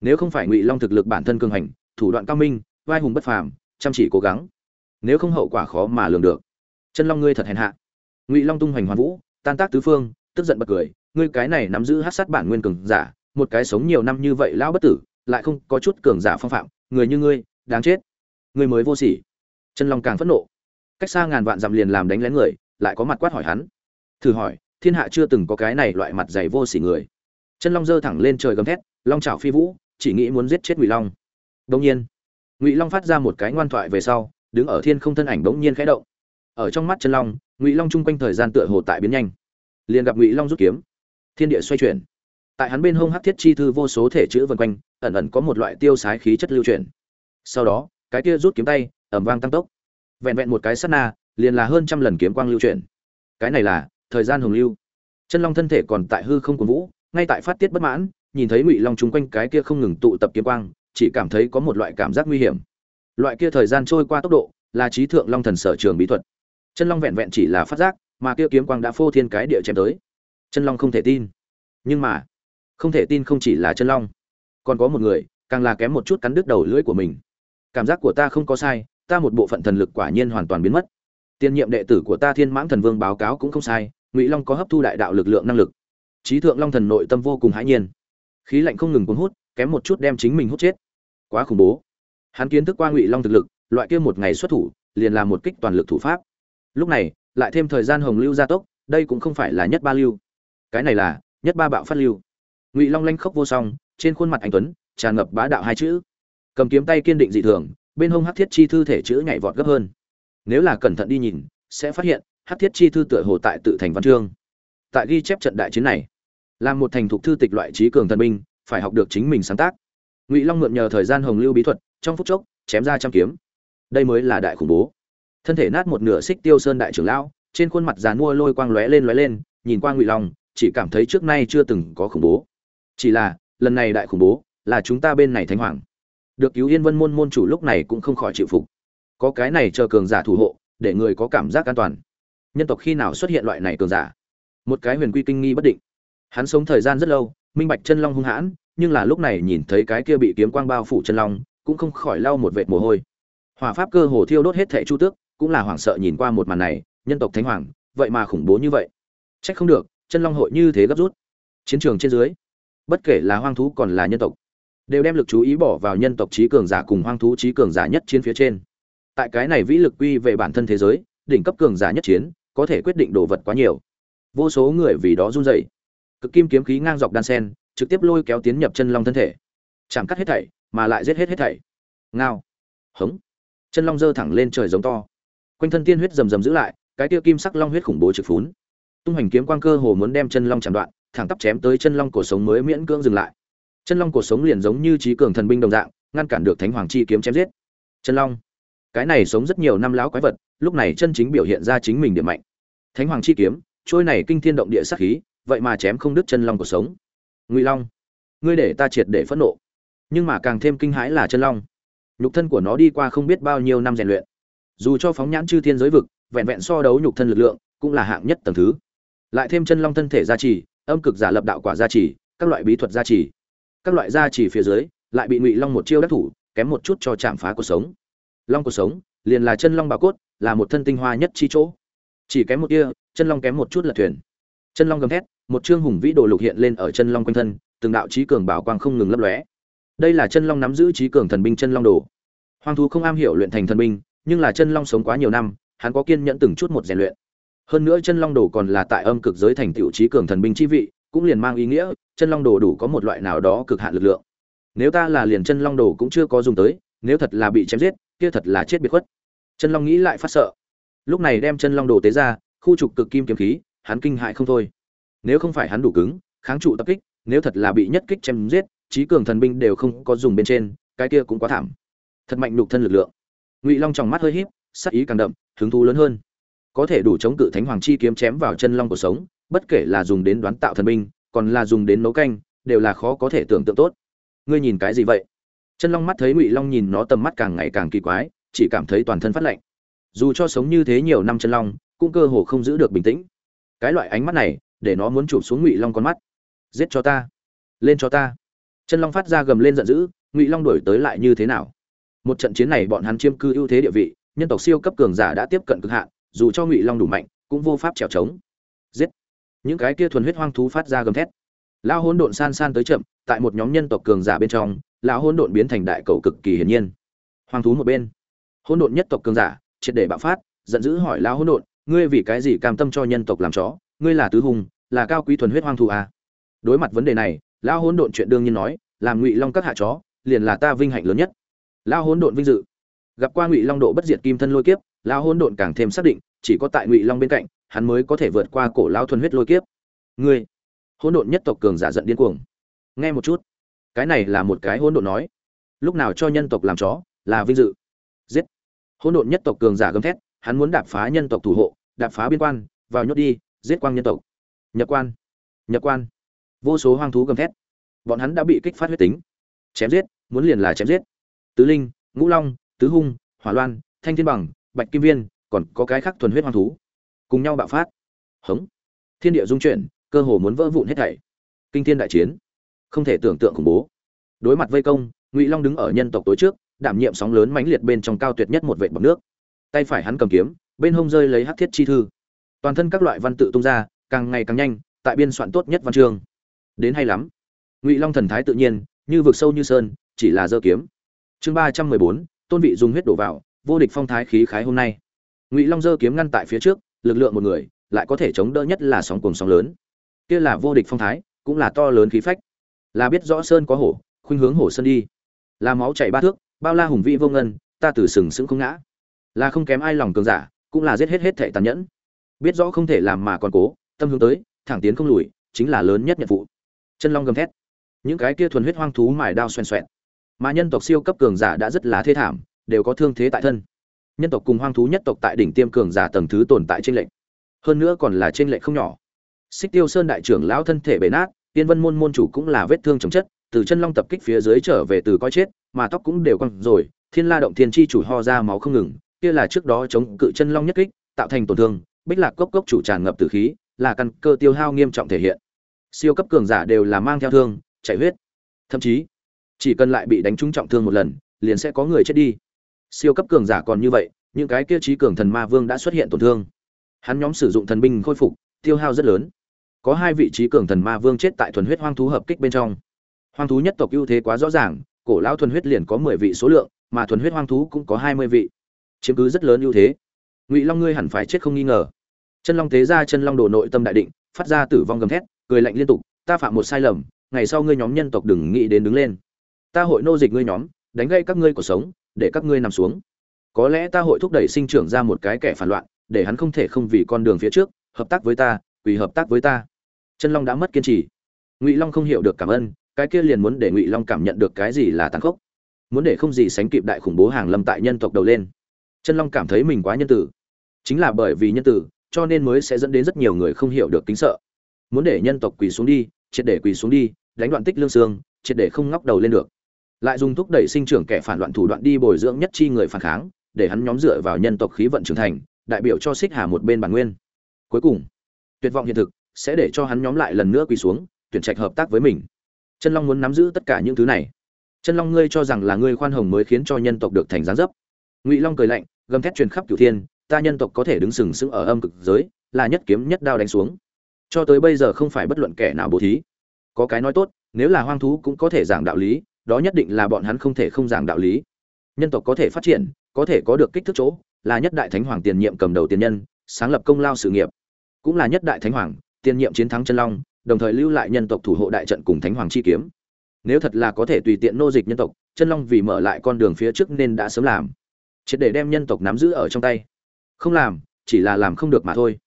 nếu không phải ngụy long thực lực bản thân cường hành, thủ đoạn cao minh, vai hùng bất phàm, chăm chỉ cố gắng, nếu không hậu quả khó mà lường được. Chân long ngươi thật hèn hạ. Ngụy long tung hoành hoàn vũ, tan tác tứ phương, tức giận bật cười, ngươi cái này nắm giữ hát sát bản nguyên cường giả, một cái sống nhiều năm như vậy lão bất tử, lại không có chút cường giả phong phạm, người như ngươi, đáng chết. Ngươi mới vô sỉ. Chân long càng phẫn nộ. Cách xa ngàn vạn dặm liền làm đánh lén người, lại có mặt quát hỏi hắn. Thử hỏi, thiên hạ chưa từng có cái này loại mặt dày vô sỉ người. Chân long giơ thẳng lên trời gầm thét, long trào phi vũ chỉ nghĩ muốn giết chết ngụy long. Đông nhiên, ngụy long phát ra một cái ngoan thoại về sau, đứng ở thiên không thân ảnh bỗng nhiên khẽ động. Ở trong mắt chân long, ngụy long chung quanh thời gian tựa hồ tại biến nhanh. Liền gặp ngụy long rút kiếm. Thiên địa xoay chuyển. Tại hắn bên hông hắc thiết chi thư vô số thể chữ vân quanh, ẩn ẩn có một loại tiêu sái khí chất lưu chuyển. Sau đó, cái kia rút kiếm tay ẩm vang tăng tốc. Vẹn vẹn một cái sát na, liền là hơn trăm lần kiếm quang lưu chuyển. Cái này là thời gian hồng lưu. Chân long thân thể còn tại hư không của vũ, ngay tại phát tiết bất mãn nhìn thấy ngụy long chung quanh cái kia không ngừng tụ tập kiếm quang, chỉ cảm thấy có một loại cảm giác nguy hiểm. Loại kia thời gian trôi qua tốc độ, là trí thượng long thần sở trường bí thuật. Chân long vẹn vẹn chỉ là phát giác, mà kia kiếm quang đã phô thiên cái địa chém tới. Chân long không thể tin. Nhưng mà, không thể tin không chỉ là chân long. Còn có một người, càng là kém một chút cắn đứt đầu lưỡi của mình. Cảm giác của ta không có sai, ta một bộ phận thần lực quả nhiên hoàn toàn biến mất. Tiên nhiệm đệ tử của ta thiên mãng thần vương báo cáo cũng không sai, ngụy long có hấp thu đại đạo lực lượng năng lực. Trí thượng long thần nội tâm vô cùng hãi nhiên khí lạnh không ngừng cuốn hút, kém một chút đem chính mình hút chết. Quá khủng bố. Hắn kiến thức qua ngụy long thực lực, loại kia một ngày xuất thủ, liền là một kích toàn lực thủ pháp. Lúc này, lại thêm thời gian hồng lưu gia tốc, đây cũng không phải là nhất ba lưu. Cái này là nhất ba bạo phát lưu. Ngụy long lanh khốc vô song, trên khuôn mặt anh tuấn, tràn ngập bá đạo hai chữ. Cầm kiếm tay kiên định dị thường, bên hông Hát thiết chi thư thể chữ nhảy vọt gấp hơn. Nếu là cẩn thận đi nhìn, sẽ phát hiện Hát thiết chi thư tựa hồ tại tự thành văn chương. Tại ghi chép trận đại chiến này làm một thành thục thư tịch loại trí cường thần binh, phải học được chính mình sáng tác. Ngụy long mượn nhờ thời gian hồng lưu bí thuật, trong phút chốc, chém ra trăm kiếm. Đây mới là đại khủng bố. Thân thể nát một nửa xích tiêu sơn đại trưởng lão, trên khuôn mặt dàn mua lôi quang lóe lên lóe lên, nhìn qua ngụy long, chỉ cảm thấy trước nay chưa từng có khủng bố. Chỉ là, lần này đại khủng bố, là chúng ta bên này thánh hoàng. Được cứu yên vân môn môn chủ lúc này cũng không khỏi chịu phục. Có cái này chờ cường giả thủ hộ, để người có cảm giác an toàn. Nhân tộc khi nào xuất hiện loại này cường giả? Một cái huyền quy kinh nghi bất định hắn sống thời gian rất lâu, minh bạch chân long hung hãn, nhưng là lúc này nhìn thấy cái kia bị kiếm quang bao phủ chân long, cũng không khỏi lau một vệt mồ hôi. Hỏa pháp cơ hồ thiêu đốt hết thệ chu tước, cũng là hoảng sợ nhìn qua một màn này, nhân tộc thánh hoàng, vậy mà khủng bố như vậy. Trách không được, chân long hội như thế gấp rút. Chiến trường trên dưới, bất kể là hoang thú còn là nhân tộc, đều đem lực chú ý bỏ vào nhân tộc trí cường giả cùng hoang thú trí cường giả nhất chiến phía trên. Tại cái này vĩ lực quy về bản thân thế giới, đỉnh cấp cường giả nhất chiến, có thể quyết định đồ vật quá nhiều. Vô số người vì đó run rẩy cực kim kiếm khí ngang dọc đan sen, trực tiếp lôi kéo tiến nhập chân long thân thể. Chạm cắt hết thảy, mà lại giết hết hết thảy. Ngao. Hống. Chân long dơ thẳng lên trời giống to. Quanh thân tiên huyết rầm rầm giữ lại, cái tia kim sắc long huyết khủng bố trực phún. Tung hành kiếm quang cơ hồ muốn đem chân long chạm đoạn, thẳng tắp chém tới chân long cổ sống mới miễn cưỡng dừng lại. Chân long cổ sống liền giống như trí cường thần binh đồng dạng, ngăn cản được thánh hoàng chi kiếm chém giết. Chân long. Cái này sống rất nhiều năm láo quái vật, lúc này chân chính biểu hiện ra chính mình điểm mạnh. Thánh hoàng chi kiếm, trôi này kinh thiên động địa sát khí vậy mà chém không đứt chân long của sống. Ngụy long, ngươi để ta triệt để phẫn nộ. Nhưng mà càng thêm kinh hãi là chân long. Nhục thân của nó đi qua không biết bao nhiêu năm rèn luyện. Dù cho phóng nhãn chư thiên giới vực, vẹn vẹn so đấu nhục thân lực lượng, cũng là hạng nhất tầng thứ. Lại thêm chân long thân thể gia trì, âm cực giả lập đạo quả gia trì, các loại bí thuật gia trì. Các loại gia trì phía dưới, lại bị ngụy long một chiêu đắc thủ, kém một chút cho chạm phá cuộc sống. Long cuộc sống, liền là chân long bảo cốt, là một thân tinh hoa nhất chi chỗ. Chỉ kém một kia chân long kém một chút là thuyền chân long gầm thét, một chương hùng vĩ đồ lục hiện lên ở chân long quanh thân, từng đạo trí cường bảo quang không ngừng lấp lóe. Đây là chân long nắm giữ trí cường thần binh chân long đồ. Hoàng thú không am hiểu luyện thành thần binh, nhưng là chân long sống quá nhiều năm, hắn có kiên nhẫn từng chút một rèn luyện. Hơn nữa chân long đồ còn là tại âm cực giới thành tiểu trí cường thần binh chi vị, cũng liền mang ý nghĩa, chân long đồ đủ có một loại nào đó cực hạn lực lượng. Nếu ta là liền chân long đồ cũng chưa có dùng tới, nếu thật là bị chém giết, kia thật là chết biệt khuất. Chân long nghĩ lại phát sợ. Lúc này đem chân long đồ tế ra, khu trục cực kim kiếm khí hắn kinh hại không thôi. Nếu không phải hắn đủ cứng, kháng trụ tập kích, nếu thật là bị nhất kích chém giết trí cường thần binh đều không có dùng bên trên, cái kia cũng quá thảm. Thật mạnh nhục thân lực lượng. Ngụy long trong mắt hơi híp, sắc ý càng đậm, hứng thú lớn hơn. Có thể đủ chống cự thánh hoàng chi kiếm chém vào chân long của sống, bất kể là dùng đến đoán tạo thần binh, còn là dùng đến nấu canh, đều là khó có thể tưởng tượng tốt. Ngươi nhìn cái gì vậy? Chân long mắt thấy ngụy long nhìn nó tầm mắt càng ngày càng kỳ quái, chỉ cảm thấy toàn thân phát lạnh. Dù cho sống như thế nhiều năm chân long, cũng cơ hồ không giữ được bình tĩnh cái loại ánh mắt này, để nó muốn chụp xuống ngụy long con mắt. Giết cho ta. Lên cho ta. Chân long phát ra gầm lên giận dữ, ngụy long đổi tới lại như thế nào? Một trận chiến này bọn hắn chiêm cư ưu thế địa vị, nhân tộc siêu cấp cường giả đã tiếp cận cực hạn, dù cho ngụy long đủ mạnh, cũng vô pháp trèo trống. Giết. Những cái kia thuần huyết hoang thú phát ra gầm thét. Lao hỗn độn san san tới chậm, tại một nhóm nhân tộc cường giả bên trong, lão hỗn độn biến thành đại cầu cực kỳ hiển nhiên. Hoang thú một bên. Hỗn độn nhất tộc cường giả, triệt để bạo phát, giận dữ hỏi lão hỗn độn ngươi vì cái gì cam tâm cho nhân tộc làm chó? Ngươi là tứ hùng, là cao quý thuần huyết hoang thù à? đối mặt vấn đề này, lão hỗn độn chuyện đương nhiên nói, làm ngụy long các hạ chó, liền là ta vinh hạnh lớn nhất. Lão hỗn độn vinh dự. Gặp qua ngụy long độ bất diệt kim thân lôi kiếp, lão hỗn độn càng thêm xác định, chỉ có tại ngụy long bên cạnh, hắn mới có thể vượt qua cổ lão thuần huyết lôi kiếp. Ngươi, hỗn độn nhất tộc cường giả giận điên cuồng. Nghe một chút. Cái này là một cái hỗn độn nói. Lúc nào cho nhân tộc làm chó, là vinh dự. Giết. Hỗn độn nhất tộc cường giả gầm thét, hắn muốn đạp phá nhân tộc thủ hộ đạp phá biên quan, vào nhốt đi, giết quang nhân tộc. Nhập quan nhập quan. Vô số hoang thú gầm thét. Bọn hắn đã bị kích phát huyết tính. Chém giết, muốn liền là chém giết. Tứ linh, ngũ long, tứ hung, hỏa loan, thanh thiên bằng, bạch kim viên, còn có cái khác thuần huyết hoang thú. Cùng nhau bạo phát. Hống. Thiên địa dung chuyển, cơ hồ muốn vỡ vụn hết thảy. Kinh thiên đại chiến. Không thể tưởng tượng khủng bố. Đối mặt vây công, ngụy long đứng ở nhân tộc tối trước, đảm nhiệm sóng lớn mãnh liệt bên trong cao tuyệt nhất một vệ bọc nước. Tay phải hắn cầm kiếm bên hông rơi lấy hắc thiết chi thư. Toàn thân các loại văn tự tung ra, càng ngày càng nhanh, tại biên soạn tốt nhất văn chương. Đến hay lắm. Ngụy long thần thái tự nhiên, như vực sâu như sơn, chỉ là dơ kiếm. Chương ba trăm mười bốn, tôn vị dùng huyết đổ vào, vô địch phong thái khí khái hôm nay. Ngụy long dơ kiếm ngăn tại phía trước, lực lượng một người, lại có thể chống đỡ nhất là sóng cùng sóng lớn. Kia là vô địch phong thái, cũng là to lớn khí phách. Là biết rõ sơn có hổ, khuynh hướng hổ sơn đi. Là máu chảy ba thước, bao la hùng vĩ vô ngân, ta từ sừng sững không ngã. Là không kém ai lòng cường giả cũng là giết hết hết thể tàn nhẫn. Biết rõ không thể làm mà còn cố, tâm hướng tới, thẳng tiến không lùi, chính là lớn nhất nhiệm vụ. Chân long gầm thét. Những cái kia thuần huyết hoang thú mài đao xoèn xoẹn mà nhân tộc siêu cấp cường giả đã rất là thê thảm, đều có thương thế tại thân. Nhân tộc cùng hoang thú nhất tộc tại đỉnh tiêm cường giả tầng thứ tồn tại trên lệnh hơn nữa còn là trên lệnh không nhỏ. Xích tiêu sơn đại trưởng lão thân thể bể nát, tiên vân môn môn chủ cũng là vết thương chồng chất, từ chân long tập kích phía dưới trở về từ coi chết, mà tóc cũng đều cong rồi, thiên la động thiên chi chủ ho ra máu không ngừng kia là trước đó chống cự chân long nhất kích, tạo thành tổn thương, bích lạc cốc cốc chủ tràn ngập tử khí, là căn cơ tiêu hao nghiêm trọng thể hiện. Siêu cấp cường giả đều là mang theo thương chảy huyết. Thậm chí, chỉ cần lại bị đánh trúng trọng thương một lần, liền sẽ có người chết đi. Siêu cấp cường giả còn như vậy, những cái kia trí cường thần ma vương đã xuất hiện tổn thương. Hắn nhóm sử dụng thần binh khôi phục, tiêu hao rất lớn. Có hai vị trí cường thần ma vương chết tại thuần huyết hoang thú hợp kích bên trong. Hoang thú nhất tộc ưu thế quá rõ ràng, cổ lão thuần huyết liền có mười vị số lượng, mà thuần huyết hoang thú cũng có hai mươi vị chiếm cứ rất lớn ưu thế. Ngụy long ngươi hẳn phải chết không nghi ngờ. Chân long tế ra chân long đồ nội tâm đại định, phát ra tử vong gầm thét, cười lạnh liên tục, ta phạm một sai lầm, ngày sau ngươi nhóm nhân tộc đừng nghĩ đến đứng lên. Ta hội nô dịch ngươi nhóm, đánh gây các ngươi cuộc sống, để các ngươi nằm xuống. Có lẽ ta hội thúc đẩy sinh trưởng ra một cái kẻ phản loạn, để hắn không thể không vì con đường phía trước, hợp tác với ta, vì hợp tác với ta. Chân long đã mất kiên trì. Ngụy long không hiểu được cảm ơn, cái kia liền muốn để ngụy long cảm nhận được cái gì là tàn khốc. Muốn để không gì sánh kịp đại khủng bố hàng lâm tại nhân tộc đầu lên chân long cảm thấy mình quá nhân tử. Chính là bởi vì nhân tử, cho nên mới sẽ dẫn đến rất nhiều người không hiểu được kính sợ. Muốn để nhân tộc quỳ xuống đi, triệt để quỳ xuống đi, đánh đoạn tích lương xương, triệt để không ngóc đầu lên được. Lại dùng thúc đẩy sinh trưởng kẻ phản loạn thủ đoạn đi bồi dưỡng nhất chi người phản kháng, để hắn nhóm dựa vào nhân tộc khí vận trưởng thành, đại biểu cho xích hà một bên bản nguyên. Cuối cùng, tuyệt vọng hiện thực sẽ để cho hắn nhóm lại lần nữa quỳ xuống, tuyển trạch hợp tác với mình. Chân long muốn nắm giữ tất cả những thứ này. Chân long, ngươi cho rằng là ngươi khoan hồng mới khiến cho nhân tộc được thành gián dấp ngụy long cười lạnh, gầm thét truyền khắp cửu thiên, ta nhân tộc có thể đứng sừng sững ở âm cực giới, là nhất kiếm nhất đao đánh xuống. Cho tới bây giờ không phải bất luận kẻ nào bố thí. Có cái nói tốt, nếu là hoang thú cũng có thể giảng đạo lý, đó nhất định là bọn hắn không thể không giảng đạo lý. Nhân tộc có thể phát triển, có thể có được kích thước chỗ, là nhất đại thánh hoàng tiền nhiệm cầm đầu tiền nhân, sáng lập công lao sự nghiệp. Cũng là nhất đại thánh hoàng, tiền nhiệm chiến thắng chân long, đồng thời lưu lại nhân tộc thủ hộ đại trận cùng thánh hoàng chi kiếm. Nếu thật là có thể tùy tiện nô dịch nhân tộc, chân long vì mở lại con đường phía trước nên đã sớm làm triệt để đem nhân tộc nắm giữ ở trong tay. Không làm, chỉ là làm không được mà thôi.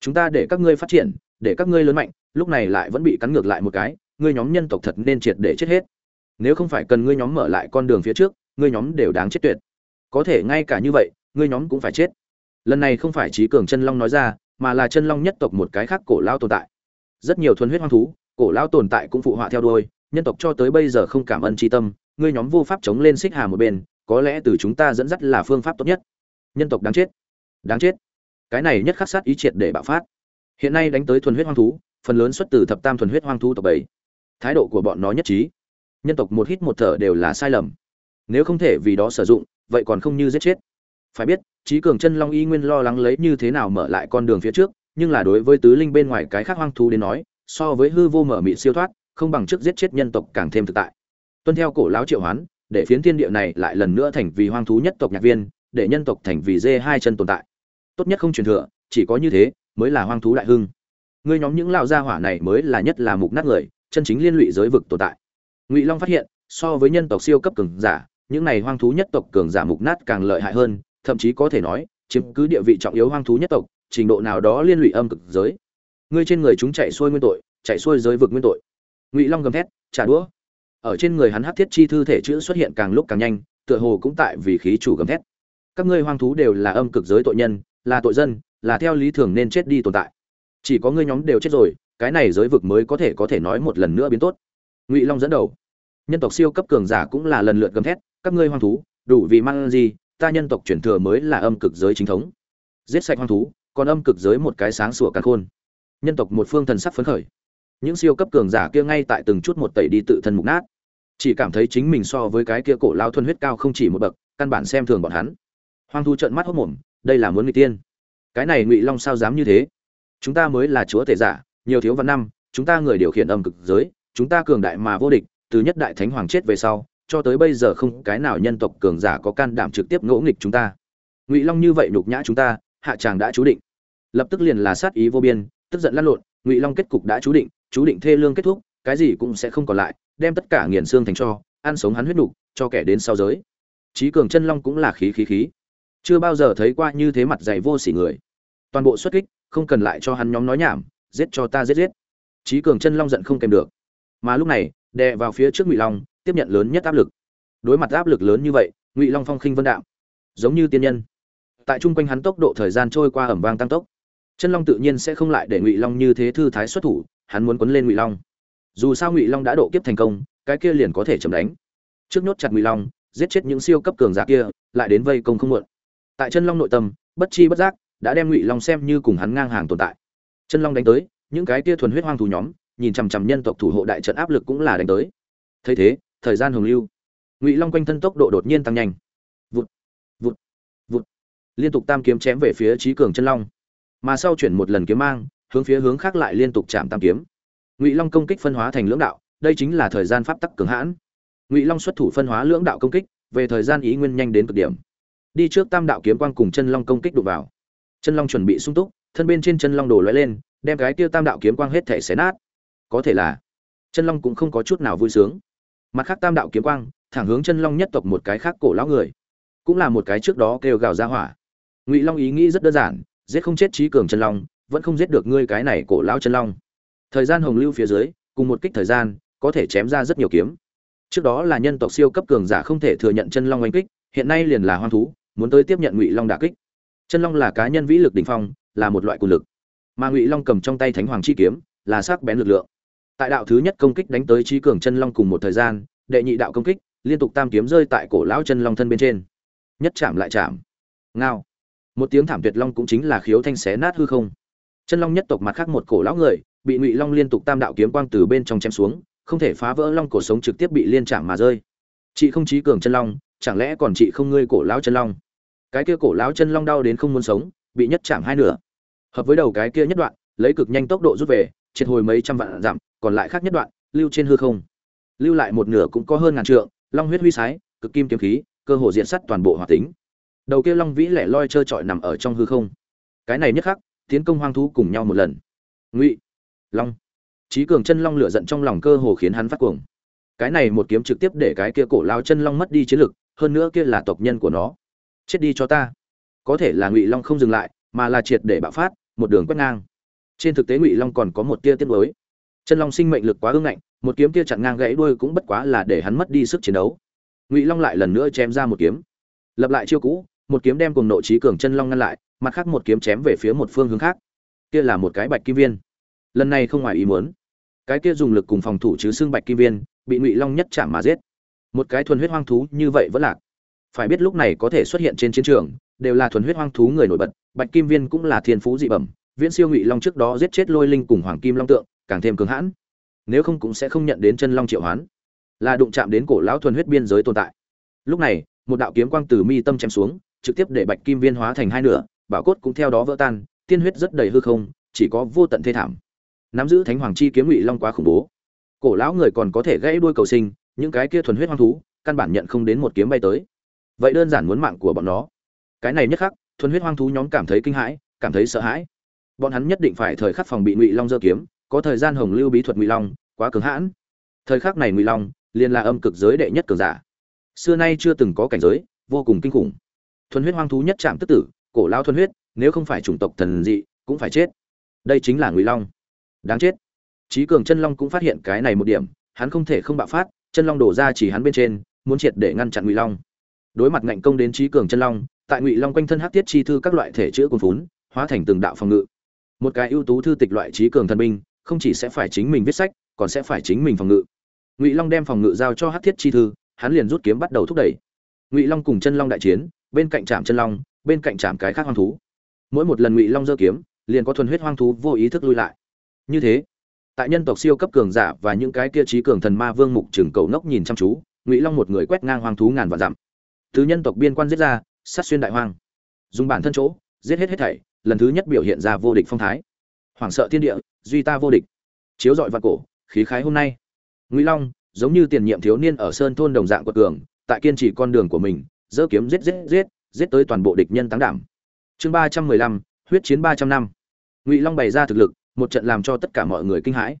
Chúng ta để các ngươi phát triển, để các ngươi lớn mạnh, lúc này lại vẫn bị cắn ngược lại một cái, ngươi nhóm nhân tộc thật nên triệt để chết hết. Nếu không phải cần ngươi nhóm mở lại con đường phía trước, ngươi nhóm đều đáng chết tuyệt. Có thể ngay cả như vậy, ngươi nhóm cũng phải chết. Lần này không phải trí cường chân long nói ra, mà là chân long nhất tộc một cái khác cổ lao tồn tại. Rất nhiều thuần huyết hoang thú, cổ lao tồn tại cũng phụ họa theo đuôi, nhân tộc cho tới bây giờ không cảm ơn tri tâm, ngươi nhóm vô pháp chống lên xích hà một bên có lẽ từ chúng ta dẫn dắt là phương pháp tốt nhất. Nhân tộc đáng chết. Đáng chết. Cái này nhất khắc sát ý triệt để bạo phát. Hiện nay đánh tới thuần huyết hoang thú, phần lớn xuất từ thập tam thuần huyết hoang thú tộc bảy. Thái độ của bọn nó nhất trí. Nhân tộc một hít một thở đều là sai lầm. Nếu không thể vì đó sử dụng, vậy còn không như giết chết. Phải biết trí cường chân long y nguyên lo lắng lấy như thế nào mở lại con đường phía trước, nhưng là đối với tứ linh bên ngoài cái khác hoang thú đến nói, so với hư vô mở mị siêu thoát, không bằng trước giết chết nhân tộc càng thêm thực tại. Tuân theo cổ lão triệu hoán để phiến thiên địa này lại lần nữa thành vì hoang thú nhất tộc nhạc viên, để nhân tộc thành vì dê hai chân tồn tại. Tốt nhất không truyền thừa, chỉ có như thế mới là hoang thú đại hưng. Ngươi nhóm những lão gia hỏa này mới là nhất là mục nát người, chân chính liên lụy giới vực tồn tại. Ngụy long phát hiện, so với nhân tộc siêu cấp cường giả, những này hoang thú nhất tộc cường giả mục nát càng lợi hại hơn, thậm chí có thể nói, chiếm cứ địa vị trọng yếu hoang thú nhất tộc, trình độ nào đó liên lụy âm cực giới. Ngươi trên người chúng chạy xuôi nguyên tội, chạy xuôi giới vực nguyên tội. Ngụy long gầm thét, trả đũa ở trên người hắn hắc thiết chi thư thể chữ xuất hiện càng lúc càng nhanh, tựa hồ cũng tại vì khí chủ gầm thét. Các ngươi hoang thú đều là âm cực giới tội nhân, là tội dân, là theo lý thường nên chết đi tồn tại. Chỉ có ngươi nhóm đều chết rồi, cái này giới vực mới có thể có thể nói một lần nữa biến tốt. Ngụy long dẫn đầu. Nhân tộc siêu cấp cường giả cũng là lần lượt gầm thét, các ngươi hoang thú, đủ vì mang gì, ta nhân tộc chuyển thừa mới là âm cực giới chính thống. Giết sạch hoang thú, còn âm cực giới một cái sáng sủa càn khôn. Nhân tộc một phương thần sắc phấn khởi những siêu cấp cường giả kia ngay tại từng chút một tẩy đi tự thân mục nát. Chỉ cảm thấy chính mình so với cái kia cổ lao thuần huyết cao không chỉ một bậc, căn bản xem thường bọn hắn. Hoang thu trợn mắt hốc mồm, đây là muốn người tiên. Cái này ngụy long sao dám như thế? Chúng ta mới là chúa tể giả, nhiều thiếu văn năm, chúng ta người điều khiển âm cực giới, chúng ta cường đại mà vô địch, từ nhất đại thánh hoàng chết về sau, cho tới bây giờ không cái nào nhân tộc cường giả có can đảm trực tiếp ngỗ nghịch chúng ta. Ngụy long như vậy nhục nhã chúng ta, hạ tràng đã chú định. Lập tức liền là sát ý vô biên, tức giận lăn lộn ngụy long kết cục đã chú định chú định thê lương kết thúc cái gì cũng sẽ không còn lại đem tất cả nghiền xương thành cho ăn sống hắn huyết đủ, cho kẻ đến sau giới. Trí cường chân long cũng là khí khí khí. Chưa bao giờ thấy qua như thế mặt dày vô sỉ người. Toàn bộ xuất kích không cần lại cho hắn nhóm nói nhảm giết cho ta giết giết. Trí cường chân long giận không kèm được. Mà lúc này đè vào phía trước ngụy long tiếp nhận lớn nhất áp lực. Đối mặt áp lực lớn như vậy ngụy long phong khinh vân đạo giống như tiên nhân. Tại chung quanh hắn tốc độ thời gian trôi qua ẩm vang tăng tốc chân long tự nhiên sẽ không lại để ngụy long như thế thư thái xuất thủ, hắn muốn quấn lên ngụy long. Dù sao ngụy long đã độ kiếp thành công, cái kia liền có thể chấm đánh. Trước nhốt chặt ngụy long, giết chết những siêu cấp cường giả kia, lại đến vây công không muộn. Tại chân long nội tâm, bất chi bất giác đã đem ngụy long xem như cùng hắn ngang hàng tồn tại. Chân long đánh tới, những cái kia thuần huyết hoang thú nhóm, nhìn chằm chằm nhân tộc thủ hộ đại trận áp lực cũng là đánh tới. Thấy thế, thời gian hồng lưu. Ngụy long quanh thân tốc độ đột nhiên tăng nhanh. Vụt vụt vụt. Liên tục tam kiếm chém về phía trí cường chân long mà sau chuyển một lần kiếm mang, hướng phía hướng khác lại liên tục chạm tam kiếm. Ngụy long công kích phân hóa thành lưỡng đạo, đây chính là thời gian pháp tắc cường hãn. Ngụy long xuất thủ phân hóa lưỡng đạo công kích, về thời gian ý nguyên nhanh đến cực điểm. Đi trước tam đạo kiếm quang cùng chân long công kích đụng vào. Chân long chuẩn bị sung túc, thân bên trên chân long đổ lóe lên, đem cái tiêu tam đạo kiếm quang hết thể xé nát. Có thể là, chân long cũng không có chút nào vui sướng. Mặt khác tam đạo kiếm quang, thẳng hướng chân long nhất tộc một cái khác cổ lão người. Cũng là một cái trước đó kêu gào ra hỏa. Ngụy long ý nghĩ rất đơn giản giết không chết trí cường chân long, vẫn không giết được ngươi cái này cổ lão chân long. Thời gian hồng lưu phía dưới, cùng một kích thời gian, có thể chém ra rất nhiều kiếm. Trước đó là nhân tộc siêu cấp cường giả không thể thừa nhận chân long oanh kích, hiện nay liền là hoang thú, muốn tới tiếp nhận ngụy long đả kích. Chân long là cá nhân vĩ lực đ ỉ n h phong, là một loại quyền lực. Mà ngụy long cầm trong tay thánh hoàng chi kiếm, là sắc bén lực lượng. Tại đạo thứ nhất công kích đánh tới trí cường chân long cùng một thời gian, đệ nhị đạo công kích, liên tục tam kiếm rơi tại cổ lão chân long thân bên trên. Nhất chạm lại chạm. Ngao một tiếng thảm tuyệt long cũng chính là khiếu thanh xé nát hư không. Chân long nhất tộc mặt khác một cổ lão người, bị ngụy long liên tục tam đạo kiếm quang từ bên trong chém xuống, không thể phá vỡ long cổ sống trực tiếp bị liên chạm mà rơi. Chị không trí cường chân long, chẳng lẽ còn chị không ngươi cổ lão chân long? Cái kia cổ lão chân long đau đến không muốn sống, bị nhất chạm hai nửa. Hợp với đầu cái kia nhất đoạn, lấy cực nhanh tốc độ rút về, triệt hồi mấy trăm vạn dặm, còn lại khác nhất đoạn, lưu trên hư không. Lưu lại một nửa cũng có hơn ngàn trượng, long huyết huy sái, cực kim kiếm khí, cơ hồ diện sắt toàn bộ hoạt tính đầu kia long vĩ lẻ loi trơ trọi nằm ở trong hư không. Cái này nhất khắc, tiến công hoang thú cùng nhau một lần. Ngụy, long. Trí cường chân long lửa giận trong lòng cơ hồ khiến hắn phát cuồng. Cái này một kiếm trực tiếp để cái kia cổ lao chân long mất đi chiến lực, hơn nữa kia là tộc nhân của nó. Chết đi cho ta. Có thể là ngụy long không dừng lại, mà là triệt để bạo phát, một đường quét ngang. Trên thực tế ngụy long còn có một tia tiết mới chân long sinh mệnh lực quá ưng ngạnh, một kiếm kia chặn ngang gãy đuôi cũng bất quá là để hắn mất đi sức chiến đấu. Ngụy long lại lần nữa chém ra một kiếm. Lập lại chiêu cũ một kiếm đem cùng nội trí cường chân long ngăn lại, mặt khác một kiếm chém về phía một phương hướng khác. Kia là một cái bạch kim viên. Lần này không ngoài ý muốn. Cái kia dùng lực cùng phòng thủ chứ xương bạch kim viên, bị ngụy long nhất chạm mà giết. Một cái thuần huyết hoang thú như vậy vẫn lạc. Phải biết lúc này có thể xuất hiện trên chiến trường, đều là thuần huyết hoang thú người nổi bật, bạch kim viên cũng là thiên phú dị bẩm. Viễn siêu ngụy long trước đó giết chết lôi linh cùng hoàng kim long tượng, càng thêm cứng hãn. Nếu không cũng sẽ không nhận đến chân long triệu hoán. Là đụng chạm đến cổ lão thuần huyết biên giới tồn tại. Lúc này, một đạo kiếm quang từ mi tâm chém xuống trực tiếp để bạch kim viên hóa thành hai nửa, bảo cốt cũng theo đó vỡ tan, tiên huyết rất đầy hư không, chỉ có vô tận thê thảm. Nắm giữ thánh hoàng chi kiếm ngụy long quá khủng bố. Cổ lão người còn có thể gãy đuôi cầu sinh, những cái kia thuần huyết hoang thú, căn bản nhận không đến một kiếm bay tới. Vậy đơn giản muốn mạng của bọn nó. Cái này nhất khắc, thuần huyết hoang thú nhóm cảm thấy kinh hãi, cảm thấy sợ hãi. Bọn hắn nhất định phải thời khắc phòng bị ngụy long dơ kiếm, có thời gian hồng lưu bí thuật ngụy long, quá cứng hãn. Thời khắc này ngụy long liền là âm cực giới đệ nhất cường giả. Xưa nay chưa từng có cảnh giới, vô cùng kinh khủng thuần huyết hoang thú nhất chạm tức tử, cổ lao thuần huyết, nếu không phải chủng tộc thần dị, cũng phải chết. Đây chính là ngụy long. Đáng chết. Trí cường chân long cũng phát hiện cái này một điểm, hắn không thể không bạo phát, chân long đổ ra chỉ hắn bên trên, muốn triệt để ngăn chặn ngụy long. Đối mặt ngạnh công đến trí cường chân long, tại ngụy long quanh thân hắc tiết chi thư các loại thể chữa cồn phún, hóa thành từng đạo phòng ngự. Một cái ưu tú thư tịch loại trí cường thần binh, không chỉ sẽ phải chính mình viết sách, còn sẽ phải chính mình phòng ngự. Ngụy long đem phòng ngự giao cho hắc thiết chi thư, hắn liền rút kiếm bắt đầu thúc đẩy. Ngụy long cùng chân long đại chiến bên cạnh trạm chân long, bên cạnh trạm cái khác hoang thú. Mỗi một lần ngụy long dơ kiếm, liền có thuần huyết hoang thú vô ý thức lui lại. Như thế, tại nhân tộc siêu cấp cường giả và những cái kia trí cường thần ma vương mục trường cầu ngốc nhìn chăm chú, ngụy long một người quét ngang hoang thú ngàn vạn dặm. Từ nhân tộc biên quan giết ra, sát xuyên đại hoang. Dùng bản thân chỗ, giết hết hết thảy, lần thứ nhất biểu hiện ra vô địch phong thái. Hoảng sợ thiên địa, duy ta vô địch. Chiếu dọi vạn cổ, khí khái hôm nay. Ngụy long, giống như tiền nhiệm thiếu niên ở sơn thôn đồng dạng quật cường, tại kiên trì con đường của mình giơ kiếm giết giết giết giết tới toàn bộ địch nhân tăng đảm. Chương ba trăm mười lăm, huyết chiến ba trăm năm. Ngụy long bày ra thực lực, một trận làm cho tất cả mọi người kinh hãi.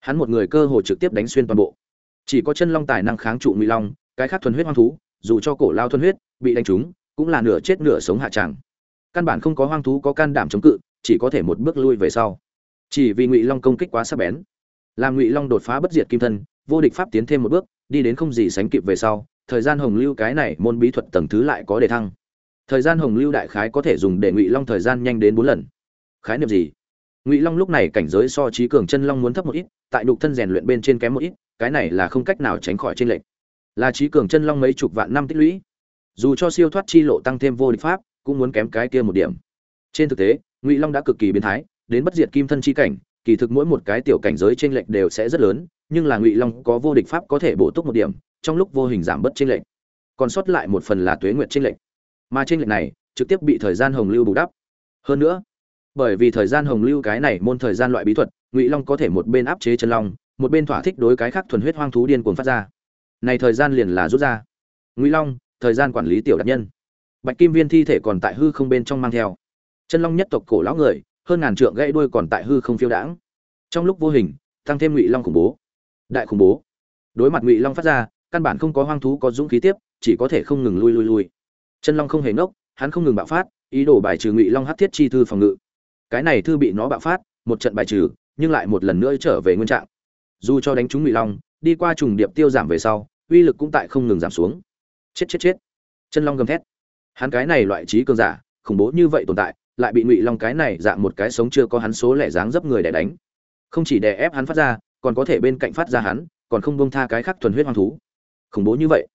Hắn một người cơ hồ trực tiếp đánh xuyên toàn bộ. Chỉ có chân long tài năng kháng trụ ngụy long, cái khác thuần huyết hoang thú, dù cho cổ lao thuần huyết, bị đánh trúng, cũng là nửa chết nửa sống hạ trạng căn bản không có hoang thú có can đảm chống cự, chỉ có thể một bước lui về sau. Chỉ vì ngụy long công kích quá sắc bén, làm ngụy long đột phá bất diệt kim thân, vô địch pháp tiến thêm một bước, đi đến không gì sánh kịp về sau thời gian hồng lưu cái này môn bí thuật tầng thứ lại có đề thăng. Thời gian hồng lưu đại khái có thể dùng để ngụy long thời gian nhanh đến bốn lần. Khái niệm gì? Ngụy long lúc này cảnh giới so trí cường chân long muốn thấp một ít, tại đục thân rèn luyện bên trên kém một ít, cái này là không cách nào tránh khỏi trên lệnh là trí cường chân long mấy chục vạn năm tích lũy. Dù cho siêu thoát chi lộ tăng thêm vô địch pháp, cũng muốn kém cái kia một điểm. Trên thực tế, ngụy long đã cực kỳ biến thái, đến bất diệt kim thân chi cảnh, kỳ thực mỗi một cái tiểu cảnh giới trên lệnh đều sẽ rất lớn, nhưng là ngụy long có vô địch pháp có thể bổ túc một điểm trong lúc vô hình giảm bớt chênh lệnh còn sót lại một phần là tuế nguyệt chênh lệnh mà chênh lệnh này trực tiếp bị thời gian hồng lưu bù đắp. Hơn nữa, bởi vì thời gian hồng lưu cái này môn thời gian loại bí thuật, ngụy long có thể một bên áp chế chân long, một bên thỏa thích đối cái khác thuần huyết hoang thú điên cuồng phát ra. Này thời gian liền là rút ra. Ngụy long, thời gian quản lý tiểu đặc nhân. Bạch kim viên thi thể còn tại hư không bên trong mang theo. Chân long nhất tộc cổ lão người, hơn ngàn trượng gãy đuôi còn tại hư không phiêu đãng. Trong lúc vô hình, tăng thêm ngụy long khủng bố. Đại khủng bố. Đối mặt ngụy long phát ra căn bản không có hoang thú, có dũng khí tiếp, chỉ có thể không ngừng lui lui lui. Chân long không hề ngốc, hắn không ngừng bạo phát, ý đồ bài trừ ngụy long hát thiết chi thư phòng ngự. Cái này thư bị nó bạo phát, một trận bài trừ, nhưng lại một lần nữa trở về nguyên trạng. Dù cho đánh trúng ngụy long, đi qua trùng điệp tiêu giảm về sau, uy lực cũng tại không ngừng giảm xuống. Chết chết chết. Chân long gầm thét. Hắn cái này loại trí cường giả, khủng bố như vậy tồn tại, lại bị ngụy long cái này dạng một cái sống chưa có hắn số lẻ dáng dấp người để đánh. Không chỉ đè ép hắn phát ra, còn có thể bên cạnh phát ra hắn, còn không bông tha cái khác thuần huyết hoang thú khủng bố như vậy.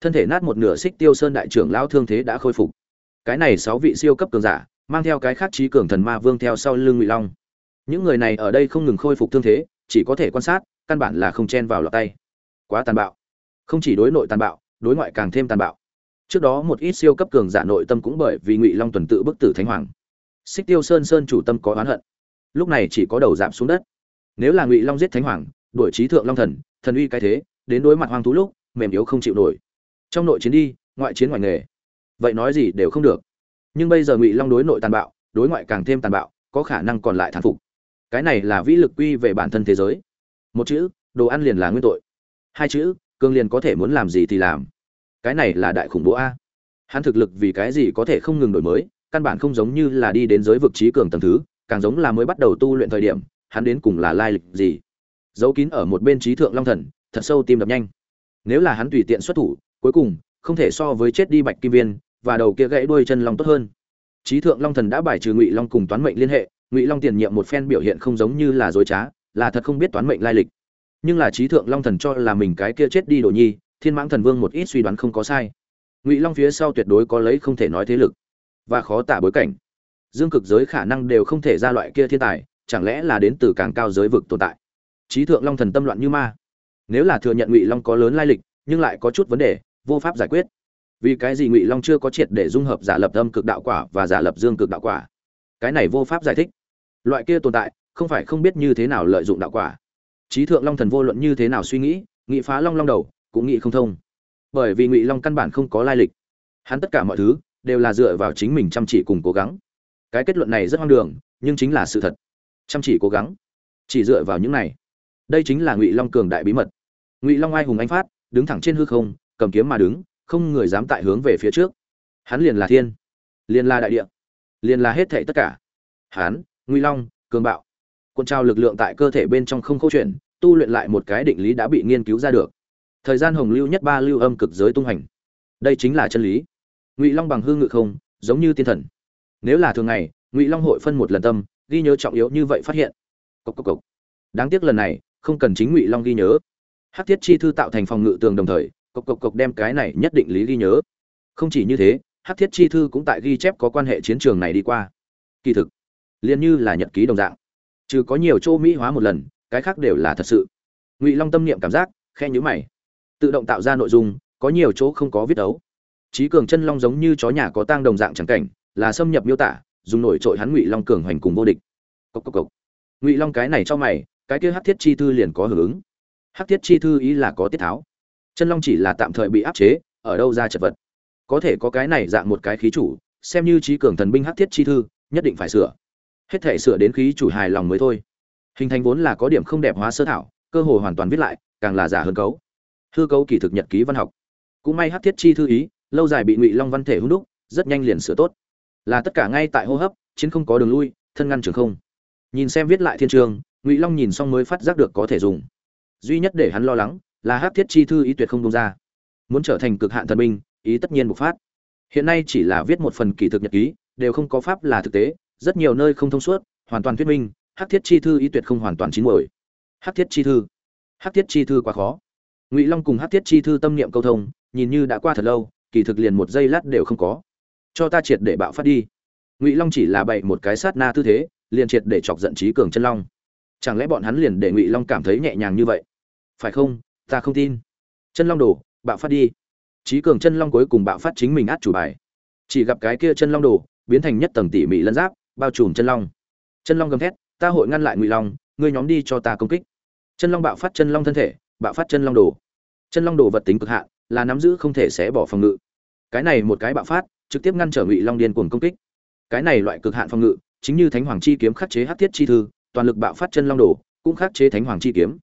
Thân thể nát một nửa xích tiêu sơn đại trưởng lao thương thế đã khôi phục. Cái này sáu vị siêu cấp cường giả, mang theo cái khác trí cường thần ma vương theo sau lưng ngụy long. Những người này ở đây không ngừng khôi phục thương thế, chỉ có thể quan sát, căn bản là không chen vào lọt tay. Quá tàn bạo. Không chỉ đối nội tàn bạo, đối ngoại càng thêm tàn bạo. Trước đó một ít siêu cấp cường giả nội tâm cũng bởi vì ngụy long tuần tự bức tử thánh hoàng. Xích tiêu sơn sơn chủ tâm có oán hận. Lúc này chỉ có đầu giảm xuống đất. Nếu là ngụy long giết thánh hoàng, đuổi trí thượng long thần thần uy cái thế, đến đối mặt hoang thú lúc mềm yếu không chịu nổi. Trong nội chiến đi, ngoại chiến ngoài nghề. Vậy nói gì đều không được. Nhưng bây giờ ngụy long đối nội tàn bạo, đối ngoại càng thêm tàn bạo, có khả năng còn lại thán phục. Cái này là vĩ lực quy về bản thân thế giới. Một chữ, đồ ăn liền là nguyên tội. Hai chữ, cương liền có thể muốn làm gì thì làm. Cái này là đại khủng bố a. Hắn thực lực vì cái gì có thể không ngừng đổi mới, căn bản không giống như là đi đến giới vực trí cường tầng thứ, càng giống là mới bắt đầu tu luyện thời điểm, hắn đến cùng là lai lịch gì. Giấu kín ở một bên trí thượng long thần, thật sâu tim đập nhanh nếu là hắn tùy tiện xuất thủ, cuối cùng, không thể so với chết đi bạch kim viên, và đầu kia gãy đuôi chân long tốt hơn. Trí thượng long thần đã bài trừ ngụy long cùng toán mệnh liên hệ, ngụy long tiền nhiệm một phen biểu hiện không giống như là dối trá, là thật không biết toán mệnh lai lịch. Nhưng là trí thượng long thần cho là mình cái kia chết đi đồ nhi, thiên mãng thần vương một ít suy đoán không có sai. Ngụy long phía sau tuyệt đối có lấy không thể nói thế lực, và khó tả bối cảnh. Dương cực giới khả năng đều không thể ra loại kia thiên tài, chẳng lẽ là đến từ càng cao giới vực tồn tại? Trí thượng long thần tâm loạn như ma nếu là thừa nhận ngụy long có lớn lai lịch, nhưng lại có chút vấn đề, vô pháp giải quyết. Vì cái gì ngụy long chưa có triệt để dung hợp giả lập âm cực đạo quả và giả lập dương cực đạo quả? Cái này vô pháp giải thích. Loại kia tồn tại, không phải không biết như thế nào lợi dụng đạo quả. Trí thượng long thần vô luận như thế nào suy nghĩ nghĩ phá long long đầu, cũng nghĩ không thông. Bởi vì ngụy long căn bản không có lai lịch. Hắn tất cả mọi thứ, đều là dựa vào chính mình chăm chỉ cùng cố gắng. Cái kết luận này rất hoang đường, nhưng chính là sự thật. Chăm chỉ cố gắng. Chỉ dựa vào những này. Đây chính là ngụy long cường đại bí mật ngụy long ai hùng anh phát đứng thẳng trên hư không cầm kiếm mà đứng không người dám tại hướng về phía trước hắn liền là thiên liền là đại địa liền là hết thệ tất cả hắn ngụy long cường bạo cuộn trao lực lượng tại cơ thể bên trong không câu chuyện tu luyện lại một cái định lý đã bị nghiên cứu ra được thời gian hồng lưu nhất ba lưu âm cực giới tung hành đây chính là chân lý ngụy long bằng hư ngự không giống như tiên thần nếu là thường ngày ngụy long hội phân một lần tâm ghi nhớ trọng yếu như vậy phát hiện cốc cốc cốc. đáng tiếc lần này không cần chính ngụy long ghi nhớ hát thiết chi thư tạo thành phòng ngự tường đồng thời, cộc cộc cộc đem cái này nhất định lý ghi nhớ. Không chỉ như thế hát thiết chi thư cũng tại ghi chép có quan hệ chiến trường này đi qua. Kỳ thực, liền như là nhật ký đồng dạng, trừ có nhiều chỗ mỹ hóa một lần, cái khác đều là thật sự. Ngụy long tâm niệm cảm giác, khẽ nhíu mày. Tự động tạo ra nội dung, có nhiều chỗ không có viết đấu Chí cường chân long giống như chó nhà có tang đồng dạng chẳng cảnh, là xâm nhập miêu tả, dùng nổi trội hắn ngụy long cường hoành cùng vô địch. Cốc cốc cốc. ngụy long cái này cho mày, cái kia hắc thiết chi thư liền có hưởng ứng hắc thiết chi thư ý là có tiết tháo. Chân long chỉ là tạm thời bị áp chế, ở đâu ra chật vật. Có thể có cái này dạng một cái khí chủ, xem như trí cường thần binh hắc thiết chi thư, nhất định phải sửa. Hết thể sửa đến khí chủ hài lòng mới thôi. Hình thành vốn là có điểm không đẹp hóa sơ thảo, cơ hội hoàn toàn viết lại, càng là giả hơn cấu. Hư cấu kỳ thực nhật ký văn học. Cũng may hắc thiết chi thư ý, lâu dài bị ngụy long văn thể hung đúc, rất nhanh liền sửa tốt. Là tất cả ngay tại hô hấp, chiến không có đường lui, thân ngăn trường không. Nhìn xem viết lại thiên trường, ngụy long nhìn xong mới phát giác được có thể dùng duy nhất để hắn lo lắng là hát thiết chi thư ý tuyệt không đông ra. Muốn trở thành cực hạn thần binh, ý tất nhiên bộc phát. Hiện nay chỉ là viết một phần kỳ thực nhật ký, đều không có pháp là thực tế, rất nhiều nơi không thông suốt, hoàn toàn thuyết minh, hát thiết chi thư ý tuyệt không hoàn toàn chín mồi hát thiết chi thư. Hát thiết chi thư quá khó. Ngụy long cùng hát thiết chi thư tâm niệm câu thông, nhìn như đã qua thật lâu, kỳ thực liền một giây lát đều không có. Cho ta triệt để bạo phát đi. Ngụy long chỉ là bậy một cái sát na tư thế, liền triệt để chọc giận trí cường chân long. Chẳng lẽ bọn hắn liền để ngụy long cảm thấy nhẹ nhàng như vậy? Phải không? Ta không tin. Chân long đồ bạo phát đi. Trí cường chân long cuối cùng bạo phát chính mình át chủ bài. Chỉ gặp cái kia chân long đồ biến thành nhất tầng tỉ mỉ lân giáp, bao trùm chân long. Chân long gầm thét, ta hội ngăn lại ngụy long, ngươi nhóm đi cho ta công kích. Chân long bạo phát chân long thân thể, bạo phát chân long đồ chân long đồ vật tính cực hạn, là nắm giữ không thể xé bỏ phòng ngự. Cái này một cái bạo phát, trực tiếp ngăn trở ngụy long điên cuồng công kích. Cái này loại cực hạn phòng ngự, chính như thánh hoàng chi kiếm khắc chế hắc thiết chi thư, toàn lực bạo phát chân long đồ cũng khắc chế thánh hoàng chi kiếm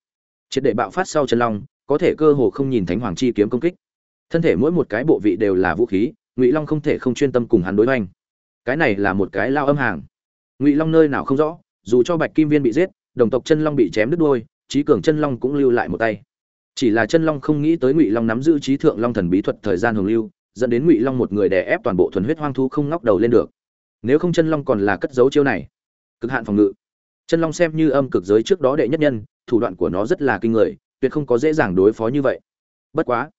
triệt để bạo phát sau chân long, có thể cơ hồ không nhìn thánh hoàng chi kiếm công kích. Thân thể mỗi một cái bộ vị đều là vũ khí, ngụy long không thể không chuyên tâm cùng hắn đối hoành. Cái này là một cái lao âm hàng. Ngụy long nơi nào không rõ, dù cho bạch kim viên bị giết, đồng tộc chân long bị chém đứt đôi trí cường chân long cũng lưu lại một tay. Chỉ là chân long không nghĩ tới ngụy long nắm giữ trí thượng long thần bí thuật thời gian hồng lưu, dẫn đến ngụy long một người đè ép toàn bộ thuần huyết hoang thú không ngóc đầu lên được. Nếu không chân long còn là cất dấu chiêu này, cực hạn phòng ngự. Chân long xem như âm cực giới trước đó đệ nhất nhân thủ đoạn của nó rất là kinh người, tuyệt không có dễ dàng đối phó như vậy. Bất quá,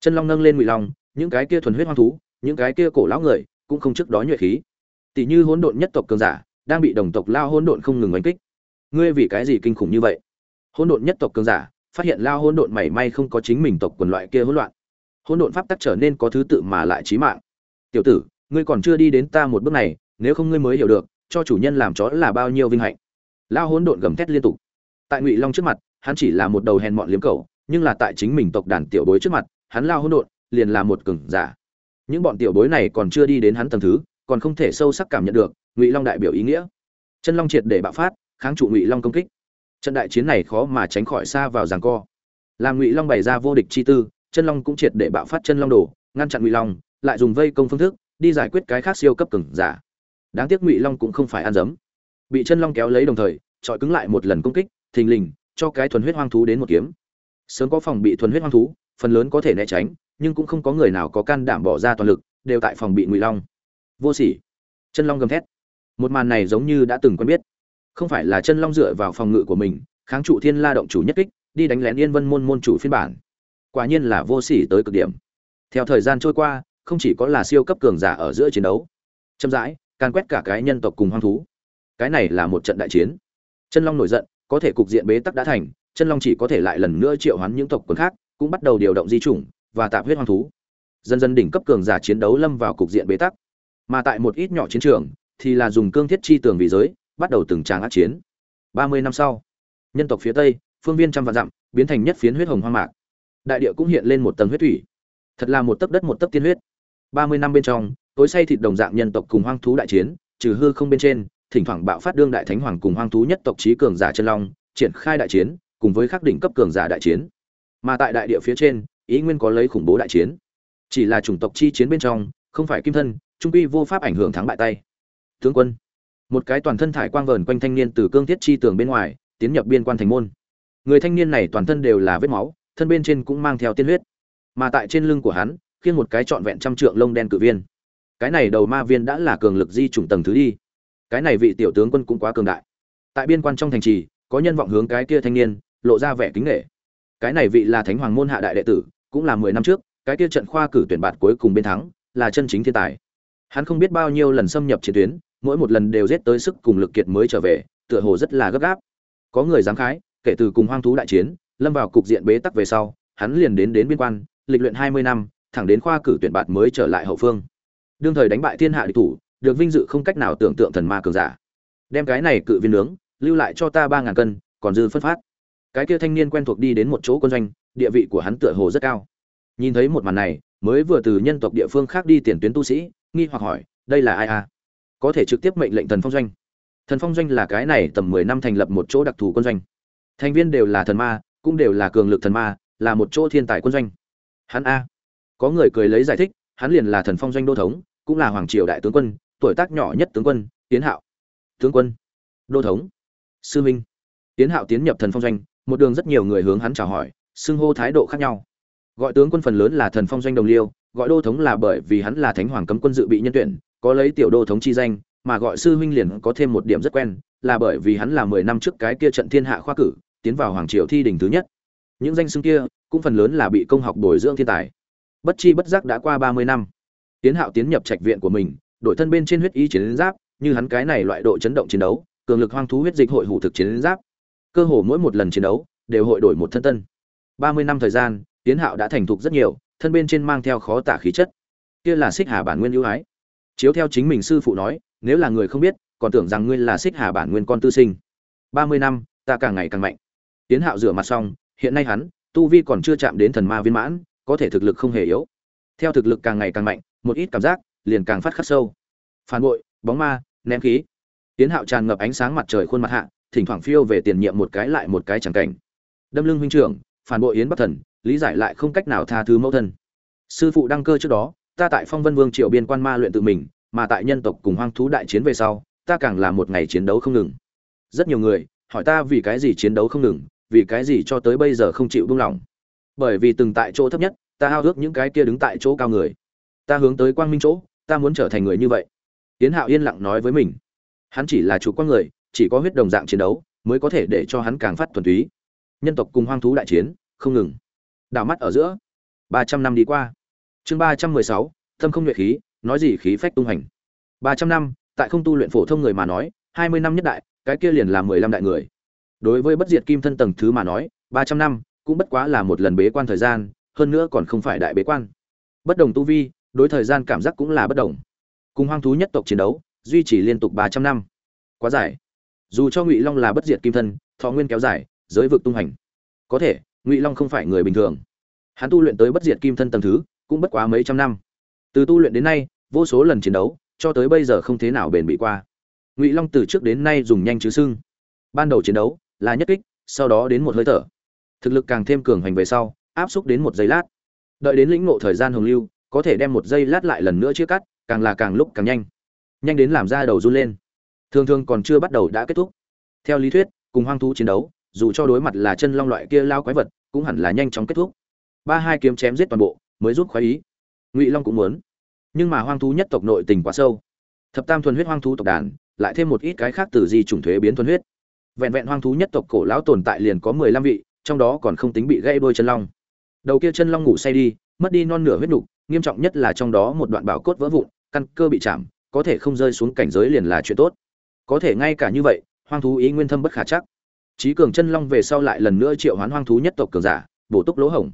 chân long nâng lên ngụy long, những cái kia thuần huyết hoang thú, những cái kia cổ lão người cũng không trước đó nhuệ khí. Tỷ như hỗn độn nhất tộc cường giả, đang bị đồng tộc lao hỗn độn không ngừng đánh kích. Ngươi vì cái gì kinh khủng như vậy? Hỗn độn nhất tộc cường giả phát hiện lao hỗn độn mảy may không có chính mình tộc quần loại kia hỗn loạn. Hỗn độn pháp tắc trở nên có thứ tự mà lại chí mạng. Tiểu tử, ngươi còn chưa đi đến ta một bước này, nếu không ngươi mới hiểu được, cho chủ nhân làm chó là bao nhiêu vinh hạnh. Lao hỗn độn gầm thét liên tục tại ngụy long trước mặt, hắn chỉ là một đầu hèn mọn liếm cầu nhưng là tại chính mình tộc đàn tiểu bối trước mặt, hắn lao hỗn độn, liền là một cường giả. Những bọn tiểu bối này còn chưa đi đến hắn tầng thứ, còn không thể sâu sắc cảm nhận được ngụy long đại biểu ý nghĩa. Chân long triệt để bạo phát, kháng trụ ngụy long công kích. Trận đại chiến này khó mà tránh khỏi xa vào giằng co. Làm ngụy long bày ra vô địch chi tư, chân long cũng triệt để bạo phát chân long đồ, ngăn chặn ngụy long, lại dùng vây công phương thức, đi giải quyết cái khác siêu cấp cường giả. Đáng tiếc ngụy long cũng không phải ăn dấm. Bị chân long kéo lấy đồng thời trọi cứng lại một lần công kích thình lình, cho cái thuần huyết hoang thú đến một kiếm. Sớm có phòng bị thuần huyết hoang thú, phần lớn có thể né tránh, nhưng cũng không có người nào có can đảm bỏ ra toàn lực, đều tại phòng bị ngụy long. Vô sỉ. Chân long gầm thét. Một màn này giống như đã từng quen biết. Không phải là chân long dựa vào phòng ngự của mình, kháng trụ thiên la động chủ nhất kích, đi đánh lén yên vân môn môn chủ phiên bản. Quả nhiên là vô sỉ tới cực điểm. Theo thời gian trôi qua, không chỉ có là siêu cấp cường giả ở giữa chiến đấu, chậm rãi can quét cả cái nhân tộc cùng hoang thú. Cái này là một trận đại chiến. Chân long nổi giận có thể cục diện bế tắc đã thành, chân long chỉ có thể lại lần nữa triệu hoán những tộc quần khác, cũng bắt đầu điều động di chủng và tạp huyết hoang thú. Dần dần đỉnh cấp cường giả chiến đấu lâm vào cục diện bế tắc. Mà tại một ít nhỏ chiến trường, thì là dùng cương thiết chi tường vì giới, bắt đầu từng tràng ác chiến. Ba mươi năm sau, nhân tộc phía tây, phương viên trăm vạn dặm, biến thành nhất phiến huyết hồng hoang mạc. Đại địa cũng hiện lên một tầng huyết thủy. Thật là một tấc đất một tấc tiên huyết. Ba mươi năm bên trong, tối say thịt đồng dạng nhân tộc cùng hoang thú đại chiến, trừ hư không bên trên thỉnh thoảng bạo phát đương đại thánh hoàng cùng hoang thú nhất tộc trí cường giả chân long, triển khai đại chiến, cùng với khắc đỉnh cấp cường giả đại chiến. Mà tại đại địa phía trên, ý nguyên có lấy khủng bố đại chiến. Chỉ là chủng tộc chi chiến bên trong, không phải kim thân, trung quy vô pháp ảnh hưởng thắng bại tay. Tướng quân, một cái toàn thân thải quang vờn quanh thanh niên từ cương thiết chi tường bên ngoài, tiến nhập biên quan thành môn. Người thanh niên này toàn thân đều là vết máu, thân bên trên cũng mang theo tiên huyết. Mà tại trên lưng của hắn, khiêng một cái trọn vẹn trăm trượng lông đen cự viên. Cái này đầu ma viên đã là cường lực di chủng tầng thứ đi cái này vị tiểu tướng quân cũng quá cường đại. Tại biên quan trong thành trì, có nhân vọng hướng cái kia thanh niên, lộ ra vẻ kính nghệ cái này vị là thánh hoàng môn hạ đại đệ tử, cũng là mười năm trước, cái kia trận khoa cử tuyển bạt cuối cùng bên thắng, là chân chính thiên tài. Hắn không biết bao nhiêu lần xâm nhập chiến tuyến, mỗi một lần đều giết tới sức cùng lực kiệt mới trở về, tựa hồ rất là gấp gáp. Có người dám khái, kể từ cùng hoang thú đại chiến, lâm vào cục diện bế tắc về sau, hắn liền đến đến biên quan, lịch luyện hai mươi năm, thẳng đến khoa cử tuyển bạt mới trở lại hậu phương. Đương thời đánh bại thiên hạ địch thủ được vinh dự không cách nào tưởng tượng thần ma cường giả. Đem cái này cự viên nướng, lưu lại cho ta ba ngàn cân, còn dư phân phát. Cái kia thanh niên quen thuộc đi đến một chỗ quân doanh, địa vị của hắn tựa hồ rất cao. Nhìn thấy một màn này, mới vừa từ nhân tộc địa phương khác đi tiền tuyến tu sĩ, nghi hoặc hỏi, đây là ai à có thể trực tiếp mệnh lệnh thần phong doanh. Thần phong doanh là cái này tầm mười năm thành lập một chỗ đặc thù quân doanh. Thành viên đều là thần ma, cũng đều là cường lực thần ma, là một chỗ thiên tài quân doanh. Hắn a? Có người cười lấy giải thích, hắn liền là thần phong doanh đô thống, cũng là hoàng triều đại tướng quân tuổi tác nhỏ nhất tướng quân, tiến hạo. Tướng quân, đô thống. Sư minh. Tiến hạo tiến nhập thần phong doanh, một đường rất nhiều người hướng hắn chào hỏi, xưng hô thái độ khác nhau. Gọi tướng quân phần lớn là thần phong doanh đồng liêu, gọi đô thống là bởi vì hắn là thánh hoàng cấm quân dự bị nhân tuyển, có lấy tiểu đô thống chi danh, mà gọi sư huynh liền có thêm một điểm rất quen, là bởi vì hắn là mười năm trước cái kia trận thiên hạ khoa cử, tiến vào hoàng triều thi đỉnh thứ nhất. Những danh xưng kia, cũng phần lớn là bị công học bồi dưỡng thiên tài. Bất chi bất giác đã qua ba mươi năm. Tiến hạo tiến nhập trạch viện của mình đội thân bên trên huyết ý chiến giáp, như hắn cái này loại độ chấn động chiến đấu, cường lực hoang thú huyết dịch hội hủ thực chiến giáp. Cơ hồ mỗi một lần chiến đấu, đều hội đổi một thân tân. Ba mươi năm thời gian, tiến hạo đã thành thục rất nhiều, thân bên trên mang theo khó tả khí chất. Kia là xích hà bản nguyên ưu ái. Chiếu theo chính mình sư phụ nói, nếu là người không biết, còn tưởng rằng ngươi là xích hà bản nguyên con tư sinh. Ba mươi năm, ta càng ngày càng mạnh. Tiến hạo rửa mặt xong, hiện nay hắn, tu vi còn chưa chạm đến thần ma viên mãn, có thể thực lực không hề yếu. Theo thực lực càng ngày càng mạnh, một ít cảm giác liền càng phát khắc sâu. Phản bội, bóng ma, ném khí. Tiến hạo tràn ngập ánh sáng mặt trời khuôn mặt hạ, thỉnh thoảng phiêu về tiền nhiệm một cái lại một cái chẳng cảnh. Đâm lưng huynh trưởng, phản bội yến bắc thần, lý giải lại không cách nào tha thứ mẫu thân. Sư phụ đăng cơ trước đó, ta tại phong vân vương triệu biên quan ma luyện tự mình, mà tại nhân tộc cùng hoang thú đại chiến về sau, ta càng là một ngày chiến đấu không ngừng. Rất nhiều người, hỏi ta vì cái gì chiến đấu không ngừng, vì cái gì cho tới bây giờ không chịu buông lỏng. Bởi vì từng tại chỗ thấp nhất, ta hao ước những cái kia đứng tại chỗ cao người. Ta hướng tới quang minh chỗ ta muốn trở thành người như vậy. Tiến hạo yên lặng nói với mình. Hắn chỉ là chủ quan người, chỉ có huyết đồng dạng chiến đấu, mới có thể để cho hắn càng phát thuần túy. Nhân tộc cùng hoang thú đại chiến, không ngừng. Đảo mắt ở giữa. Ba trăm năm đi qua. Chương ba trăm mười sáu tâm không luyện khí, nói gì khí phách tung hành ba trăm năm, tại không tu luyện phổ thông người mà nói, hai mươi năm nhất đại, cái kia liền là mười lăm đại người. Đối với bất diệt kim thân tầng thứ mà nói, ba trăm năm cũng bất quá là một lần bế quan thời gian, hơn nữa còn không phải đại bế quan. Bất đồng tu vi đối thời gian cảm giác cũng là bất đồng. Cùng hoang thú nhất tộc chiến đấu, duy trì liên tục ba trăm năm. Quá dài. Dù cho ngụy long là bất diệt kim thân, thọ nguyên kéo dài, giới vực tung hành có thể, ngụy long không phải người bình thường. Hắn tu luyện tới bất diệt kim thân tầng thứ, cũng bất quá mấy trăm năm. Từ tu luyện đến nay, vô số lần chiến đấu, cho tới bây giờ không thế nào bền bị qua. Ngụy long từ trước đến nay dùng nhanh chứ sưng ban đầu chiến đấu là nhất kích, sau đó đến một hơi thở. Thực lực càng thêm cường hành về sau, áp xúc đến một giây lát. Đợi đến lĩnh ngộ thời gian hồng lưu có thể đem một giây lát lại lần nữa chia cắt, càng là càng lúc càng nhanh. Nhanh đến làm ra đầu run lên. Thường thường còn chưa bắt đầu đã kết thúc. Theo lý thuyết, cùng hoang thú chiến đấu, dù cho đối mặt là chân long loại kia lao quái vật, cũng hẳn là nhanh chóng kết thúc. Ba hai kiếm chém giết toàn bộ, mới rút khoái ý. Ngụy long cũng muốn. Nhưng mà hoang thú nhất tộc nội tình quá sâu. Thập tam thuần huyết hoang thú tộc đàn, lại thêm một ít cái khác từ di chủng thuế biến thuần huyết. Vẹn vẹn hoang thú nhất tộc cổ lão tồn tại liền có mười lăm vị, trong đó còn không tính bị gãy đôi chân long. Đầu kia chân long ngủ say đi, mất đi non nửa huyết nục nghiêm trọng nhất là trong đó một đoạn bảo cốt vỡ vụn, căn cơ bị chạm, có thể không rơi xuống cảnh giới liền là chuyện tốt. Có thể ngay cả như vậy, hoang thú ý nguyên thâm bất khả chắc. Trí cường chân long về sau lại lần nữa triệu hoán hoang thú nhất tộc cường giả, bổ túc lỗ hổng.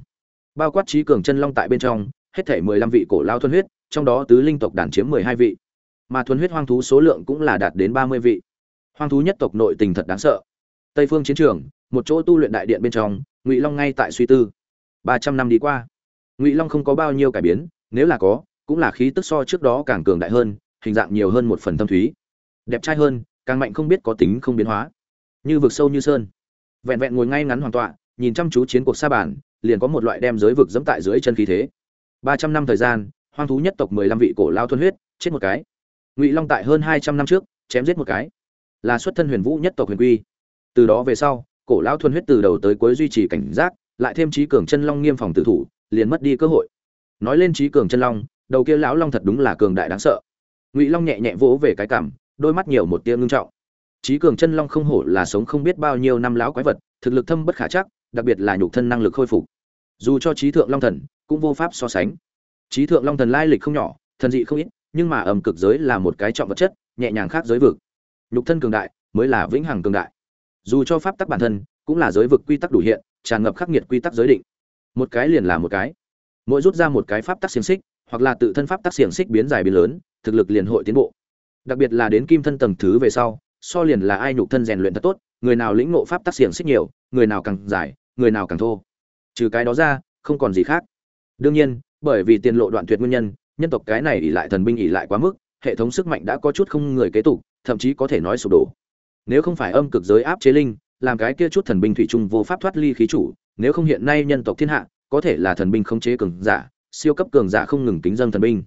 Bao quát trí cường chân long tại bên trong, hết thể mười lăm vị cổ lao thuần huyết, trong đó tứ linh tộc đàn chiếm mười hai vị. Mà thuần huyết hoang thú số lượng cũng là đạt đến ba mươi vị. Hoang thú nhất tộc nội tình thật đáng sợ. Tây phương chiến trường, một chỗ tu luyện đại điện bên trong, ngụy long ngay tại suy tư. Ba trăm năm đi qua ngụy long không có bao nhiêu cải biến nếu là có cũng là khí tức so trước đó càng cường đại hơn hình dạng nhiều hơn một phần tâm thúy đẹp trai hơn càng mạnh không biết có tính không biến hóa như vực sâu như sơn vẹn vẹn ngồi ngay ngắn hoàn tọa nhìn chăm chú chiến cuộc xa bản liền có một loại đem giới vực dẫm tại dưới chân khí thế ba trăm năm thời gian hoang thú nhất tộc mười lăm vị cổ lao thuần huyết chết một cái ngụy long tại hơn hai trăm năm trước chém giết một cái là xuất thân huyền vũ nhất tộc huyền quy từ đó về sau cổ lao thuần huyết từ đầu tới cuối duy trì cảnh giác lại thêm trí cường chân long nghiêm phòng tự thủ liền mất đi cơ hội. Nói lên trí cường chân long, đầu kia lão long thật đúng là cường đại đáng sợ. Ngụy long nhẹ nhẹ vỗ về cái cảm đôi mắt nhiều một tia ngưng trọng. Trí cường chân long không hổ là sống không biết bao nhiêu năm lão quái vật, thực lực thâm bất khả chắc, đặc biệt là nhục thân năng lực khôi phục. Dù cho trí thượng long thần, cũng vô pháp so sánh. Trí thượng long thần lai lịch không nhỏ, thần dị không ít, nhưng mà ẩm cực giới là một cái trọng vật chất, nhẹ nhàng khác giới vực. Nhục thân cường đại, mới là vĩnh hằng cường đại. Dù cho pháp tắc bản thân, cũng là giới vực quy tắc đủ hiện, tràn ngập khắc nghiệt quy tắc giới định một cái liền là một cái. Mỗi rút ra một cái pháp tắc xiềng xích, hoặc là tự thân pháp tắc xiềng xích biến dài biến lớn, thực lực liền hội tiến bộ. Đặc biệt là đến kim thân tầng thứ về sau, so liền là ai nhục thân rèn luyện thật tốt, người nào lĩnh ngộ pháp tắc xiềng xích nhiều, người nào càng dài, người nào càng thô. Trừ cái đó ra, không còn gì khác. Đương nhiên, bởi vì tiền lộ đoạn tuyệt nguyên nhân nhân tộc cái này ỉ lại thần binh ỉ lại quá mức, hệ thống sức mạnh đã có chút không người kế tục, thậm chí có thể nói sụp đổ. Nếu không phải âm cực giới áp chế linh, làm cái kia chút thần binh thủy chung vô pháp thoát ly khí chủ nếu không hiện nay nhân tộc thiên hạ, có thể là thần binh không chế cường giả, siêu cấp cường giả không ngừng kính dâng thần binh.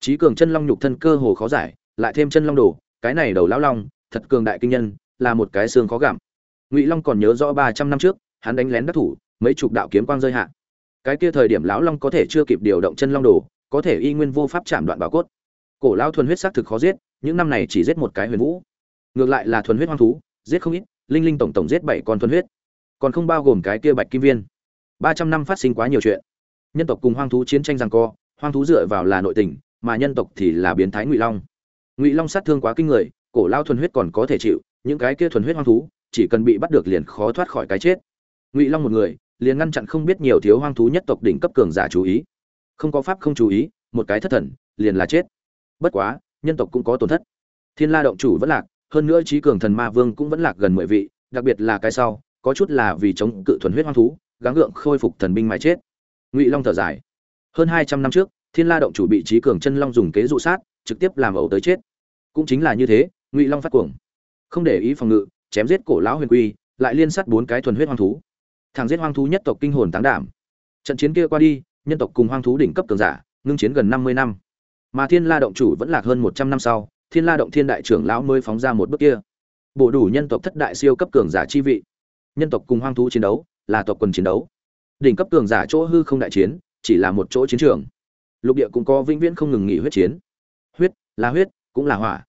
Trí cường chân long nhục thân cơ hồ khó giải, lại thêm chân long đồ, cái này đầu lão long, thật cường đại kinh nhân, là một cái xương khó gặm. Ngụy long còn nhớ rõ ba trăm năm trước, hắn đánh lén đắc thủ, mấy chục đạo kiếm quang rơi hạ. Cái kia thời điểm lão long có thể chưa kịp điều động chân long đồ, có thể y nguyên vô pháp chạm đoạn bảo cốt. Cổ lao thuần huyết xác thực khó giết, những năm này chỉ giết một cái huyền vũ. Ngược lại là thuần huyết hoang thú, giết không ít, linh linh tổng tổng giết bảy con thuần huyết còn không bao gồm cái kia bạch kim viên. Ba trăm năm phát sinh quá nhiều chuyện. Nhân tộc cùng hoang thú chiến tranh rằng co, hoang thú dựa vào là nội tình, mà nhân tộc thì là biến thái ngụy long. Ngụy long sát thương quá kinh người, cổ lao thuần huyết còn có thể chịu, những cái kia thuần huyết hoang thú, chỉ cần bị bắt được liền khó thoát khỏi cái chết. Ngụy long một người, liền ngăn chặn không biết nhiều thiếu hoang thú nhất tộc đỉnh cấp cường giả chú ý. Không có pháp không chú ý, một cái thất thần, liền là chết. Bất quá, nhân tộc cũng có tổn thất. Thiên la động chủ vẫn lạc, hơn nữa trí cường thần ma vương cũng vẫn lạc gần mười vị, đặc biệt là cái sau có chút là vì chống cự thuần huyết hoang thú, gắng gượng khôi phục thần binh mà chết. Ngụy long thở dài. Hơn hai trăm năm trước, thiên la động chủ bị trí cường chân long dùng kế dụ sát, trực tiếp làm ẩu tới chết. Cũng chính là như thế, ngụy long phát cuồng. Không để ý phòng ngự, chém giết cổ lão huyền quy, lại liên sát bốn cái thuần huyết hoang thú. Thằng giết hoang thú nhất tộc kinh hồn táng đảm. Trận chiến kia qua đi, nhân tộc cùng hoang thú đỉnh cấp cường giả, ngưng chiến gần năm mươi năm. Mà thiên la động chủ vẫn lạc hơn một trăm năm sau, thiên la động thiên đại trưởng lão mới phóng ra một bước kia. Bổ đủ nhân tộc thất đại siêu cấp cường giả chi vị nhân tộc cùng hoang thú chiến đấu, là tộc quần chiến đấu. Đỉnh cấp cường giả chỗ hư không đại chiến, chỉ là một chỗ chiến trường. Lục địa cũng có vĩnh viễn không ngừng nghỉ huyết chiến. Huyết, là huyết, cũng là hỏa.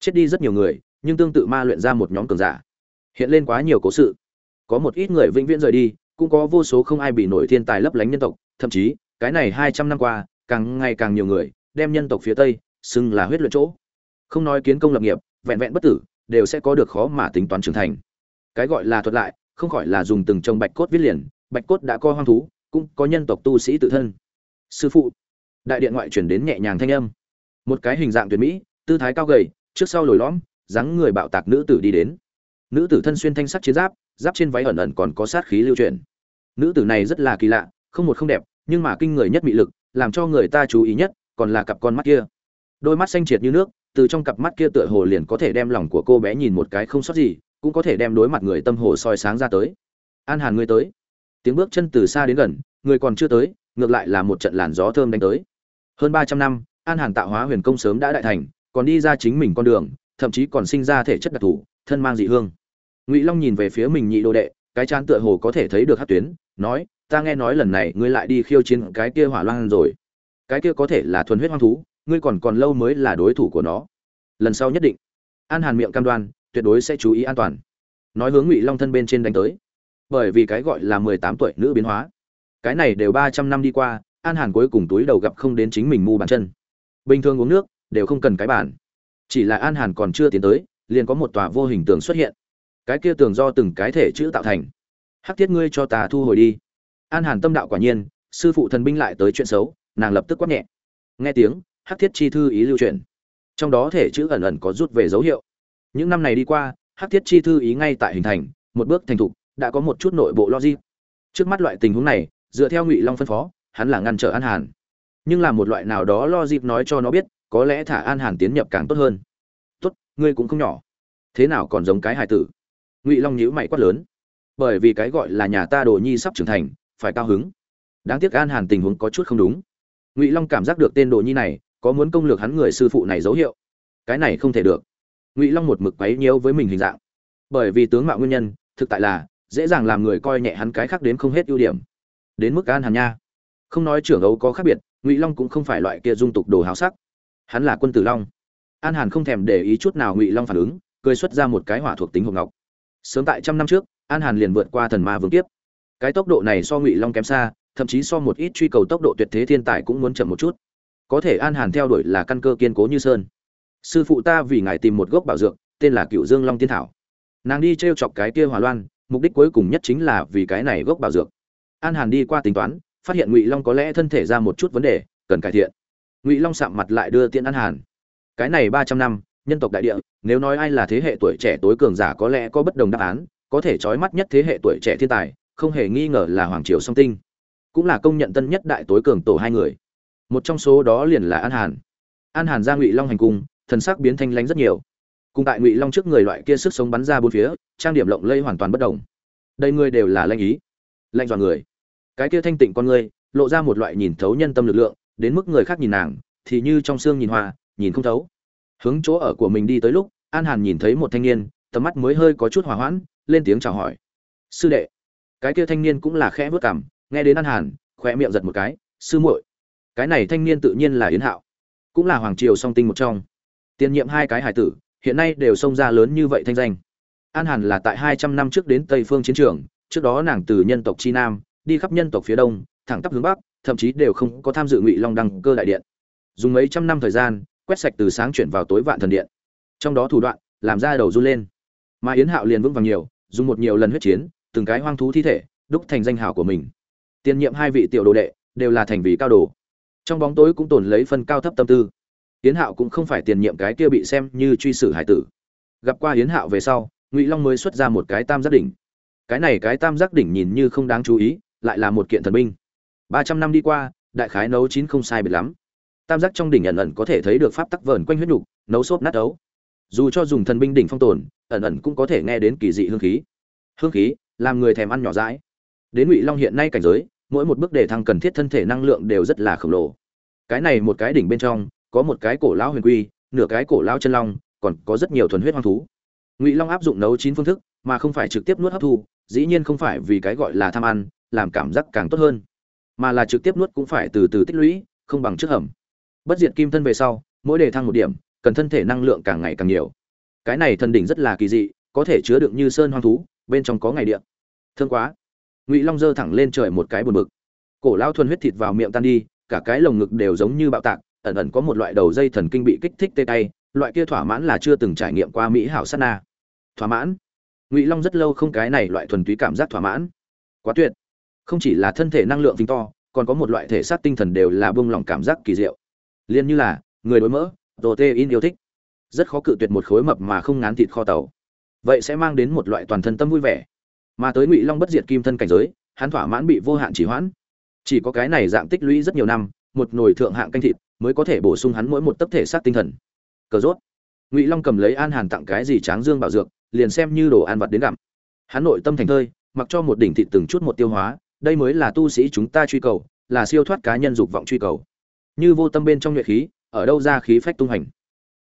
Chết đi rất nhiều người, nhưng tương tự ma luyện ra một nhóm cường giả. Hiện lên quá nhiều cố sự. Có một ít người vĩnh viễn rời đi, cũng có vô số không ai bị nổi thiên tài lấp lánh nhân tộc. Thậm chí, cái này hai trăm năm qua, càng ngày càng nhiều người, đem nhân tộc phía tây xưng là huyết luyện chỗ. Không nói kiến công lập nghiệp, vẹn vẹn bất tử, đều sẽ có được khó mà tính toán trưởng thành. Cái gọi là thuật lại không khỏi là dùng từng trồng bạch cốt viết liền, bạch cốt đã coi hoang thú, cũng có nhân tộc tu sĩ tự thân. Sư phụ, đại điện ngoại chuyển đến nhẹ nhàng thanh âm. Một cái hình dạng tuyệt mỹ, tư thái cao gầy, trước sau lồi lõm, dáng người bạo tạc nữ tử đi đến. Nữ tử thân xuyên thanh sắc chiến giáp giáp trên váy ẩn ẩn còn có sát khí lưu truyền nữ tử này rất là kỳ lạ, không một không đẹp, nhưng mà kinh người nhất mị lực, làm cho người ta chú ý nhất, còn là cặp con mắt kia. Đôi mắt xanh triệt như nước, từ trong cặp mắt kia tựa hồ liền có thể đem lòng của cô bé nhìn một cái không sót gì cũng có thể đem đối mặt người tâm hồ soi sáng ra tới. An hàn ngươi tới. Tiếng bước chân từ xa đến gần, người còn chưa tới, ngược lại là một trận làn gió thơm đánh tới. Hơn ba trăm năm, an hàn tạo hóa huyền công sớm đã đại thành, còn đi ra chính mình con đường, thậm chí còn sinh ra thể chất đặc thù, thân mang dị hương. Ngụy long nhìn về phía mình nhị đồ đệ, cái chán tựa hồ có thể thấy được hát tuyến, nói, ta nghe nói lần này ngươi lại đi khiêu chiến cái kia hỏa loan rồi. Cái kia có thể là thuần huyết hoang thú, ngươi còn còn lâu mới là đối thủ của nó. Lần sau nhất định. An hàn miệng cam đoan tuyệt đối sẽ chú ý an toàn. Nói hướng ngụy long thân bên trên đánh tới. Bởi vì cái gọi là mười tám tuổi nữ biến hóa. Cái này đều ba trăm năm đi qua, an hàn cuối cùng túi đầu gặp không đến chính mình mu bàn chân. Bình thường uống nước, đều không cần cái bản chỉ là an hàn còn chưa tiến tới, liền có một tòa vô hình tường xuất hiện. Cái kia tường do từng cái thể chữ tạo thành. Hắc thiết ngươi cho ta thu hồi đi. An hàn tâm đạo quả nhiên, sư phụ thần binh lại tới chuyện xấu, nàng lập tức quát nhẹ. Nghe tiếng, hắc thiết chi thư ý lưu truyền. Trong đó thể chữ ẩn ẩn có rút về dấu hiệu những năm này đi qua, hắc thiết chi thư ý ngay tại hình thành, một bước thành thục, đã có một chút nội bộ logic. Trước mắt loại tình huống này, dựa theo ngụy long phân phó, hắn là ngăn trở an hàn. Nhưng là một loại nào đó logic nói cho nó biết, có lẽ thả an hàn tiến nhập càng tốt hơn. Tốt, ngươi cũng không nhỏ. Thế nào còn giống cái hài tử? Ngụy long nhíu mày quát lớn. Bởi vì cái gọi là nhà ta đồ nhi sắp trưởng thành, phải cao hứng. Đáng tiếc an hàn tình huống có chút không đúng. Ngụy long cảm giác được tên đồ nhi này, có muốn công lược hắn người sư phụ này dấu hiệu. Cái này không thể được ngụy long một mực quấy nhiễu với mình hình dạng. Bởi vì tướng mạo nguyên nhân, thực tại là, dễ dàng làm người coi nhẹ hắn cái khác đến không hết ưu điểm. Đến mức an hàn nha. Không nói trưởng ấu có khác biệt, ngụy long cũng không phải loại kia dung tục đồ háo sắc. Hắn là quân tử long. An hàn không thèm để ý chút nào ngụy long phản ứng, cười xuất ra một cái hỏa thuộc tính hộp ngọc. Sớm tại trăm năm trước, an hàn liền vượt qua thần ma vương tiếp cái tốc độ này so ngụy long kém xa, thậm chí so một ít truy cầu tốc độ tuyệt thế thiên tài cũng muốn chậm một chút. Có thể an hàn theo đuổi là căn cơ kiên cố như sơn sư phụ ta vì ngài tìm một gốc bảo dược, tên là cựu dương long tiên thảo. Nàng đi t r e o chọc cái kia hòa loan, mục đích cuối cùng nhất chính là vì cái này gốc bảo dược. An hàn đi qua tính toán, phát hiện ngụy long có lẽ thân thể ra một chút vấn đề, cần cải thiện. Ngụy long sạm mặt lại đưa tiễn an hàn. Cái này ba trăm năm, nhân tộc đại địa, nếu nói ai là thế hệ tuổi trẻ tối cường giả có lẽ có bất đồng đáp án, có thể trói mắt nhất thế hệ tuổi trẻ thiên tài, không hề nghi ngờ là hoàng triều song tinh. Cũng là công nhận tân nhất đại tối cường tổ hai người. Một trong số đó liền là an hàn. An hàn ra ngụy long hành cung thần sắc biến thanh lánh rất nhiều. Cùng tại ngụy long trước người loại kia sức sống bắn ra bốn phía, trang điểm lộng lây hoàn toàn bất đồng. Đây ngươi đều là lanh ý. Lanh dọa người. Cái kia thanh tịnh con ngươi lộ ra một loại nhìn thấu nhân tâm lực lượng, đến mức người khác nhìn nàng, thì như trong xương nhìn hoa nhìn không thấu. Hướng chỗ ở của mình đi tới lúc, an hàn nhìn thấy một thanh niên, tầm mắt mới hơi có chút hỏa hoãn, lên tiếng chào hỏi. Sư đệ. Cái kia thanh niên cũng là khẽ vớt cảm nghe đến an hàn khỏe miệng giật một cái, sư muội. Cái này thanh niên tự nhiên là yến hạo, cũng là hoàng triều song tinh một trong tiền nhiệm hai cái hải tử, hiện nay đều xông ra lớn như vậy thanh danh. An hàn là tại hai trăm năm trước đến tây phương chiến trường, trước đó nàng từ nhân tộc chi nam, đi khắp nhân tộc phía đông, thẳng tắp hướng bắc, thậm chí đều không có tham dự ngụy long đăng cơ đại điện. Dùng mấy trăm năm thời gian, quét sạch từ sáng chuyển vào tối vạn thần điện. Trong đó thủ đoạn, làm ra đầu run lên. Mà yến hạo liền vững vàng nhiều, dùng một nhiều lần huyết chiến, từng cái hoang thú thi thể, đúc thành danh hào của mình. Tiền nhiệm hai vị tiểu đồ đệ, đều là thành vị cao đồ. Trong bóng tối cũng tồn lấy phân cao thấp tâm tư. Yến Hạo cũng không phải tiền nhiệm cái kia bị xem như truy xử hải tử. Gặp qua Yến Hạo về sau, Ngụy Long mới xuất ra một cái tam giác đỉnh. Cái này cái tam giác đỉnh nhìn như không đáng chú ý, lại là một kiện thần binh. ba trăm năm đi qua, đại khái nấu chín không sai biệt lắm. Tam giác trong đỉnh ẩn ẩn có thể thấy được pháp tắc vờn quanh huyết nhục nấu xốp nát ấu. Dù cho dùng thần binh đỉnh phong tồn, ẩn ẩn cũng có thể nghe đến kỳ dị hương khí. Hương khí, làm người thèm ăn nhỏ dãi. Đến Ngụy Long hiện nay cảnh giới, mỗi một bước đề thăng cần thiết thân thể năng lượng đều rất là khổng lồ cái này một cái đỉnh bên trong có một cái cổ lão huyền quy, nửa cái cổ lão chân long, còn có rất nhiều thuần huyết hoang thú. Ngụy long áp dụng nấu chín phương thức, mà không phải trực tiếp nuốt hấp thu, dĩ nhiên không phải vì cái gọi là tham ăn, làm cảm giác càng tốt hơn, mà là trực tiếp nuốt cũng phải từ từ tích lũy, không bằng trước hầm. Bất diệt kim thân về sau, mỗi đề thăng một điểm, cần thân thể năng lượng càng ngày càng nhiều. Cái này thần đỉnh rất là kỳ dị, có thể chứa đựng như sơn hoang thú, bên trong có ngày điện thương quá. Ngụy long giơ thẳng lên trời một cái buồn bực. Cổ lao thuần huyết thịt vào miệng tan đi, cả cái lồng ngực đều giống như bạo tạc ẩn ẩn có một loại đầu dây thần kinh bị kích thích tê tay, loại kia thỏa mãn là chưa từng trải nghiệm qua mỹ hảo sát na. Thỏa mãn? Ngụy long rất lâu không cái này loại thuần túy cảm giác thỏa mãn. Quá tuyệt. Không chỉ là thân thể năng lượng vinh to, còn có một loại thể xác tinh thần đều là bông lỏng cảm giác kỳ diệu. Liên như là, người đối mỡ đồ tê in yêu thích. Rất khó cự tuyệt một khối mập mà không ngán thịt kho tàu. Vậy sẽ mang đến một loại toàn thân tâm vui vẻ. Mà tới ngụy long bất diệt kim thân cảnh giới, hắn thỏa mãn bị vô hạn chỉ hoãn. Chỉ có cái này dạng tích lũy rất nhiều năm, một nồi thượng hạng canh thịt mới có thể bổ sung hắn mỗi một tấc thể xác tinh thần. Cờ rốt. Ngụy long cầm lấy an hàn tặng cái gì tráng dương bảo dược, liền xem như đồ ăn vặt đến gặm. Hắn nội tâm thành thơi, mặc cho một đỉnh thịt từng chút một tiêu hóa, đây mới là tu sĩ chúng ta truy cầu, là siêu thoát cá nhân dục vọng truy cầu. Như vô tâm bên trong nhuệ khí, ở đâu ra khí phách tung hành.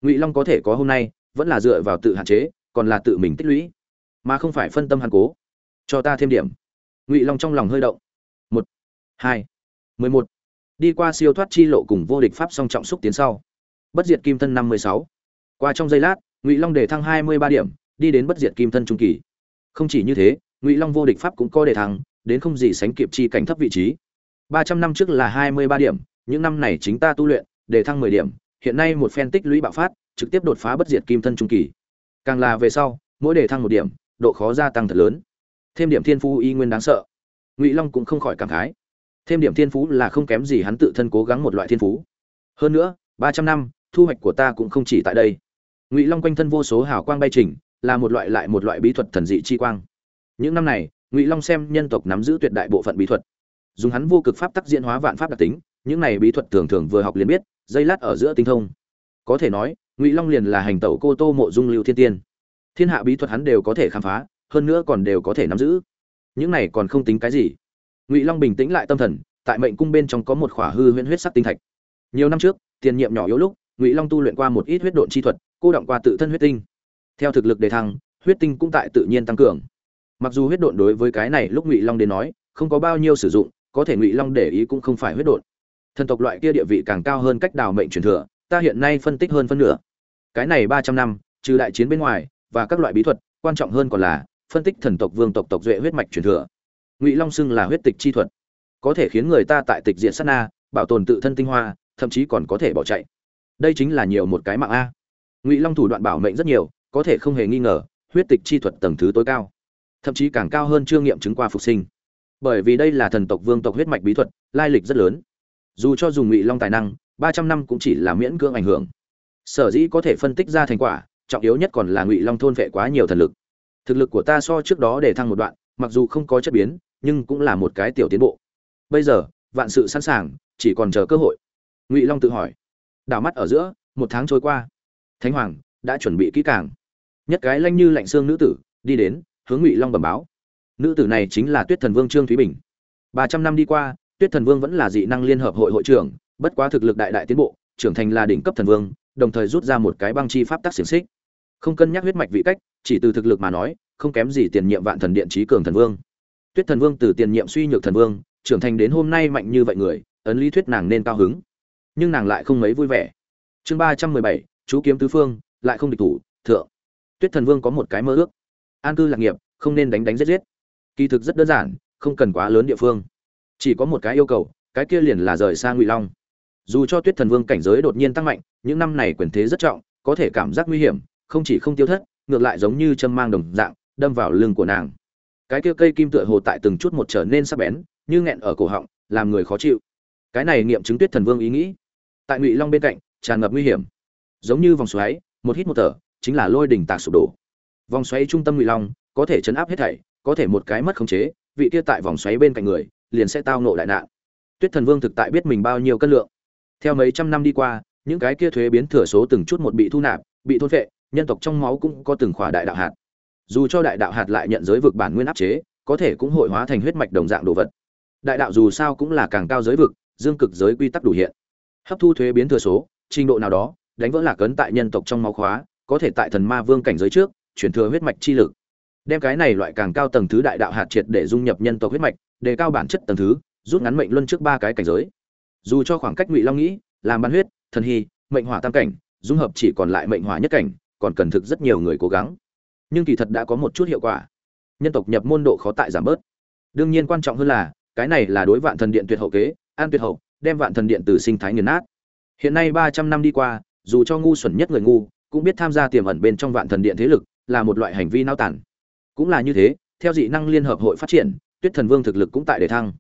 Ngụy long có thể có hôm nay, vẫn là dựa vào tự hạn chế, còn là tự mình tích lũy. Mà không phải phân tâm hàn cố. Cho ta thêm điểm. Ngụy long trong lòng hơi động. Một, hai, mười một đi qua siêu thoát chi lộ cùng vô địch pháp song trọng xúc tiến sau. Bất diệt kim thân năm mươi sáu. Qua trong giây lát, ngụy long đề thăng hai mươi ba điểm, đi đến bất diệt kim thân trung kỳ. Không chỉ như thế, ngụy long vô địch pháp cũng có đề thăng, đến không gì sánh kịp chi cảnh thấp vị trí. ba trăm năm trước là hai mươi ba điểm, những năm này chính ta tu luyện, đề thăng mười điểm, hiện nay một phen tích lũy bạo phát, trực tiếp đột phá bất diệt kim thân trung kỳ. Càng là về sau, mỗi đề thăng một điểm, độ khó gia tăng thật lớn. Thêm điểm thiên phú y nguyên đáng sợ. Ngụy long cũng không khỏi cảm khái thêm điểm thiên phú là không kém gì hắn tự thân cố gắng một loại thiên phú. Hơn nữa, ba trăm năm, thu hoạch của ta cũng không chỉ tại đây. Ngụy long quanh thân vô số hào quang bay trình là một loại lại một loại bí thuật thần dị chi quang. Những năm này, ngụy long xem nhân tộc nắm giữ tuyệt đại bộ phận bí thuật. Dùng hắn vô cực pháp tắc diễn hóa vạn pháp đặc tính, những này bí thuật thường thường vừa học liền biết, dây lát ở giữa tinh thông. Có thể nói, ngụy long liền là hành tẩu cô tô mộ dung lưu thiên tiên. Thiên hạ bí thuật hắn đều có thể khám phá, hơn nữa còn đều có thể nắm giữ. Những này còn không tính cái gì ngụy long bình tĩnh lại tâm thần tại mệnh cung bên trong có một khỏa hư huyễn huyết sắc tinh thạch nhiều năm trước tiền nhiệm nhỏ yếu lúc ngụy long tu luyện qua một ít huyết độn chi thuật cô động qua tự thân huyết tinh theo thực lực đề thăng huyết tinh cũng tại tự nhiên tăng cường mặc dù huyết độn đối với cái này lúc ngụy long đến nói không có bao nhiêu sử dụng có thể ngụy long để ý cũng không phải huyết độn thần tộc loại kia địa vị càng cao hơn cách đào mệnh truyền thừa ta hiện nay phân tích hơn phân nửa cái này ba trăm năm trừ đại chiến bên ngoài và các loại bí thuật quan trọng hơn còn là phân tích thần tộc vương tộc tộc duệ huyết mạch truyền thừa ngụy long xưng là huyết tịch chi thuật có thể khiến người ta tại tịch diện sát na bảo tồn tự thân tinh hoa thậm chí còn có thể bỏ chạy đây chính là nhiều một cái mạng a ngụy long thủ đoạn bảo mệnh rất nhiều có thể không hề nghi ngờ huyết tịch chi thuật tầng thứ tối cao thậm chí càng cao hơn chưa nghiệm chứng qua phục sinh bởi vì đây là thần tộc vương tộc huyết mạch bí thuật lai lịch rất lớn dù cho dùng ngụy long tài năng ba trăm năm cũng chỉ là miễn cưỡng ảnh hưởng sở dĩ có thể phân tích ra thành quả trọng yếu nhất còn là ngụy long thôn vệ quá nhiều thần lực thực lực của ta so trước đó để thăng một đoạn mặc dù không có chất biến nhưng cũng là một cái tiểu tiến bộ. Bây giờ, vạn sự sẵn sàng, chỉ còn chờ cơ hội. Ngụy long tự hỏi. Đảo mắt ở giữa, một tháng trôi qua. Thánh hoàng đã chuẩn bị kỹ càng. Nhất cái lanh như lạnh xương nữ tử, đi đến, hướng ngụy long bẩm báo. Nữ tử này chính là tuyết thần vương trương thúy bình. Ba trăm năm đi qua, tuyết thần vương vẫn là dị năng liên hợp hội hội trưởng, bất quá thực lực đại đại tiến bộ, trưởng thành là đỉnh cấp thần vương, đồng thời rút ra một cái băng chi pháp tắc xiềng xích. Không cân nhắc huyết mạch vị cách, chỉ từ thực lực mà nói, không kém gì tiền nhiệm vạn thần điện trí cường thần vương tuyết thần vương từ tiền nhiệm suy nhược thần vương, trưởng thành đến hôm nay mạnh như vậy người, ấn lý thuyết nàng nên cao hứng. Nhưng nàng lại không mấy vui vẻ. Chương ba trăm mười bảy, chú kiếm tứ phương, lại không địch thủ, thượng. Tuyết thần vương có một cái mơ ước. An cư lạc nghiệp, không nên đánh đánh giết giết. Kỳ thực rất đơn giản, không cần quá lớn địa phương. Chỉ có một cái yêu cầu, cái kia liền là rời xa ngụy long. Dù cho tuyết thần vương cảnh giới đột nhiên tăng mạnh, những năm này quyền thế rất trọng, có thể cảm giác nguy hiểm, không chỉ không tiêu thất, ngược lại giống như châm mang đồng dạng, đâm vào lưng của nàng cái kia cây kim tựa hồ tại từng chút một trở nên sắc bén, như nghẹn ở cổ họng, làm người khó chịu. Cái này nghiệm chứng tuyết thần vương ý nghĩ. Tại ngụy long bên cạnh, tràn ngập nguy hiểm. Giống như vòng xoáy, một hít một thở, chính là lôi đỉnh tạc sụp đổ. Vòng xoáy trung tâm ngụy long, có thể chấn áp hết thảy, có thể một cái mất khống chế, vị kia tại vòng xoáy bên cạnh người, liền sẽ tao nộ đại nạn. Tuyết thần vương thực tại biết mình bao nhiêu cân lượng. Theo mấy trăm năm đi qua, những cái kia thuế biến thừa số từng chút một bị thu nạp, bị thôn vệ nhân tộc trong máu cũng có từng khỏa đại đạo hạt dù cho đại đạo hạt lại nhận giới vực bản nguyên áp chế, có thể cũng hội hóa thành huyết mạch đồng dạng đồ vật. Đại đạo dù sao cũng là càng cao giới vực, dương cực giới quy tắc đủ hiện. Hấp thu thuế biến thừa số, trình độ nào đó, đánh vỡ lạc cấn tại nhân tộc trong máu khóa, có thể tại thần ma vương cảnh giới trước, chuyển thừa huyết mạch chi lực. Đem cái này loại càng cao tầng thứ đại đạo hạt triệt để dung nhập nhân tộc huyết mạch, đề cao bản chất tầng thứ, rút ngắn mệnh luân trước ba cái cảnh giới. Dù cho khoảng cách ngụy long nghĩ, làm ban huyết, thần hy, mệnh hỏa tam cảnh, dung hợp chỉ còn lại mệnh hỏa nhất cảnh, còn cần thực rất nhiều người cố gắng nhưng kỳ thật đã có một chút hiệu quả. Nhân tộc nhập môn độ khó tại giảm bớt. Đương nhiên quan trọng hơn là, cái này là đối vạn thần điện tuyệt hậu kế, an tuyệt hậu, đem vạn thần điện từ sinh thái nghiền nát. Hiện nay ba trăm năm đi qua, dù cho ngu xuẩn nhất người ngu, cũng biết tham gia tiềm ẩn bên trong vạn thần điện thế lực là một loại hành vi nao tản. Cũng là như thế, theo dị năng liên hợp hội phát triển, tuyết thần vương thực lực cũng tại để thăng.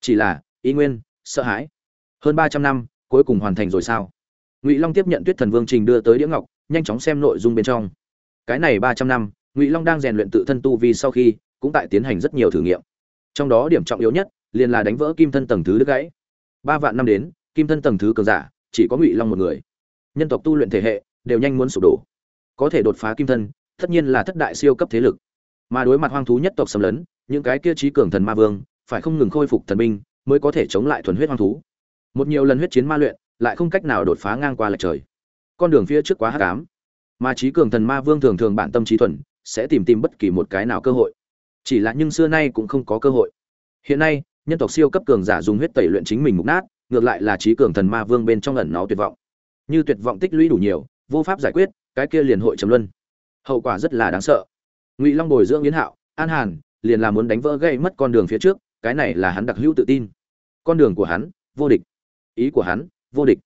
Chỉ là ý nguyên, sợ hãi. Hơn ba trăm năm, cuối cùng hoàn thành rồi sao? Ngụy long tiếp nhận tuyết thần vương trình đưa tới đĩa ngọc, nhanh chóng xem nội dung bên trong cái này ba trăm năm, ngụy long đang rèn luyện tự thân tu vi sau khi, cũng tại tiến hành rất nhiều thử nghiệm. Trong đó điểm trọng yếu nhất, liền là đánh vỡ kim thân tầng thứ đứt gãy. Ba vạn năm đến, kim thân tầng thứ cường giả, chỉ có ngụy long một người. Nhân tộc tu luyện thể hệ, đều nhanh muốn sụp đổ. Có thể đột phá kim thân, tất nhiên là thất đại siêu cấp thế lực. Mà đối mặt hoang thú nhất tộc xâm lấn, những cái kia trí cường thần ma vương, phải không ngừng khôi phục thần binh, mới có thể chống lại thuần huyết hoang thú. Một nhiều lần huyết chiến ma luyện, lại không cách nào đột phá ngang qua lệch trời. Con đường phía trước quá hắc ám mà trí cường thần ma vương thường thường bản tâm trí thuần, sẽ tìm tìm bất kỳ một cái nào cơ hội. Chỉ là nhưng xưa nay cũng không có cơ hội. Hiện nay, nhân tộc siêu cấp cường giả dùng huyết tẩy luyện chính mình mục nát, ngược lại là trí cường thần ma vương bên trong ẩn nó tuyệt vọng. Như tuyệt vọng tích lũy đủ nhiều, vô pháp giải quyết, cái kia liền hội trầm luân. Hậu quả rất là đáng sợ. Ngụy long bồi dưỡng yến hạo, an hàn, liền là muốn đánh vỡ gây mất con đường phía trước, cái này là hắn đặc hữu tự tin. Con đường của hắn, vô địch. Ý của hắn, vô địch.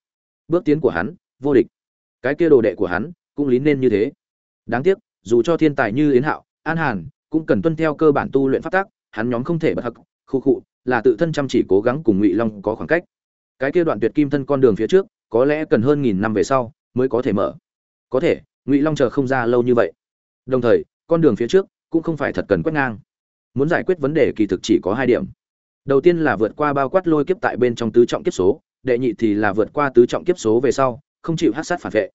Bước tiến của hắn, vô địch. Cái kia đồ đệ của hắn cũng lý nên như thế. Đáng tiếc, dù cho thiên tài như yến hạo, an hàn, cũng cần tuân theo cơ bản tu luyện pháp tắc, hắn nhóm không thể bất hắc. Khu khụ, là tự thân chăm chỉ cố gắng cùng ngụy long có khoảng cách. Cái kia đoạn tuyệt kim thân con đường phía trước, có lẽ cần hơn nghìn năm về sau mới có thể mở. Có thể, ngụy long chờ không ra lâu như vậy. Đồng thời, con đường phía trước cũng không phải thật cần quét ngang. Muốn giải quyết vấn đề kỳ thực chỉ có hai điểm. Đầu tiên là vượt qua bao quát lôi kiếp tại bên trong tứ trọng kiếp số, đệ nhị thì là vượt qua tứ trọng kiếp số về sau, không chịu hát sát phản vệ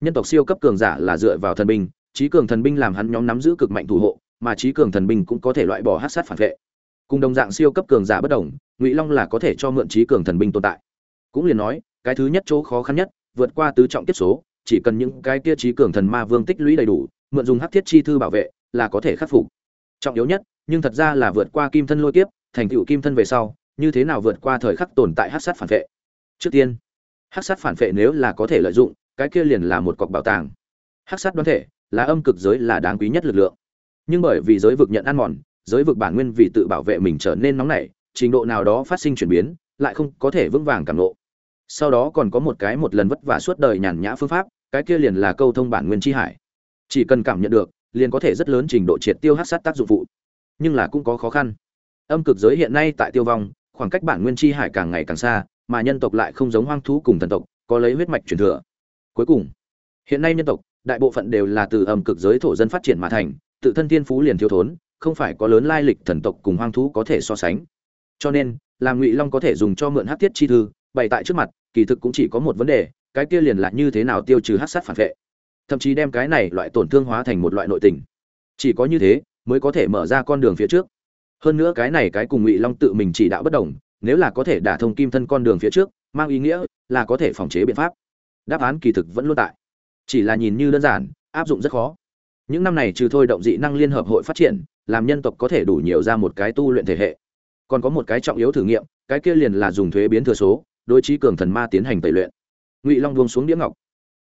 nhân tộc siêu cấp cường giả là dựa vào thần binh, trí cường thần binh làm hắn nhóm nắm giữ cực mạnh thủ hộ, mà trí cường thần binh cũng có thể loại bỏ hát sát phản vệ. Cùng đồng dạng siêu cấp cường giả bất đồng, ngụy long là có thể cho mượn trí cường thần binh tồn tại. Cũng liền nói, cái thứ nhất chỗ khó khăn nhất, vượt qua tứ trọng kiếp số, chỉ cần những cái kia trí cường thần ma vương tích lũy đầy đủ, mượn dùng hắc thiết chi thư bảo vệ, là có thể khắc phục. Trọng yếu nhất, nhưng thật ra là vượt qua kim thân lôi kiếp, thành tựu kim thân về sau, như thế nào vượt qua thời khắc tồn tại hắc sát phản vệ? Trước tiên hắc sát phản vệ nếu là có thể lợi dụng cái kia liền là một cọc bảo tàng. Hắc sát đoán thể, là âm cực giới là đáng quý nhất lực lượng. Nhưng bởi vì giới vực nhận ăn mòn, giới vực bản nguyên vì tự bảo vệ mình trở nên nóng nảy, trình độ nào đó phát sinh chuyển biến, lại không có thể vững vàng cảm nộ sau đó còn có một cái một lần vất vả suốt đời nhàn nhã phương pháp, cái kia liền là câu thông bản nguyên chi hải. Chỉ cần cảm nhận được, liền có thể rất lớn trình độ triệt tiêu hát sát tác dụng phụ. Nhưng là cũng có khó khăn. Âm cực giới hiện nay tại tiêu vong, khoảng cách bản nguyên chi hải càng ngày càng xa, mà nhân tộc lại không giống hoang thú cùng thần tộc, có lấy huyết mạch truyền thừa cuối cùng, hiện nay nhân tộc, đại bộ phận đều là từ âm cực giới thổ dân phát triển mà thành, tự thân thiên phú liền thiếu thốn, không phải có lớn lai lịch thần tộc cùng hoang thú có thể so sánh. Cho nên, làm ngụy long có thể dùng cho mượn hát tiết chi thư, bày tại trước mặt, kỳ thực cũng chỉ có một vấn đề, cái kia liền là như thế nào tiêu trừ hát sát phản vệ. Thậm chí đem cái này loại tổn thương hóa thành một loại nội tình. Chỉ có như thế, mới có thể mở ra con đường phía trước. Hơn nữa cái này cái cùng ngụy long tự mình chỉ đạo bất đồng, nếu là có thể đả thông kim thân con đường phía trước, mang ý nghĩa là có thể phòng chế biện pháp đáp án kỳ thực vẫn luôn tại. Chỉ là nhìn như đơn giản, áp dụng rất khó. Những năm này trừ thôi động dị năng liên hợp hội phát triển, làm nhân tộc có thể đủ nhiều ra một cái tu luyện thể hệ. Còn có một cái trọng yếu thử nghiệm, cái kia liền là dùng thuế biến thừa số, đối trí cường thần ma tiến hành tẩy luyện. Ngụy long buông xuống đĩa ngọc.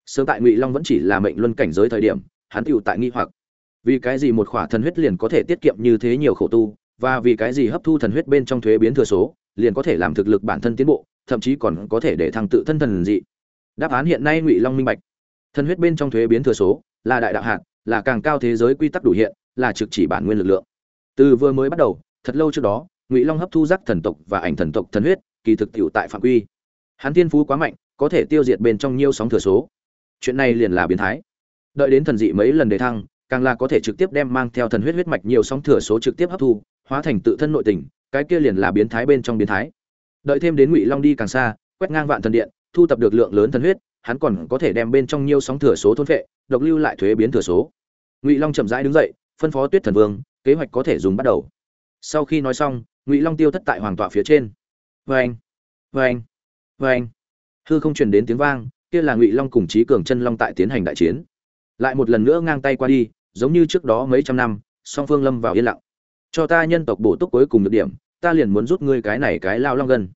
Sớm tại ngụy long vẫn chỉ là mệnh luân cảnh giới thời điểm, hắn tựu tại nghi hoặc. Vì cái gì một khỏa thần huyết liền có thể tiết kiệm như thế nhiều khổ tu, và vì cái gì hấp thu thần huyết bên trong thuế biến thừa số, liền có thể làm thực lực bản thân tiến bộ, thậm chí còn có thể để thăng tự thân thần dị đáp án hiện nay ngụy long minh bạch. Thần huyết bên trong thuế biến thừa số, là đại đạo hạt, là càng cao thế giới quy tắc đủ hiện, là trực chỉ bản nguyên lực lượng. Từ vừa mới bắt đầu, thật lâu trước đó, ngụy long hấp thu giác thần tộc và ảnh thần tộc thần huyết, kỳ thực tiệu tại phạm quy. Hắn thiên phú quá mạnh, có thể tiêu diệt bên trong nhiều sóng thừa số. Chuyện này liền là biến thái. Đợi đến thần dị mấy lần đề thăng, càng là có thể trực tiếp đem mang theo thần huyết huyết mạch nhiều sóng thừa số trực tiếp hấp thu, hóa thành tự thân nội tình, cái kia liền là biến thái bên trong biến thái. Đợi thêm đến ngụy long đi càng xa, quét ngang vạn thần điện thu tập được lượng lớn thần huyết, hắn còn có thể đem bên trong nhiều sóng thừa số thôn vệ độc lưu lại thuế biến thừa số. Ngụy long chậm rãi đứng dậy, phân phó tuyết thần vương, kế hoạch có thể dùng bắt đầu. Sau khi nói xong, ngụy long tiêu thất tại hoàng tọa phía trên. Vê anh vê anh vê anh hư không truyền đến tiếng vang, kia là ngụy long cùng trí cường chân long tại tiến hành đại chiến. Lại một lần nữa ngang tay qua đi, giống như trước đó mấy trăm năm, song phương lâm vào yên lặng. Cho ta nhân tộc bổ túc cuối cùng được điểm, ta liền muốn rút ngươi cái này cái lao long gần.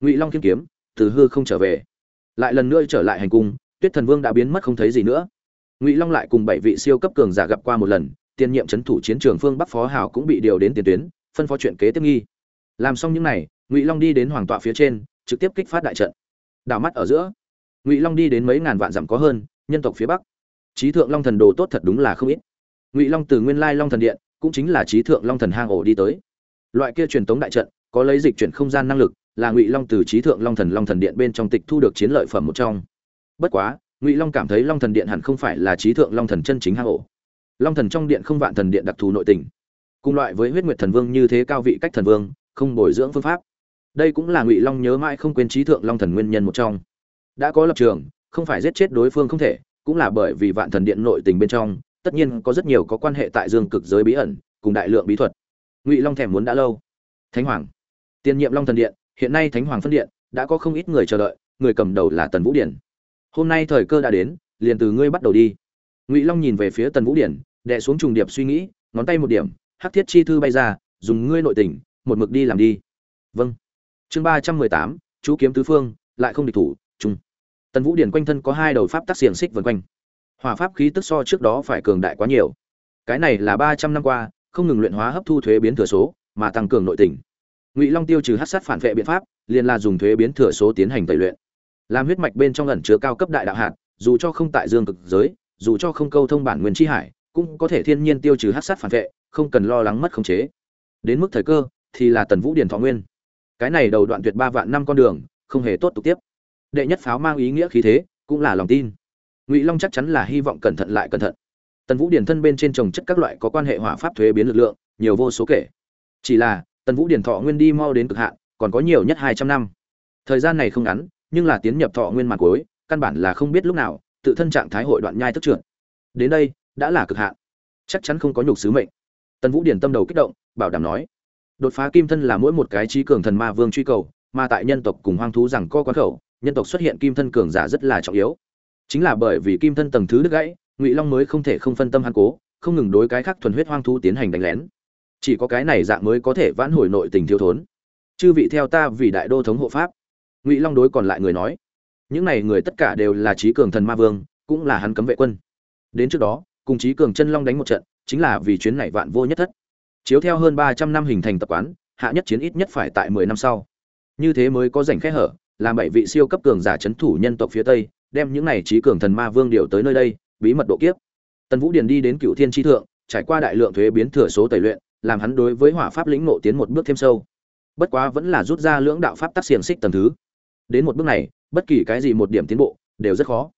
Ngụy long kiếm kiếm, từ hư không trở về lại lần nữa trở lại hành cung, tuyết thần vương đã biến mất không thấy gì nữa. Ngụy long lại cùng bảy vị siêu cấp cường giả gặp qua một lần tiền nhiệm c h ấ n thủ chiến trường phương bắc phó hào cũng bị điều đến tiền tuyến, phân phó chuyện kế tiếp nghi. Làm xong những n à y ngụy long đi đến hoàng tọa phía trên, trực tiếp kích phát đại trận. Đảo mắt ở giữa, ngụy long đi đến mấy ngàn vạn dặm có hơn, nhân tộc phía bắc. Trí thượng long thần đồ tốt thật đúng là không ít. Ngụy long từ nguyên lai long thần điện, cũng chính là trí thượng long thần hang ổ đi tới. Loại kia truyền tống đại trận, có lấy dịch chuyển không gian năng lực là ngụy long từ trí thượng long thần long thần điện bên trong tịch thu được chiến lợi phẩm một trong. Bất quá, ngụy long cảm thấy long thần điện hẳn không phải là trí thượng long thần chân chính hang ổ. Long thần trong điện không vạn thần điện đặc thù nội tình. Cùng loại với huyết nguyệt thần vương như thế cao vị cách thần vương, không bồi dưỡng phương pháp. Đây cũng là ngụy long nhớ mãi không quên trí thượng long thần nguyên nhân một trong. Đã có lập trường, không phải giết chết đối phương không thể, cũng là bởi vì vạn thần điện nội tình bên trong, tất nhiên có rất nhiều có quan hệ tại dương cực giới bí ẩn, cùng đại lượng bí thuật. Ngụy long thèm muốn đã lâu. Thánh hoàng tiền nhiệm long thần điện hiện nay thánh hoàng phân điện đã có không ít người chờ đợi, người cầm đầu là tần vũ điển. Hôm nay thời cơ đã đến, liền từ ngươi bắt đầu đi. Ngụy long nhìn về phía tần vũ điển đệ xuống trùng điệp suy nghĩ, ngón tay một điểm, hắc thiết chi thư bay ra, dùng ngươi nội tình, một mực đi làm đi. Vâng. Chương ba trăm mười tám, chú kiếm tứ phương, lại không địch thủ trung tần vũ điển quanh thân có hai đầu pháp tác xiềng xích vân quanh. Hỏa pháp khí tức so trước đó phải cường đại quá nhiều. Cái này là ba trăm năm qua, không ngừng luyện hóa hấp thu thuế biến thừa số, mà tăng cường nội tình ngụy long tiêu trừ hát sát phản vệ biện pháp liền là dùng thuế biến thừa số tiến hành tẩy luyện làm huyết mạch bên trong ẩn chứa cao cấp đại đạo hạt dù cho không tại dương cực giới dù cho không câu thông bản nguyên chi hải cũng có thể thiên nhiên tiêu trừ hát sát phản vệ không cần lo lắng mất khống chế đến mức thời cơ thì là tần vũ điền thọ nguyên cái này đầu đoạn tuyệt ba vạn năm con đường không hề tốt tục tiếp đệ nhất pháo mang ý nghĩa khí thế cũng là lòng tin ngụy long chắc chắn là hy vọng cẩn thận lại cẩn thận tần vũ điền thân bên trên trồng chất các loại có quan hệ hỏa pháp thuế biến lực lượng nhiều vô số kể chỉ là tần vũ điền thọ nguyên đi mau đến cực hạn, còn có nhiều nhất hai trăm năm. Thời gian này không ngắn, nhưng là tiến nhập thọ nguyên mặt cuối, căn bản là không biết lúc nào, tự thân trạng thái hội đoạn nhai tức trưởng. Đến đây, đã là cực hạn. Chắc chắn không có nhục sứ mệnh. Tần vũ điển tâm đầu kích động, bảo đảm nói. Đột phá kim thân là mỗi một cái trí cường thần ma vương truy cầu, mà tại nhân tộc cùng hoang thú rằng co quán khẩu, nhân tộc xuất hiện kim thân cường giả rất là trọng yếu. Chính là bởi vì kim thân tầng thứ đứt gãy, ngụy long mới không thể không phân tâm hàn cố, không ngừng đối cái khác thuần huyết hoang thú tiến hành đánh lén chỉ có cái này dạng mới có thể vãn hồi nội tình thiếu thốn. Chư vị theo ta vì đại đô thống hộ pháp. Ngụy long đối còn lại người nói, những này người tất cả đều là trí cường thần ma vương, cũng là hắn cấm vệ quân. Đến trước đó, cùng trí cường chân long đánh một trận, chính là vì chuyến này vạn vô nhất thất. Chiếu theo hơn ba trăm năm hình thành tập quán, hạ nhất chiến ít nhất phải tại mười năm sau. Như thế mới có rảnh khẽ hở, làm bảy vị siêu cấp cường giả c thủ nhân tộc phía tây, đem những này trí cường thần ma vương điều tới nơi đây, bí mật độ kiếp. Tần vũ điền đi đến cựu thiên tri thượng, trải qua đại lượng thuế biến thừa số tẩy luyện làm hắn đối với hỏa pháp lĩnh ngộ tiến một bước thêm sâu. Bất quá vẫn là rút ra lưỡng đạo pháp tác xiềng xích tầng thứ. Đến một bước này, bất kỳ cái gì một điểm tiến bộ, đều rất khó.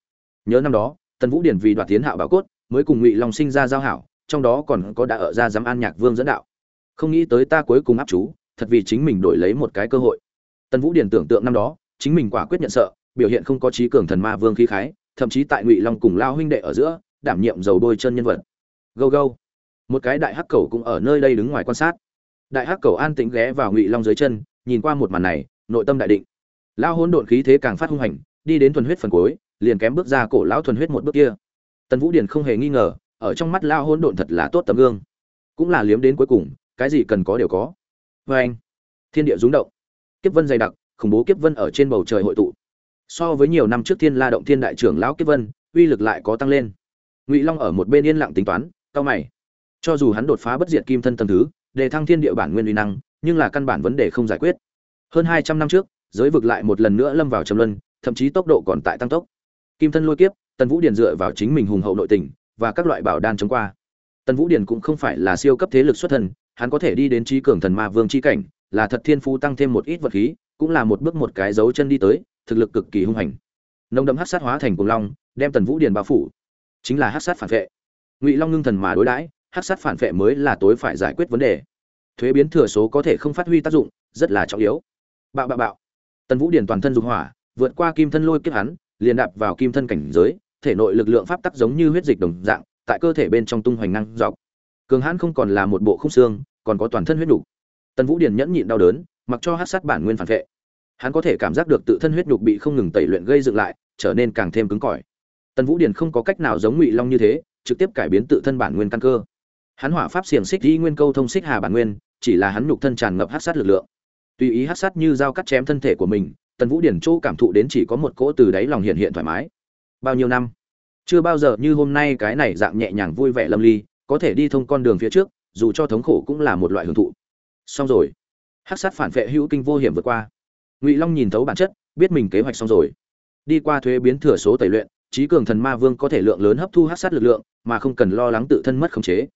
Nhớ năm đó, tần vũ điển vì đoạt tiến hạo bảo cốt, mới cùng ngụy long sinh ra giao hảo, trong đó còn có đã ở ra giám an nhạc vương dẫn đạo. Không nghĩ tới ta cuối cùng áp chú, thật vì chính mình đổi lấy một cái cơ hội. Tần vũ điển tưởng tượng năm đó, chính mình quả quyết nhận sợ, biểu hiện không có trí cường thần ma vương khí khái, thậm chí tại ngụy long cùng lao huynh đệ ở giữa, đảm nhiệm dầu đôi chân nhân vật. Gâu gâu một cái đại hắc cầu cũng ở nơi đây đứng ngoài quan sát. Đại hắc cầu an tĩnh ghé vào ngụy long dưới chân, nhìn qua một màn này, nội tâm đại định. Lao hỗn độn khí thế càng phát hung hành, đi đến thuần huyết phần cuối, liền kém bước ra cổ lão thuần huyết một bước kia. Tần vũ điền không hề nghi ngờ, ở trong mắt lao hỗn độn thật là tốt tấm gương. Cũng là liếm đến cuối cùng, cái gì cần có đều có. Vê anh, thiên địa rúng động. Kiếp vân dày đặc, khủng bố kiếp vân ở trên bầu trời hội tụ. So với nhiều năm trước thiên la động thiên đại trưởng lão kiếp vân, uy lực lại có tăng lên. Ngụy long ở một bên yên lặng tính toán cao mày cho dù hắn đột phá bất diệt kim thân tầng thứ, để thăng thiên địa bản nguyên uy năng, nhưng là căn bản vấn đề không giải quyết. Hơn hai trăm năm trước, giới vực lại một lần nữa lâm vào trầm luân, thậm chí tốc độ còn tại tăng tốc. Kim thân lôi kiếp, tần vũ điền dựa vào chính mình hùng hậu nội tình, và các loại bảo đan chống qua. Tần vũ điền cũng không phải là siêu cấp thế lực xuất thần, hắn có thể đi đến trí cường thần ma vương chi cảnh, là thật thiên phú tăng thêm một ít vật khí, cũng là một bước một cái dấu chân đi tới, thực lực cực kỳ hung hành. Nông đậm hát sát hóa thành cùng long, đem tần vũ điền bao phủ. Chính là hát sát phản vệ. Ngụy long ngưng thần mà đối đãi Hắc sát phản vệ mới là tối phải giải quyết vấn đề. Thuế biến thừa số có thể không phát huy tác dụng, rất là trọng yếu. Bạo bạo bạo. Tần vũ điền toàn thân dục hỏa, vượt qua kim thân lôi kiếp hắn, liền đạp vào kim thân cảnh giới, thể nội lực lượng pháp tắc giống như huyết dịch đồng dạng, tại cơ thể bên trong tung hoành năng dọc. Cường hãn không còn là một bộ khung xương, còn có toàn thân huyết nhục tần vũ điền nhẫn nhịn đau đớn, mặc cho hát sát bản nguyên phản vệ. Hắn có thể cảm giác được tự thân huyết nhục bị không ngừng tẩy luyện gây dựng lại, trở nên càng thêm cứng cỏi. Tần vũ điền không có cách nào giống ngụy long như thế, trực tiếp cải biến tự thân bản nguyên căn cơ hắn hỏa pháp xiềng xích y nguyên câu thông xích hà bản nguyên, chỉ là hắn nhục thân tràn ngập hát sát lực lượng. Tùy ý hát sát như dao cắt chém thân thể của mình, tần vũ điển chỗ cảm thụ đến chỉ có một cỗ từ đáy lòng hiện hiện thoải mái. Bao nhiêu năm? Chưa bao giờ như hôm nay cái này dạng nhẹ nhàng vui vẻ lâm ly, có thể đi thông con đường phía trước, dù cho thống khổ cũng là một loại hưởng thụ. Xong rồi. Hát sát phản vệ hữu kinh vô hiểm vượt qua. Ngụy long nhìn thấu bản chất, biết mình kế hoạch xong rồi. Đi qua thuế biến thừa số tẩy luyện, trí cường thần ma vương có thể lượng lớn hấp thu hát sát lực lượng, mà không cần lo lắng tự thân mất khống chế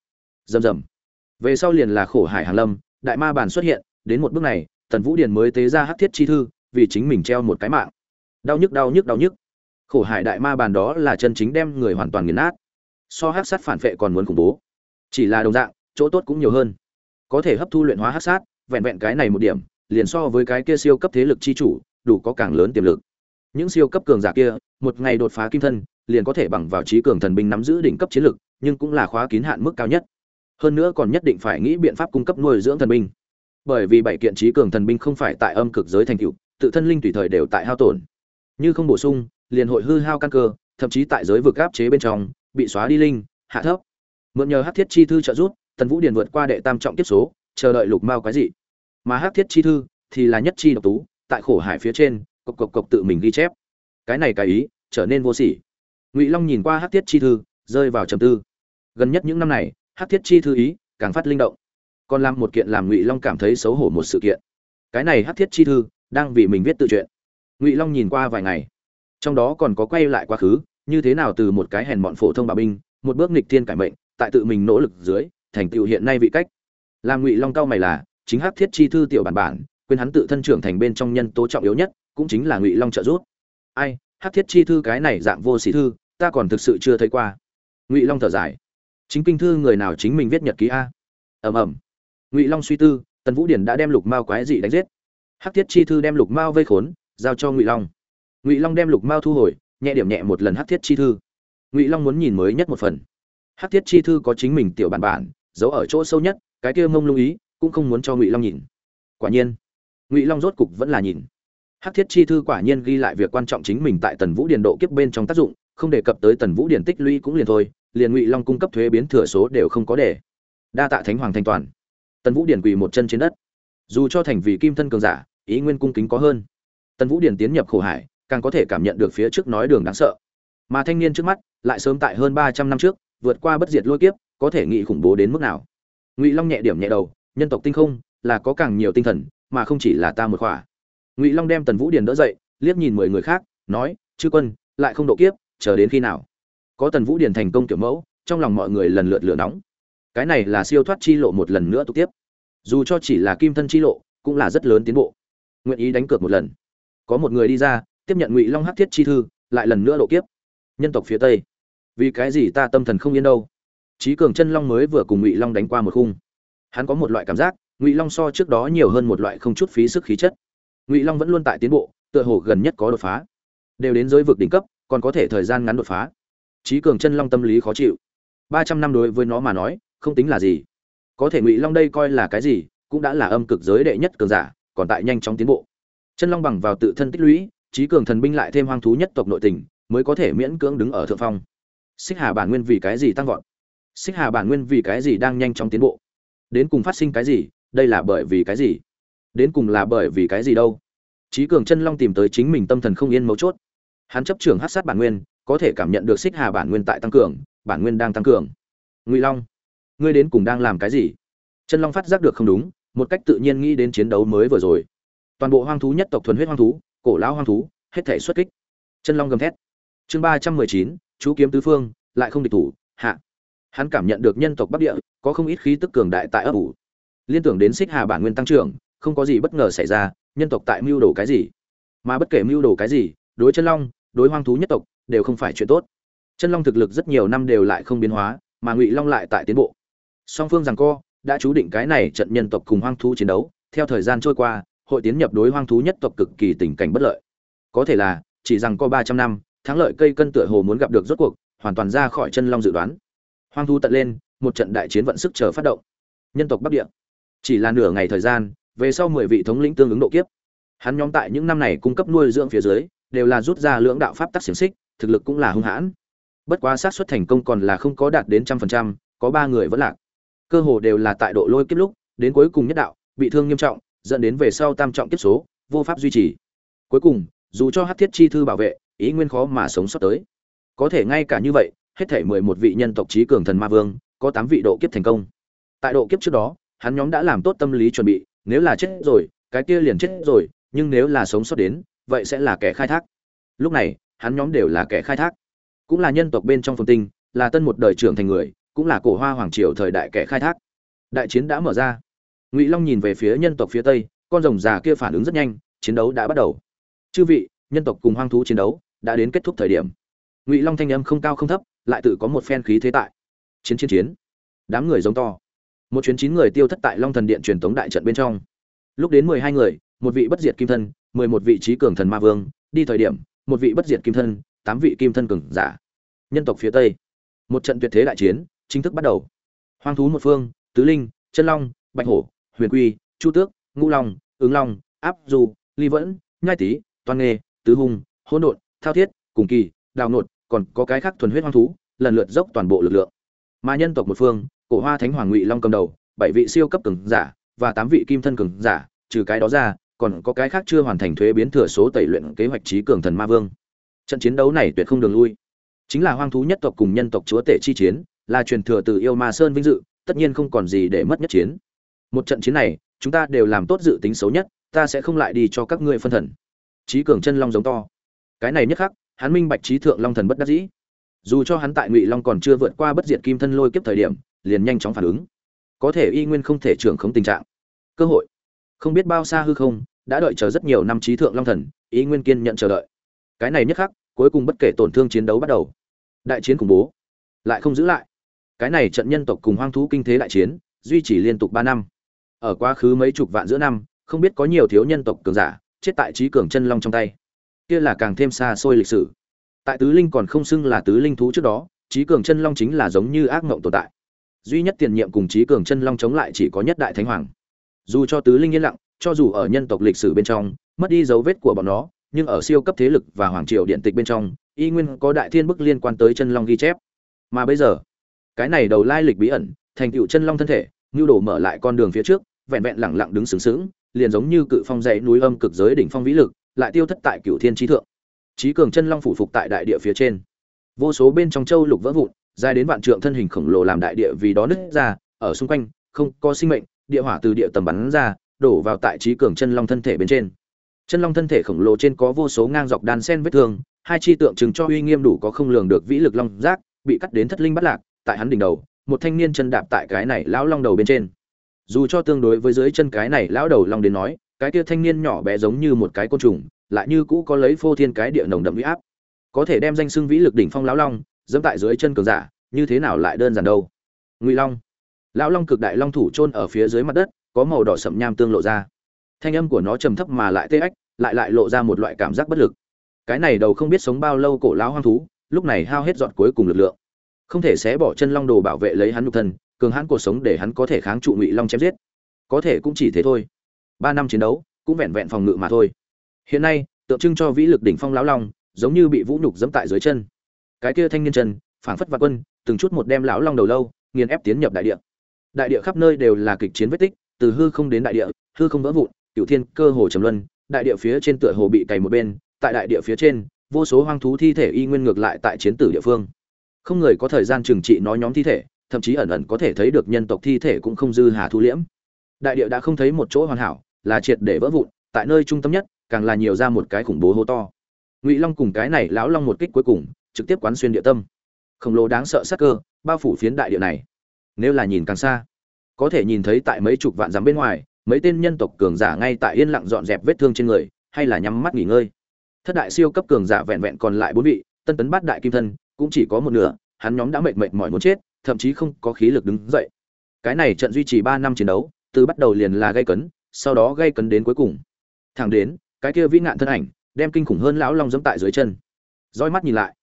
rầm rầm. Về sau liền là khổ hải hàng lâm, đại ma bản xuất hiện, đến một bước này, tần vũ điền mới tế ra hát thiết chi thư, vì chính mình treo một cái mạng. Đau nhức đau nhức đau nhức. Khổ hải đại ma bàn đó là chân chính đem người hoàn toàn nghiền nát. So hát sát phản vệ còn muốn khủng bố. Chỉ là đồng dạng, chỗ tốt cũng nhiều hơn. Có thể hấp thu luyện hóa hát sát, vẹn vẹn cái này một điểm, liền so với cái kia siêu cấp thế lực chi chủ, đủ có càng lớn tiềm lực. Những siêu cấp cường giả kia, một ngày đột phá kim thân, liền có thể bằng vào trí cường thần binh nắm giữ đỉnh cấp chiến lực, nhưng cũng là khóa kín hạn mức cao nhất hơn nữa còn nhất định phải nghĩ biện pháp cung cấp nuôi dưỡng thần binh. Bởi vì bảy kiện trí cường thần binh không phải tại âm cực giới thành cựu tự thân linh tùy thời đều tại hao tổn. Như không bổ sung, liền hội hư hao căn cơ, thậm chí tại giới vực áp chế bên trong, bị xóa đi linh, hạ thấp. Mượn nhờ hắc thiết chi thư trợ giúp, tần vũ điền vượt qua đệ tam trọng tiếp số, chờ đợi lục mao cái gì mà hắc thiết chi thư thì là nhất chi độc tú, tại khổ hải phía trên, cộc cộc cộc tự mình ghi chép. Cái này cái ý, trở nên vô sỉ. Ngụy long nhìn qua hắc thiết chi thư, rơi vào trầm tư. Gần nhất những năm này hắc thiết chi thư ý, càng phát linh động. Còn làm một kiện làm ngụy long cảm thấy xấu hổ một sự kiện. Cái này hắc thiết chi thư, đang vì mình viết tự truyện. Ngụy long nhìn qua vài ngày. Trong đó còn có quay lại quá khứ, như thế nào từ một cái hèn bọn phổ thông bà binh, một bước nghịch thiên cải mệnh, tại tự mình nỗ lực dưới, thành tựu hiện nay vị cách. Làm ngụy long cao mày là, chính hắc thiết chi thư tiểu bản bản, quên hắn tự thân trưởng thành bên trong nhân tố trọng yếu nhất, cũng chính là ngụy long trợ giúp. Ai hắc thiết chi thư cái này dạng vô sĩ thư, ta còn thực sự chưa thấy qua. Ngụy long thở dài chính kinh thư người nào chính mình viết nhật ký a? Ầm ầm. Ngụy long suy tư, tần vũ điển đã đem lục mao quái dị đánh giết. Hắc thiết chi thư đem lục mao vây khốn, giao cho ngụy long. Ngụy long đem lục mao thu hồi, nhẹ điểm nhẹ một lần hắc thiết chi thư. Ngụy long muốn nhìn mới nhất một phần. Hắc thiết chi thư có chính mình tiểu bản bản, giấu ở chỗ sâu nhất, cái kia mông lưu ý, cũng không muốn cho ngụy long nhìn. Quả nhiên, ngụy long rốt cục vẫn là nhìn. Hắc thiết chi thư quả nhiên ghi lại việc quan trọng chính mình tại tần vũ điền độ kiếp bên trong tác dụng, không đề cập tới tần vũ điền tích lũy cũng liền thôi liền ngụy long cung cấp thuế biến thừa số đều không có để. Đa tạ thánh hoàng thanh toàn. Tần vũ điền quỳ một chân trên đất. Dù cho thành vì kim thân cường giả, ý nguyên cung kính có hơn. Tần vũ điền tiến nhập khổ hải, càng có thể cảm nhận được phía trước nói đường đáng sợ. Mà thanh niên trước mắt, lại sớm tại hơn ba trăm năm trước, vượt qua bất diệt lôi kiếp, có thể nghị khủng bố đến mức nào. Ngụy long nhẹ điểm nhẹ đầu, nhân tộc tinh không, là có càng nhiều tinh thần, mà không chỉ là ta một khỏa. Ngụy long đem tần vũ điền đỡ dậy, liếc nhìn mười người khác, nói, chư quân, lại không độ kiếp, chờ đến khi nào? Có tần vũ điền thành công kiểu mẫu, trong lòng mọi người lần lượt lửa nóng. Cái này là siêu thoát chi lộ một lần nữa tục tiếp. Dù cho chỉ là kim thân chi lộ, cũng là rất lớn tiến bộ. Nguyện ý đánh cược một lần. Có một người đi ra, tiếp nhận ngụy long hắc thiết chi thư, lại lần nữa độ kiếp. Nhân tộc phía tây. Vì cái gì ta tâm thần không yên đâu? Trí cường chân long mới vừa cùng ngụy long đánh qua một khung. Hắn có một loại cảm giác, ngụy long so trước đó nhiều hơn một loại không chút phí sức khí chất. Ngụy long vẫn luôn tại tiến bộ, tựa hồ gần nhất có đột phá. Đều đến giới vực đỉnh cấp, còn có thể thời gian ngắn đột phá trí cường chân long tâm lý khó chịu. Ba trăm năm đối với nó mà nói, không tính là gì. Có thể ngụy long đây coi là cái gì, cũng đã là âm cực giới đệ nhất cường giả, còn tại nhanh chóng tiến bộ. Chân long bằng vào tự thân tích lũy, trí cường thần binh lại thêm hoang thú nhất tộc nội tình, mới có thể miễn cưỡng đứng ở thượng phong. Xích hà bản nguyên vì cái gì tăng vọt? Xích hà bản nguyên vì cái gì đang nhanh chóng tiến bộ? Đến cùng phát sinh cái gì, đây là bởi vì cái gì? Đến cùng là bởi vì cái gì đâu? Trí cường chân long tìm tới chính mình tâm thần không yên mấu chốt. Hắn chấp trưởng hát sát bản nguyên có thể cảm nhận được xích hà bản nguyên tại tăng cường, bản nguyên đang tăng cường. Ngụy long, ngươi đến cùng đang làm cái gì? Chân long phát giác được không đúng, một cách tự nhiên nghĩ đến chiến đấu mới vừa rồi. Toàn bộ hoang thú nhất tộc thuần huyết hoang thú, cổ lão hoang thú, hết thể xuất kích. Chân long gầm thét. Chương ba trăm mười chín, chú kiếm tứ phương, lại không địch thủ, hạ. Hắn cảm nhận được nhân tộc bắc địa, có không ít khí tức cường đại tại ấp ủ. Liên tưởng đến xích hà bản nguyên tăng trưởng, không có gì bất ngờ xảy ra, nhân tộc tại mưu đồ cái gì? Mà bất kể mưu đồ cái gì, đối chân long, đối hoang thú nhất tộc đều không phải chuyện tốt. Chân long thực lực rất nhiều năm đều lại không biến hóa, mà ngụy long lại tại tiến bộ. Song phương rằng co, đã chú định cái này trận nhân tộc cùng hoang thú chiến đấu, theo thời gian trôi qua, hội tiến nhập đối hoang thú nhất tộc cực kỳ tình cảnh bất lợi. Có thể là, chỉ rằng có ba trăm năm, thắng lợi cây cân tựa hồ muốn gặp được rốt cuộc, hoàn toàn ra khỏi chân long dự đoán. Hoang thú tận lên, một trận đại chiến vận sức chờ phát động. Nhân tộc bắc địa. Chỉ là nửa ngày thời gian, về sau mười vị thống lĩnh tương ứng độ kiếp. Hắn nhóm tại những năm này cung cấp nuôi dưỡng phía dưới, đều là rút ra lưỡng đạo pháp tắc xiềng xích thực lực cũng là hung hãn. Bất quá xác suất thành công còn là không có đạt đến trăm phần trăm, có ba người vẫn lạc. Cơ hồ đều là tại độ lôi kiếp lúc, đến cuối cùng nhất đạo, bị thương nghiêm trọng, dẫn đến về sau tam trọng kiếp số, vô pháp duy trì. Cuối cùng, dù cho hát thiết chi thư bảo vệ, ý nguyên khó mà sống sót tới. Có thể ngay cả như vậy, hết thể mười một vị nhân tộc trí cường thần ma vương, có tám vị độ kiếp thành công. Tại độ kiếp trước đó, hắn nhóm đã làm tốt tâm lý chuẩn bị, nếu là chết rồi, cái kia liền chết rồi, nhưng nếu là sống sót đến, vậy sẽ là kẻ khai thác. Lúc này hắn nhóm đều là kẻ khai thác. Cũng là nhân tộc bên trong phồn tinh, là tân một đời trưởng thành người, cũng là cổ hoa hoàng triều thời đại kẻ khai thác. Đại chiến đã mở ra. Ngụy long nhìn về phía nhân tộc phía tây, con rồng già kia phản ứng rất nhanh, chiến đấu đã bắt đầu. Chư vị, nhân tộc cùng hoang thú chiến đấu đã đến kết thúc thời điểm. Ngụy long thanh âm không cao không thấp, lại tự có một phen khí thế tại. Chiến chiến chiến. Đám người giống to. Một chuyến chín người tiêu thất tại long thần điện truyền tống đại trận bên trong. Lúc đến mười hai người, một vị bất diệt kim thân, mười một vị trí cường thần ma vương, đi thời điểm một vị bất diệt kim thân, tám vị kim thân cường giả. Nhân tộc phía tây. Một trận tuyệt thế đại chiến chính thức bắt đầu. Hoang thú một phương, tứ linh, chân long, bạch hổ, huyền quy, chu tước, ngũ long, ứng long, áp du, ly vẫn, nhai tý toan nghề, tứ hùng hỗn độn, thao thiết, cùng kỳ, đào nột, còn có cái khác thuần huyết hoang thú, lần lượt dốc toàn bộ lực lượng. Mà nhân tộc một phương, cổ hoa thánh hoàng ngụy long cầm đầu, bảy vị siêu cấp cường giả và tám vị kim thân cường giả, trừ cái đó ra còn có cái khác chưa hoàn thành thuế biến thừa số tẩy luyện kế hoạch trí cường thần ma vương. Trận chiến đấu này tuyệt không đường lui. Chính là hoang thú nhất tộc cùng nhân tộc chúa tể chi chiến, là truyền thừa từ yêu ma sơn vinh dự, tất nhiên không còn gì để mất nhất chiến. Một trận chiến này, chúng ta đều làm tốt dự tính xấu nhất, ta sẽ không lại đi cho các ngươi phân thần. Trí cường chân long giống to. Cái này nhất khắc, hắn minh bạch trí thượng long thần bất đắc dĩ. Dù cho hắn tại ngụy long còn chưa vượt qua bất diệt kim thân lôi kiếp thời điểm, liền nhanh chóng phản ứng. Có thể y nguyên không thể trưởng khống tình trạng. Cơ hội không biết bao xa hư không, đã đợi chờ rất nhiều năm trí thượng long thần, ý nguyên kiên nhận chờ đợi. Cái này nhất khắc, cuối cùng bất kể tổn thương chiến đấu bắt đầu. Đại chiến khủng bố, lại không giữ lại. Cái này trận nhân tộc cùng hoang thú kinh thế đại chiến, duy trì liên tục ba năm. Ở quá khứ mấy chục vạn giữa năm, không biết có nhiều thiếu nhân tộc cường giả, chết tại trí cường chân long trong tay. Kia là càng thêm xa xôi lịch sử. Tại tứ linh còn không xưng là tứ linh thú trước đó, trí cường chân long chính là giống như ác mộng tồn tại. Duy nhất tiền nhiệm cùng trí cường chân long chống lại chỉ có nhất đại thánh hoàng dù cho tứ linh yên lặng, cho dù ở nhân tộc lịch sử bên trong, mất đi dấu vết của bọn nó, nhưng ở siêu cấp thế lực và hoàng triều điện tịch bên trong, y nguyên có đại thiên bức liên quan tới chân long ghi chép. Mà bây giờ, cái này đầu lai lịch bí ẩn, thành tựu chân long thân thể, nhu đổ mở lại con đường phía trước, vẹn vẹn lẳng lặng đứng sướng sướng liền giống như cự phong dãy núi âm cực giới đỉnh phong vĩ lực, lại tiêu thất tại cửu thiên trí thượng. Trí cường chân long phủ phục tại đại địa phía trên. Vô số bên trong châu lục vỡ vụn, dài đến vạn trượng thân hình khổng lồ làm đại địa vì đó nứt ra, ở xung quanh, không có sinh mệnh địa hỏa từ địa tầm bắn ra, đổ vào tại trí cường chân long thân thể bên trên. Chân long thân thể khổng lồ trên có vô số ngang dọc đan sen vết thương, hai chi tượng trưng cho uy nghiêm đủ có không lường được vĩ lực long giác, bị cắt đến thất linh bất lạc, tại hắn đỉnh đầu, một thanh niên chân đạp tại cái này lão long đầu bên trên. Dù cho tương đối với dưới chân cái này lão đầu long đến nói, cái kia thanh niên nhỏ bé giống như một cái côn trùng, lại như cũ có lấy phô thiên cái địa nồng đậm uy áp. Có thể đem danh xưng vĩ lực đỉnh phong lão long, dẫm tại dưới chân cường giả, như thế nào lại đơn giản đâu? Ngụy long lão long cực đại long thủ chôn ở phía dưới mặt đất, có màu đỏ sậm nham tương lộ ra. Thanh âm của nó trầm thấp mà lại tê ếch lại lại lộ ra một loại cảm giác bất lực. Cái này đầu không biết sống bao lâu cổ lão hoang thú, lúc này hao hết dọn cuối cùng lực lượng. Không thể xé bỏ chân long đồ bảo vệ lấy hắn nhục thân, cường hãn cuộc sống để hắn có thể kháng trụ ngụy long chém giết. Có thể cũng chỉ thế thôi. Ba năm chiến đấu, cũng vẹn vẹn phòng ngự mà thôi. Hiện nay, tượng trưng cho vĩ lực đỉnh phong lão long, giống như bị vũ nhục dẫm tại dưới chân. Cái kia thanh niên chân, phảng phất vạn quân, từng chút một đem lão long đầu lâu, nghiền ép tiến nhập đại địa đại địa khắp nơi đều là kịch chiến vết tích, từ hư không đến đại địa, hư không vỡ vụn cựu thiên, cơ hồ trầm luân, đại địa phía trên tựa hồ bị cày một bên, tại đại địa phía trên, vô số hoang thú thi thể y nguyên ngược lại tại chiến tử địa phương. Không người có thời gian trừng trị nói nhóm thi thể, thậm chí ẩn ẩn có thể thấy được nhân tộc thi thể cũng không dư hà thu liễm. Đại địa đã không thấy một chỗ hoàn hảo, là triệt để vỡ vụn, tại nơi trung tâm nhất, càng là nhiều ra một cái khủng bố hô to. Ngụy long cùng cái này lão long một kích cuối cùng, trực tiếp quán xuyên địa tâm. Khổng lồ đáng sợ sắc cơ, bao phủ phiến đại địa này nếu là nhìn càng xa. Có thể nhìn thấy tại mấy chục vạn dặm bên ngoài, mấy tên nhân tộc cường giả ngay tại yên lặng dọn dẹp vết thương trên người, hay là nhắm mắt nghỉ ngơi. Thất đại siêu cấp cường giả vẹn vẹn còn lại bốn vị, tân tấn bát đại kim thân, cũng chỉ có một nửa, hắn nhóm đã mệt mệt mỏi muốn chết, thậm chí không có khí lực đứng dậy. Cái này trận duy trì ba năm chiến đấu, từ bắt đầu liền là gây cấn, sau đó gây cấn đến cuối cùng. Thẳng đến, cái kia vĩ ngạn thân ảnh, đem kinh khủng hơn lão long dẫm tại dưới chân. Roi mắt nhìn lại,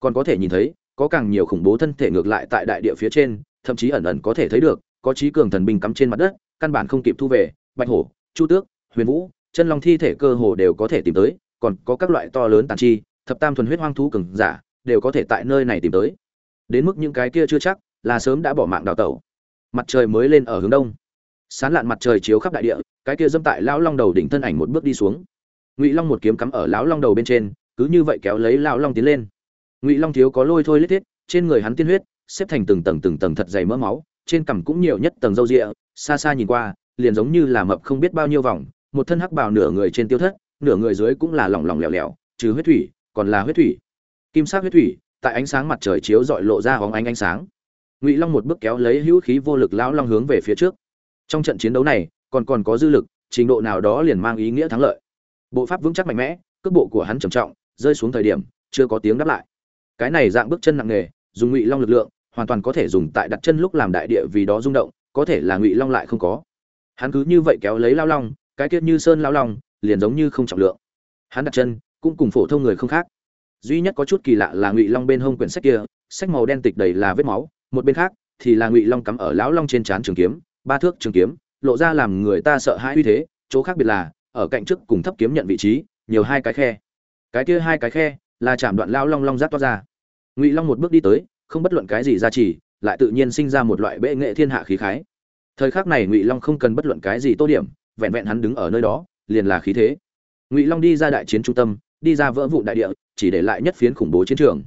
còn có thể nhìn thấy, có càng nhiều khủng bố thân thể ngược lại tại đại địa phía trên thậm chí ẩn ẩn có thể thấy được, có trí cường thần binh cắm trên mặt đất, căn bản không kịp thu về, bạch hổ, chu tước, huyền vũ, chân long thi thể cơ hồ đều có thể tìm tới, còn có các loại to lớn tàn chi, thập tam thuần huyết hoang thú cường giả, đều có thể tại nơi này tìm tới. Đến mức những cái kia chưa chắc, là sớm đã bỏ mạng đào tẩu. Mặt trời mới lên ở hướng đông. Sán lạn mặt trời chiếu khắp đại địa, cái kia dâm tại lão long đầu đỉnh thân ảnh một bước đi xuống. Ngụy long một kiếm cắm ở lão long đầu bên trên, cứ như vậy kéo lấy lão long tiến lên. Ngụy long thiếu có lôi thôi lết thiết, trên người hắn tiên huyết xếp thành từng tầng từng tầng thật dày mỡ máu, trên cằm cũng nhiều nhất tầng râu rịa, xa xa nhìn qua, liền giống như là mập không biết bao nhiêu vòng, một thân hắc bào nửa người trên tiêu thất, nửa người dưới cũng là lỏng lỏng lẻo lẻo, trừ huyết thủy, còn là huyết thủy. Kim sắc huyết thủy, tại ánh sáng mặt trời chiếu dọi lộ ra hóng ánh ánh sáng. Ngụy long một bước kéo lấy hữu khí vô lực lão long hướng về phía trước. Trong trận chiến đấu này, còn còn có dư lực, trình độ nào đó liền mang ý nghĩa thắng lợi. Bộ pháp vững chắc mạnh mẽ, cước bộ của hắn trầm trọng, rơi xuống thời điểm, chưa có tiếng đáp lại. Cái này dạng bước chân nặng nề dùng ngụy long lực lượng, hoàn toàn có thể dùng tại đặt chân lúc làm đại địa vì đó rung động, có thể là ngụy long lại không có. Hắn cứ như vậy kéo lấy lao long, cái tiết như sơn lao long, liền giống như không trọng lượng. Hắn đặt chân, cũng cùng phổ thông người không khác. Duy nhất có chút kỳ lạ là ngụy long bên hông quyển sách kia, sách màu đen tịch đầy là vết máu, một bên khác thì là ngụy long cắm ở lão long trên trán trường kiếm, ba thước trường kiếm, lộ ra làm người ta sợ hãi uy thế, chỗ khác biệt là, ở cạnh trước cùng thấp kiếm nhận vị trí, nhiều hai cái khe. Cái kia hai cái khe là chạm đoạn lão long long rát toát ra ngụy long một bước đi tới không bất luận cái gì ra chỉ lại tự nhiên sinh ra một loại bệ nghệ thiên hạ khí khái thời khắc này ngụy long không cần bất luận cái gì tô điểm vẹn vẹn hắn đứng ở nơi đó liền là khí thế ngụy long đi ra đại chiến trung tâm đi ra vỡ vụ đại địa chỉ để lại nhất phiến khủng bố chiến trường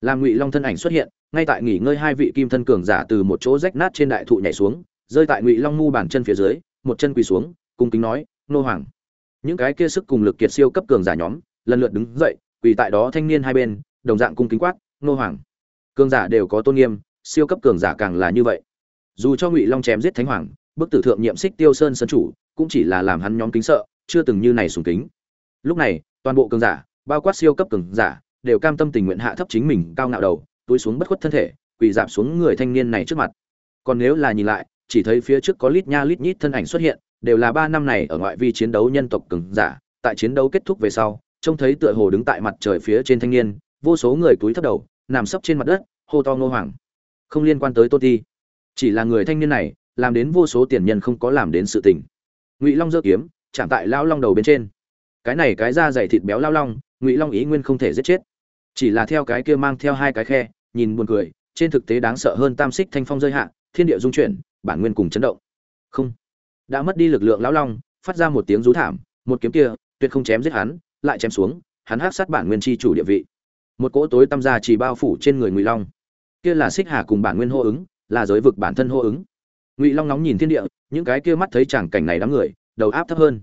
làm ngụy long thân ảnh xuất hiện ngay tại nghỉ ngơi hai vị kim thân cường giả từ một chỗ rách nát trên đại thụ nhảy xuống rơi tại ngụy long mu bàn chân phía dưới một chân quỳ xuống cung kính nói nô hoàng những cái kia sức cùng lực kiệt siêu cấp cường giả nhóm lần lượt đứng dậy quỳ tại đó thanh niên hai bên đồng dạng cung kính quát nô hoàng. Cường giả đều có tôn nghiêm, siêu cấp cường giả càng là như vậy. Dù cho ngụy long chém giết thánh hoàng, bức tử thượng nhiệm xích tiêu sơn sân chủ, cũng chỉ là làm hắn nhóm kính sợ, chưa từng như này sùng kính. Lúc này, toàn bộ cường giả, bao quát siêu cấp cường giả, đều cam tâm tình nguyện hạ thấp chính mình cao ngạo đầu, túi xuống bất khuất thân thể, quỳ dạp xuống người thanh niên này trước mặt. Còn nếu là nhìn lại, chỉ thấy phía trước có lít nha lít nhít thân ảnh xuất hiện, đều là ba năm này ở ngoại vi chiến đấu nhân tộc cường giả. Tại chiến đấu kết thúc về sau, trông thấy tựa hồ đứng tại mặt trời phía trên thanh niên vô số người túi thấp đầu, nằm sấp trên mặt đất, hô to ngô hoàng. Không liên quan tới tôn ti. Chỉ là người thanh niên này, làm đến vô số tiền nhân không có làm đến sự tình. Ngụy long giơ kiếm, chạm tại lao long đầu bên trên. Cái này cái da dày thịt béo lao long, ngụy long ý nguyên không thể giết chết. Chỉ là theo cái kia mang theo hai cái khe, nhìn buồn cười, trên thực tế đáng sợ hơn tam xích thanh phong rơi hạ, thiên địa dung chuyển, bản nguyên cùng chấn động. Không. Đã mất đi lực lượng lão long, phát ra một tiếng rú thảm, một kiếm kia, tuyệt không chém giết hắn, lại chém xuống, hắn hát sát bản nguyên chi chủ địa vị một cỗ tối tâm ra chỉ bao phủ trên người ngụy long. Kia là xích hà cùng bản nguyên hô ứng, là giới vực bản thân hô ứng. Ngụy long nóng nhìn thiên địa, những cái kia mắt thấy chẳng cảnh này đám người, đầu áp thấp hơn.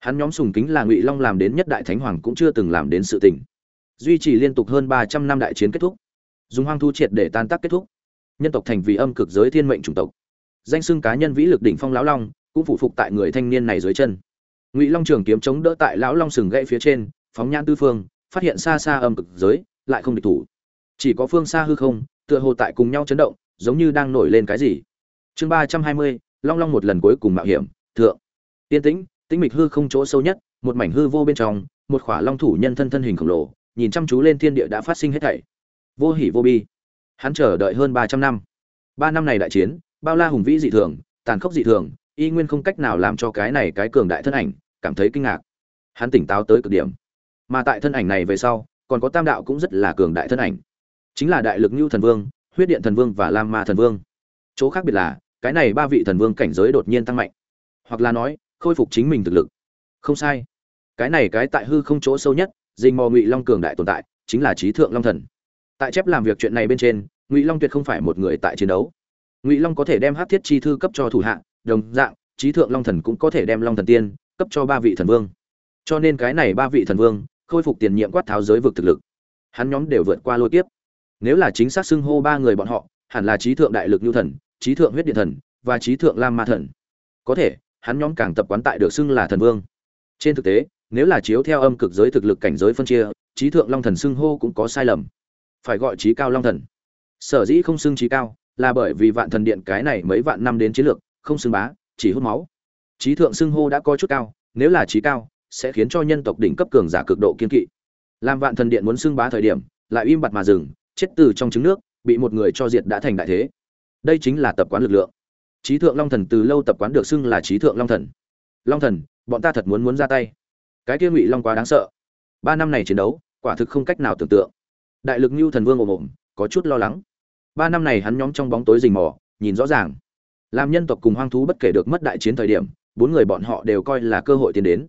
Hắn nhóm sùng kính là ngụy long làm đến nhất đại thánh hoàng cũng chưa từng làm đến sự tình. Duy trì liên tục hơn ba trăm năm đại chiến kết thúc. Dùng hoang thu triệt để tan tác kết thúc. Nhân tộc thành vì âm cực giới thiên mệnh chủng tộc. Danh xưng cá nhân vĩ lực đỉnh phong lão long, cũng phụ phục tại người thanh niên này dưới chân. Ngụy long trường kiếm chống đỡ tại lão long sừng gãy phía trên, phóng nhãn tư phương, phát hiện xa xa âm cực giới lại không địch thủ. Chỉ có phương xa hư không, tựa hồ tại cùng nhau chấn động, giống như đang nổi lên cái gì. Chương ba trăm hai mươi, long long một lần cuối cùng mạo hiểm, thượng. Tiên tĩnh tĩnh mịch hư không chỗ sâu nhất, một mảnh hư vô bên trong, một khỏa long thủ nhân thân thân hình khổng lồ, nhìn chăm chú lên thiên địa đã phát sinh hết thảy. Vô hỉ vô bi. Hắn chờ đợi hơn ba trăm năm. Ba năm này đại chiến, bao la hùng vĩ dị thường, tàn khốc dị thường, y nguyên không cách nào làm cho cái này cái cường đại thân ảnh cảm thấy kinh ngạc. Hắn tỉnh táo tới cực điểm. Mà tại thân ảnh này về sau còn có tam đạo cũng rất là cường đại thân ảnh. Chính là đại lực như thần vương, huyết điện thần vương và lam ma thần vương. Chỗ khác biệt là, cái này ba vị thần vương cảnh giới đột nhiên tăng mạnh. Hoặc là nói, khôi phục chính mình thực lực. Không sai. Cái này cái tại hư không chỗ sâu nhất dình mò ngụy long cường đại tồn tại, chính là trí thượng long thần. Tại chép làm việc chuyện này bên trên, ngụy long tuyệt không phải một người tại chiến đấu. Ngụy long có thể đem hát thiết chi thư cấp cho thủ hạ, đồng dạng trí thượng long thần cũng có thể đem long thần tiên cấp cho ba vị thần vương. Cho nên cái này ba vị thần vương khôi phục tiền nhiệm quát tháo giới vực thực lực. Hắn nhóm đều vượt qua lôi tiếp nếu là chính xác xưng hô ba người bọn họ, hẳn là trí thượng đại lực nhu thần, trí thượng huyết điện thần, và trí thượng lam ma thần. Có thể, hắn nhóm càng tập quán tại được xưng là thần vương. Trên thực tế, nếu là chiếu theo âm cực giới thực lực cảnh giới phân chia, trí thượng long thần xưng hô cũng có sai lầm. Phải gọi trí cao long thần. Sở dĩ không xưng trí cao, là bởi vì vạn thần điện cái này mấy vạn năm đến chiến lược, không xưng bá, chỉ hút máu. Trí thượng xưng hô đã có chút cao, nếu là trí cao sẽ khiến cho nhân tộc đỉnh cấp cường giả cực độ kiên kỵ. Làm vạn thần điện muốn xưng bá thời điểm, lại im bặt mà dừng, chết từ trong trứng nước, bị một người cho diệt đã thành đại thế. Đây chính là tập quán lực lượng. Trí thượng long thần từ lâu tập quán được xưng là trí thượng long thần. Long thần, bọn ta thật muốn muốn ra tay. Cái kia ngụy long quá đáng sợ. Ba năm này chiến đấu, quả thực không cách nào tưởng tượng. Đại lực Nưu thần vương ồm ồm, có chút lo lắng. Ba năm này hắn nhóm trong bóng tối rình mò, nhìn rõ ràng. Làm nhân tộc cùng hoang thú bất kể được mất đại chiến thời điểm, bốn người bọn họ đều coi là cơ hội tiến đến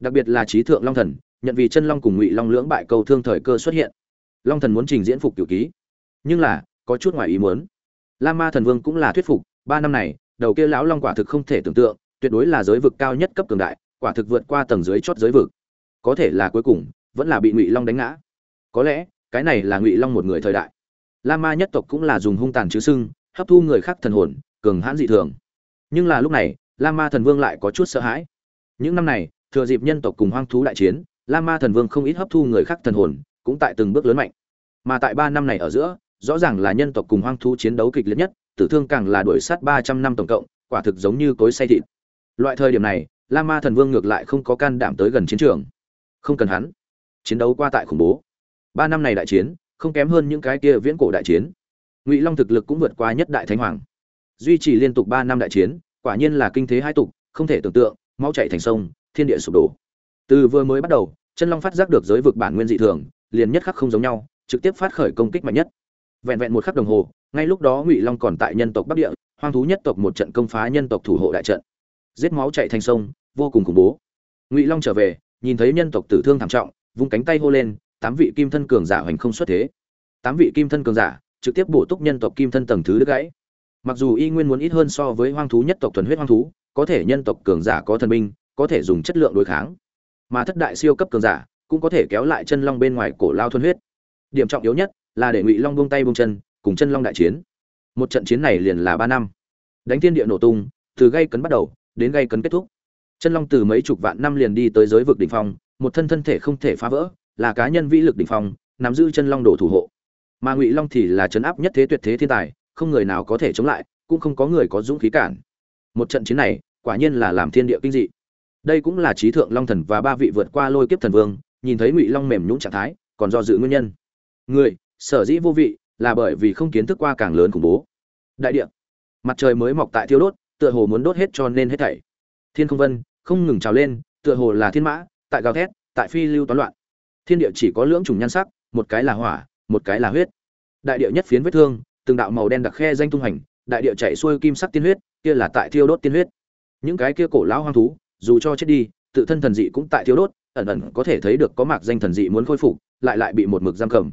đặc biệt là trí thượng long thần, nhận vì chân long cùng ngụy long lưỡng bại cầu thương thời cơ xuất hiện. Long thần muốn trình diễn phục cửu ký. Nhưng là, có chút ngoài ý muốn. La ma thần vương cũng là thuyết phục, ba năm này, đầu kia lão long quả thực không thể tưởng tượng, tuyệt đối là giới vực cao nhất cấp cường đại, quả thực vượt qua tầng dưới chót giới vực. Có thể là cuối cùng, vẫn là bị ngụy long đánh ngã. Có lẽ, cái này là ngụy long một người thời đại. La ma nhất tộc cũng là dùng hung tàn chứ sưng, hấp thu người khác thần hồn, cường hãn dị thường. Nhưng là lúc này, la ma thần vương lại có chút sợ hãi. Những năm này thừa dịp nhân tộc cùng hoang thú đại chiến Lam ma thần vương không ít hấp thu người khác thần hồn, cũng tại từng bước lớn mạnh. Mà tại ba năm này ở giữa, rõ ràng là nhân tộc cùng hoang thú chiến đấu kịch liệt nhất, tử thương càng là đuổi sát ba trăm năm tổng cộng, quả thực giống như cối say thịt. Loại thời điểm này Lam ma thần vương ngược lại không có can đảm tới gần chiến trường. Không cần hắn. Chiến đấu qua tại khủng bố. Ba năm này đại chiến, không kém hơn những cái kia viễn cổ đại chiến. Ngụy long thực lực cũng vượt qua nhất đại thánh hoàng. Duy trì liên tục ba năm đại chiến, quả nhiên là kinh thế hai tục, không thể tưởng tượng máu chạy thành sông thiên địa sụp đổ. Từ vừa mới bắt đầu, chân long phát giác được giới vực bản nguyên dị thường, liền nhất khắc không giống nhau, trực tiếp phát khởi công kích mạnh nhất. Vẹn vẹn một khắc đồng hồ, ngay lúc đó ngụy long còn tại nhân tộc bắc địa, hoang thú nhất tộc một trận công phá nhân tộc thủ hộ đại trận. Giết máu chạy thành sông, vô cùng khủng bố. Ngụy long trở về, nhìn thấy nhân tộc tử thương thảm trọng, vung cánh tay hô lên, tám vị kim thân cường giả hoành không xuất thế. Tám vị kim thân cường giả trực tiếp bổ túc nhân tộc kim thân tầng thứ đứt gãy. Mặc dù y nguyên muốn ít hơn so với hoang thú nhất tộc thuần huyết hoang thú, có thể nhân tộc cường giả có thần binh có thể dùng chất lượng đối kháng. Mà thất đại siêu cấp cường giả cũng có thể kéo lại chân long bên ngoài cổ lao thuần huyết. Điểm trọng yếu nhất là để ngụy long buông tay buông chân, cùng chân long đại chiến. Một trận chiến này liền là ba năm. Đánh thiên địa nổ tung, từ gây cấn bắt đầu, đến gây cấn kết thúc. Chân long từ mấy chục vạn năm liền đi tới giới vực đỉnh phong, một thân thân thể không thể phá vỡ, là cá nhân vĩ lực đỉnh phong, nắm giữ chân long đồ thủ hộ. Mà ngụy long thì là chấn áp nhất thế tuyệt thế thiên tài, không người nào có thể chống lại, cũng không có người có dũng khí cản. Một trận chiến này, quả nhiên là làm thiên địa kinh dị đây cũng là trí thượng long thần và ba vị vượt qua lôi kiếp thần vương, nhìn thấy ngụy long mềm nhũng trạng thái, còn do dự nguyên nhân. Người, sở dĩ vô vị, là bởi vì không kiến thức qua càng lớn khủng bố. Đại địa, mặt trời mới mọc tại thiêu đốt, tựa hồ muốn đốt hết cho nên hết thảy. Thiên không vân, không ngừng trào lên, tựa hồ là thiên mã, tại gào thét, tại phi lưu toán loạn. Thiên địa chỉ có lưỡng chủng nhan sắc, một cái là hỏa, một cái là huyết. Đại địa nhất phiến vết thương, từng đạo màu đen đặc khe danh tung hành, đại địa chạy xuôi kim sắc tiên huyết, kia là tại thiêu đốt tiên huyết. Những cái kia cổ lão hoang thú dù cho chết đi, tự thân thần dị cũng tại thiếu đốt, ẩn ẩn có thể thấy được có mạc danh thần dị muốn khôi phục, lại lại bị một mực giam cầm.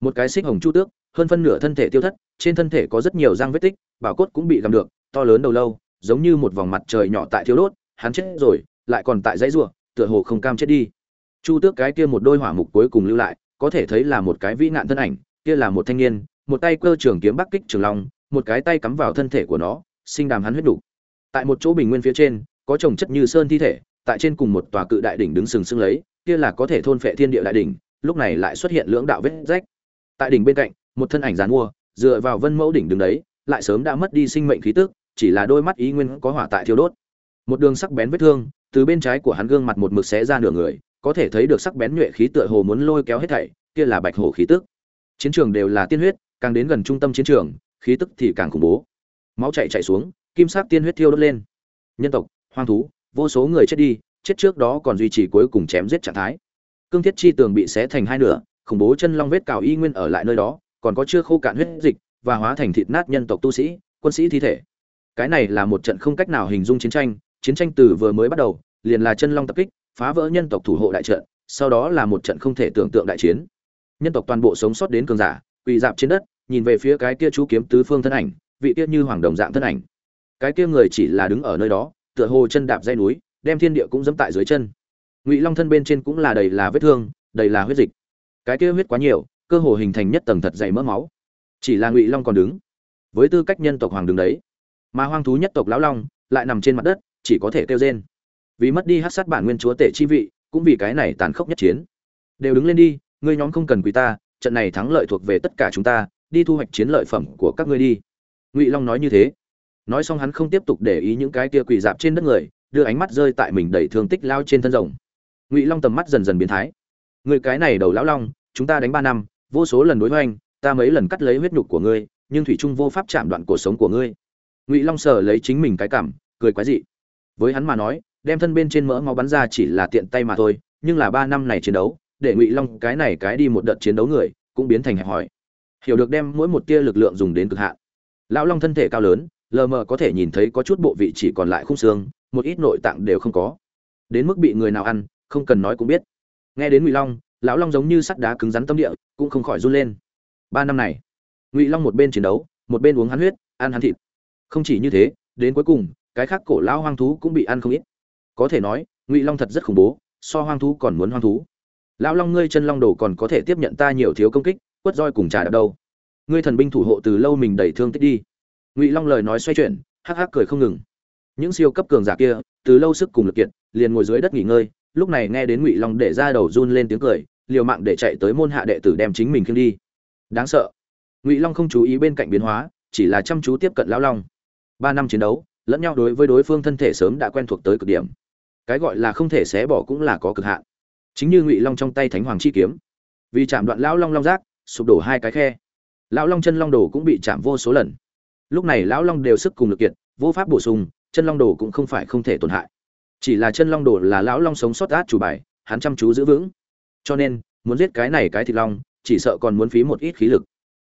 Một cái xích hồng chu tước, hơn phân nửa thân thể tiêu thất, trên thân thể có rất nhiều răng vết tích, bảo cốt cũng bị gặm được, to lớn đầu lâu, giống như một vòng mặt trời nhỏ tại thiếu đốt, hắn chết rồi, lại còn tại dãy ruộng tựa hồ không cam chết đi. Chu tước cái kia một đôi hỏa mục cuối cùng lưu lại, có thể thấy là một cái vĩ nạn thân ảnh, kia là một thanh niên, một tay cơ trường kiếm bắc kích trường long, một cái tay cắm vào thân thể của nó, sinh đàm hắn huyết đủ. Tại một chỗ bình nguyên phía trên có trồng chất như sơn thi thể, tại trên cùng một tòa cự đại đỉnh đứng sừng sững lấy, kia là có thể thôn phệ thiên địa đại đỉnh, lúc này lại xuất hiện lưỡng đạo vết rách. Tại đỉnh bên cạnh, một thân ảnh dàn mua, dựa vào vân mẫu đỉnh đứng đấy, lại sớm đã mất đi sinh mệnh khí tức, chỉ là đôi mắt ý nguyên có hỏa tại thiêu đốt. Một đường sắc bén vết thương, từ bên trái của hắn gương mặt một mực xé ra nửa người, có thể thấy được sắc bén nhuệ khí tựa hồ muốn lôi kéo hết thảy, kia là bạch hổ khí tức. Chiến trường đều là tiên huyết, càng đến gần trung tâm chiến trường, khí tức thì càng khủng bố. Máu chạy chạy xuống, kim sắc tiên huyết thiêu đốt lên. Nhân tộc hoang thú, vô số người chết đi, chết trước đó còn duy trì cuối cùng chém giết trạng thái. Cương thiết chi tường bị xé thành hai nửa, khủng bố chân long vết cào y nguyên ở lại nơi đó, còn có chưa khô cạn huyết dịch, và hóa thành thịt nát nhân tộc tu sĩ, quân sĩ thi thể. Cái này là một trận không cách nào hình dung chiến tranh chiến tranh từ vừa mới bắt đầu, liền là chân long tập kích, phá vỡ nhân tộc thủ hộ đại trận, sau đó là một trận không thể tưởng tượng đại chiến. Nhân tộc toàn bộ sống sót đến cường giả, quỳ dạp trên đất, nhìn về phía cái kia chú kiếm tứ phương thân ảnh, vị kia như hoàng đồng dạng thân ảnh. Cái kia người chỉ là đứng ở nơi đó tựa hồ chân đạp dây núi, đem thiên địa cũng dẫm tại dưới chân. Ngụy long thân bên trên cũng là đầy là vết thương, đầy là huyết dịch. Cái kia huyết quá nhiều, cơ hồ hình thành nhất tầng thật dày mỡ máu. Chỉ là ngụy long còn đứng, với tư cách nhân tộc hoàng đứng đấy. Mà hoang thú nhất tộc lão long lại nằm trên mặt đất, chỉ có thể kêu rên. Vì mất đi hát sát bản nguyên chúa tể chi vị, cũng vì cái này tàn khốc nhất chiến. Đều đứng lên đi, ngươi nhóm không cần quý ta, trận này thắng lợi thuộc về tất cả chúng ta, đi thu hoạch chiến lợi phẩm của các ngươi đi. Ngụy long nói như thế nói xong hắn không tiếp tục để ý những cái kia quỳ dạp trên đất người, đưa ánh mắt rơi tại mình đầy thương tích lao trên thân rồng. Ngụy long tầm mắt dần dần biến thái. Người cái này đầu lão long, chúng ta đánh ba năm, vô số lần đối hoành ta mấy lần cắt lấy huyết nhục của ngươi, nhưng thủy trung vô pháp chạm đoạn cuộc sống của ngươi. Ngụy long sờ lấy chính mình cái cảm, cười quái dị. Với hắn mà nói, đem thân bên trên mỡ máu bắn ra chỉ là tiện tay mà thôi, nhưng là ba năm này chiến đấu, để ngụy long cái này cái đi một đợt chiến đấu người, cũng biến thành hẹp hòi. Hiểu được đem mỗi một tia lực lượng dùng đến cực hạn. Lão long thân thể cao lớn lờ mờ có thể nhìn thấy có chút bộ vị chỉ còn lại khung xương, một ít nội tạng đều không có. Đến mức bị người nào ăn, không cần nói cũng biết. Nghe đến ngụy long, lão long giống như sắt đá cứng rắn tâm địa, cũng không khỏi run lên. Ba năm này, ngụy long một bên chiến đấu, một bên uống hắn huyết, ăn hắn thịt. Không chỉ như thế, đến cuối cùng, cái khác cổ lão hoang thú cũng bị ăn không ít. Có thể nói, ngụy long thật rất khủng bố, so hoang thú còn muốn hoang thú. Lão long ngươi chân long đồ còn có thể tiếp nhận ta nhiều thiếu công kích, quất roi cùng trà đạp đâu. Ngươi thần binh thủ hộ từ lâu mình đẩy thương tích đi ngụy long lời nói xoay chuyển, hắc hắc cười không ngừng. Những siêu cấp cường giả kia, từ lâu sức cùng lực kiệt, liền ngồi dưới đất nghỉ ngơi, lúc này nghe đến ngụy long để ra đầu run lên tiếng cười, liều mạng để chạy tới môn hạ đệ tử đem chính mình khiêng đi. Đáng sợ. Ngụy long không chú ý bên cạnh biến hóa, chỉ là chăm chú tiếp cận lão long. Ba năm chiến đấu, lẫn nhau đối với đối phương thân thể sớm đã quen thuộc tới cực điểm. Cái gọi là không thể xé bỏ cũng là có cực hạn. Chính như ngụy long trong tay thánh hoàng chi kiếm. Vì chạm đoạn lão long long rác sụp đổ hai cái khe. Lão long chân long đồ cũng bị chạm vô số lần lúc này lão long đều sức cùng lực kiệt, vô pháp bổ sung, chân long đồ cũng không phải không thể tổn hại. Chỉ là chân long đồ là lão long sống sót át chủ bài, hắn chăm chú giữ vững. Cho nên, muốn giết cái này cái thịt long, chỉ sợ còn muốn phí một ít khí lực.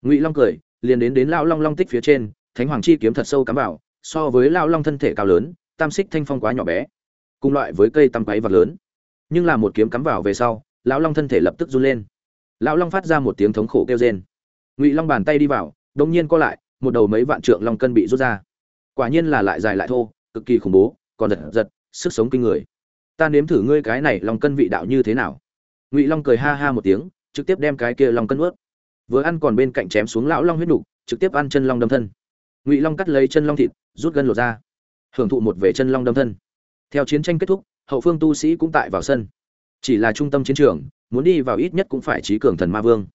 Ngụy long cười, liền đến đến lão long long tích phía trên, thánh hoàng chi kiếm thật sâu cắm vào, so với lão long thân thể cao lớn, tam xích thanh phong quá nhỏ bé, cùng loại với cây tăm quáy vật lớn. Nhưng là một kiếm cắm vào về sau, lão long thân thể lập tức run lên. Lão long phát ra một tiếng thống khổ kêu rên. Ngụy long bàn tay đi vào đông nhiên co lại một đầu mấy vạn trượng long cân bị rút ra. Quả nhiên là lại dài lại thô, cực kỳ khủng bố, còn giật giật, sức sống kinh người. Ta nếm thử ngươi cái này long cân vị đạo như thế nào? Ngụy long cười ha ha một tiếng, trực tiếp đem cái kia long cân ướt vừa ăn còn bên cạnh chém xuống lão long huyết nục, trực tiếp ăn chân long đâm thân. Ngụy long cắt lấy chân long thịt, rút gân lột ra. Hưởng thụ một về chân long đâm thân. Theo chiến tranh kết thúc, hậu phương tu sĩ cũng tại vào sân. Chỉ là trung tâm chiến trường, muốn đi vào ít nhất cũng phải trí cường thần ma vương.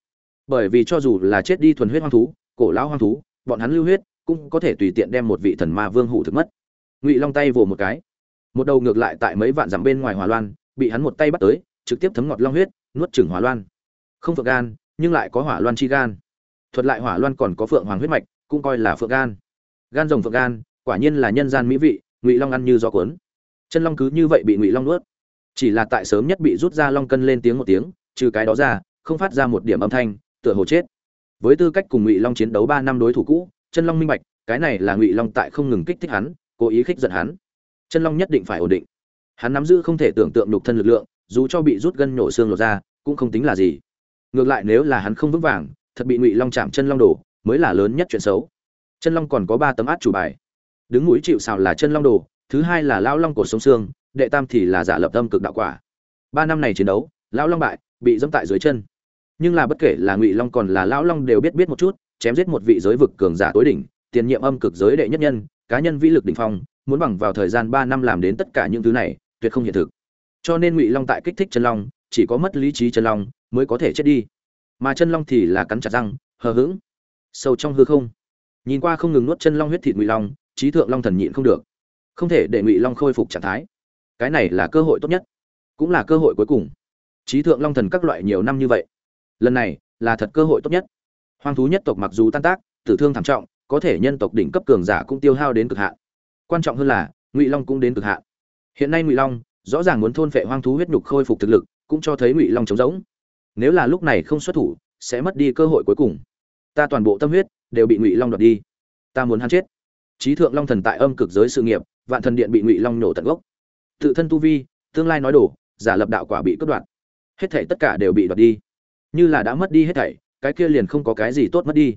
Bởi vì cho dù là chết đi thuần huyết hoang thú, cổ lão hoang thú bọn hắn lưu huyết, cũng có thể tùy tiện đem một vị thần ma vương hủ thực mất. Ngụy long tay vồ một cái. Một đầu ngược lại tại mấy vạn dặm bên ngoài hỏa loan, bị hắn một tay bắt tới, trực tiếp thấm ngọt long huyết, nuốt chửng hỏa loan. Không phượng gan, nhưng lại có hỏa loan chi gan. Thuật lại hỏa loan còn có phượng hoàng huyết mạch, cũng coi là phượng gan. Gan rồng phượng gan, quả nhiên là nhân gian mỹ vị, ngụy long ăn như gió cuốn. Chân long cứ như vậy bị ngụy long nuốt. Chỉ là tại sớm nhất bị rút ra long cân lên tiếng một tiếng, trừ cái đó ra, không phát ra một điểm âm thanh, tựa hồ chết với tư cách cùng ngụy long chiến đấu ba năm đối thủ cũ, chân long minh bạch, cái này là ngụy long tại không ngừng kích thích hắn, cố ý khích giận hắn. Chân long nhất định phải ổn định. Hắn nắm giữ không thể tưởng tượng nhục thân lực lượng, dù cho bị rút gân nhổ xương lột ra, cũng không tính là gì. Ngược lại nếu là hắn không vững vàng, thật bị ngụy long chạm chân long đổ, mới là lớn nhất chuyện xấu. Chân long còn có ba tấm át chủ bài. Đứng mũi chịu xào là chân long đồ thứ hai là lao long cổ sống xương, đệ tam thì là giả lập tâm cực đạo quả. Ba năm này chiến đấu, lão long bại, bị dẫm tại dưới chân nhưng là bất kể là ngụy long còn là lão long đều biết biết một chút, chém giết một vị giới vực cường giả tối đỉnh, tiền nhiệm âm cực giới đệ nhất nhân, cá nhân vĩ lực đỉnh phong, muốn bằng vào thời gian ba năm làm đến tất cả những thứ này, tuyệt không hiện thực. Cho nên ngụy long tại kích thích chân long, chỉ có mất lý trí chân long mới có thể chết đi. Mà chân long thì là cắn chặt răng, hờ hững. Sâu trong hư không, nhìn qua không ngừng nuốt chân long huyết thịt ngụy long, trí thượng long thần nhịn không được. Không thể để ngụy long khôi phục trạng thái. Cái này là cơ hội tốt nhất, cũng là cơ hội cuối cùng. Trí thượng long thần các loại nhiều năm như vậy lần này là thật cơ hội tốt nhất. Hoang thú nhất tộc mặc dù tan tác, tử thương thảm trọng, có thể nhân tộc đỉnh cấp cường giả cũng tiêu hao đến cực hạn. Quan trọng hơn là, ngụy long cũng đến cực hạn. Hiện nay ngụy long rõ ràng muốn thôn phệ hoang thú huyết nhục khôi phục thực lực, cũng cho thấy ngụy long trống rỗng. Nếu là lúc này không xuất thủ, sẽ mất đi cơ hội cuối cùng. Ta toàn bộ tâm huyết đều bị ngụy long đoạt đi. Ta muốn hắn chết. Trí thượng long thần tại âm cực giới sự nghiệp, vạn thần điện bị ngụy long nổ tận gốc. Tự thân tu vi, tương lai nói đổ, giả lập đạo quả bị cướp đoạt. Hết thể tất cả đều bị đoạt đi như là đã mất đi hết thảy, cái kia liền không có cái gì tốt mất đi.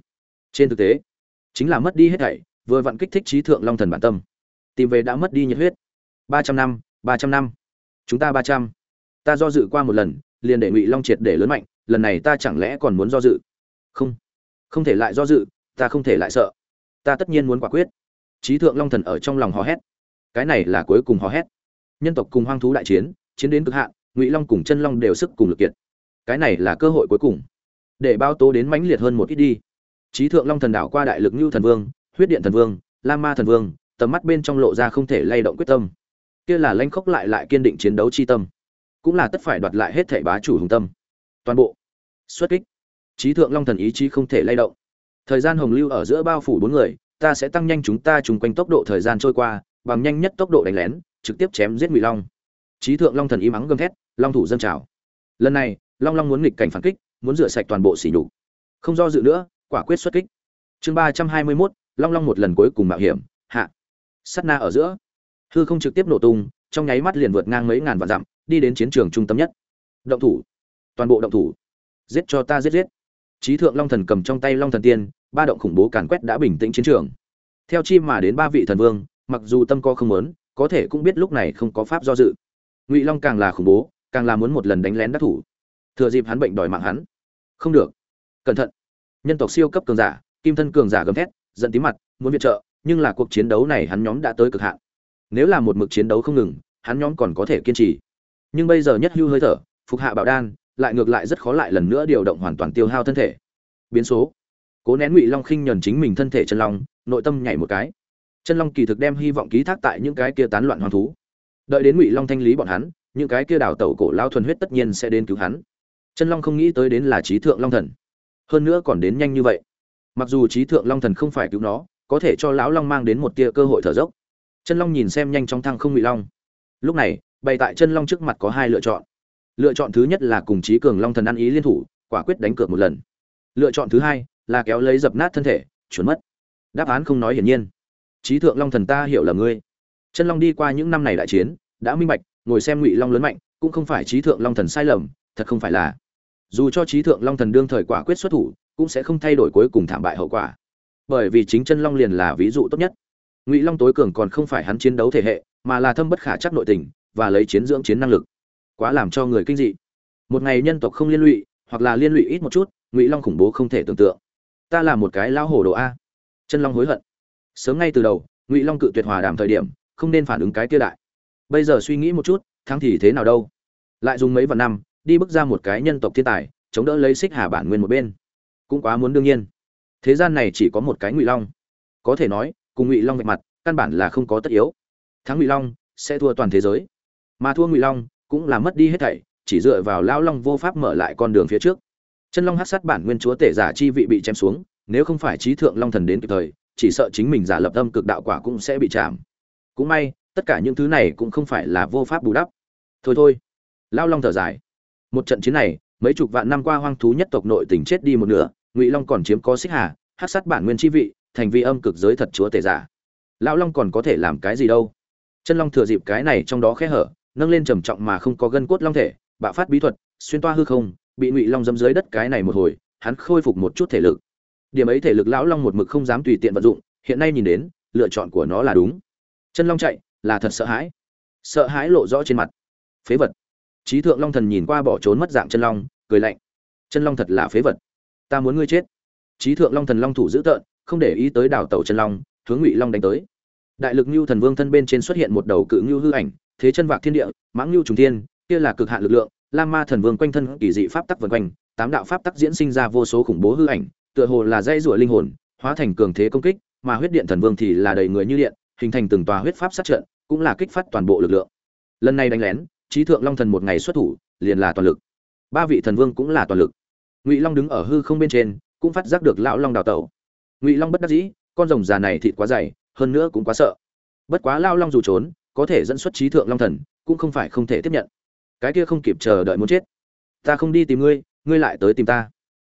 Trên thực tế, chính là mất đi hết thảy, vừa vặn kích thích trí thượng long thần bản tâm. Tìm về đã mất đi nhiệt huyết. Ba trăm năm, ba trăm năm. Chúng ta ba trăm. Ta do dự qua một lần, liền để ngụy long triệt để lớn mạnh, lần này ta chẳng lẽ còn muốn do dự? Không. Không thể lại do dự, ta không thể lại sợ. Ta tất nhiên muốn quả quyết. Trí thượng long thần ở trong lòng hò hét. Cái này là cuối cùng hò hét. Nhân tộc cùng hoang thú đại chiến chiến đến cực hạn, ngụy long cùng chân long đều sức cùng lực kiệt cái này là cơ hội cuối cùng. Để bao tố đến mãnh liệt hơn một ít đi. Trí thượng long thần đảo qua đại lực như thần vương, huyết điện thần vương, la ma thần vương, tầm mắt bên trong lộ ra không thể lay động quyết tâm. Kia là lanh khốc lại lại kiên định chiến đấu chi tâm. Cũng là tất phải đoạt lại hết thể bá chủ hùng tâm. Toàn bộ. Xuất kích. Trí thượng long thần ý chí không thể lay động. Thời gian hồng lưu ở giữa bao phủ bốn người, ta sẽ tăng nhanh chúng ta chung quanh tốc độ thời gian trôi qua, bằng nhanh nhất tốc độ đánh lén, trực tiếp chém giết ngụy long. Trí thượng long thần ý mắng gầm thét, long thủ dâng trào. Lần này long long muốn nghịch cảnh phản kích, muốn rửa sạch toàn bộ xỉ nhục. Không do dự nữa, quả quyết xuất kích. Chương ba trăm hai mươi mốt, long long một lần cuối cùng mạo hiểm, hạ. Sắt na ở giữa. Hư không trực tiếp nổ tung, trong nháy mắt liền vượt ngang mấy ngàn vạn dặm, đi đến chiến trường trung tâm nhất. Động thủ. Toàn bộ động thủ. Giết cho ta giết giết. Trí thượng long thần cầm trong tay long thần tiên, ba động khủng bố càn quét đã bình tĩnh chiến trường. Theo chi mà đến ba vị thần vương, mặc dù tâm co không muốn, có thể cũng biết lúc này không có pháp do dự. Ngụy long càng là khủng bố, càng là muốn một lần đánh lén đắc thủ thừa dịp hắn bệnh đòi mạng hắn. Không được. Cẩn thận. Nhân tộc siêu cấp cường giả, kim thân cường giả gầm thét, giận tí mặt, muốn viện trợ, nhưng là cuộc chiến đấu này hắn nhóm đã tới cực hạn. Nếu là một mực chiến đấu không ngừng, hắn nhóm còn có thể kiên trì. Nhưng bây giờ nhất hưu hơi thở, phục hạ bảo đan, lại ngược lại rất khó lại lần nữa điều động hoàn toàn tiêu hao thân thể. Biến số. Cố nén ngụy long khinh nhẫn chính mình thân thể chân long, nội tâm nhảy một cái. Chân long kỳ thực đem hy vọng ký thác tại những cái kia tán loạn hoang thú. Đợi đến ngụy long thanh lý bọn hắn, những cái kia đào tẩu cổ lao thuần huyết tất nhiên sẽ đến cứu hắn chân long không nghĩ tới đến là trí thượng long thần. Hơn nữa còn đến nhanh như vậy. Mặc dù trí thượng long thần không phải cứu nó, có thể cho lão long mang đến một tia cơ hội thở dốc. Chân long nhìn xem nhanh trong thăng không ngụy long. Lúc này, bày tại chân long trước mặt có hai lựa chọn. Lựa chọn thứ nhất là cùng trí cường long thần ăn ý liên thủ, quả quyết đánh cược một lần. Lựa chọn thứ hai là kéo lấy dập nát thân thể trốn mất. Đáp án không nói hiển nhiên. Trí thượng long thần ta hiểu là ngươi. Chân long đi qua những năm này đại chiến, đã minh bạch, ngồi xem ngụy long lớn mạnh, cũng không phải trí thượng long thần sai lầm thật không phải là. Dù cho trí thượng long thần đương thời quả quyết xuất thủ, cũng sẽ không thay đổi cuối cùng thảm bại hậu quả. Bởi vì chính chân long liền là ví dụ tốt nhất. Ngụy long tối cường còn không phải hắn chiến đấu thể hệ, mà là thâm bất khả chắc nội tình, và lấy chiến dưỡng chiến năng lực. Quá làm cho người kinh dị. Một ngày nhân tộc không liên lụy, hoặc là liên lụy ít một chút, ngụy long khủng bố không thể tưởng tượng. Ta là một cái lão hồ đồ a. Chân long hối hận. Sớm ngay từ đầu, ngụy long cự tuyệt hòa đàm thời điểm, không nên phản ứng cái kia đại. Bây giờ suy nghĩ một chút, thắng thì thế nào đâu? Lại dùng mấy vạn năm đi bước ra một cái nhân tộc thiên tài, chống đỡ lấy xích hà bản nguyên một bên. Cũng quá muốn đương nhiên. Thế gian này chỉ có một cái ngụy long. Có thể nói, cùng ngụy long vạch mặt, căn bản là không có tất yếu. Thắng ngụy long, sẽ thua toàn thế giới. Mà thua ngụy long, cũng là mất đi hết thảy, chỉ dựa vào lao long vô pháp mở lại con đường phía trước. Chân long hát sát bản nguyên chúa tể giả chi vị bị chém xuống, nếu không phải trí thượng long thần đến kịp thời, chỉ sợ chính mình giả lập âm cực đạo quả cũng sẽ bị chạm. Cũng may, tất cả những thứ này cũng không phải là vô pháp bù đắp. Thôi thôi. Lao long thở dài một trận chiến này, mấy chục vạn năm qua hoang thú nhất tộc nội tỉnh chết đi một nửa, ngụy long còn chiếm có xích hà hát sát bản nguyên chi vị, thành vi âm cực giới thật chúa tể giả. Lão long còn có thể làm cái gì đâu? Chân long thừa dịp cái này trong đó khẽ hở, nâng lên trầm trọng mà không có gân cốt long thể, bạo phát bí thuật, xuyên toa hư không, bị ngụy long dâm dưới đất cái này một hồi, hắn khôi phục một chút thể lực. Điểm ấy thể lực lão long một mực không dám tùy tiện vận dụng, hiện nay nhìn đến, lựa chọn của nó là đúng. Chân long chạy, là thật sợ hãi. Sợ hãi lộ rõ trên mặt. Phế vật. Chí thượng long thần nhìn qua bỏ trốn mất dạng chân long, cười lạnh. Chân long thật là phế vật. Ta muốn ngươi chết. Chí thượng long thần long thủ giữ tợn, không để ý tới đào tẩu chân long, hướng ngụy long đánh tới. Đại lực ngưu thần vương thân bên trên xuất hiện một đầu cự lưu hư ảnh, thế chân vạc thiên địa, mãng lưu trùng thiên, kia là cực hạn lực lượng, lam ma thần vương quanh thân kỳ dị pháp tắc vần quanh, tám đạo pháp tắc diễn sinh ra vô số khủng bố hư ảnh, tựa hồ là dây rủa linh hồn, hóa thành cường thế công kích, mà huyết điện thần vương thì là đầy người như điện, hình thành từng tòa huyết pháp sát trận, cũng là kích phát toàn bộ lực lượng. Lần này đánh lén trí thượng long thần một ngày xuất thủ, liền là toàn lực. Ba vị thần vương cũng là toàn lực. Ngụy long đứng ở hư không bên trên, cũng phát giác được lão long đào tẩu. Ngụy long bất đắc dĩ, con rồng già này thịt quá dày, hơn nữa cũng quá sợ. Bất quá lao long dù trốn, có thể dẫn xuất trí thượng long thần, cũng không phải không thể tiếp nhận. Cái kia không kịp chờ đợi muốn chết. Ta không đi tìm ngươi ngươi lại tới tìm ta.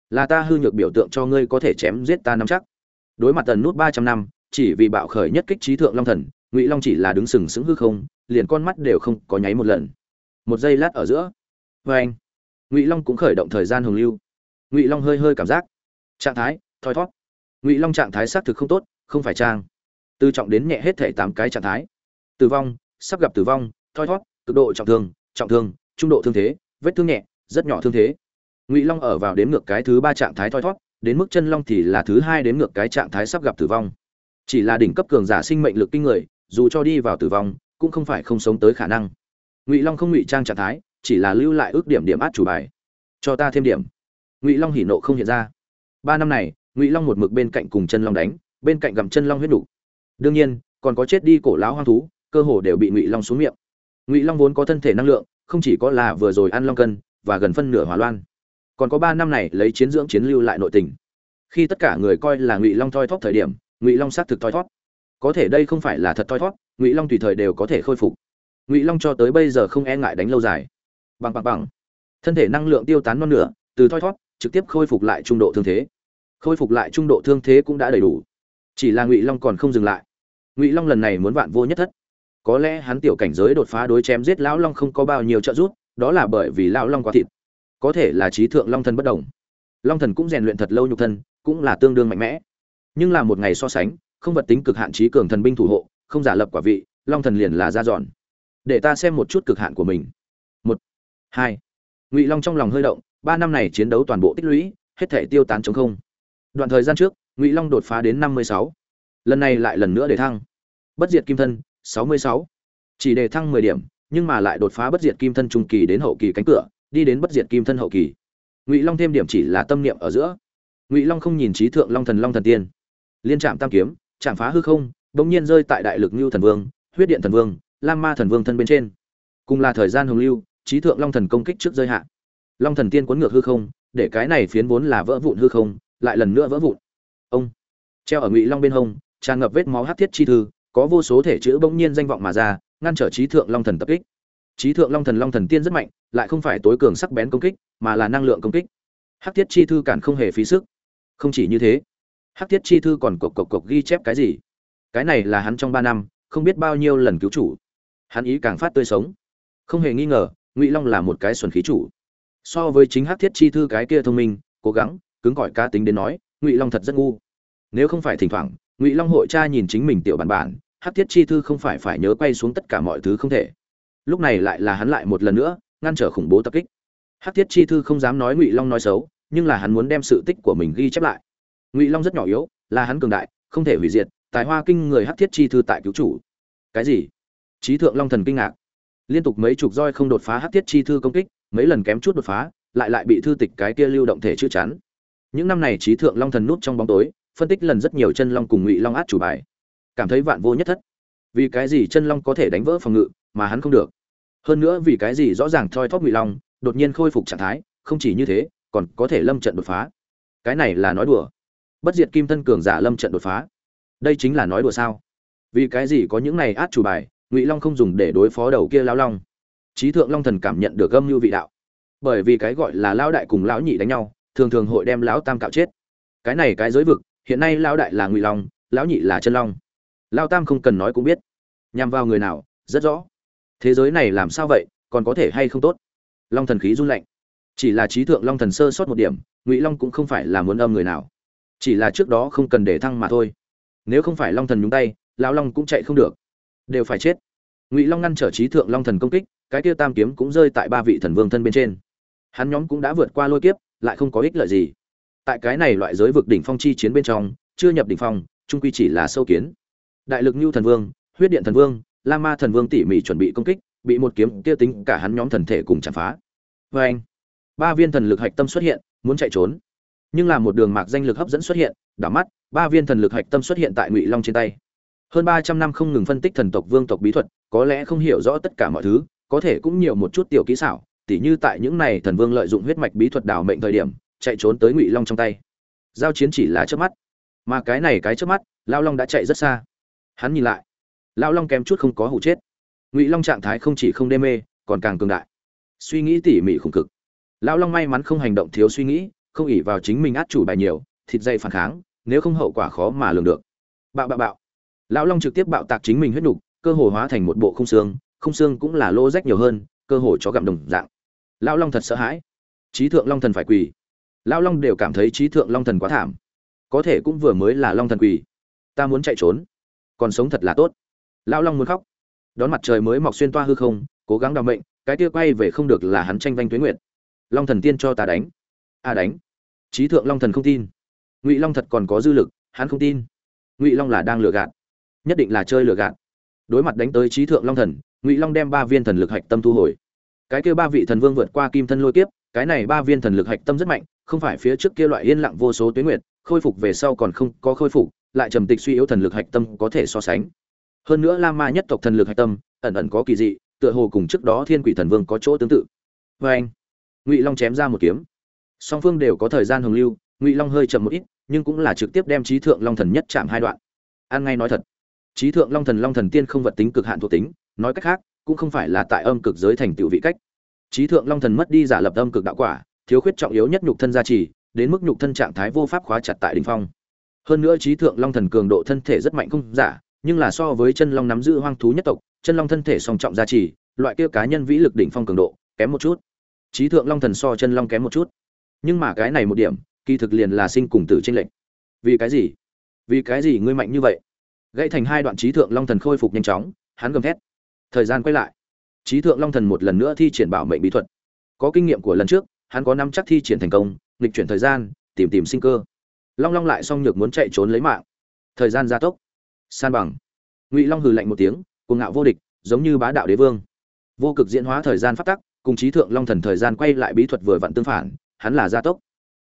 Là ta hư nhược biểu tượng cho ngươi có thể chém giết ta nắm chắc. Đối mặt tần nút ba trăm năm, chỉ vì bạo khởi nhất kích trí thượng long thần, ngụy long chỉ là đứng sừng sững hư không, liền con mắt đều không có nháy một lần một giây lát ở giữa. Vê anh, ngụy long cũng khởi động thời gian hồng lưu. Ngụy long hơi hơi cảm giác. Trạng thái, thoi thót. Ngụy long trạng thái xác thực không tốt, không phải trang. Từ trọng đến nhẹ hết thể tám cái trạng thái. Tử vong, sắp gặp tử vong, thoi thót, cực độ trọng thương trọng thương, trung độ thương thế, vết thương nhẹ, rất nhỏ thương thế. Ngụy long ở vào đến ngược cái thứ ba trạng thái thoi thót, đến mức chân long thì là thứ hai đến ngược cái trạng thái sắp gặp tử vong. Chỉ là đỉnh cấp cường giả sinh mệnh lực kinh người, dù cho đi vào tử vong, cũng không phải không sống tới khả năng ngụy long không ngụy trang trạng thái, chỉ là lưu lại ước điểm điểm át chủ bài. Cho ta thêm điểm. Ngụy long hỉ nộ không hiện ra. Ba năm này, ngụy long một mực bên cạnh cùng chân long đánh, bên cạnh gặm chân long huyết đủ. đương nhiên, còn có chết đi cổ lão hoang thú, cơ hồ đều bị ngụy long xuống miệng. Ngụy long vốn có thân thể năng lượng, không chỉ có là vừa rồi ăn long cân, và gần phân nửa hỏa loan. Còn có ba năm này lấy chiến dưỡng chiến lưu lại nội tình. Khi tất cả người coi là ngụy long thoi thóp thời điểm, ngụy long xác thực thoi thót có thể đây không phải là thật thoi thót ngụy long tùy thời đều có thể khôi phục ngụy long cho tới bây giờ không e ngại đánh lâu dài bằng bằng bằng thân thể năng lượng tiêu tán non nửa từ thoi thót trực tiếp khôi phục lại trung độ thương thế khôi phục lại trung độ thương thế cũng đã đầy đủ chỉ là ngụy long còn không dừng lại ngụy long lần này muốn vạn vô nhất thất có lẽ hắn tiểu cảnh giới đột phá đối chém giết lão long không có bao nhiêu trợ giúp đó là bởi vì lão long quá thịt có thể là trí thượng long thần bất đồng long thần cũng rèn luyện thật lâu nhục thân cũng là tương đương mạnh mẽ nhưng là một ngày so sánh không vật tính cực hạn trí cường thần binh thủ hộ không giả lập quả vị long thần liền là ra dọn để ta xem một chút cực hạn của mình. Một, hai, ngụy long trong lòng hơi động, ba năm này chiến đấu toàn bộ tích lũy, hết thể tiêu tán chống không. Đoạn thời gian trước, ngụy long đột phá đến năm mươi sáu. Lần này lại lần nữa để thăng. Bất diệt kim thân, sáu mươi sáu. Chỉ để thăng mười điểm, nhưng mà lại đột phá bất diệt kim thân trung kỳ đến hậu kỳ cánh cửa, đi đến bất diệt kim thân hậu kỳ. Ngụy long thêm điểm chỉ là tâm niệm ở giữa. Ngụy long không nhìn trí thượng long thần long thần tiên. Liên trạm tam kiếm, chạm phá hư không đ ỗ n g nhiên rơi tại đại lực ngưu thần vương, huyết điện thần vương lam ma thần vương thân bên trên. Cùng là thời gian hồng lưu, trí thượng long thần công kích trước rơi hạ. Long thần tiên cuốn ngược hư không, để cái này phiến vốn là vỡ vụn hư không, lại lần nữa vỡ vụn. Ông. Treo ở ngụy long bên hông, tràn ngập vết máu hát thiết chi thư, có vô số thể chữ bỗng nhiên danh vọng mà ra, ngăn trở trí thượng long thần tập kích. Trí thượng long thần long thần tiên rất mạnh, lại không phải tối cường sắc bén công kích, mà là năng lượng công kích. Hắc thiết chi thư cản không hề phí sức. Không chỉ như thế, hắc thiết chi thư còn cộc cộc cộc ghi chép cái gì? Cái này là hắn trong ba năm, không biết bao nhiêu lần cứu chủ hắn ý càng phát tươi sống. Không hề nghi ngờ, ngụy long là một cái xuẩn khí chủ. So với chính hắc thiết chi thư cái kia thông minh, cố gắng, cứng cỏi cá tính đến nói, ngụy long thật rất ngu. Nếu không phải thỉnh thoảng, ngụy long hội cha nhìn chính mình tiểu bản bản, hắc thiết chi thư không phải phải nhớ quay xuống tất cả mọi thứ không thể. Lúc này lại là hắn lại một lần nữa, ngăn trở khủng bố tập kích. Hắc thiết chi thư không dám nói ngụy long nói xấu, nhưng là hắn muốn đem sự tích của mình ghi chép lại. Ngụy long rất nhỏ yếu, là hắn cường đại, không thể hủy diệt, tài hoa kinh người hắc thiết chi thư tại cứu chủ. Cái gì? Chí thượng long thần kinh ngạc. Liên tục mấy chục roi không đột phá hắc thiết chi thư công kích, mấy lần kém chút đột phá, lại lại bị thư tịch cái kia lưu động thể chữ chắn. Những năm này Chí thượng long thần núp trong bóng tối, phân tích lần rất nhiều chân long cùng ngụy long át chủ bài. Cảm thấy vạn vô nhất thất. Vì cái gì chân long có thể đánh vỡ phòng ngự, mà hắn không được? Hơn nữa vì cái gì rõ ràng thoi thóp ngụy long, đột nhiên khôi phục trạng thái, không chỉ như thế, còn có thể lâm trận đột phá. Cái này là nói đùa. Bất diệt kim thân cường giả lâm trận đột phá. Đây chính là nói đùa sao? Vì cái gì có những này át chủ bài ngụy long không dùng để đối phó đầu kia lao long trí thượng long thần cảm nhận được gâm mưu vị đạo bởi vì cái gọi là lao đại cùng lão nhị đánh nhau thường thường hội đem lão tam cạo chết cái này cái giới vực hiện nay lao đại là ngụy long lão nhị là chân long lao tam không cần nói cũng biết nhằm vào người nào rất rõ thế giới này làm sao vậy còn có thể hay không tốt long thần khí run lạnh chỉ là trí thượng long thần sơ sót một điểm ngụy long cũng không phải là muốn âm người nào chỉ là trước đó không cần để thăng mà thôi nếu không phải long thần nhúng tay lão long cũng chạy không được đều phải chết. Ngụy long ngăn trở trí thượng long thần công kích, cái kia tam kiếm cũng rơi tại ba vị thần vương thân bên trên. Hắn nhóm cũng đã vượt qua lôi kiếp, lại không có ích lợi gì. Tại cái này loại giới vực đỉnh phong chi chiến bên trong, chưa nhập đỉnh phong, trung quy chỉ là sâu kiến. Đại lực như thần vương, huyết điện thần vương, la ma thần vương tỉ mỉ chuẩn bị công kích, bị một kiếm kia tính cả hắn nhóm thần thể cùng chạm phá. Vê anh ba viên thần lực hạch tâm xuất hiện, muốn chạy trốn. Nhưng là một đường mạc danh lực hấp dẫn xuất hiện, đảo mắt, ba viên thần lực hạch tâm xuất hiện tại ngụy long trên tay hơn ba trăm năm không ngừng phân tích thần tộc vương tộc bí thuật, có lẽ không hiểu rõ tất cả mọi thứ, có thể cũng nhiều một chút tiểu kỹ xảo, tỉ như tại những này thần vương lợi dụng huyết mạch bí thuật đảo mệnh thời điểm, chạy trốn tới ngụy long trong tay. Giao chiến chỉ là trước mắt. Mà cái này cái trước mắt, lao long đã chạy rất xa. Hắn nhìn lại, lao long kém chút không có hụ chết. Ngụy long trạng thái không chỉ không đê mê, còn càng cường đại. Suy nghĩ tỉ mỉ khủng cực. Lao long may mắn không hành động thiếu suy nghĩ, không ỉ vào chính mình át chủ bài nhiều, thịt dây phản kháng, nếu không hậu quả khó mà lường được. Bạo bạo bạo lão long trực tiếp bạo tạc chính mình huyết nục, cơ hồ hóa thành một bộ không xương không xương cũng là lô rách nhiều hơn, cơ hồ chó gặm đồng dạng. Lão long thật sợ hãi. Trí thượng long thần phải quỳ. Lão long đều cảm thấy trí thượng long thần quá thảm. Có thể cũng vừa mới là long thần quỳ. Ta muốn chạy trốn. Còn sống thật là tốt. Lão long muốn khóc. Đón mặt trời mới mọc xuyên toa hư không, cố gắng đào mệnh, cái tia quay về không được là hắn tranh vanh tuế nguyệt. Long thần tiên cho ta đánh. A đánh. Trí thượng long thần không tin. Ngụy long thật còn có dư lực, hắn không tin. Ngụy long là đang lừa gạt nhất định là chơi lừa gạt. Đối mặt đánh tới trí thượng long thần, ngụy long đem ba viên thần lực hạch tâm thu hồi. Cái kia ba vị thần vương vượt qua kim thân lôi kiếp, cái này ba viên thần lực hạch tâm rất mạnh, không phải phía trước kia loại yên lặng vô số tuyến nguyệt, khôi phục về sau còn không có khôi phục, lại trầm tịch suy yếu thần lực hạch tâm có thể so sánh. Hơn nữa la ma nhất tộc thần lực hạch tâm, ẩn ẩn có kỳ dị, tựa hồ cùng trước đó thiên quỷ thần vương có chỗ tương tự. Vê anh, ngụy long chém ra một kiếm. Song phương đều có thời gian hồng lưu, ngụy long hơi chậm một ít, nhưng cũng là trực tiếp đem trí thượng long thần nhất chạm hai đoạn. Ăn ngay nói thật trí thượng long thần long thần tiên không vật tính cực hạn thuộc tính, nói cách khác, cũng không phải là tại âm cực giới thành tựu vị cách. Trí thượng long thần mất đi giả lập âm cực đạo quả, thiếu khuyết trọng yếu nhất nhục thân gia trì, đến mức nhục thân trạng thái vô pháp khóa chặt tại đỉnh phong. Hơn nữa trí thượng long thần cường độ thân thể rất mạnh không giả, nhưng là so với chân long nắm giữ hoang thú nhất tộc, chân long thân thể song trọng gia trì, loại kia cá nhân vĩ lực đỉnh phong cường độ, kém một chút. Trí thượng long thần so chân long kém một chút. Nhưng mà cái này một điểm, kỳ thực liền là sinh cùng tử trên lệnh vì cái gì? Vì cái gì ngươi mạnh như vậy? Gãy thành hai đoạn trí thượng long thần khôi phục nhanh chóng, hắn gầm thét. Thời gian quay lại. Trí thượng long thần một lần nữa thi triển bảo mệnh bí thuật. Có kinh nghiệm của lần trước, hắn có năm chắc thi triển thành công, nghịch chuyển thời gian, tìm tìm sinh cơ. Long long lại xong nhược muốn chạy trốn lấy mạng. Thời gian gia tốc. San bằng. Ngụy long hừ lạnh một tiếng, cuồng ngạo vô địch, giống như bá đạo đế vương. Vô cực diễn hóa thời gian phát tắc, cùng trí thượng long thần thời gian quay lại bí thuật vừa vặn tương phản, hắn là gia tốc.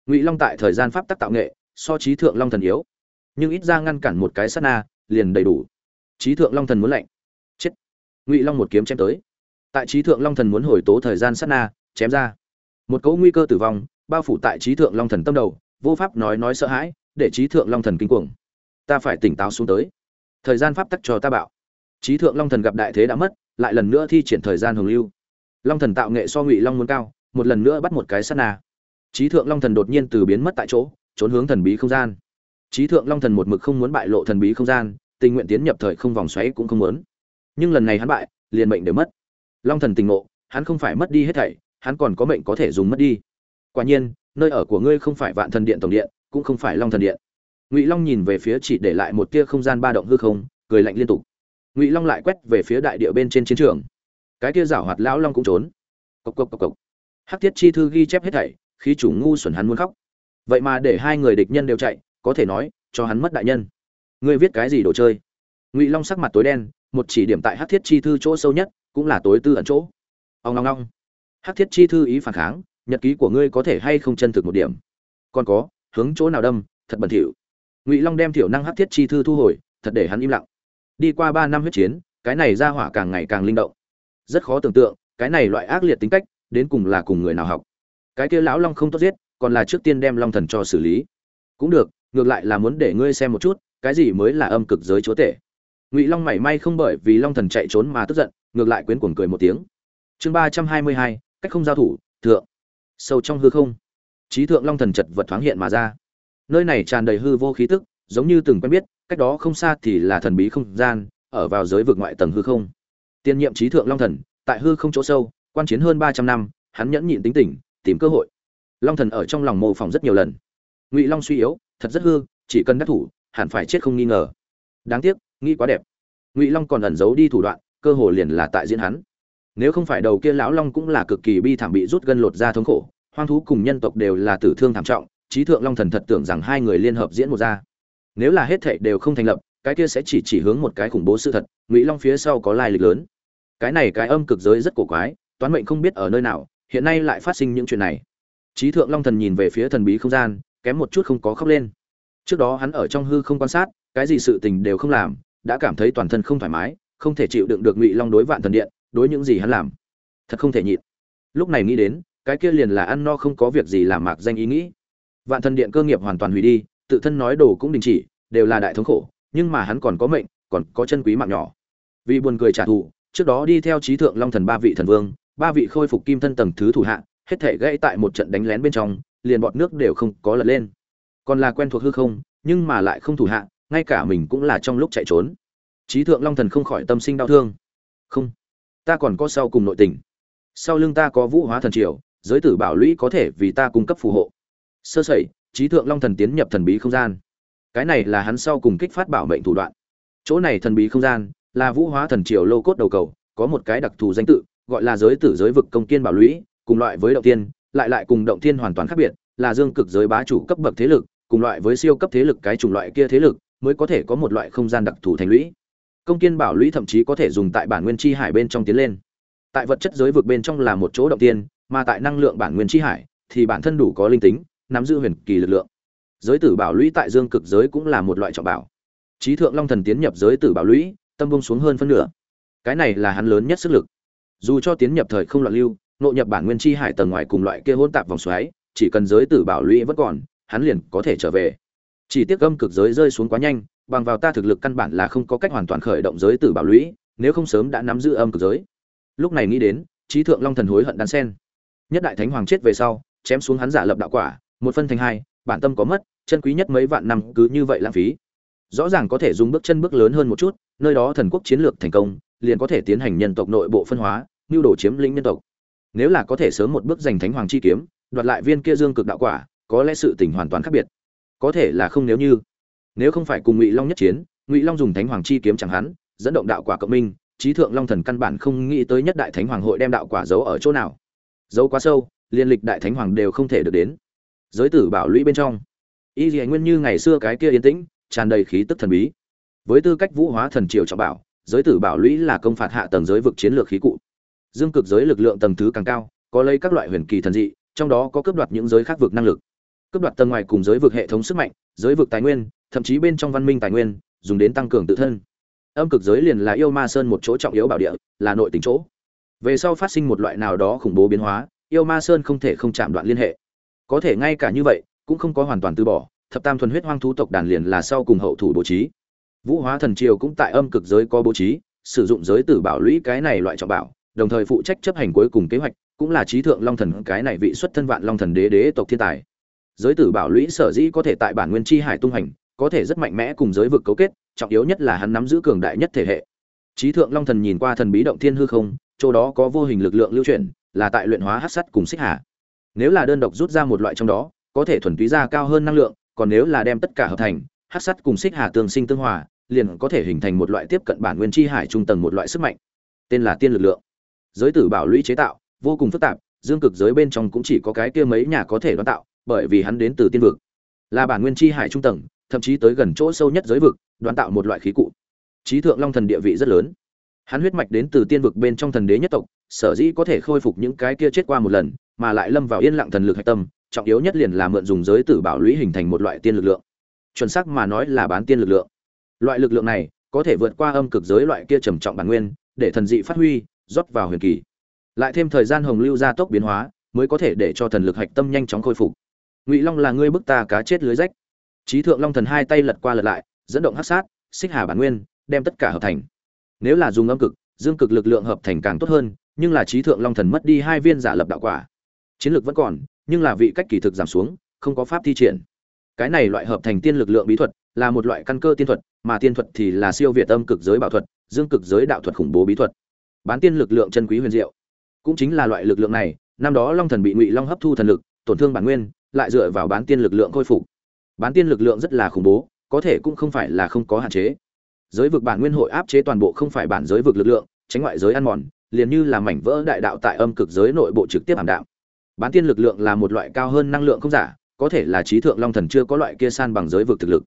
Ngụy long tại thời gian pháp tắc tạo nghệ, so trí thượng long thần yếu. Nhưng ít ra ngăn cản một cái sát na liền đầy đủ. Trí thượng long thần muốn lạnh. Chết. Ngụy long một kiếm chém tới. Tại trí thượng long thần muốn hồi tố thời gian sát na, chém ra. Một cấu nguy cơ tử vong, bao phủ tại trí thượng long thần tâm đầu, vô pháp nói nói sợ hãi, để trí thượng long thần kinh cuồng. Ta phải tỉnh táo xuống tới. Thời gian pháp tắc cho ta bảo. Trí thượng long thần gặp đại thế đã mất, lại lần nữa thi triển thời gian hồng lưu. Long thần tạo nghệ so ngụy long muốn cao, một lần nữa bắt một cái sát na. Trí thượng long thần đột nhiên từ biến mất tại chỗ, trốn hướng thần bí không gian trí thượng long thần một mực không muốn bại lộ thần bí không gian, tình nguyện tiến nhập thời không vòng xoáy cũng không muốn. Nhưng lần này hắn bại, liền mệnh đều mất. Long thần tình ngộ, hắn không phải mất đi hết thảy, hắn còn có mệnh có thể dùng mất đi. Quả nhiên, nơi ở của ngươi không phải vạn thần điện tổng điện, cũng không phải long thần điện. Ngụy long nhìn về phía chỉ để lại một tia không gian ba động hư không, cười lạnh liên tục. Ngụy long lại quét về phía đại địa bên trên chiến trường. Cái tia giảo hoạt lão long cũng trốn. Cộc cộc cộc cộc. Hắc thiết chi thư ghi chép hết thảy khi chủ ngu xuẩn hắn muốn khóc. Vậy mà để hai người địch nhân đều chạy có thể nói, cho hắn mất đại nhân. Ngươi viết cái gì đồ chơi? Ngụy long sắc mặt tối đen, một chỉ điểm tại hát thiết chi thư chỗ sâu nhất, cũng là tối tư ẩn chỗ. Ông long long hát thiết chi thư ý phản kháng, nhật ký của ngươi có thể hay không chân thực một điểm? Còn có, hướng chỗ nào đâm, thật bẩn thỉu. Ngụy long đem thiểu năng hát thiết chi thư thu hồi, thật để hắn im lặng. Đi qua ba năm huyết chiến, cái này ra hỏa càng ngày càng linh động. Rất khó tưởng tượng, cái này loại ác liệt tính cách, đến cùng là cùng người nào học. Cái kia lão long không tốt giết, còn là trước tiên đem long thần cho xử lý. Cũng được ngược lại là muốn để ngươi xem một chút, cái gì mới là âm cực giới chúa tể. Ngụy long mảy may không bởi vì long thần chạy trốn mà tức giận, ngược lại quyến cuồng cười một tiếng. Chương ba trăm hai mươi hai, cách không giao thủ, thượng. Sâu trong hư không, trí thượng long thần chật vật thoáng hiện mà ra. Nơi này tràn đầy hư vô khí tức, giống như từng quen biết, cách đó không xa thì là thần bí không gian, ở vào giới vực ngoại tầng hư không. Tiên nhiệm trí thượng long thần, tại hư không chỗ sâu, quan chiến hơn ba trăm năm, hắn nhẫn nhịn tính tình, tìm cơ hội. Long thần ở trong lòng mô phỏng rất nhiều lần. Ngụy long suy yếu thật rất hư, chỉ cần đắc thủ, hẳn phải chết không nghi ngờ. Đáng tiếc, nghĩ quá đẹp. Ngụy long còn ẩn giấu đi thủ đoạn, cơ hội liền là tại diễn hắn. Nếu không phải đầu kia lão long cũng là cực kỳ bi thảm bị rút gân lột ra thống khổ, hoang thú cùng nhân tộc đều là tử thương thảm trọng, trí thượng long thần thật tưởng rằng hai người liên hợp diễn một ra. Nếu là hết thệ đều không thành lập, cái kia sẽ chỉ chỉ hướng một cái khủng bố sự thật, ngụy long phía sau có lai lịch lớn. Cái này cái âm cực giới rất cổ quái, toán mệnh không biết ở nơi nào, hiện nay lại phát sinh những chuyện này. Trí thượng long thần nhìn về phía thần bí không gian kém một chút không có khóc lên. Trước đó hắn ở trong hư không quan sát, cái gì sự tình đều không làm, đã cảm thấy toàn thân không thoải mái, không thể chịu đựng được ngụy long đối vạn thần điện, đối những gì hắn làm. Thật không thể nhịn. Lúc này nghĩ đến, cái kia liền là ăn no không có việc gì làm mạc danh ý nghĩ. Vạn thần điện cơ nghiệp hoàn toàn hủy đi, tự thân nói đồ cũng đình chỉ, đều là đại thống khổ, nhưng mà hắn còn có mệnh, còn có chân quý mạng nhỏ. Vì buồn cười trả thù, trước đó đi theo trí thượng long thần ba vị thần vương, ba vị khôi phục kim thân tầng thứ thủ hạ, hết thể gãy tại một trận đánh lén bên trong liền bọt nước đều không có lật lên. Còn là quen thuộc hư không, nhưng mà lại không thủ hạ, ngay cả mình cũng là trong lúc chạy trốn. Trí thượng long thần không khỏi tâm sinh đau thương. Không, ta còn có sau cùng nội tình. Sau lưng ta có vũ hóa thần triều, giới tử bảo lũy có thể vì ta cung cấp phù hộ. Sơ sẩy trí thượng long thần tiến nhập thần bí không gian. Cái này là hắn sau cùng kích phát bảo mệnh thủ đoạn. Chỗ này thần bí không gian là vũ hóa thần triều lô cốt đầu cầu, có một cái đặc thù danh tự, gọi là giới tử giới vực công kiên bảo lũy, cùng loại với đầu tiên lại lại cùng động thiên hoàn toàn khác biệt, là dương cực giới bá chủ cấp bậc thế lực, cùng loại với siêu cấp thế lực cái chủng loại kia thế lực, mới có thể có một loại không gian đặc thù thành lũy. Công kiên bảo lũy thậm chí có thể dùng tại bản nguyên chi hải bên trong tiến lên. Tại vật chất giới vực bên trong là một chỗ động tiên, mà tại năng lượng bản nguyên chi hải thì bản thân đủ có linh tính, nắm giữ huyền kỳ lực lượng. Giới tử bảo lũy tại dương cực giới cũng là một loại trọng bảo. Trí thượng long thần tiến nhập giới tử bảo lũy, tâm bông xuống hơn phân nửa. Cái này là hắn lớn nhất sức lực. Dù cho tiến nhập thời không loạn lưu nộ nhập bản nguyên chi hải tầng ngoài cùng loại kia hỗn tạp vòng xoáy, chỉ cần giới tử bảo lũy vẫn còn, hắn liền có thể trở về. Chỉ tiếc âm cực giới rơi xuống quá nhanh, bằng vào ta thực lực căn bản là không có cách hoàn toàn khởi động giới tử bảo lũy, nếu không sớm đã nắm giữ âm cực giới. Lúc này nghĩ đến, trí thượng long thần hối hận đan sen. Nhất đại thánh hoàng chết về sau, chém xuống hắn giả lập đạo quả, một phân thành hai, bản tâm có mất, chân quý nhất mấy vạn năm cứ như vậy lãng phí. Rõ ràng có thể dùng bước chân bước lớn hơn một chút, nơi đó thần quốc chiến lược thành công, liền có thể tiến hành nhân tộc nội bộ phân hóa, nưu đồ chiếm lĩnh nhân tộc nếu là có thể sớm một bước giành thánh hoàng chi kiếm, đoạt lại viên kia dương cực đạo quả, có lẽ sự tình hoàn toàn khác biệt. Có thể là không nếu như. Nếu không phải cùng ngụy long nhất chiến, ngụy long dùng thánh hoàng chi kiếm chẳng hắn, dẫn động đạo quả cộng minh, trí thượng long thần căn bản không nghĩ tới nhất đại thánh hoàng hội đem đạo quả giấu ở chỗ nào. Giấu quá sâu, liên lịch đại thánh hoàng đều không thể được đến. Giới tử bảo lũy bên trong. Y dì nguyên như ngày xưa cái kia yên tĩnh, tràn đầy khí tức thần bí. Với tư cách vũ hóa thần triều trọng bảo, giới tử bảo lũy là công phạt hạ tầng giới vực chiến lược khí cụ dương cực giới lực lượng tầng thứ càng cao, có lấy các loại huyền kỳ thần dị, trong đó có cướp đoạt những giới khác vực năng lực. Cướp đoạt tầng ngoài cùng giới vực hệ thống sức mạnh, giới vực tài nguyên, thậm chí bên trong văn minh tài nguyên, dùng đến tăng cường tự thân. Âm cực giới liền là yêu ma sơn một chỗ trọng yếu bảo địa, là nội tỉnh chỗ. Về sau phát sinh một loại nào đó khủng bố biến hóa, yêu ma sơn không thể không chạm đoạn liên hệ. Có thể ngay cả như vậy, cũng không có hoàn toàn từ bỏ, thập tam thuần huyết hoang thú tộc đàn liền là sau cùng hậu thủ bố trí. Vũ hóa thần triều cũng tại âm cực giới có bố trí, sử dụng giới tử bảo lũy cái này loại trọng bảo đồng thời phụ trách chấp hành cuối cùng kế hoạch, cũng là trí thượng long thần, cái này vị xuất thân vạn long thần đế đế tộc thiên tài. Giới tử bảo lũy sở dĩ có thể tại bản nguyên chi hải tung hành, có thể rất mạnh mẽ cùng giới vực cấu kết, trọng yếu nhất là hắn nắm giữ cường đại nhất thể hệ. Trí thượng long thần nhìn qua thần bí động thiên hư không, chỗ đó có vô hình lực lượng lưu chuyển, là tại luyện hóa hắc sắt cùng xích hà. Nếu là đơn độc rút ra một loại trong đó, có thể thuần túy ra cao hơn năng lượng, còn nếu là đem tất cả hợp thành, hắc sắt cùng xích hà tương sinh tương hòa, liền có thể hình thành một loại tiếp cận bản nguyên chi hải trung tầng một loại sức mạnh. Tên là tiên lực lượng giới tử bảo lũy chế tạo, vô cùng phức tạp, dương cực giới bên trong cũng chỉ có cái kia mấy nhà có thể đoán tạo, bởi vì hắn đến từ tiên vực. Là bản nguyên chi hải trung tầng, thậm chí tới gần chỗ sâu nhất giới vực, đoán tạo một loại khí cụ. Trí thượng long thần địa vị rất lớn. Hắn huyết mạch đến từ tiên vực bên trong thần đế nhất tộc, sở dĩ có thể khôi phục những cái kia chết qua một lần, mà lại lâm vào yên lặng thần lực hạch tâm, trọng yếu nhất liền là mượn dùng giới tử bảo lũy hình thành một loại tiên lực lượng. Chuẩn xác mà nói là bán tiên lực lượng. Loại lực lượng này có thể vượt qua âm cực giới loại kia trầm trọng bản nguyên, để thần dị phát huy rót vào huyền kỳ. Lại thêm thời gian hồng lưu gia tốc biến hóa, mới có thể để cho thần lực hạch tâm nhanh chóng khôi phục. Ngụy long là ngươi bức ta cá chết lưới rách. Trí thượng long thần hai tay lật qua lật lại, dẫn động hắc sát, xích hà bản nguyên, đem tất cả hợp thành. Nếu là dùng âm cực, dương cực lực lượng hợp thành càng tốt hơn, nhưng là trí thượng long thần mất đi hai viên giả lập đạo quả. Chiến lược vẫn còn, nhưng là vị cách kỳ thực giảm xuống, không có pháp thi triển. Cái này loại hợp thành tiên lực lượng bí thuật, là một loại căn cơ tiên thuật, mà tiên thuật thì là siêu việt âm cực giới bảo thuật, dương cực giới đạo thuật khủng bố bí thuật bán tiên lực lượng chân quý huyền diệu. Cũng chính là loại lực lượng này, năm đó long thần bị ngụy long hấp thu thần lực, tổn thương bản nguyên, lại dựa vào bán tiên lực lượng khôi phục. Bán tiên lực lượng rất là khủng bố, có thể cũng không phải là không có hạn chế. Giới vực bản nguyên hội áp chế toàn bộ không phải bản giới vực lực lượng, tránh ngoại giới ăn mòn, liền như là mảnh vỡ đại đạo tại âm cực giới nội bộ trực tiếp ảm đạm. Bán tiên lực lượng là một loại cao hơn năng lượng không giả, có thể là trí thượng long thần chưa có loại kia san bằng giới vực thực lực.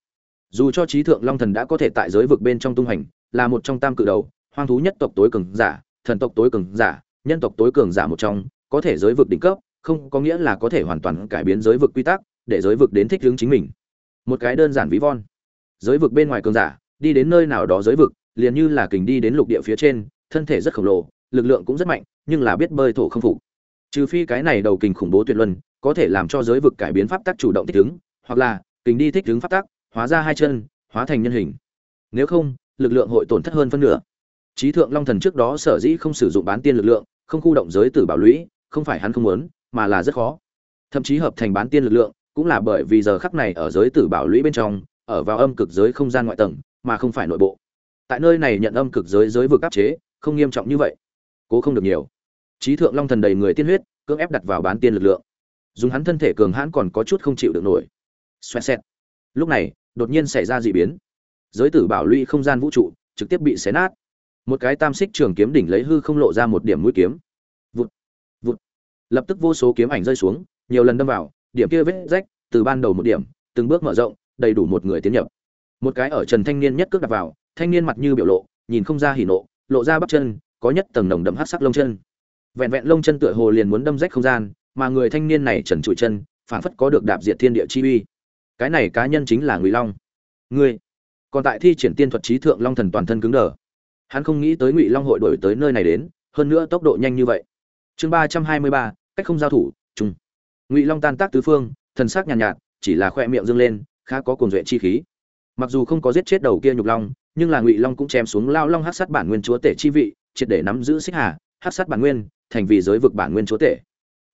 Dù cho trí thượng long thần đã có thể tại giới vực bên trong tung hành là một trong tam cự đầu, hoang thú nhất tộc tối cường giả thần tộc tối cường giả, nhân tộc tối cường giả một trong, có thể giới vực đỉnh cấp, không có nghĩa là có thể hoàn toàn cải biến giới vực quy tắc, để giới vực đến thích hướng chính mình. Một cái đơn giản ví von. Giới vực bên ngoài cường giả, đi đến nơi nào đó giới vực, liền như là kình đi đến lục địa phía trên, thân thể rất khổng lồ, lực lượng cũng rất mạnh, nhưng là biết bơi thổ không phục. Trừ phi cái này đầu kình khủng bố tuyệt luân, có thể làm cho giới vực cải biến pháp tắc chủ động thích ứng, hoặc là kình đi thích ứng pháp tắc, hóa ra hai chân, hóa thành nhân hình. Nếu không, lực lượng hội tổn thất hơn phân nửa trí thượng long thần trước đó sở dĩ không sử dụng bán tiên lực lượng, không khu động giới tử bảo lũy, không phải hắn không muốn, mà là rất khó. Thậm chí hợp thành bán tiên lực lượng, cũng là bởi vì giờ khắc này ở giới tử bảo lũy bên trong, ở vào âm cực giới không gian ngoại tầng, mà không phải nội bộ. Tại nơi này nhận âm cực giới giới vực áp chế, không nghiêm trọng như vậy. Cố không được nhiều. Trí thượng long thần đầy người tiên huyết, cưỡng ép đặt vào bán tiên lực lượng. Dùng hắn thân thể cường hãn còn có chút không chịu được nổi. Xoẹt xẹt. Lúc này, đột nhiên xảy ra dị biến. Giới tử bảo lũy không gian vũ trụ trực tiếp bị xé nát một cái tam xích trường kiếm đỉnh lấy hư không lộ ra một điểm mũi kiếm. Vụt vụt. Lập tức vô số kiếm ảnh rơi xuống, nhiều lần đâm vào, điểm kia vết rách, từ ban đầu một điểm, từng bước mở rộng, đầy đủ một người tiến nhập. Một cái ở trần thanh niên nhất cước đặt vào, thanh niên mặt như biểu lộ, nhìn không ra hỉ nộ, lộ ra bắp chân, có nhất tầng nồng đậm hát sắc lông chân. Vẹn vẹn lông chân tựa hồ liền muốn đâm rách không gian, mà người thanh niên này trần trụi chân phản phất có được đạp diệt thiên địa chi uy. Cái này cá nhân chính là ngụy long. Ngươi, còn tại thi triển tiên thuật trí thượng long thần toàn thân cứng đờ hắn không nghĩ tới ngụy long hội đổi tới nơi này đến hơn nữa tốc độ nhanh như vậy. Chương ba trăm hai mươi ba cách không giao thủ chung ngụy long tan tác tứ phương thần sắc nhàn nhạt, nhạt chỉ là khoe miệng dâng lên khá có cồn duệ chi khí. Mặc dù không có giết chết đầu kia nhục long nhưng là ngụy long cũng chém xuống lao long hát sát bản nguyên chúa tể chi vị triệt để nắm giữ xích hà hát sát bản nguyên thành vì giới vực bản nguyên chúa tể.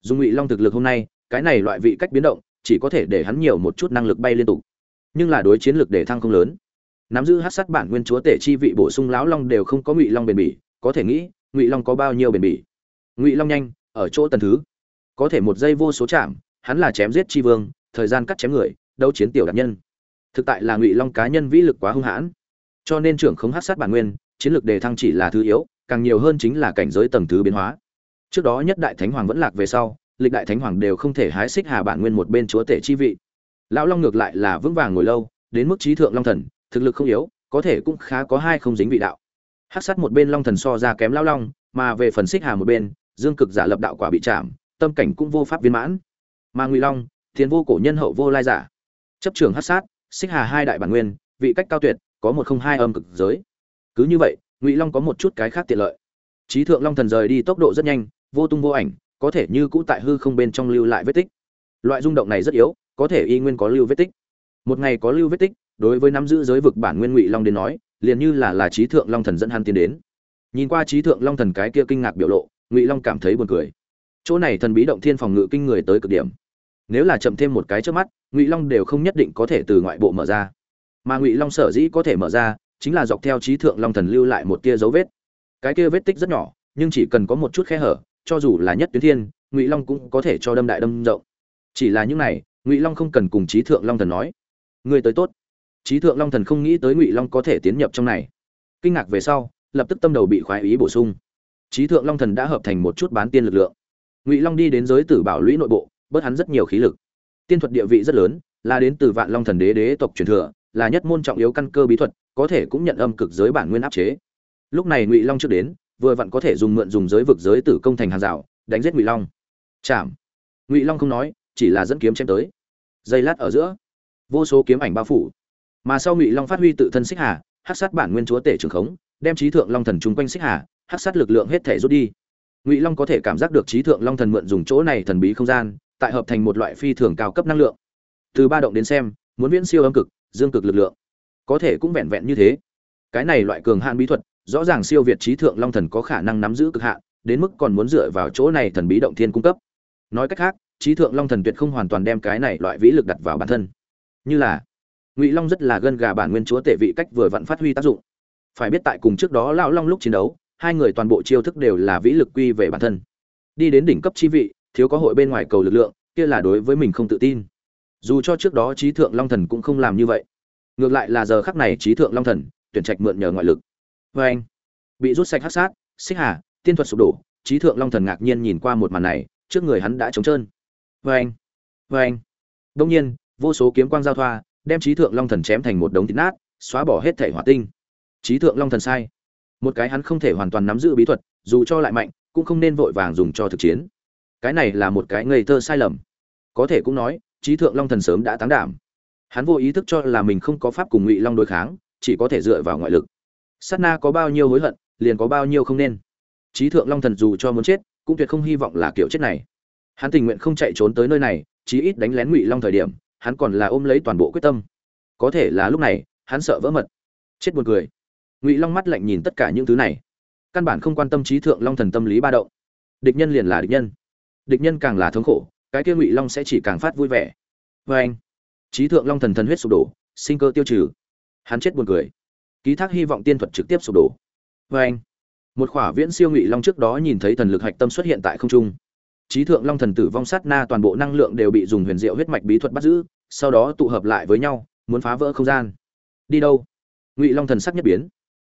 Dùng ngụy long thực lực hôm nay cái này loại vị cách biến động chỉ có thể để hắn nhiều một chút năng lực bay liên tục. Nhưng là đối chiến lực để thăng không lớn nắm giữ hát sát bản nguyên chúa tể chi vị bổ sung lão long đều không có ngụy long bền bỉ, có thể nghĩ, ngụy long có bao nhiêu bền bỉ? Ngụy long nhanh, ở chỗ tần thứ. Có thể một giây vô số chạm, hắn là chém giết chi vương, thời gian cắt chém người, đấu chiến tiểu đạt nhân. Thực tại là ngụy long cá nhân vĩ lực quá hung hãn. Cho nên trưởng không hát sát bản nguyên, chiến lược đề thăng chỉ là thứ yếu, càng nhiều hơn chính là cảnh giới tầng thứ biến hóa. Trước đó nhất đại thánh hoàng vẫn lạc về sau, lịch đại thánh hoàng đều không thể hái xích hà bản nguyên một bên chúa tể chi vị. Lão long ngược lại là vững vàng ngồi lâu, đến mức trí thượng long thần thực lực không yếu, có thể cũng khá có hai không dính vị đạo. Hát sát một bên long thần so ra kém lão long, mà về phần xích hà một bên, dương cực giả lập đạo quả bị chạm, tâm cảnh cũng vô pháp viên mãn. Mà ngụy long thiên vô cổ nhân hậu vô lai giả. Chấp trường hát sát, xích hà hai đại bản nguyên, vị cách cao tuyệt, có một không hai âm cực giới. Cứ như vậy, ngụy long có một chút cái khác tiện lợi. Trí thượng long thần rời đi tốc độ rất nhanh, vô tung vô ảnh, có thể như cũ tại hư không bên trong lưu lại vết tích. Loại rung động này rất yếu, có thể y nguyên có lưu vết tích. Một ngày có lưu vết tích đối với nắm giữ giới vực bản nguyên ngụy long đến nói liền như là là trí thượng long thần dẫn hắn tiến đến nhìn qua trí thượng long thần cái kia kinh ngạc biểu lộ ngụy long cảm thấy buồn cười chỗ này thần bí động thiên phòng ngự kinh người tới cực điểm nếu là chậm thêm một cái trước mắt ngụy long đều không nhất định có thể từ ngoại bộ mở ra mà ngụy long sở dĩ có thể mở ra chính là dọc theo trí thượng long thần lưu lại một tia dấu vết cái kia vết tích rất nhỏ nhưng chỉ cần có một chút khe hở cho dù là nhất tuyến thiên ngụy long cũng có thể cho đâm đại đâm rộng chỉ là những này ngụy long không cần cùng trí thượng long thần nói người tới tốt trí thượng long thần không nghĩ tới ngụy long có thể tiến nhập trong này. Kinh ngạc về sau, lập tức tâm đầu bị khoái ý bổ sung. Trí thượng long thần đã hợp thành một chút bán tiên lực lượng. Ngụy long đi đến giới tử bảo lũy nội bộ, bớt hắn rất nhiều khí lực. Tiên thuật địa vị rất lớn, là đến từ vạn long thần đế đế tộc truyền thừa, là nhất môn trọng yếu căn cơ bí thuật, có thể cũng nhận âm cực giới bản nguyên áp chế. Lúc này ngụy long trước đến, vừa vặn có thể dùng mượn dùng giới vực giới tử công thành hàng rào, đánh giết ngụy long. Chạm ngụy long không nói, chỉ là dẫn kiếm chém tới. Giây lát ở giữa, vô số kiếm ảnh bao phủ mà sau ngụy long phát huy tự thân xích hà hát sát bản nguyên chúa tể trường khống, đem trí thượng long thần chung quanh xích hà hát sát lực lượng hết thể rút đi. Ngụy long có thể cảm giác được trí thượng long thần mượn dùng chỗ này thần bí không gian, tại hợp thành một loại phi thường cao cấp năng lượng. Từ ba động đến xem, muốn viễn siêu âm cực, dương cực lực lượng. Có thể cũng vẹn vẹn như thế. Cái này loại cường hạn bí thuật, rõ ràng siêu việt trí thượng long thần có khả năng nắm giữ cực hạn, đến mức còn muốn dựa vào chỗ này thần bí động thiên cung cấp. Nói cách khác, trí thượng long thần tuyệt không hoàn toàn đem cái này loại vĩ lực đặt vào bản thân. Như là ngụy long rất là gân gà bản nguyên chúa tể vị cách vừa vặn phát huy tác dụng phải biết tại cùng trước đó lão long lúc chiến đấu hai người toàn bộ chiêu thức đều là vĩ lực quy về bản thân đi đến đỉnh cấp chi vị thiếu có hội bên ngoài cầu lực lượng kia là đối với mình không tự tin dù cho trước đó trí thượng long thần cũng không làm như vậy ngược lại là giờ khắc này trí thượng long thần tuyển trạch mượn nhờ ngoại lực vê anh bị rút sạch hắc sát xích hà tiên thuật sụp đổ trí thượng long thần ngạc nhiên nhìn qua một màn này trước người hắn đã trống trơn vê anh vê anh đông nhiên vô số kiếm quang giao thoa đem trí thượng long thần chém thành một đống thịt nát, xóa bỏ hết thể hỏa tinh. Trí thượng long thần sai. Một cái hắn không thể hoàn toàn nắm giữ bí thuật, dù cho lại mạnh, cũng không nên vội vàng dùng cho thực chiến. Cái này là một cái ngây thơ sai lầm. Có thể cũng nói, trí thượng long thần sớm đã tán đảm. Hắn vô ý thức cho là mình không có pháp cùng ngụy long đối kháng, chỉ có thể dựa vào ngoại lực. Sát na có bao nhiêu hối hận, liền có bao nhiêu không nên. Trí thượng long thần dù cho muốn chết, cũng tuyệt không hy vọng là kiểu chết này. Hắn tình nguyện không chạy trốn tới nơi này, chí ít đánh lén ngụy long thời điểm hắn còn là ôm lấy toàn bộ quyết tâm. Có thể là lúc này, hắn sợ vỡ mật. Chết buồn cười. Ngụy long mắt lạnh nhìn tất cả những thứ này. Căn bản không quan tâm trí thượng long thần tâm lý ba động. Địch nhân liền là địch nhân. Địch nhân càng là thống khổ, cái kia ngụy long sẽ chỉ càng phát vui vẻ. Vê anh, trí thượng long thần thần huyết sụp đổ, sinh cơ tiêu trừ. Hắn chết buồn cười. Ký thác hy vọng tiên thuật trực tiếp sụp đổ. Vê anh, một khỏa viễn siêu ngụy long trước đó nhìn thấy thần lực hạch tâm xuất hiện tại không trung. Trí thượng long thần tử vong sát na toàn bộ năng lượng đều bị dùng huyền diệu huyết mạch bí thuật bắt giữ sau đó tụ hợp lại với nhau, muốn phá vỡ không gian. Đi đâu? Ngụy long thần sắc nhất biến.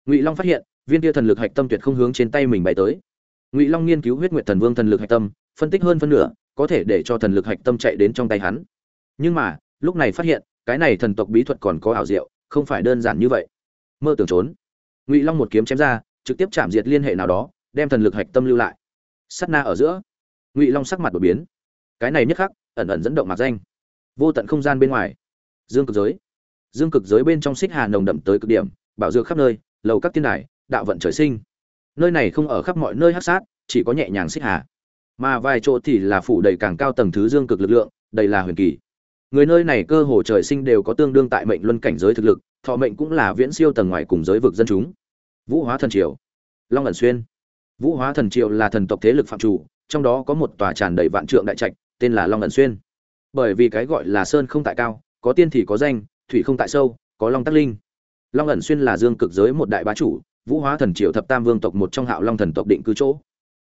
Ngụy long phát hiện, viên tia thần lực hạch tâm tuyệt không hướng trên tay mình bay tới. Ngụy long nghiên cứu huyết nguyệt thần vương thần lực hạch tâm, phân tích hơn phân nửa, có thể để cho thần lực hạch tâm chạy đến trong tay hắn. Nhưng mà, lúc này phát hiện, cái này thần tộc bí thuật còn có ảo diệu, không phải đơn giản như vậy. Mơ tưởng trốn. Ngụy long một kiếm chém ra, trực tiếp chạm diệt liên hệ nào đó, đem thần lực hạch tâm lưu lại. Sắt na ở giữa. Ngụy long sắc mặt đột biến. Cái này nhất khắc, ẩn ẩn dẫn động mặt danh vô tận không gian bên ngoài. Dương cực giới. Dương cực giới bên trong xích hà nồng đậm tới cực điểm, bảo dược khắp nơi, lầu các tiên đài, đạo vận trời sinh. Nơi này không ở khắp mọi nơi hát sát, chỉ có nhẹ nhàng xích hà. Mà vài chỗ thì là phủ đầy càng cao tầng thứ dương cực lực lượng, đây là huyền kỳ. Người nơi này cơ hồ trời sinh đều có tương đương tại mệnh luân cảnh giới thực lực, thọ mệnh cũng là viễn siêu tầng ngoài cùng giới vực dân chúng. Vũ hóa thần triều. Long ẩn xuyên. Vũ hóa thần triều là thần tộc thế lực phạm chủ, trong đó có một tòa tràn đầy vạn trượng đại trạch, tên là long ẩn xuyên bởi vì cái gọi là sơn không tại cao, có tiên thì có danh, thủy không tại sâu, có long tắc linh. Long ẩn xuyên là dương cực giới một đại bá chủ, vũ hóa thần triều thập tam vương tộc một trong hạo long thần tộc định cư chỗ.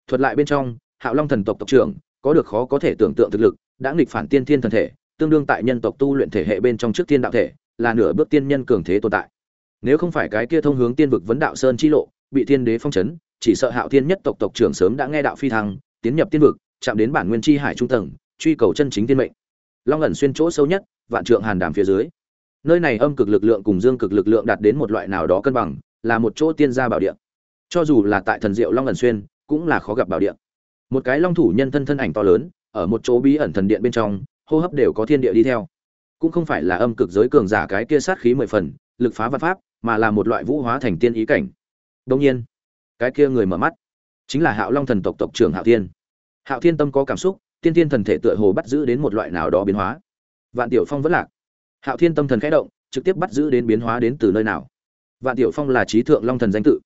Thuật lại bên trong, hạo long thần tộc tộc trưởng, có được khó có thể tưởng tượng thực lực, đã nghịch phản tiên thiên thần thể, tương đương tại nhân tộc tu luyện thể hệ bên trong trước tiên đạo thể, là nửa bước tiên nhân cường thế tồn tại. Nếu không phải cái kia thông hướng tiên vực vấn đạo sơn chi lộ, bị tiên đế phong chấn, chỉ sợ hạo thiên nhất tộc tộc trưởng sớm đã nghe đạo phi thăng, tiến nhập tiên vực, chạm đến bản nguyên chi hải trung tầng, truy cầu chân chính tiên mệnh long ẩn xuyên chỗ sâu nhất, vạn trượng hàn đàm phía dưới. Nơi này âm cực lực lượng cùng dương cực lực lượng đạt đến một loại nào đó cân bằng, là một chỗ tiên gia bảo địa. Cho dù là tại thần diệu long ẩn xuyên, cũng là khó gặp bảo địa. Một cái long thủ nhân thân thân ảnh to lớn, ở một chỗ bí ẩn thần điện bên trong, hô hấp đều có thiên địa đi theo. Cũng không phải là âm cực giới cường giả cái kia sát khí mười phần, lực phá văn pháp, mà là một loại vũ hóa thành tiên ý cảnh. Đông nhiên, cái kia người mở mắt, chính là hạo long thần tộc tộc trưởng hạo thiên. Hạo thiên tâm có cảm xúc tiên tiên thần thể tựa hồ bắt giữ đến một loại nào đó biến hóa. Vạn tiểu phong vẫn lạc. Hạo thiên tâm thần khẽ động, trực tiếp bắt giữ đến biến hóa đến từ nơi nào? Vạn tiểu phong là trí thượng long thần danh tự.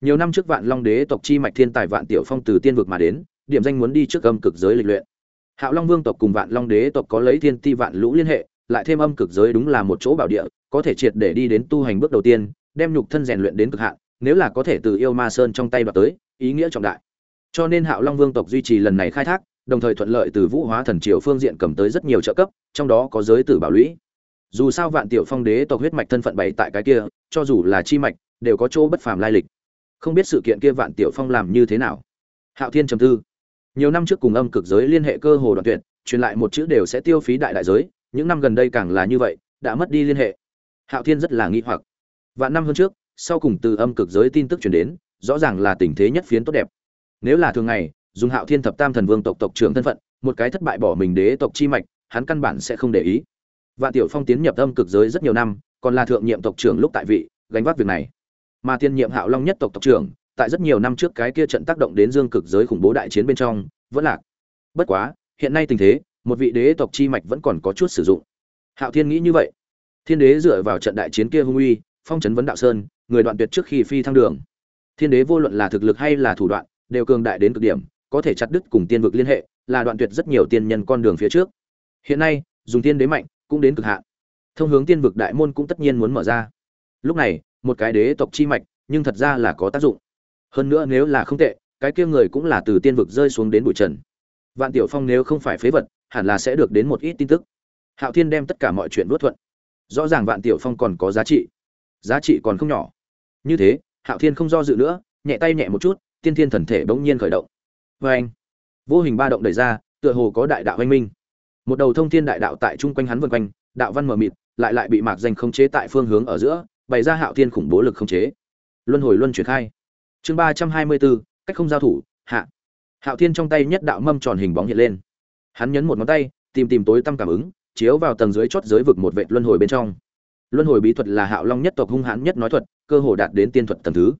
Nhiều năm trước vạn long đế tộc chi mạch thiên tài vạn tiểu phong từ tiên vực mà đến, điểm danh muốn đi trước âm cực giới lịch luyện. Hạo long vương tộc cùng vạn long đế tộc có lấy thiên ti vạn lũ liên hệ, lại thêm âm cực giới đúng là một chỗ bảo địa, có thể triệt để đi đến tu hành bước đầu tiên, đem nhục thân rèn luyện đến cực hạn, nếu là có thể từ yêu ma sơn trong tay đoạt tới, ý nghĩa trọng đại. Cho nên hạo long vương tộc duy trì lần này khai thác đồng thời thuận lợi từ vũ hóa thần triều phương diện cầm tới rất nhiều trợ cấp, trong đó có giới tử bảo lũy. Dù sao vạn tiểu phong đế tộc huyết mạch thân phận bày tại cái kia, cho dù là chi mạch, đều có chỗ bất phàm lai lịch. Không biết sự kiện kia vạn tiểu phong làm như thế nào. Hạo thiên trầm tư. Nhiều năm trước cùng âm cực giới liên hệ cơ hồ đoạn tuyệt, truyền lại một chữ đều sẽ tiêu phí đại đại giới, những năm gần đây càng là như vậy, đã mất đi liên hệ. Hạo thiên rất là nghi hoặc. Vạn năm hơn trước, sau cùng từ âm cực giới tin tức truyền đến, rõ ràng là tình thế nhất phiến tốt đẹp. Nếu là thường ngày dùng hạo thiên thập tam thần vương tộc tộc trưởng thân phận, một cái thất bại bỏ mình đế tộc chi mạch, hắn căn bản sẽ không để ý. Vạn tiểu phong tiến nhập âm cực giới rất nhiều năm, còn là thượng nhiệm tộc trưởng lúc tại vị, gánh vác việc này. Mà tiên nhiệm hạo long nhất tộc tộc trưởng, tại rất nhiều năm trước cái kia trận tác động đến dương cực giới khủng bố đại chiến bên trong, vẫn lạc. Bất quá, hiện nay tình thế, một vị đế tộc chi mạch vẫn còn có chút sử dụng. Hạo thiên nghĩ như vậy. Thiên đế dựa vào trận đại chiến kia hung uy, phong trấn vấn đạo sơn, người đoạn tuyệt trước khi phi thăng đường. Thiên đế vô luận là thực lực hay là thủ đoạn, đều cường đại đến cực điểm có thể chặt đứt cùng tiên vực liên hệ, là đoạn tuyệt rất nhiều tiên nhân con đường phía trước. Hiện nay, dùng tiên đế mạnh cũng đến cực hạn. Thông hướng tiên vực đại môn cũng tất nhiên muốn mở ra. Lúc này, một cái đế tộc chi mạch, nhưng thật ra là có tác dụng. Hơn nữa nếu là không tệ, cái kia người cũng là từ tiên vực rơi xuống đến bụi trần. Vạn tiểu phong nếu không phải phế vật, hẳn là sẽ được đến một ít tin tức. Hạo thiên đem tất cả mọi chuyện đuốt thuận. Rõ ràng vạn tiểu phong còn có giá trị. Giá trị còn không nhỏ. Như thế, hạo thiên không do dự nữa, nhẹ tay nhẹ một chút, tiên thiên thần thể bỗng nhiên khởi động vê anh, vô hình ba động đẩy ra, tựa hồ có đại đạo anh minh. Một đầu thông thiên đại đạo tại chung quanh hắn vân quanh, đạo văn mờ mịt, lại lại bị mạc danh không chế tại phương hướng ở giữa, bày ra hạo thiên khủng bố lực không chế. Luân hồi luân chuyển khai. Chương ba trăm hai mươi bốn, cách không giao thủ, hạ. Hạo thiên trong tay nhất đạo mâm tròn hình bóng hiện lên. Hắn nhấn một ngón tay, tìm tìm tối tâm cảm ứng, chiếu vào tầng dưới chót giới vực một vệ luân hồi bên trong. Luân hồi bí thuật là hạo long nhất tộc hung hãn nhất nói thuật, cơ hồ đạt đến tiên thuật tầng thứ.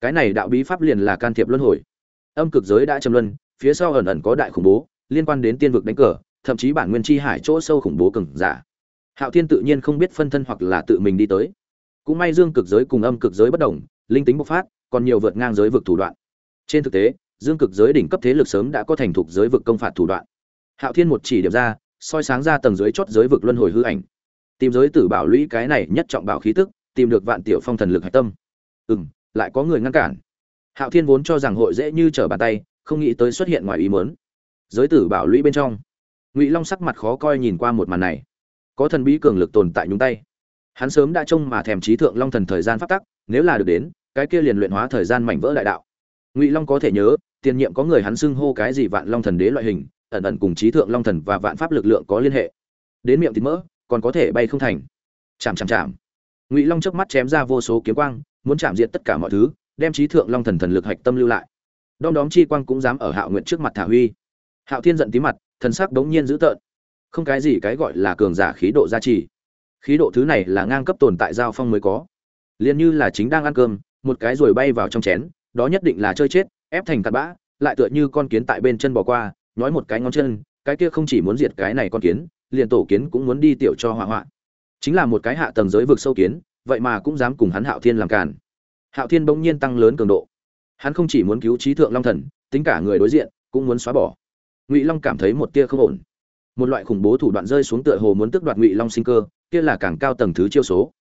Cái này đạo bí pháp liền là can thiệp luân hồi âm cực giới đã châm luân, phía sau ẩn ẩn có đại khủng bố, liên quan đến tiên vực đánh cờ, thậm chí bản nguyên chi hải chỗ sâu khủng bố cường giả. Hạo thiên tự nhiên không biết phân thân hoặc là tự mình đi tới. Cũng may dương cực giới cùng âm cực giới bất đồng, linh tính bộc phát, còn nhiều vượt ngang giới vực thủ đoạn. Trên thực tế, dương cực giới đỉnh cấp thế lực sớm đã có thành thục giới vực công phạt thủ đoạn. Hạo thiên một chỉ điểm ra, soi sáng ra tầng dưới chót giới vực luân hồi hư ảnh. Tìm giới tử bảo lũy cái này nhất trọng bảo khí tức, tìm được vạn tiểu phong thần lực hạch tâm. Ừ m lại có người ngăn cản hạo thiên vốn cho rằng hội dễ như trở bàn tay, không nghĩ tới xuất hiện ngoài ý muốn. giới tử bảo lũy bên trong, ngụy long sắc mặt khó coi nhìn qua một màn này. Có thần bí cường lực tồn tại nhúng tay. Hắn sớm đã trông mà thèm trí thượng long thần thời gian phát tắc, nếu là được đến, cái kia liền luyện hóa thời gian mảnh vỡ đại đạo. Ngụy long có thể nhớ, tiền nhiệm có người hắn xưng hô cái gì vạn long thần đế loại hình, ẩn ẩn cùng trí thượng long thần và vạn pháp lực lượng có liên hệ. Đến miệng thịt mỡ, còn có thể bay không thành. Chạm chạm chạm. Ngụy long trước mắt chém ra vô số kiếm quang, muốn chạm diệt tất cả mọi thứ đem trí thượng long thần thần lực hạch tâm lưu lại. Đom đóm chi quang cũng dám ở hạo nguyện trước mặt thả huy. Hạo thiên giận tí mặt, thần sắc đống nhiên dữ tợn. Không cái gì cái gọi là cường giả khí độ gia trì. Khí độ thứ này là ngang cấp tồn tại giao phong mới có. Liền như là chính đang ăn cơm, một cái rồi bay vào trong chén, đó nhất định là chơi chết, ép thành cặn bã, lại tựa như con kiến tại bên chân bỏ qua nói một cái ngón chân, cái kia không chỉ muốn diệt cái này con kiến, liền tổ kiến cũng muốn đi tiểu cho hỏa hoạn. Chính là một cái hạ tầng giới vực sâu kiến, vậy mà cũng dám cùng hắn hạo thiên làm càn hạo thiên bỗng nhiên tăng lớn cường độ. Hắn không chỉ muốn cứu trí thượng long thần, tính cả người đối diện, cũng muốn xóa bỏ. Ngụy long cảm thấy một tia không ổn. Một loại khủng bố thủ đoạn rơi xuống tựa hồ muốn tước đoạt ngụy long sinh cơ, kia là càng cao tầng thứ chiêu số.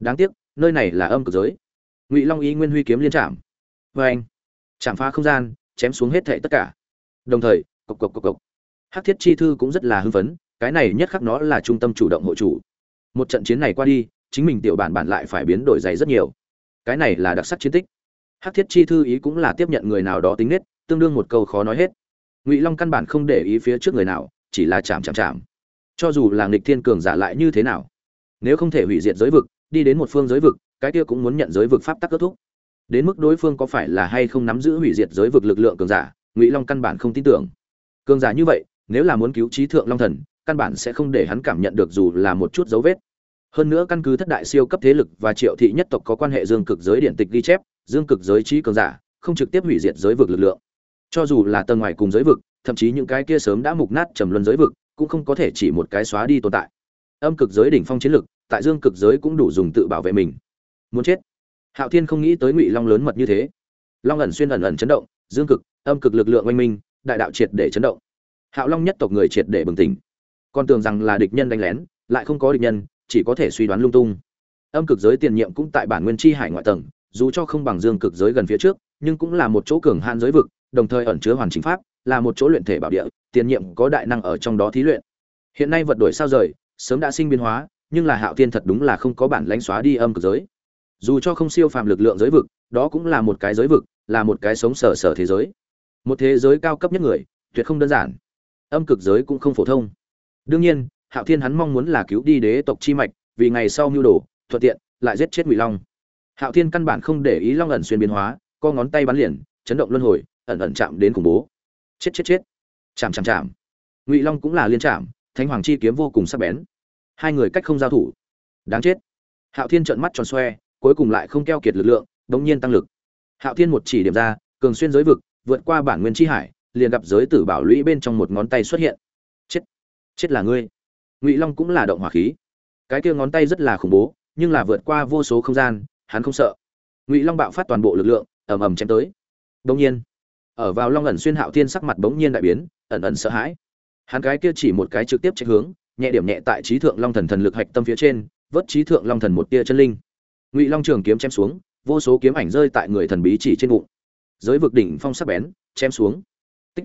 Đáng tiếc, nơi này là âm cực giới. Ngụy long ý nguyên huy kiếm liên trạm vê anh, chạm phá không gian, chém xuống hết thệ tất cả. Đồng thời, cộc cộc cộc cộc. Hắc thiết chi thư cũng rất là hưng phấn, cái này nhất khắc nó là trung tâm chủ động hộ chủ. Một trận chiến này qua đi, chính mình tiểu bản bản lại phải biến đổi dày rất nhiều cái này là đặc sắc chiến tích. Hắc thiết chi thư ý cũng là tiếp nhận người nào đó tính nết, tương đương một câu khó nói hết. Ngụy long căn bản không để ý phía trước người nào, chỉ là chạm chạm chạm. Cho dù là nghịch thiên cường giả lại như thế nào, nếu không thể hủy diệt giới vực, đi đến một phương giới vực, cái kia cũng muốn nhận giới vực pháp tắc kết thúc. Đến mức đối phương có phải là hay không nắm giữ hủy diệt giới vực lực lượng cường giả, ngụy long căn bản không tin tưởng. Cường giả như vậy, nếu là muốn cứu trí thượng long thần, căn bản sẽ không để hắn cảm nhận được dù là một chút dấu vết hơn nữa căn cứ thất đại siêu cấp thế lực và triệu thị nhất tộc có quan hệ dương cực giới điện tịch ghi chép, dương cực giới trí cường giả, không trực tiếp hủy diệt giới vực lực lượng. Cho dù là tầng ngoài cùng giới vực, thậm chí những cái kia sớm đã mục nát trầm luân giới vực, cũng không có thể chỉ một cái xóa đi tồn tại. Âm cực giới đỉnh phong chiến lực, tại dương cực giới cũng đủ dùng tự bảo vệ mình. Muốn chết. Hạo thiên không nghĩ tới ngụy long lớn mật như thế. Long ẩn xuyên ẩn ẩn chấn động, dương cực, âm cực lực lượng oanh minh, đại đạo triệt để chấn động. Hạo long nhất tộc người triệt để bừng tỉnh. Còn tưởng rằng là địch nhân đánh lén, lại không có địch nhân chỉ có thể suy đoán lung tung. Âm cực giới tiền nhiệm cũng tại bản nguyên chi hải ngoại tầng, dù cho không bằng dương cực giới gần phía trước, nhưng cũng là một chỗ cường hạn giới vực, đồng thời ẩn chứa hoàn chính pháp, là một chỗ luyện thể bảo địa, tiền nhiệm có đại năng ở trong đó thí luyện. Hiện nay vật đổi sao rời, sớm đã sinh biến hóa, nhưng là hạo tiên thật đúng là không có bản lãnh xóa đi âm cực giới. Dù cho không siêu phàm lực lượng giới vực, đó cũng là một cái giới vực, là một cái sống sở sở thế giới. Một thế giới cao cấp nhất người, tuyệt không đơn giản. Âm cực giới cũng không phổ thông. Đương nhiên hạo thiên hắn mong muốn là cứu đi đế tộc chi mạch, vì ngày sau mưu đồ, thuận tiện, lại giết chết ngụy long. Hạo thiên căn bản không để ý long ẩn xuyên biến hóa, co ngón tay bắn liền, chấn động luân hồi, ẩn ẩn chạm đến khủng bố. Chết chết chết. Chạm chạm chạm. Ngụy long cũng là liên chạm, thánh hoàng chi kiếm vô cùng sắc bén. Hai người cách không giao thủ. Đáng chết. Hạo thiên trợn mắt tròn xoe, cuối cùng lại không keo kiệt lực lượng đống nhiên tăng lực. Hạo thiên một chỉ điểm ra, cường xuyên giới vực, vượt qua bản nguyên chi hải, liền gặp giới tử bảo lũy bên trong một ngón tay xuất hiện. Chết. Chết là ngươi ngụy long cũng là động hỏa khí. Cái kia ngón tay rất là khủng bố, nhưng là vượt qua vô số không gian, hắn không sợ. Ngụy long bạo phát toàn bộ lực lượng, ầm ầm chém tới. Đông nhiên, ở vào long ẩn xuyên hạo thiên sắc mặt bỗng nhiên đại biến, ẩn ẩn sợ hãi. Hắn cái kia chỉ một cái trực tiếp chạy hướng, nhẹ điểm nhẹ tại trí thượng long thần thần lực hạch tâm phía trên, vớt trí thượng long thần một tia chân linh. Ngụy long trường kiếm chém xuống, vô số kiếm ảnh rơi tại người thần bí chỉ trên bụng. Giới vực đỉnh phong sắc bén, chém xuống. Tích.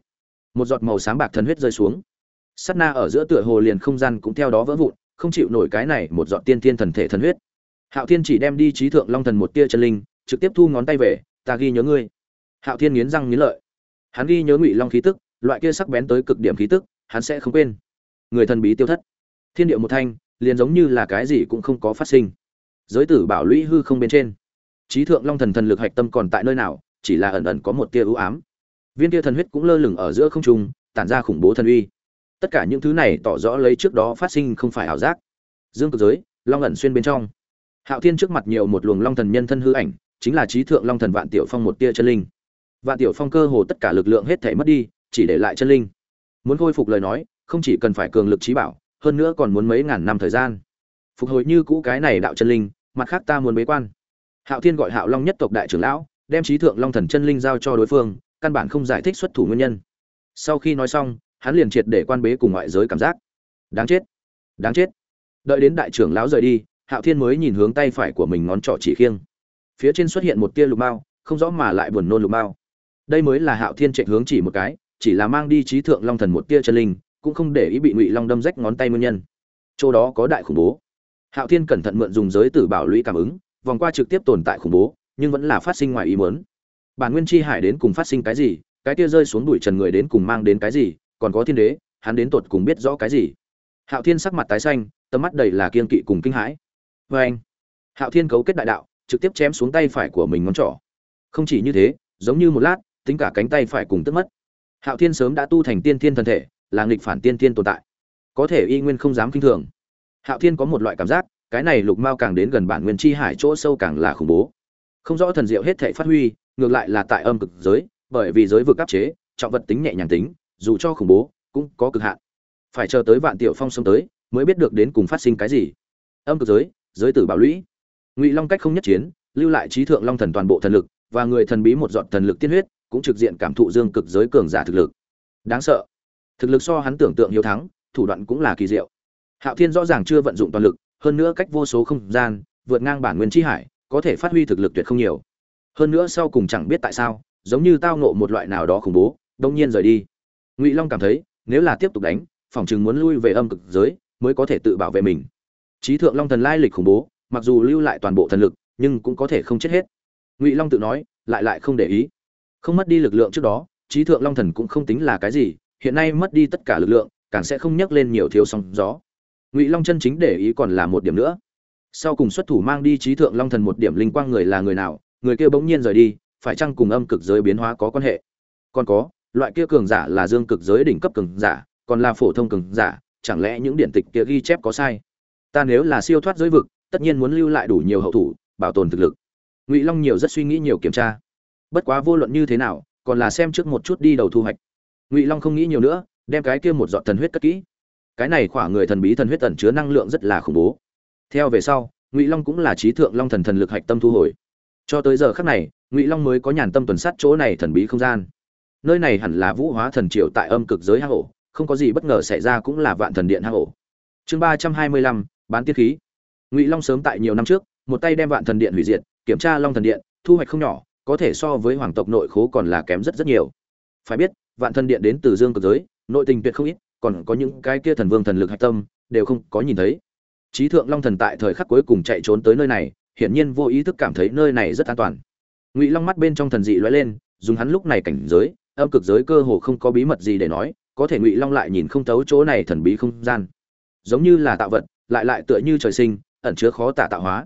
một giọt màu sáng bạc thần huyết rơi xuống sát na ở giữa tựa hồ liền không gian cũng theo đó vỡ vụn, không chịu nổi cái này một dọn tiên thiên thần thể thần huyết. Hạo thiên chỉ đem đi trí thượng long thần một tia chân linh, trực tiếp thu ngón tay về, ta ghi nhớ ngươi. Hạo thiên nghiến răng nghiến lợi. Hắn ghi nhớ ngụy long khí tức, loại kia sắc bén tới cực điểm khí tức, hắn sẽ không quên. Người thần bí tiêu thất. Thiên địa một thanh, liền giống như là cái gì cũng không có phát sinh. Giới tử bảo lũy hư không bên trên. Trí thượng long thần thần lực hạch tâm còn tại nơi nào, chỉ là ẩn ẩn có một tia ưu ám. Viên tia thần huyết cũng lơ lửng ở giữa không trung, tản ra khủng bố thần uy tất cả những thứ này tỏ rõ lấy trước đó phát sinh không phải ảo giác. Dương cực giới, long ẩn xuyên bên trong. Hạo thiên trước mặt nhiều một luồng long thần nhân thân hư ảnh, chính là trí thượng long thần vạn tiểu phong một tia chân linh. Vạn tiểu phong cơ hồ tất cả lực lượng hết thể mất đi, chỉ để lại chân linh. Muốn khôi phục lời nói, không chỉ cần phải cường lực trí bảo, hơn nữa còn muốn mấy ngàn năm thời gian. Phục hồi như cũ cái này đạo chân linh, mặt khác ta muốn bế quan. Hạo thiên gọi hạo long nhất tộc đại trưởng lão, đem trí thượng long thần chân linh giao cho đối phương, căn bản không giải thích xuất thủ nguyên nhân. Sau khi nói xong hắn liền triệt để quan bế cùng ngoại giới cảm giác. Đáng chết đáng chết. Đợi đến đại trưởng lão rời đi, hạo thiên mới nhìn hướng tay phải của mình ngón trỏ chỉ khiêng. Phía trên xuất hiện một tia lục mao, không rõ mà lại buồn nôn lục mao. Đây mới là hạo thiên chạy hướng chỉ một cái, chỉ là mang đi trí thượng long thần một tia chân linh, cũng không để ý bị ngụy long đâm rách ngón tay nguyên nhân. Chỗ đó có đại khủng bố. Hạo thiên cẩn thận mượn dùng giới tử bảo lũy cảm ứng, vòng qua trực tiếp tồn tại khủng bố, nhưng vẫn là phát sinh ngoài ý muốn. Bản nguyên chi hải đến cùng phát sinh cái gì, cái tia rơi xuống đuổi trần người đến cùng mang đến cái gì còn có thiên đế, hắn đến tột cùng biết rõ cái gì? Hạo thiên sắc mặt tái xanh, tầm mắt đầy là kiên kỵ cùng kinh hãi. Vê anh, hạo thiên cấu kết đại đạo, trực tiếp chém xuống tay phải của mình ngón trỏ. Không chỉ như thế, giống như một lát, tính cả cánh tay phải cùng tức mất. Hạo thiên sớm đã tu thành tiên thiên thân thể, là nghịch phản tiên thiên tồn tại. Có thể y nguyên không dám kinh thường. Hạo thiên có một loại cảm giác, cái này lục mao càng đến gần bản nguyên chi hải chỗ sâu càng là khủng bố. Không rõ thần diệu hết thể phát huy, ngược lại là tại âm cực giới, bởi vì giới vực áp chế, trọng vật tính nhẹ nhàng tính dù cho khủng bố, cũng có cực hạn. Phải chờ tới vạn tiểu phong xông tới, mới biết được đến cùng phát sinh cái gì. Âm cực giới giới tử bảo lũy. Ngụy long cách không nhất chiến, lưu lại trí thượng long thần toàn bộ thần lực, và người thần bí một dọn thần lực tiên huyết, cũng trực diện cảm thụ dương cực giới cường giả thực lực. Đáng sợ. Thực lực so hắn tưởng tượng hiếu thắng, thủ đoạn cũng là kỳ diệu. Hạo thiên rõ ràng chưa vận dụng toàn lực, hơn nữa cách vô số không gian, vượt ngang bản nguyên chi hải, có thể phát huy thực lực tuyệt không nhiều. Hơn nữa sau cùng chẳng biết tại sao, giống như tao ngộ một loại nào đó khủng bố đông nhiên rời đi ngụy long cảm thấy, nếu là tiếp tục đánh Phỏng chừng muốn lui về âm cực giới, mới có thể tự bảo vệ mình. Trí thượng long thần lai lịch khủng bố, mặc dù lưu lại toàn bộ thần lực, nhưng cũng có thể không chết hết. Ngụy long tự nói, lại lại không để ý. Không mất đi lực lượng trước đó trí thượng long thần cũng không tính là cái gì, hiện nay mất đi tất cả lực lượng, càng sẽ không nhắc lên nhiều thiếu sóng gió. Ngụy long chân chính để ý còn là một điểm nữa. Sau cùng xuất thủ mang đi trí thượng long thần một điểm linh quang người là người nào, người kia bỗng nhiên rời đi, phải chăng cùng âm cực giới biến hóa có quan hệ? Còn có loại kia cường giả là dương cực giới đỉnh cấp cường giả, còn là phổ thông cường giả, chẳng lẽ những điển tịch kia ghi chép có sai? Ta nếu là siêu thoát giới vực, tất nhiên muốn lưu lại đủ nhiều hậu thủ, bảo tồn thực lực. Ngụy long nhiều rất suy nghĩ nhiều kiểm tra. Bất quá vô luận như thế nào, còn là xem trước một chút đi đầu thu hoạch. Ngụy long không nghĩ nhiều nữa, đem cái kia một dọn thần huyết cất kỹ. Cái này khỏa người thần bí thần huyết tẩn chứa năng lượng rất là khủng bố. Theo về sau, ngụy long cũng là trí thượng long thần thần lực hạch tâm thu hồi. Cho tới giờ khác này, ngụy long mới có nhàn tâm tuần sát chỗ này thần bí không gian nơi này hẳn là vũ hóa thần triều tại âm cực giới hang ổ, không có gì bất ngờ xảy ra cũng là vạn thần điện hang ổ. Chương ba trăm hai mươi lăm, bán tiết khí. Ngụy long sớm tại nhiều năm trước, một tay đem vạn thần điện hủy diệt, kiểm tra long thần điện, thu hoạch không nhỏ, có thể so với hoàng tộc nội khố còn là kém rất rất nhiều. Phải biết, vạn thần điện đến từ dương cực giới, nội tình tuyệt không ít, còn có những cái kia thần vương thần lực hạch tâm, đều không có nhìn thấy. Trí thượng long thần tại thời khắc cuối cùng chạy trốn tới nơi này, hiển nhiên vô ý thức cảm thấy nơi này rất an toàn. Ngụy long mắt bên trong thần dị lóe lên, dùng hắn lúc này cảnh giới âm cực giới cơ hồ không có bí mật gì để nói, có thể ngụy long lại nhìn không thấu chỗ này thần bí không gian. Giống như là tạo vật, lại lại tựa như trời sinh, ẩn chứa khó tả tạo hóa.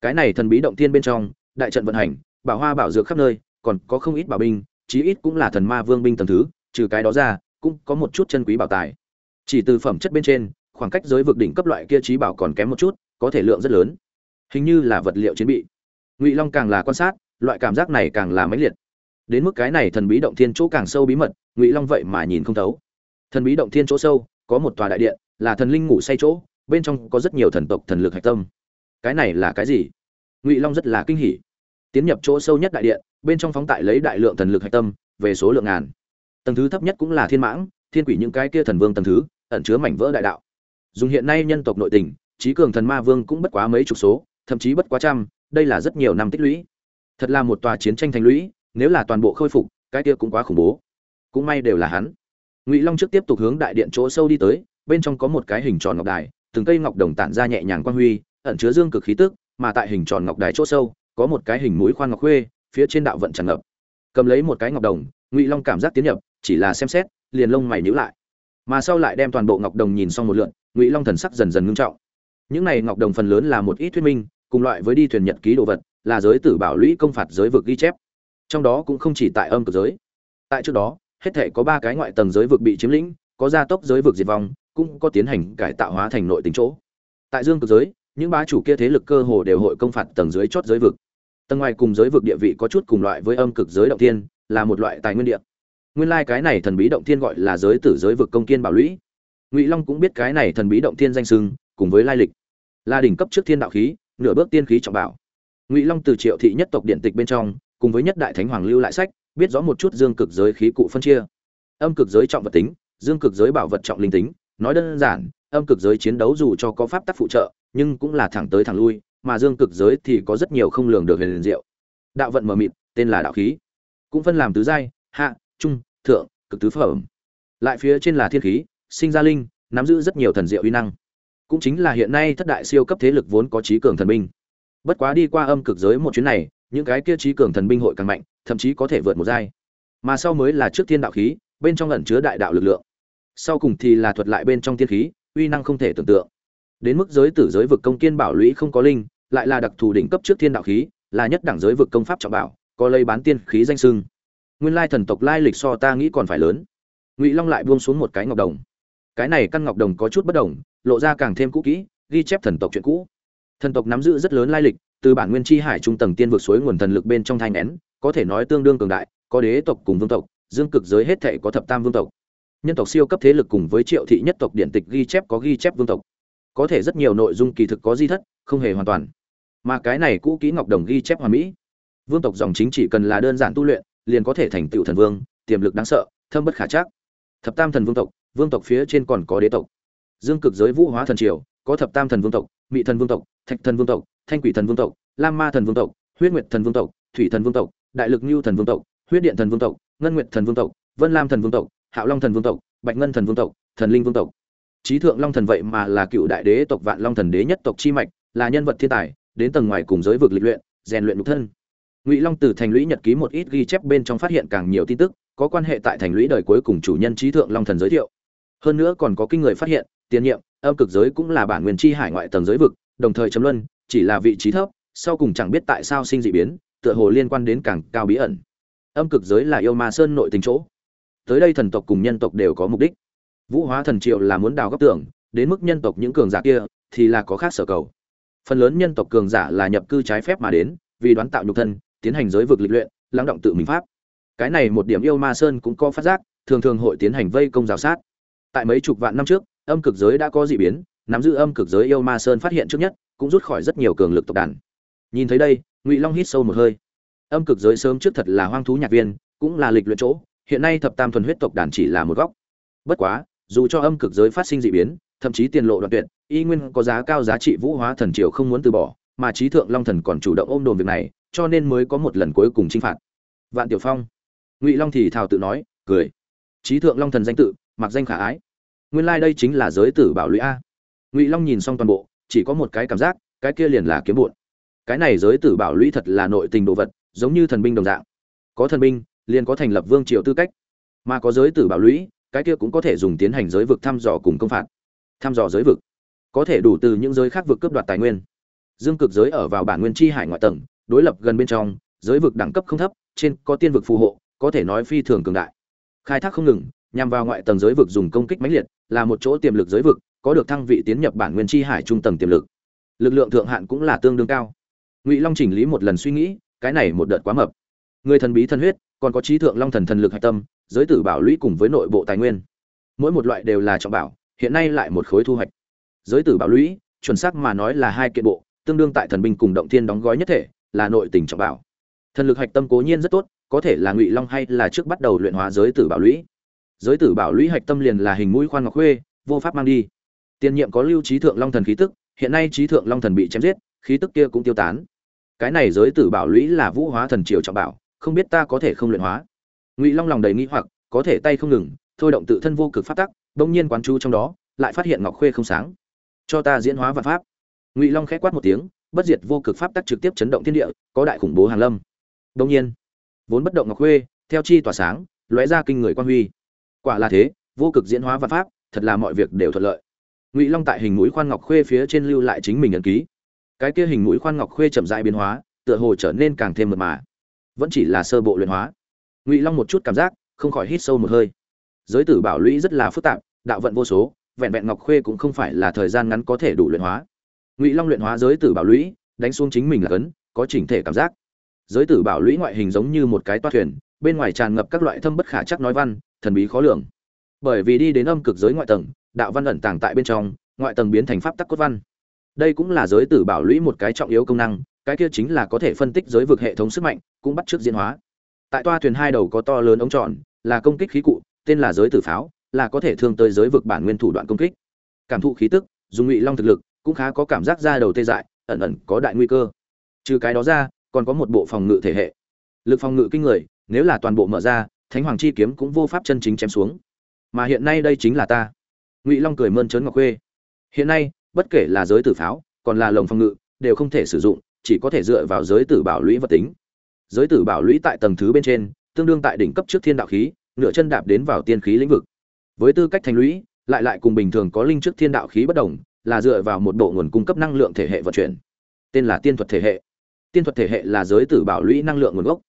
Cái này thần bí động thiên bên trong, đại trận vận hành, bảo hoa bảo dược khắp nơi, còn có không ít bảo binh, chí ít cũng là thần ma vương binh tầng thứ, trừ cái đó ra, cũng có một chút chân quý bảo tài. Chỉ từ phẩm chất bên trên, khoảng cách giới vực đỉnh cấp loại kia trí bảo còn kém một chút, có thể lượng rất lớn. Hình như là vật liệu chiến bị. Ngụy long càng là quan sát, loại cảm giác này càng là mãnh liệt đến mức cái này thần bí động thiên chỗ càng sâu bí mật, ngụy long vậy mà nhìn không thấu. Thần bí động thiên chỗ sâu, có một tòa đại điện, là thần linh ngủ say chỗ, bên trong có rất nhiều thần tộc thần lực hạch tâm. Cái này là cái gì? Ngụy long rất là kinh hỉ. Tiến nhập chỗ sâu nhất đại điện, bên trong phóng tại lấy đại lượng thần lực hạch tâm, về số lượng ngàn. Tầng thứ thấp nhất cũng là thiên mãng, thiên quỷ những cái kia thần vương tầng thứ, ẩn chứa mảnh vỡ đại đạo. Dùng hiện nay nhân tộc nội tình, trí cường thần ma vương cũng bất quá mấy chục số, thậm chí bất quá trăm, đây là rất nhiều năm tích lũy. Thật là một tòa chiến tranh thành lũy nếu là toàn bộ khôi phục, cái kia cũng quá khủng bố. Cũng may đều là hắn. Ngụy long trước tiếp tục hướng đại điện chỗ sâu đi tới, bên trong có một cái hình tròn ngọc đài, từng cây ngọc đồng tản ra nhẹ nhàng quan huy, ẩn chứa dương cực khí tức, mà tại hình tròn ngọc đài chỗ sâu, có một cái hình mũi khoan ngọc khuê, phía trên đạo vận tràn ngập. Cầm lấy một cái ngọc đồng, ngụy long cảm giác tiến nhập, chỉ là xem xét, liền lông mày nhíu lại. Mà sau lại đem toàn bộ ngọc đồng nhìn xong một lượn, ngụy long thần sắc dần dần ngưng trọng. Những này ngọc đồng phần lớn là một ít thuyết minh, cùng loại với đi thuyền nhật ký đồ vật, là giới tử bảo lũy công phạt giới vực ghi chép trong đó cũng không chỉ tại âm cực giới. Tại trước đó, hết thể có ba cái ngoại tầng giới vực bị chiếm lĩnh, có gia tốc giới vực diệt vong, cũng có tiến hành cải tạo hóa thành nội tính chỗ. Tại dương cực giới, những bá chủ kia thế lực cơ hồ đều hội công phạt tầng dưới chót giới vực. Tầng ngoài cùng giới vực địa vị có chút cùng loại với âm cực giới động tiên là một loại tài nguyên địa. Nguyên lai cái này thần bí động thiên gọi là giới tử giới vực công kiên bảo lũy. Ngụy long cũng biết cái này thần bí động thiên danh sưng cùng với lai lịch. Là đỉnh cấp trước thiên đạo khí, nửa bước tiên khí trọng bảo. Ngụy long từ triệu thị nhất tộc điện tịch bên trong cùng với nhất đại thánh hoàng lưu lại sách, biết rõ một chút dương cực giới khí cụ phân chia. Âm cực giới trọng vật tính, dương cực giới bảo vật trọng linh tính, nói đơn giản, âm cực giới chiến đấu dù cho có pháp tắc phụ trợ, nhưng cũng là thẳng tới thẳng lui, mà dương cực giới thì có rất nhiều không lường được huyền diệu. Đạo vận mờ mịt, tên là đạo khí. Cũng phân làm tứ giai, hạ, trung, thượng, cực tứ phẩm. Lại phía trên là thiên khí, sinh ra linh, nắm giữ rất nhiều thần diệu uy năng. Cũng chính là hiện nay thất đại siêu cấp thế lực vốn có trí cường thần binh. Bất quá đi qua âm cực giới một chuyến này những cái kia trí cường thần binh hội càng mạnh, thậm chí có thể vượt một giai. Mà sau mới là trước thiên đạo khí, bên trong ẩn chứa đại đạo lực lượng. Sau cùng thì là thuật lại bên trong thiên khí, uy năng không thể tưởng tượng. Đến mức giới tử giới vực công kiên bảo lũy không có linh, lại là đặc thù đỉnh cấp trước thiên đạo khí, là nhất đẳng giới vực công pháp trọng bảo, có lây bán tiên khí danh sưng. Nguyên lai thần tộc lai lịch so ta nghĩ còn phải lớn. Ngụy long lại buông xuống một cái ngọc đồng. Cái này căn ngọc đồng có chút bất đồng, lộ ra càng thêm cũ kỹ, ghi chép thần tộc chuyện cũ. Thần tộc nắm giữ rất lớn lai lịch từ bản nguyên chi hải trung tầng tiên vực suối nguồn thần lực bên trong thanh nén, có thể nói tương đương cường đại, có đế tộc cùng vương tộc, dương cực giới hết thảy có thập tam vương tộc. Nhân tộc siêu cấp thế lực cùng với triệu thị nhất tộc điện tịch ghi chép có ghi chép vương tộc. Có thể rất nhiều nội dung kỳ thực có di thất, không hề hoàn toàn. Mà cái này cũ kỹ ngọc đồng ghi chép hoàn mỹ. Vương tộc dòng chính chỉ cần là đơn giản tu luyện, liền có thể thành tựu thần vương, tiềm lực đáng sợ, thâm bất khả chắc. Thập tam thần vương tộc vương tộc phía trên còn có đế tộc. Dương cực giới vũ hóa thần triều, có thập tam thần vương tộc, mị thần vương tộc, thạch thần vương tộc thanh quỷ thần vương tộc lam ma thần vương tộc huyết nguyệt thần vương tộc thủy thần vương tộc đại lực nhu thần vương tộc huyết điện thần vương tộc ngân nguyệt thần vương tộc vân lam thần vương tộc hạo long thần vương tộc bạch ngân thần vương tộc thần linh vương tộc trí thượng long thần vậy mà là cựu đại đế tộc vạn long thần đế nhất tộc chi mạch là nhân vật thiên tài đến tầng ngoài cùng giới vực lịch luyện rèn luyện nhục thân ngụy long từ thành lũy nhật ký một ít ghi chép bên trong phát hiện càng nhiều tin tức có quan hệ tại thành lũy đời cuối cùng chủ nhân trí thượng long thần giới thiệu hơn nữa còn có kinh người phát hiện tiền nhiệm âm cực giới cũng là bản nguyên chi hải ngoại tầng giới vực đồng thời chấm luân chỉ là vị trí thấp, sau cùng chẳng biết tại sao sinh dị biến, tựa hồ liên quan đến càng cao bí ẩn. Âm cực giới là yêu ma sơn nội tình chỗ. Tới đây thần tộc cùng nhân tộc đều có mục đích. Vũ hóa thần triệu là muốn đào góc tưởng đến mức nhân tộc những cường giả kia thì là có khác sở cầu. Phần lớn nhân tộc cường giả là nhập cư trái phép mà đến, vì đoán tạo nhục thân, tiến hành giới vực lịch luyện, lắng động tự mình pháp. Cái này một điểm yêu ma sơn cũng có phát giác, thường thường hội tiến hành vây công rào sát. Tại mấy chục vạn năm trước, âm cực giới đã có dị biến, nắm giữ âm cực giới yêu ma sơn phát hiện trước nhất cũng rút khỏi rất nhiều cường lực tộc đàn. Nhìn thấy đây, ngụy long hít sâu một hơi. Âm cực giới sớm trước thật là hoang thú nhạc viên, cũng là lịch luyện chỗ, hiện nay thập tam thuần huyết tộc đàn chỉ là một góc. Bất quá, dù cho âm cực giới phát sinh dị biến, thậm chí tiền lộ đoạn tuyệt, y nguyên có giá cao giá trị vũ hóa thần triều không muốn từ bỏ, mà trí thượng long thần còn chủ động ôm đồn việc này, cho nên mới có một lần cuối cùng chinh phạt. Vạn tiểu phong. Ngụy long thì thào tự nói, cười. Trí thượng long thần danh tự, mặc danh khả ái. Nguyên lai、like、đây chính là giới tử bảo lũy a. Ngụy long nhìn xong toàn bộ chỉ có một cái cảm giác, cái kia liền là kiếm bụn. Cái này giới tử bảo lũy thật là nội tình đồ vật, giống như thần binh đồng dạng. Có thần binh, liền có thành lập vương triều tư cách. Mà có giới tử bảo lũy, cái kia cũng có thể dùng tiến hành giới vực thăm dò cùng công phạt. Thăm dò giới vực. Có thể đủ từ những giới khác vực cướp đoạt tài nguyên. Dương cực giới ở vào bản nguyên chi hải ngoại tầng, đối lập gần bên trong, giới vực đẳng cấp không thấp, trên có tiên vực phù hộ, có thể nói phi thường cường đại. Khai thác không ngừng, nhằm vào ngoại tầng giới vực dùng công kích mãnh liệt, là một chỗ tiềm lực giới vực có được thăng vị tiến nhập bản nguyên chi hải trung tầng tiềm lực. Lực lượng thượng hạn cũng là tương đương cao. Ngụy long chỉnh lý một lần suy nghĩ, cái này một đợt quá mập. Người thần bí thân huyết, còn có trí thượng long thần thần lực hạch tâm, giới tử bảo lũy cùng với nội bộ tài nguyên. Mỗi một loại đều là trọng bảo, hiện nay lại một khối thu hoạch. Giới tử bảo lũy, chuẩn xác mà nói là hai kiện bộ, tương đương tại thần binh cùng động thiên đóng gói nhất thể, là nội tình trọng bảo. Thần lực hạch tâm cố nhiên rất tốt, có thể là ngụy long hay là trước bắt đầu luyện hóa giới tử bảo lũy. Giới tử bảo lũy hạch tâm liền là hình mũi khoan ngọc khuê, vô pháp mang đi tiền nhiệm có lưu trí thượng long thần khí tức, hiện nay trí thượng long thần bị chém giết, khí tức kia cũng tiêu tán. Cái này giới tử bảo lũy là vũ hóa thần triều trọng bảo, không biết ta có thể không luyện hóa. Ngụy long lòng đầy nghĩ hoặc, có thể tay không ngừng, thôi động tự thân vô cực phát tắc, bỗng nhiên quán chú trong đó, lại phát hiện ngọc khuê không sáng. Cho ta diễn hóa vạn pháp. Ngụy long khẽ quát một tiếng, bất diệt vô cực pháp tắc trực tiếp chấn động thiên địa, có đại khủng bố hàn lâm. Đông nhiên, vốn bất động ngọc khuê, theo chi tỏa sáng, lóe ra kinh người quan huy. Quả là thế, vô cực diễn hóa vạn pháp, thật là mọi việc đều thuận lợi ngụy long tại hình mũi khoan ngọc khuê phía trên lưu lại chính mình ấn ký. Cái kia hình mũi khoan ngọc khuê chậm rãi biến hóa, tựa hồ trở nên càng thêm mật mà. Vẫn chỉ là sơ bộ luyện hóa. Ngụy long một chút cảm giác, không khỏi hít sâu một hơi. Giới tử bảo lũy rất là phức tạp, đạo vận vô số, vẹn vẹn ngọc khuê cũng không phải là thời gian ngắn có thể đủ luyện hóa. Ngụy long luyện hóa giới tử bảo lũy, đánh xuống chính mình là cấn, có chỉnh thể cảm giác. Giới tử bảo lũy ngoại hình giống như một cái toa thuyền, bên ngoài tràn ngập các loại thâm bất khả chắc nói văn, thần bí khó lường. Bởi vì đi đến âm cực giới ngoại tầng đạo văn ẩn tàng tại bên trong, ngoại tầng biến thành pháp tắc cốt văn. Đây cũng là giới tử bảo lũy một cái trọng yếu công năng, cái kia chính là có thể phân tích giới vực hệ thống sức mạnh, cũng bắt trước diễn hóa. Tại toa thuyền hai đầu có to lớn ống tròn, là công kích khí cụ, tên là giới tử pháo, là có thể thương tới giới vực bản nguyên thủ đoạn công kích. Cảm thụ khí tức, dùng ngụy long thực lực, cũng khá có cảm giác ra đầu tê dại, ẩn ẩn có đại nguy cơ. Trừ cái đó ra, còn có một bộ phòng ngự thể hệ. Lực phòng ngự kinh người, nếu là toàn bộ mở ra, thánh hoàng chi kiếm cũng vô pháp chân chính chém xuống. Mà hiện nay đây chính là ta ngụy long cười mơn trớn ngọc khuê. Hiện nay, bất kể là giới tử pháo, còn là lồng phòng ngự, đều không thể sử dụng, chỉ có thể dựa vào giới tử bảo lũy vật tính. Giới tử bảo lũy tại tầng thứ bên trên, tương đương tại đỉnh cấp trước thiên đạo khí, nửa chân đạp đến vào tiên khí lĩnh vực. Với tư cách thành lũy, lại lại cùng bình thường có linh trước thiên đạo khí bất đồng, là dựa vào một bộ nguồn cung cấp năng lượng thể hệ vận chuyển. Tên là tiên thuật thể hệ. Tiên thuật thể hệ là giới tử bảo lũy năng lượng nguồn gốc,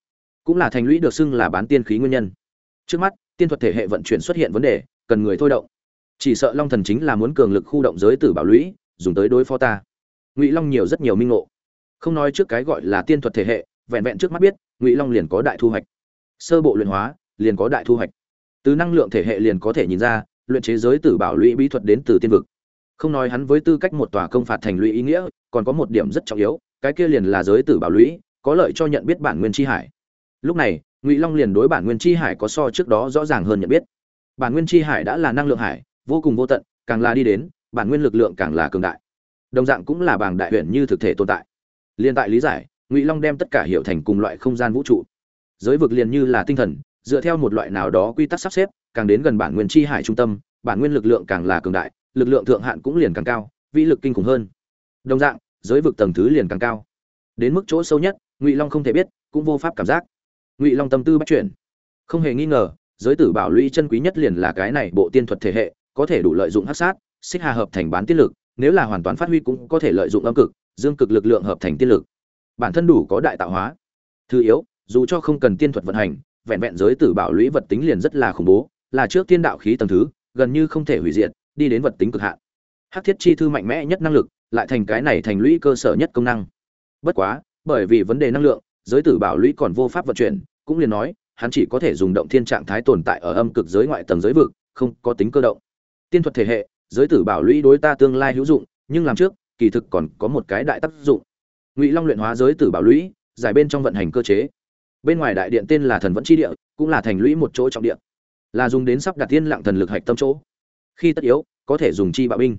cũng là thành lũy được xưng là bán tiên khí nguyên nhân. Trước mắt, tiên thuật thể hệ vận chuyển xuất hiện vấn đề, cần người thôi động chỉ sợ long thần chính là muốn cường lực khu động giới tử bảo lũy, dùng tới đối phó ta. Ngụy long nhiều rất nhiều minh ngộ. Không nói trước cái gọi là tiên thuật thể hệ, vẹn vẹn trước mắt biết, ngụy long liền có đại thu hoạch. Sơ bộ luyện hóa, liền có đại thu hoạch. Từ năng lượng thể hệ liền có thể nhìn ra, luyện chế giới tử bảo lũy bí thuật đến từ tiên vực. Không nói hắn với tư cách một tòa công phạt thành lũy ý nghĩa, còn có một điểm rất trọng yếu, cái kia liền là giới tử bảo lũy, có lợi cho nhận biết bản nguyên chi hải. Lúc này, ngụy long liền đối bản nguyên chi hải có so trước đó rõ ràng hơn nhận biết. Bản nguyên chi hải đã là năng lượng hải vô cùng vô tận, càng là đi đến, bản nguyên lực lượng càng là cường đại. Đồng dạng cũng là bảng đại huyện như thực thể tồn tại. Liên tại lý giải, ngụy long đem tất cả hiệu thành cùng loại không gian vũ trụ. Giới vực liền như là tinh thần, dựa theo một loại nào đó quy tắc sắp xếp, càng đến gần bản nguyên chi hải trung tâm, bản nguyên lực lượng càng là cường đại, lực lượng thượng hạn cũng liền càng cao, vĩ lực kinh khủng hơn. Đồng dạng, giới vực tầng thứ liền càng cao. Đến mức chỗ sâu nhất, ngụy long không thể biết, cũng vô pháp cảm giác. Ngụy long tâm tư bắt chuyển không hề nghi ngờ, giới tử bảo lũy chân quý nhất liền là cái này bộ tiên thuật thể hệ có thể đủ lợi dụng hắc sát, xích hà hợp thành bán tiên lực, nếu là hoàn toàn phát huy cũng có thể lợi dụng âm cực, dương cực lực lượng hợp thành tiên lực. Bản thân đủ có đại tạo hóa. Thứ yếu, dù cho không cần tiên thuật vận hành, vẹn vẹn giới tử bảo lũy vật tính liền rất là khủng bố, là trước tiên đạo khí tầng thứ, gần như không thể hủy diệt, đi đến vật tính cực hạn. Hắc thiết chi thư mạnh mẽ nhất năng lực, lại thành cái này thành lũy cơ sở nhất công năng. Bất quá, bởi vì vấn đề năng lượng, giới tử bảo lũy còn vô pháp vận chuyển, cũng liền nói, hắn chỉ có thể dùng động thiên trạng thái tồn tại ở âm cực giới ngoại tầng giới vực, không có tính cơ động tiên thuật thể hệ, giới tử bảo lũy đối ta tương lai hữu dụng, nhưng làm trước, kỳ thực còn có một cái đại tác dụng. Ngụy long luyện hóa giới tử bảo lũy, giải bên trong vận hành cơ chế. Bên ngoài đại điện tên là thần vẫn chi địa, cũng là thành lũy một chỗ trọng điện là dùng đến sắp đặt tiên lặng thần lực hạch tâm chỗ. Khi tất yếu, có thể dùng chi bạo binh.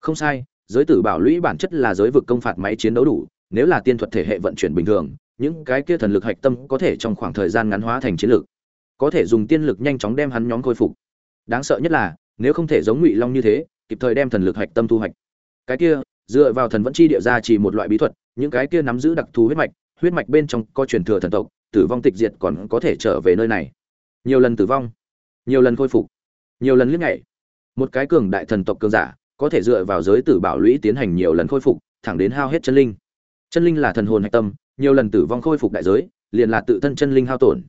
Không sai, giới tử bảo lũy bản chất là giới vực công phạt máy chiến đấu đủ, nếu là tiên thuật thể hệ vận chuyển bình thường, những cái kia thần lực hạch tâm có thể trong khoảng thời gian ngắn hóa thành chiến lực. Có thể dùng tiên lực nhanh chóng đem hắn nhóm khôi phục. Đáng sợ nhất là nếu không thể giống ngụy long như thế, kịp thời đem thần lực hạch tâm thu hoạch. Cái kia, dựa vào thần vẫn chi địa ra chỉ một loại bí thuật, những cái kia nắm giữ đặc thù huyết mạch huyết mạch bên trong có truyền thừa thần tộc, tử vong tịch diệt còn có thể trở về nơi này. Nhiều lần tử vong, nhiều lần khôi phục, nhiều lần liếc nhảy. Một cái cường đại thần tộc cường giả, có thể dựa vào giới tử bảo lũy tiến hành nhiều lần khôi phục, thẳng đến hao hết chân linh. Chân linh là thần hồn hạch tâm, nhiều lần tử vong khôi phục đại giới, liền là tự thân chân linh hao tổn.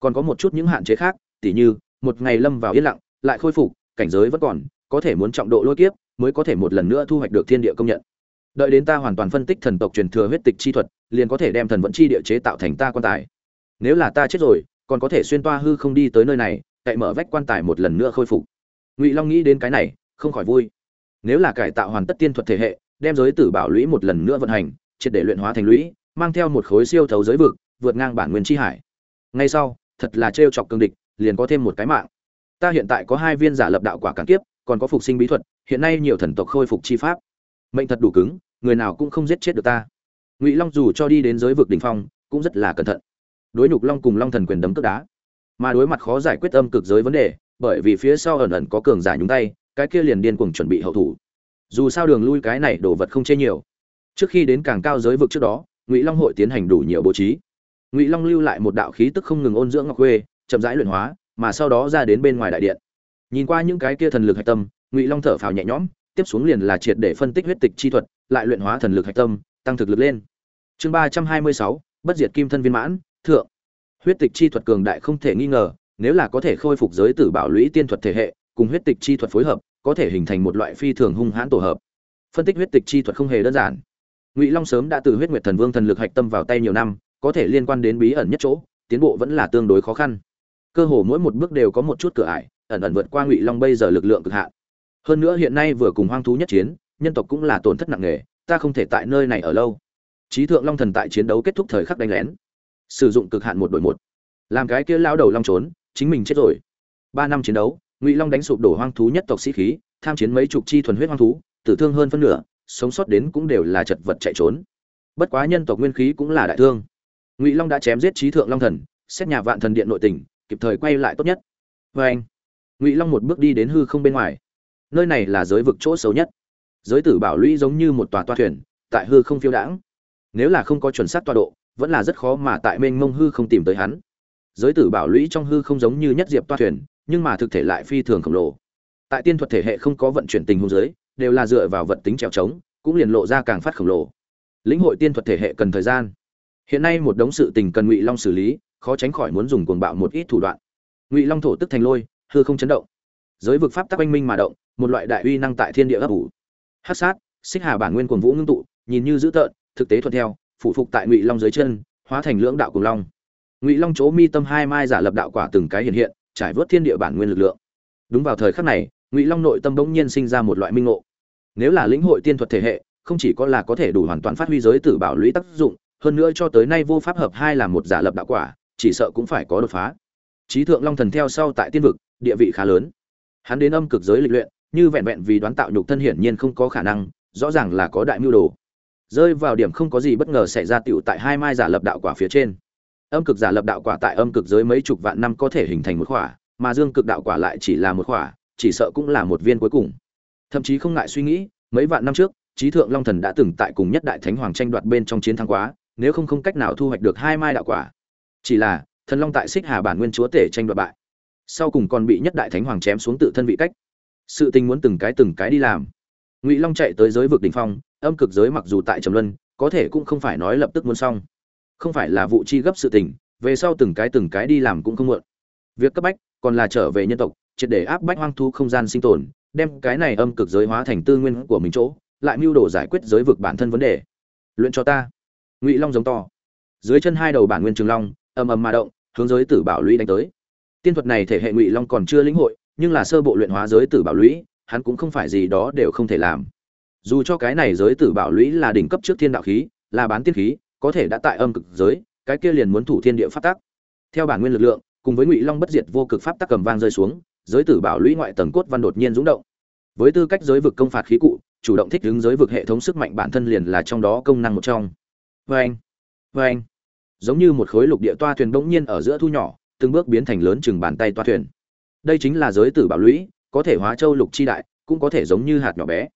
Còn có một chút những hạn chế khác, tỉ như, một ngày lâm vào yên lặng, lại khôi phục cảnh giới vẫn còn, có thể muốn trọng độ lôi kiếp, mới có thể một lần nữa thu hoạch được thiên địa công nhận. Đợi đến ta hoàn toàn phân tích thần tộc truyền thừa huyết tịch chi thuật, liền có thể đem thần vận chi địa chế tạo thành ta quan tài. Nếu là ta chết rồi, còn có thể xuyên toa hư không đi tới nơi này, cậy mở vách quan tài một lần nữa khôi phục. Ngụy long nghĩ đến cái này, không khỏi vui. Nếu là cải tạo hoàn tất tiên thuật thể hệ, đem giới tử bảo lũy một lần nữa vận hành, triệt để luyện hóa thành lũy, mang theo một khối siêu thấu giới vực, vượt ngang bản nguyên chi hải. Ngay sau, thật là trêu chọc cương địch, liền có thêm một cái mạng ta hiện tại có hai viên giả lập đạo quả cản kiếp, còn có phục sinh bí thuật, hiện nay nhiều thần tộc khôi phục chi pháp. Mệnh thật đủ cứng, người nào cũng không giết chết được ta. Ngụy long dù cho đi đến giới vực đỉnh phong, cũng rất là cẩn thận. Đối nhục long cùng long thần quyền đấm cướp đá. Mà đối mặt khó giải quyết âm cực giới vấn đề, bởi vì phía sau ẩn ẩn có cường giả nhúng tay, cái kia liền điên cuồng chuẩn bị hậu thủ. Dù sao đường lui cái này đồ vật không chê nhiều. Trước khi đến càng cao giới vực trước đó, ngụy long hội tiến hành đủ nhiều bố trí. Ngụy long lưu lại một đạo khí tức không ngừng ôn dưỡng ngọc khuê, chậm rãi luyện hóa mà sau đó ra đến bên ngoài đại điện. Nhìn qua những cái kia thần lực hạch tâm, ngụy long thở phào nhẹ nhõm, tiếp xuống liền là triệt để phân tích huyết tịch chi thuật, lại luyện hóa thần lực hạch tâm, tăng thực lực lên. Chương ba trăm hai mươi sáu, bất diệt kim thân viên mãn, thượng. Huyết tịch chi thuật cường đại không thể nghi ngờ, nếu là có thể khôi phục giới tử bảo lũy tiên thuật thể hệ, cùng huyết tịch chi thuật phối hợp, có thể hình thành một loại phi thường hung hãn tổ hợp. Phân tích huyết tịch chi thuật không hề đơn giản. Ngụy long sớm đã từ huyết nguyệt thần vương thần lực hạch tâm vào tay nhiều năm, có thể liên quan đến bí ẩn nhất chỗ, tiến bộ vẫn là tương đối khó khăn cơ hồ mỗi một bước đều có một chút cửa ải, ẩn ẩn vượt qua ngụy long bây giờ lực lượng cực hạn. Hơn nữa hiện nay vừa cùng hoang thú nhất chiến, nhân tộc cũng là tổn thất nặng nề, ta không thể tại nơi này ở lâu. Trí thượng long thần tại chiến đấu kết thúc thời khắc đánh lén. Sử dụng cực hạn một đội một. Làm cái kia lao đầu long trốn, chính mình chết rồi. Ba năm chiến đấu, ngụy long đánh sụp đổ hoang thú nhất tộc sĩ khí, tham chiến mấy chục chi thuần huyết hoang thú, tử thương hơn phân nửa, sống sót đến cũng đều là chật vật chạy trốn. Bất quá nhân tộc nguyên khí cũng là đại thương. Ngụy long đã chém giết trí thượng long thần, xét nhà vạn thần điện nội tình kịp thời quay lại tốt nhất. Vê anh, ngụy long một bước đi đến hư không bên ngoài. Nơi này là giới vực chỗ xấu nhất. Giới tử bảo lũy giống như một tòa toa thuyền, tại hư không phiêu đãng. Nếu là không có chuẩn xác tọa độ, vẫn là rất khó mà tại mênh mông hư không tìm tới hắn. Giới tử bảo lũy trong hư không giống như nhất diệp toa thuyền, nhưng mà thực thể lại phi thường khổng lồ. Tại tiên thuật thể hệ không có vận chuyển tình huống giới, đều là dựa vào vật tính trèo trống, cũng liền lộ ra càng phát khổng lồ. Lĩnh hội tiên thuật thể hệ cần thời gian hiện nay một đống sự tình cần ngụy long xử lý, khó tránh khỏi muốn dùng cuồng bạo một ít thủ đoạn. Ngụy long thổ tức thành lôi, hư không chấn động. Giới vực pháp tắc oanh minh mà động, một loại đại uy năng tại thiên địa ấp ủ. Hát sát, xích hà bản nguyên cuồng vũ ngưng tụ, nhìn như dữ tợn, thực tế thuận theo phụ phục tại ngụy long dưới chân, hóa thành lưỡng đạo cùng long. Ngụy long chỗ mi tâm hai mai giả lập đạo quả từng cái hiện hiện, trải vớt thiên địa bản nguyên lực lượng. Đúng vào thời khắc này, ngụy long nội tâm bỗng nhiên sinh ra một loại minh ngộ. Nếu là lĩnh hội tiên thuật thể hệ, không chỉ có là có thể đủ hoàn toàn phát huy giới tử bảo lũy tác dụng hơn nữa cho tới nay vô pháp hợp hai là một giả lập đạo quả, chỉ sợ cũng phải có đột phá. Trí thượng long thần theo sau tại tiên vực, địa vị khá lớn. Hắn đến âm cực giới lịch luyện, như vẹn vẹn vì đoán tạo nhục thân hiển nhiên không có khả năng, rõ ràng là có đại mưu đồ. Rơi vào điểm không có gì bất ngờ xảy ra tiểu tại hai mai giả lập đạo quả phía trên. Âm cực giả lập đạo quả tại âm cực giới mấy chục vạn năm có thể hình thành một khỏa mà dương cực đạo quả lại chỉ là một khỏa chỉ sợ cũng là một viên cuối cùng. Thậm chí không ngại suy nghĩ, mấy vạn năm trước trí thượng long thần đã từng tại cùng nhất đại thánh hoàng tranh đoạt bên trong chiến thắng quá nếu không không cách nào thu hoạch được hai mai đạo quả. Chỉ là, thần long tại xích hà bản nguyên chúa tể tranh đoạt bại. Sau cùng còn bị nhất đại thánh hoàng chém xuống tự thân vị cách. Sự tình muốn từng cái từng cái đi làm. Ngụy long chạy tới giới vực đ ỉ n h phong, âm cực giới mặc dù tại trầm luân, có thể cũng không phải nói lập tức muốn xong. Không phải là vụ chi gấp sự tình, về sau từng cái từng cái đi làm cũng không muộn. Việc cấp bách, còn là trở về nhân tộc, triệt để áp bách hoang thu không gian sinh tồn, đem cái này âm cực giới hóa thành tư nguyên của mình chỗ, lại mưu đồ giải quyết giới vực bản thân vấn đề. Luyện cho ta ngụy long giống to. Dưới chân hai đầu bản nguyên trường long, ầm ầm mà động, hướng giới tử bảo lũy đánh tới. Tiên thuật này thể hệ ngụy long còn chưa lĩnh hội, nhưng là sơ bộ luyện hóa giới tử bảo lũy, hắn cũng không phải gì đó đều không thể làm. Dù cho cái này giới tử bảo lũy là đỉnh cấp trước thiên đạo khí, là bán tiên khí, có thể đã tại âm cực giới, cái kia liền muốn thủ thiên địa pháp tắc. Theo bản nguyên lực lượng, cùng với ngụy long bất diệt vô cực pháp tắc cầm vang rơi xuống, giới tử bảo lũy ngoại tầng cốt văn đột nhiên rúng động. Với tư cách giới vực công phạt khí cụ, chủ động thích ứng giới vực hệ thống sức mạnh bản thân liền là trong đó công năng một trong vê anh. Vê anh. Giống như một khối lục địa toa thuyền bỗng nhiên ở giữa thu nhỏ, từng bước biến thành lớn chừng bàn tay toa thuyền. Đây chính là giới tử bảo lũy, có thể hóa châu lục chi đại, cũng có thể giống như hạt nhỏ bé.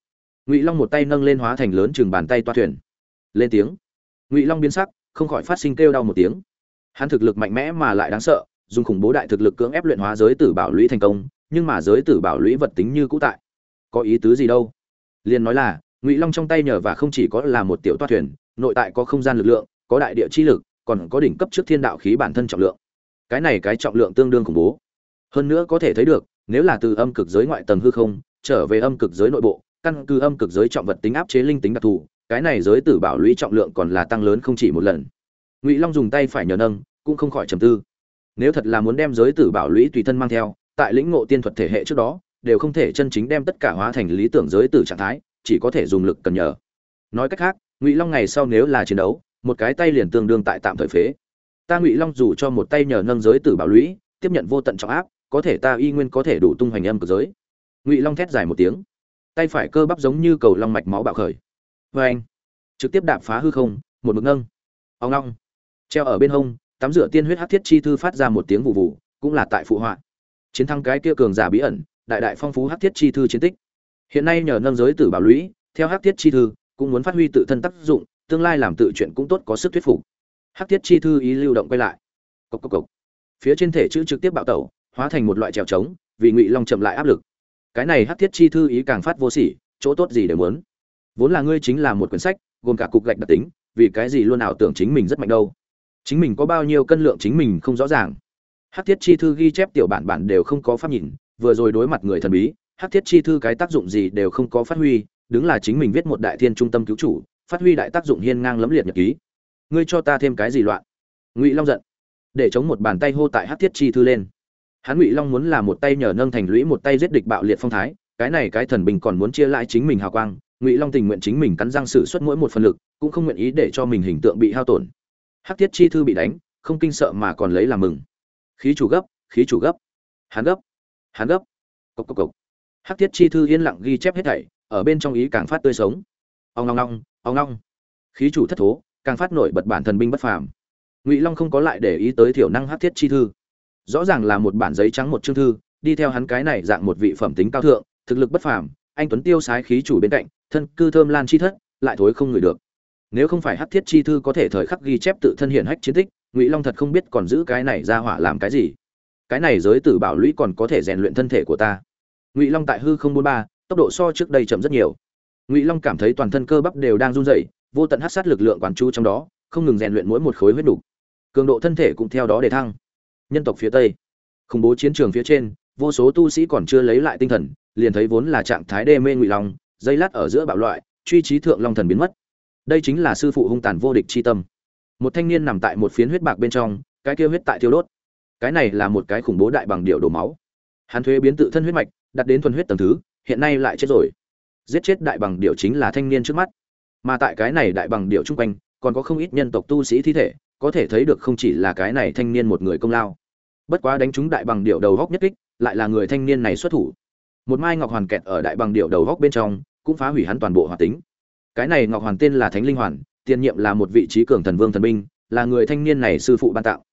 Ngụy long một tay nâng lên hóa thành lớn chừng bàn tay toa thuyền. Lên tiếng. Ngụy long biến sắc, không khỏi phát sinh kêu đau một tiếng. Hắn thực lực mạnh mẽ mà lại đáng sợ, dùng khủng bố đại thực lực cưỡng ép luyện hóa giới tử bảo lũy thành công, nhưng mà giới tử bảo lũy vật tính như cũ tại. Có ý tứ gì đâu? Liền nói là, ngụy long trong tay nhờ và không chỉ có là một tiểu toa thuyền nội tại có không gian lực lượng, có đại địa chi lực, còn có đỉnh cấp trước thiên đạo khí bản thân trọng lượng. Cái này cái trọng lượng tương đương khủng bố. Hơn nữa có thể thấy được, nếu là từ âm cực giới ngoại tầng hư không, trở về âm cực giới nội bộ, căn cứ âm cực giới trọng vật tính áp chế linh tính đặc thù, cái này giới tử bảo lũy trọng lượng còn là tăng lớn không chỉ một lần. Ngụy long dùng tay phải nhờ nâng, cũng không khỏi trầm tư. Nếu thật là muốn đem giới tử bảo lũy tùy thân mang theo, tại lĩnh ngộ tiên thuật thể hệ trước đó, đều không thể chân chính đem tất cả hóa thành lý tưởng giới tử trạng thái, chỉ có thể dùng lực cần nhờ. Nói cách khác ngụy long ngày sau nếu là chiến đấu, một cái tay liền tương đương tại tạm thời phế. Ta ngụy long dù cho một tay nhờ nâng giới tử bảo lũy, tiếp nhận vô tận trọng áp, có thể ta y nguyên có thể đủ tung hoành âm cực giới. Ngụy long thét dài một tiếng. Tay phải cơ bắp giống như cầu long mạch máu bạo khởi. Vê anh, trực tiếp đạp phá hư không, một mực nâng. Ông long treo ở bên hông, tắm rửa tiên huyết hát thiết chi thư phát ra một tiếng vụ vụ cũng là tại phụ họa. Chiến thắng cái kia cường giả bí ẩn, đại đại phong phú hát thiết chi thư chiến tích. Hiện nay nhờ nâng giới tử bảo lũy, theo hát thiết chi thư cũng muốn phát huy tự thân tác dụng, tương lai làm tự chuyện cũng tốt có sức thuyết phục. Hắc thiết chi thư ý lưu động quay lại. Cốc cốc cốc. phía trên thể chữ trực tiếp bạo tẩu, hóa thành một loại trèo trống, vì ngụy long chậm lại áp lực. Cái này Hắc thiết chi thư ý càng phát vô sỉ, chỗ tốt gì đều muốn? Vốn là ngươi chính là một quyển sách, gồm cả cục gạch đặc tính, vì cái gì luôn ảo tưởng chính mình rất mạnh đâu? Chính mình có bao nhiêu cân lượng chính mình không rõ ràng. Hắc thiết chi thư ghi chép tiểu bản bản đều không có pháp nhìn, vừa rồi đối mặt người thần bí, Hắc thiết chi thư cái tác dụng gì đều không có phát huy đứng là chính mình viết một đại thiên trung tâm cứu chủ, phát huy đại tác dụng hiên ngang lẫm liệt nhật ký. Ngươi cho ta thêm cái gì loạn? Ngụy long giận. Để chống một bàn tay hô tại hát thiết chi thư lên. Hắn ngụy long muốn là một tay nhờ nâng thành lũy, một tay giết địch bạo liệt phong thái, cái này cái thần bình còn muốn chia lại chính mình hào quang, ngụy long tình nguyện chính mình cắn răng sử xuất mỗi một phần lực, cũng không nguyện ý để cho mình hình tượng bị hao tổn. Hắc tiết chi thư bị đánh, không kinh sợ mà còn lấy làm mừng. Khí chủ gấp, khí chủ gấp. Hắn gấp. Hắn gấp. Cộc cộc cộc. Hắc tiết chi thư yên lặng ghi chép hết thảy ở bên trong ý càng phát tươi sống. Ông long long ông long khí chủ thất thố, càng phát nổi bật bản thần binh bất phàm. Ngụy long không có lại để ý tới thiểu năng hắc thiết chi thư. Rõ ràng là một bản giấy trắng một chương thư, đi theo hắn cái này dạng một vị phẩm tính cao thượng, thực lực bất phàm, anh tuấn tiêu sái khí chủ bên cạnh, thân cư thơm lan chi thất, lại thối không ngửi được. Nếu không phải hắc thiết chi thư có thể thời khắc ghi chép tự thân hiện hách chiến tích, ngụy long thật không biết còn giữ cái này ra hỏa làm cái gì. Cái này giới tử bảo lũy còn có thể rèn luyện thân thể của ta. Ngụy long tại hư không bốn ba tốc độ so trước đây chậm rất nhiều. Ngụy long cảm thấy toàn thân cơ bắp đều đang run rẩy, vô tận hát sát lực lượng quản chu trong đó, không ngừng rèn luyện mỗi một khối huyết đủ. Cường độ thân thể cũng theo đó để thăng. Nhân tộc phía tây, khủng bố chiến trường phía trên, vô số tu sĩ còn chưa lấy lại tinh thần, liền thấy vốn là trạng thái đê mê ngụy long, dây lát ở giữa bạo loại, truy trí thượng long thần biến mất. Đây chính là sư phụ hung tàn vô địch chi tâm. Một thanh niên nằm tại một phiến huyết bạc bên trong, cái kia huyết tại thiêu đốt. Cái này là một cái khủng bố đại bằng điệu đổ máu. Hắn thuế biến tự thân huyết mạch, đặt đến thuần huyết tầng thứ hiện nay lại chết rồi. Giết chết đại bằng điệu chính là thanh niên trước mắt. Mà tại cái này đại bằng điệu chung quanh, còn có không ít nhân tộc tu sĩ thi thể, có thể thấy được không chỉ là cái này thanh niên một người công lao. Bất quá đánh trúng đại bằng điệu đầu góc nhất kích, lại là người thanh niên này xuất thủ. Một mai ngọc hoàn kẹt ở đại bằng điệu đầu góc bên trong, cũng phá hủy hắn toàn bộ hoạt tính. Cái này ngọc hoàn tên là thánh linh hoàn, tiền nhiệm là một vị trí cường thần vương thần binh, là người thanh niên này sư phụ ban tạo.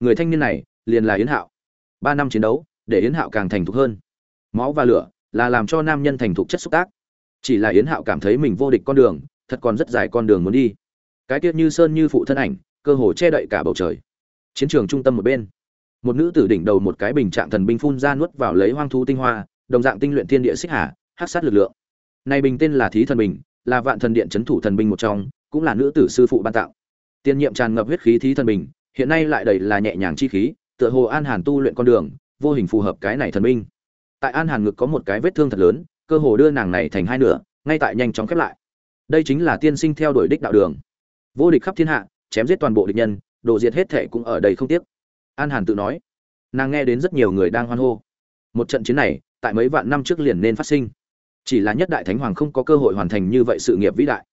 Người thanh niên này liền là yến hạo. Ba năm chiến đấu, để yến hạo càng thành thục hơn. Máu và lửa là làm cho nam nhân thành thục chất xúc tác. Chỉ là yến hạo cảm thấy mình vô địch con đường, thật còn rất dài con đường muốn đi. Cái tiết như sơn như phụ thân ảnh, cơ hồ che đậy cả bầu trời. Chiến trường trung tâm một bên. Một nữ tử đỉnh đầu một cái bình trạng thần binh phun ra nuốt vào lấy hoang thú tinh hoa, đồng dạng tinh luyện thiên địa xích hà hát sát lực lượng. Này bình tên là thí thần bình, là vạn thần điện c h ấ n thủ thần binh một trong, cũng là nữ tử sư phụ ban tạo tiên nhiệm tràn ngập huyết khí thí thần bình, hiện nay lại đầy là nhẹ nhàng chi khí, tựa hồ an hàn tu luyện con đường, vô hình phù hợp cái này thần binh tại an hàn ngực có một cái vết thương thật lớn, cơ hồ đưa nàng này thành hai nửa, ngay tại nhanh chóng khép lại. Đây chính là tiên sinh theo đuổi đích đạo đường. Vô địch khắp thiên hạ, chém giết toàn bộ địch nhân, đồ diệt hết thể cũng ở đây không tiếc. An hàn tự nói. Nàng nghe đến rất nhiều người đang hoan hô. Một trận chiến này, tại mấy vạn năm trước liền nên phát sinh. Chỉ là nhất đại thánh hoàng không có cơ hội hoàn thành như vậy sự nghiệp vĩ đại.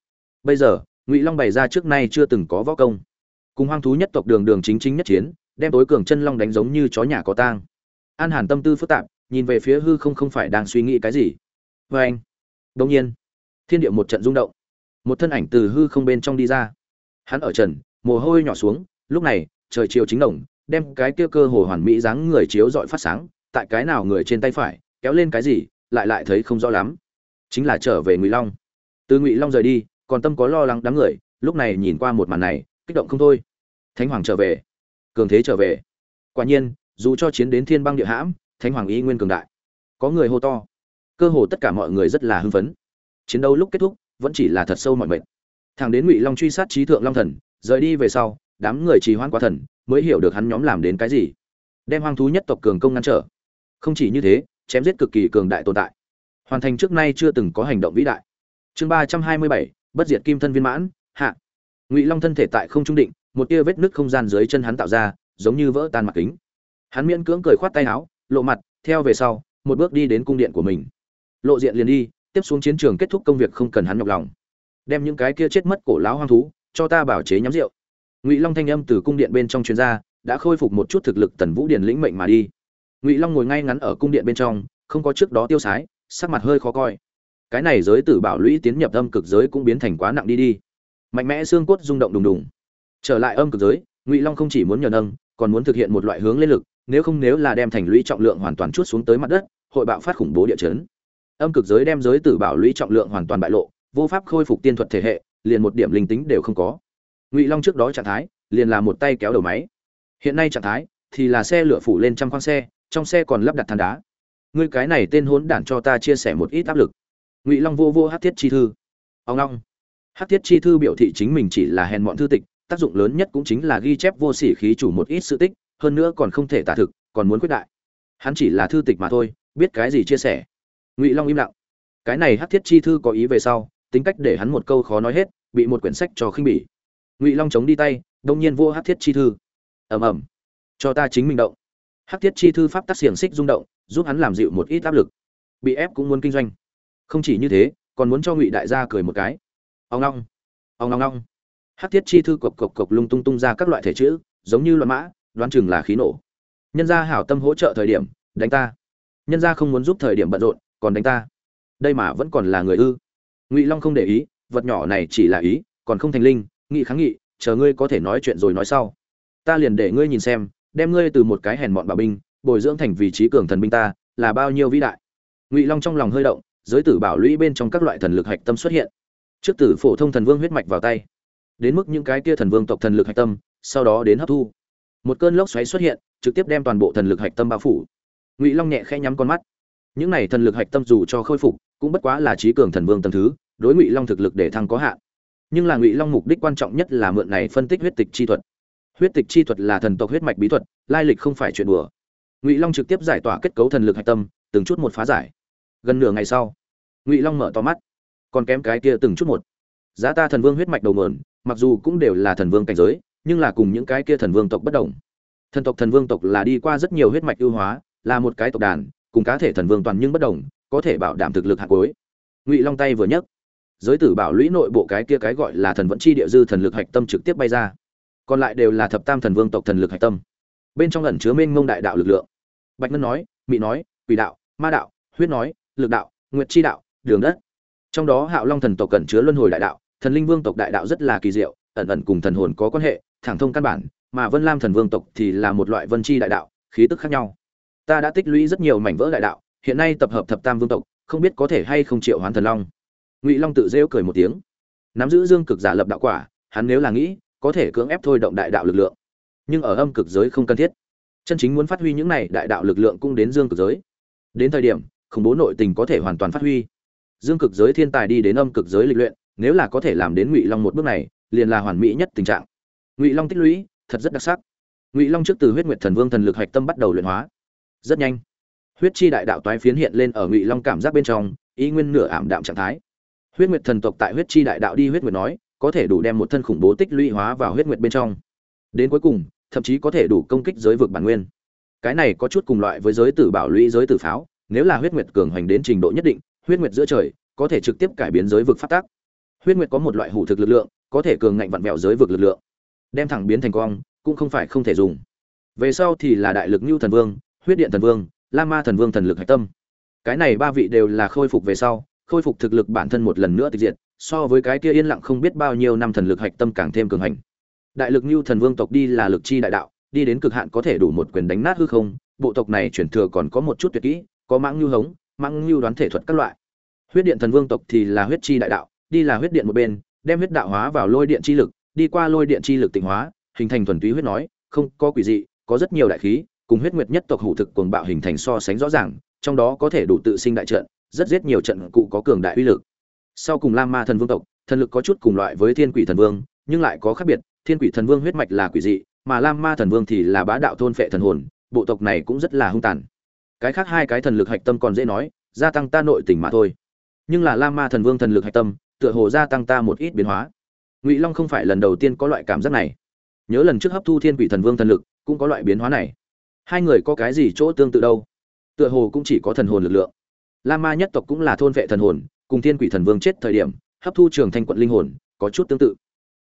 Bây giờ, ngụy long bày ra trước nay chưa từng có võ công. Cùng hoang thú nhất tộc đường đường chính chính nhất chiến, đem tối cường chân long đánh giống như chó nhà có tang. An hàn tâm tư phức tạp nhìn về phía hư không không phải đang suy nghĩ cái gì. Vê anh đông nhiên, thiên địa một trận rung động. Một thân ảnh từ hư không bên trong đi ra. Hắn ở trần, mồ hôi nhỏ xuống, lúc này, trời chiều chính đồng, đem cái kia cơ hồ hoàn mỹ dáng người chiếu dọi phát sáng, tại cái nào người trên tay phải, kéo lên cái gì, lại lại thấy không rõ lắm. Chính là trở về ngụy long. Từ ngụy long rời đi, còn tâm có lo lắng đám người, lúc này nhìn qua một màn này, kích động không thôi. Thánh hoàng trở về. Cường thế trở về. Quả nhiên, dù cho chiến đến thiên băng địa hãm thánh hoàng y nguyên cường đại. Có người hô to. Cơ hồ tất cả mọi người rất là hưng phấn. Chiến đấu lúc kết thúc, vẫn chỉ là thật sâu mọi mệt. Thằng đến ngụy long truy sát trí thượng long thần, rời đi về sau, đám người trì hoãn quá thần, mới hiểu được hắn nhóm làm đến cái gì. Đem hoang thú nhất tộc cường công ngăn trở. Không chỉ như thế, chém giết cực kỳ cường đại tồn tại. Hoàn thành trước nay chưa từng có hành động vĩ đại. Chương ba trăm hai mươi bảy, bất diệt kim thân viên mãn, hạ. Ngụy long thân thể tại không trung định, một tia vết nứt không gian dưới chân hắn tạo ra, giống như vỡ tan mặt kính. Hắn miễn cưỡng cười khoát tay áo lộ mặt, theo về sau, một bước đi đến cung điện của mình. Lộ diện liền đi, tiếp xuống chiến trường kết thúc công việc không cần hắn nhọc lòng. Đem những cái kia chết mất cổ lão hoang thú, cho ta bảo chế nhắm rượu. Ngụy long thanh âm từ cung điện bên trong chuyên gia đã khôi phục một chút thực lực tần vũ điền lĩnh mệnh mà đi. Ngụy long ngồi ngay ngắn ở cung điện bên trong, không có trước đó tiêu sái, sắc mặt hơi khó coi. Cái này giới tử bảo lũy tiến nhập âm cực giới cũng biến thành quá nặng đi đi. Mạnh mẽ xương cốt rung động đùng đùng. Trở lại âm cực giới, ngụy long không chỉ muốn nhờ nâng, còn muốn thực hiện một loại hướng lên lực nếu không nếu là đem thành lũy trọng lượng hoàn toàn chút xuống tới mặt đất, hội bạo phát khủng bố địa chấn. Âm cực giới đem giới tử bảo lũy trọng lượng hoàn toàn bại lộ, vô pháp khôi phục tiên thuật thể hệ, liền một điểm linh tính đều không có. Ngụy long trước đó trạng thái, liền là một tay kéo đầu máy. Hiện nay trạng thái thì là xe lửa phủ lên trăm khoang xe, trong xe còn lắp đặt than đá. Ngươi cái này tên hốn đản cho ta chia sẻ một ít áp lực. Ngụy long vô vô hát thiết chi thư. Ông long. Hát thiết chi thư biểu thị chính mình chỉ là hèn mọn thư tịch, tác dụng lớn nhất cũng chính là ghi chép vô sỉ khí chủ một ít sự tích hơn nữa còn không thể tả thực, còn muốn quyết đại. Hắn chỉ là thư tịch mà thôi, biết cái gì chia sẻ. Ngụy long im lặng. Cái này hát thiết chi thư có ý về sau, tính cách để hắn một câu khó nói hết, bị một quyển sách cho khinh bỉ. Ngụy long chống đi tay, đông nhiên vô hát thiết chi thư. Ầm ầm. Cho ta chính mình động. Hát thiết chi thư pháp tác xiềng xích rung động, giúp hắn làm dịu một ít áp lực. Bị ép cũng muốn kinh doanh. Không chỉ như thế, còn muốn cho ngụy đại gia cười một cái. Ông long ông long long hát thiết chi thư cộc cộc cộc lung tung tung ra các loại thể chữ, giống như loạn mã đoán chừng là khí nổ. Nhân gia hảo tâm hỗ trợ thời điểm, đánh ta. Nhân gia không muốn giúp thời điểm bận rộn, còn đánh ta. Đây mà vẫn còn là người ư. Ngụy long không để ý, vật nhỏ này chỉ là ý, còn không thành linh nghị kháng nghị, chờ ngươi có thể nói chuyện rồi nói sau. Ta liền để ngươi nhìn xem, đem ngươi từ một cái hèn mọn bà binh, bồi dưỡng thành vị trí cường thần binh ta, là bao nhiêu vĩ đại. Ngụy long trong lòng hơi động, giới tử bảo lũy bên trong các loại thần lực hạch tâm xuất hiện. Trước tử phổ thông thần vương huyết mạch vào tay. Đến mức những cái kia thần vương tộc thần lực hạch tâm, sau đó đến hấp thu một cơn lốc xoáy xuất hiện, trực tiếp đem toàn bộ thần lực hạch tâm bao phủ. Ngụy long nhẹ khẽ nhắm con mắt. Những này thần lực hạch tâm dù cho khôi phục, cũng bất quá là trí cường thần vương tầm thứ, đối ngụy long thực lực để thăng có hạn. Nhưng là ngụy long mục đích quan trọng nhất là mượn này phân tích huyết tịch chi thuật. Huyết tịch chi thuật là thần tộc huyết mạch bí thuật, lai lịch không phải chuyện đùa. Ngụy long trực tiếp giải tỏa kết cấu thần lực hạch tâm, từng chút một phá giải. Gần nửa ngày sau, ngụy long mở to mắt, còn kém cái kia từng chút một. Giá ta thần vương huyết mạch đầu mườn mặc dù cũng đều là thần vương cảnh giới nhưng là cùng những cái kia thần vương tộc bất đồng. Thần tộc thần vương tộc là đi qua rất nhiều huyết mạch ưu hóa, là một cái tộc đàn, cùng cá thể thần vương toàn nhưng bất đồng, có thể bảo đảm thực lực hạt cuối. Ngụy long tay vừa nhấc, giới tử bảo lũy nội bộ cái kia cái gọi là thần vẫn chi địa dư thần lực hạch tâm trực tiếp bay ra. Còn lại đều là thập tam thần vương tộc thần lực hạch tâm. Bên trong ẩn chứa mênh mông đại đạo lực lượng. Bạch ngân nói, mị nói, quỷ đạo, ma đạo, huyết nói, lực đạo, nguyệt chi đạo, đường đất. Trong đó hạo long thần tộc cẩn chứa luân hồi đại đạo, thần linh vương tộc đại đạo rất là kỳ diệu ẩn ẩn cùng thần hồn có quan hệ, thẳng thông căn bản, mà vân lam thần vương tộc thì là một loại vân chi đại đạo, khí tức khác nhau. Ta đã tích lũy rất nhiều mảnh vỡ đại đạo, hiện nay tập hợp thập tam vương tộc, không biết có thể hay không triệu hoán thần long. Ngụy long tự rêu cười một tiếng. Nắm giữ dương cực giả lập đạo quả, hắn nếu là nghĩ, có thể cưỡng ép thôi động đại đạo lực lượng. Nhưng ở âm cực giới không cần thiết. Chân chính muốn phát huy những này đại đạo lực lượng cũng đến dương cực giới. Đến thời điểm, khủng bố nội tình có thể hoàn toàn phát huy. Dương cực giới thiên tài đi đến âm cực giới lịch luyện, nếu là có thể làm đến ngụy long một bước này liền là hoàn mỹ nhất tình trạng. Ngụy long tích lũy, thật rất đặc sắc. Ngụy long trước từ huyết nguyệt thần vương thần lực hạch tâm bắt đầu luyện hóa. Rất nhanh, huyết chi đại đạo toái phiến hiện lên ở ngụy long cảm giác bên trong ý nguyên nửa ảm đạm trạng thái. Huyết nguyệt thần tộc tại huyết chi đại đạo đi huyết nguyệt nói, có thể đủ đem một thân khủng bố tích lũy hóa vào huyết nguyệt bên trong. Đến cuối cùng, thậm chí có thể đủ công kích giới vực bản nguyên. Cái này có chút cùng loại với giới tử bảo lũy, giới tử pháo. Nếu là huyết nguyệt cường hoành đến trình độ nhất định, huyết nguyệt giữa trời, có thể trực tiếp cải biến giới vực phát tác. Huyết nguyệt có một loại hủ thực lực lượng có thể cường ngạnh vặn vẹo giới vực lực lượng, đem thẳng biến thành quang, cũng không phải không thể dùng. Về sau thì là đại lực như thần vương, huyết điện thần vương, la ma thần vương thần lực hạch tâm. Cái này ba vị đều là khôi phục về sau, khôi phục thực lực bản thân một lần nữa tịch diệt, so với cái kia yên lặng không biết bao nhiêu năm thần lực hạch tâm càng thêm cường hành. Đại lực như thần vương tộc đi là lực chi đại đạo, đi đến cực hạn có thể đủ một quyền đánh nát hư không, bộ tộc này chuyển thừa còn có một chút tuyệt kỹ, có mãng như hống, mãng như đoán thể thuật các loại. Huyết điện thần vương tộc thì là huyết chi đại đạo, đi là huyết điện một bên đem huyết đạo hóa vào lôi điện chi lực, đi qua lôi điện chi lực tịnh hóa, hình thành thuần túy huyết nói, không có quỷ dị, có rất nhiều đại khí, cùng huyết nguyệt nhất tộc hữu thực cuồng bạo hình thành so sánh rõ ràng, trong đó có thể đủ tự sinh đại trận, rất giết nhiều trận cụ có cường đại uy lực. Sau cùng lam ma thần vương tộc, thần lực có chút cùng loại với thiên quỷ thần vương, nhưng lại có khác biệt, thiên quỷ thần vương huyết mạch là quỷ dị, mà lam ma thần vương thì là bá đạo thôn phệ thần hồn, bộ tộc này cũng rất là hung tàn. Cái khác hai cái thần lực hạch tâm còn dễ nói, gia tăng ta nội tình mà thôi. Nhưng là lam ma thần vương thần lực hạch tâm tựa hồ gia tăng ta một ít biến hóa. Ngụy long không phải lần đầu tiên có loại cảm giác này. Nhớ lần trước hấp thu thiên quỷ thần vương thần lực, cũng có loại biến hóa này. Hai người có cái gì chỗ tương tự đâu? Tựa hồ cũng chỉ có thần hồn lực lượng. La ma nhất tộc cũng là thôn vệ thần hồn, cùng thiên quỷ thần vương chết thời điểm, hấp thu trường thanh quận linh hồn, có chút tương tự.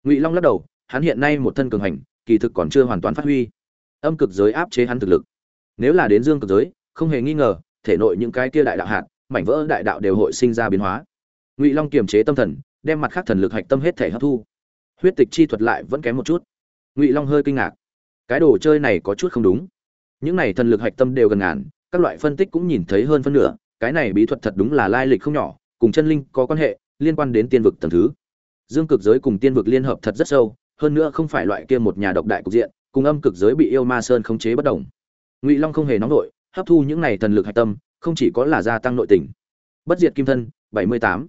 Ngụy long lắc đầu, hắn hiện nay một thân cường hành, kỳ thực còn chưa hoàn toàn phát huy. Âm cực giới áp chế hắn thực lực. Nếu là đến dương cực giới, không hề nghi ngờ, thể nội những cái kia đại đạo hạt, mảnh vỡ đại đạo đều hội sinh ra biến hóa ngụy long kiềm chế tâm thần, đem mặt khác thần lực hạch tâm hết thể hấp thu. Huyết tịch chi thuật lại vẫn kém một chút. Ngụy long hơi kinh ngạc. Cái đồ chơi này có chút không đúng. Những này thần lực hạch tâm đều gần ngàn, các loại phân tích cũng nhìn thấy hơn phân nửa, cái này bí thuật thật đúng là lai lịch không nhỏ, cùng chân linh có quan hệ, liên quan đến tiên vực tầng thứ. Dương cực giới cùng tiên vực liên hợp thật rất sâu, hơn nữa không phải loại kia một nhà độc đại cục diện, cùng âm cực giới bị yêu ma sơn khống chế bất đồng. Ngụy long không hề nóng nổi hấp thu những này thần lực hạch tâm, không chỉ có là gia tăng nội tình. Bất diệt kim thân, bảy mươi tám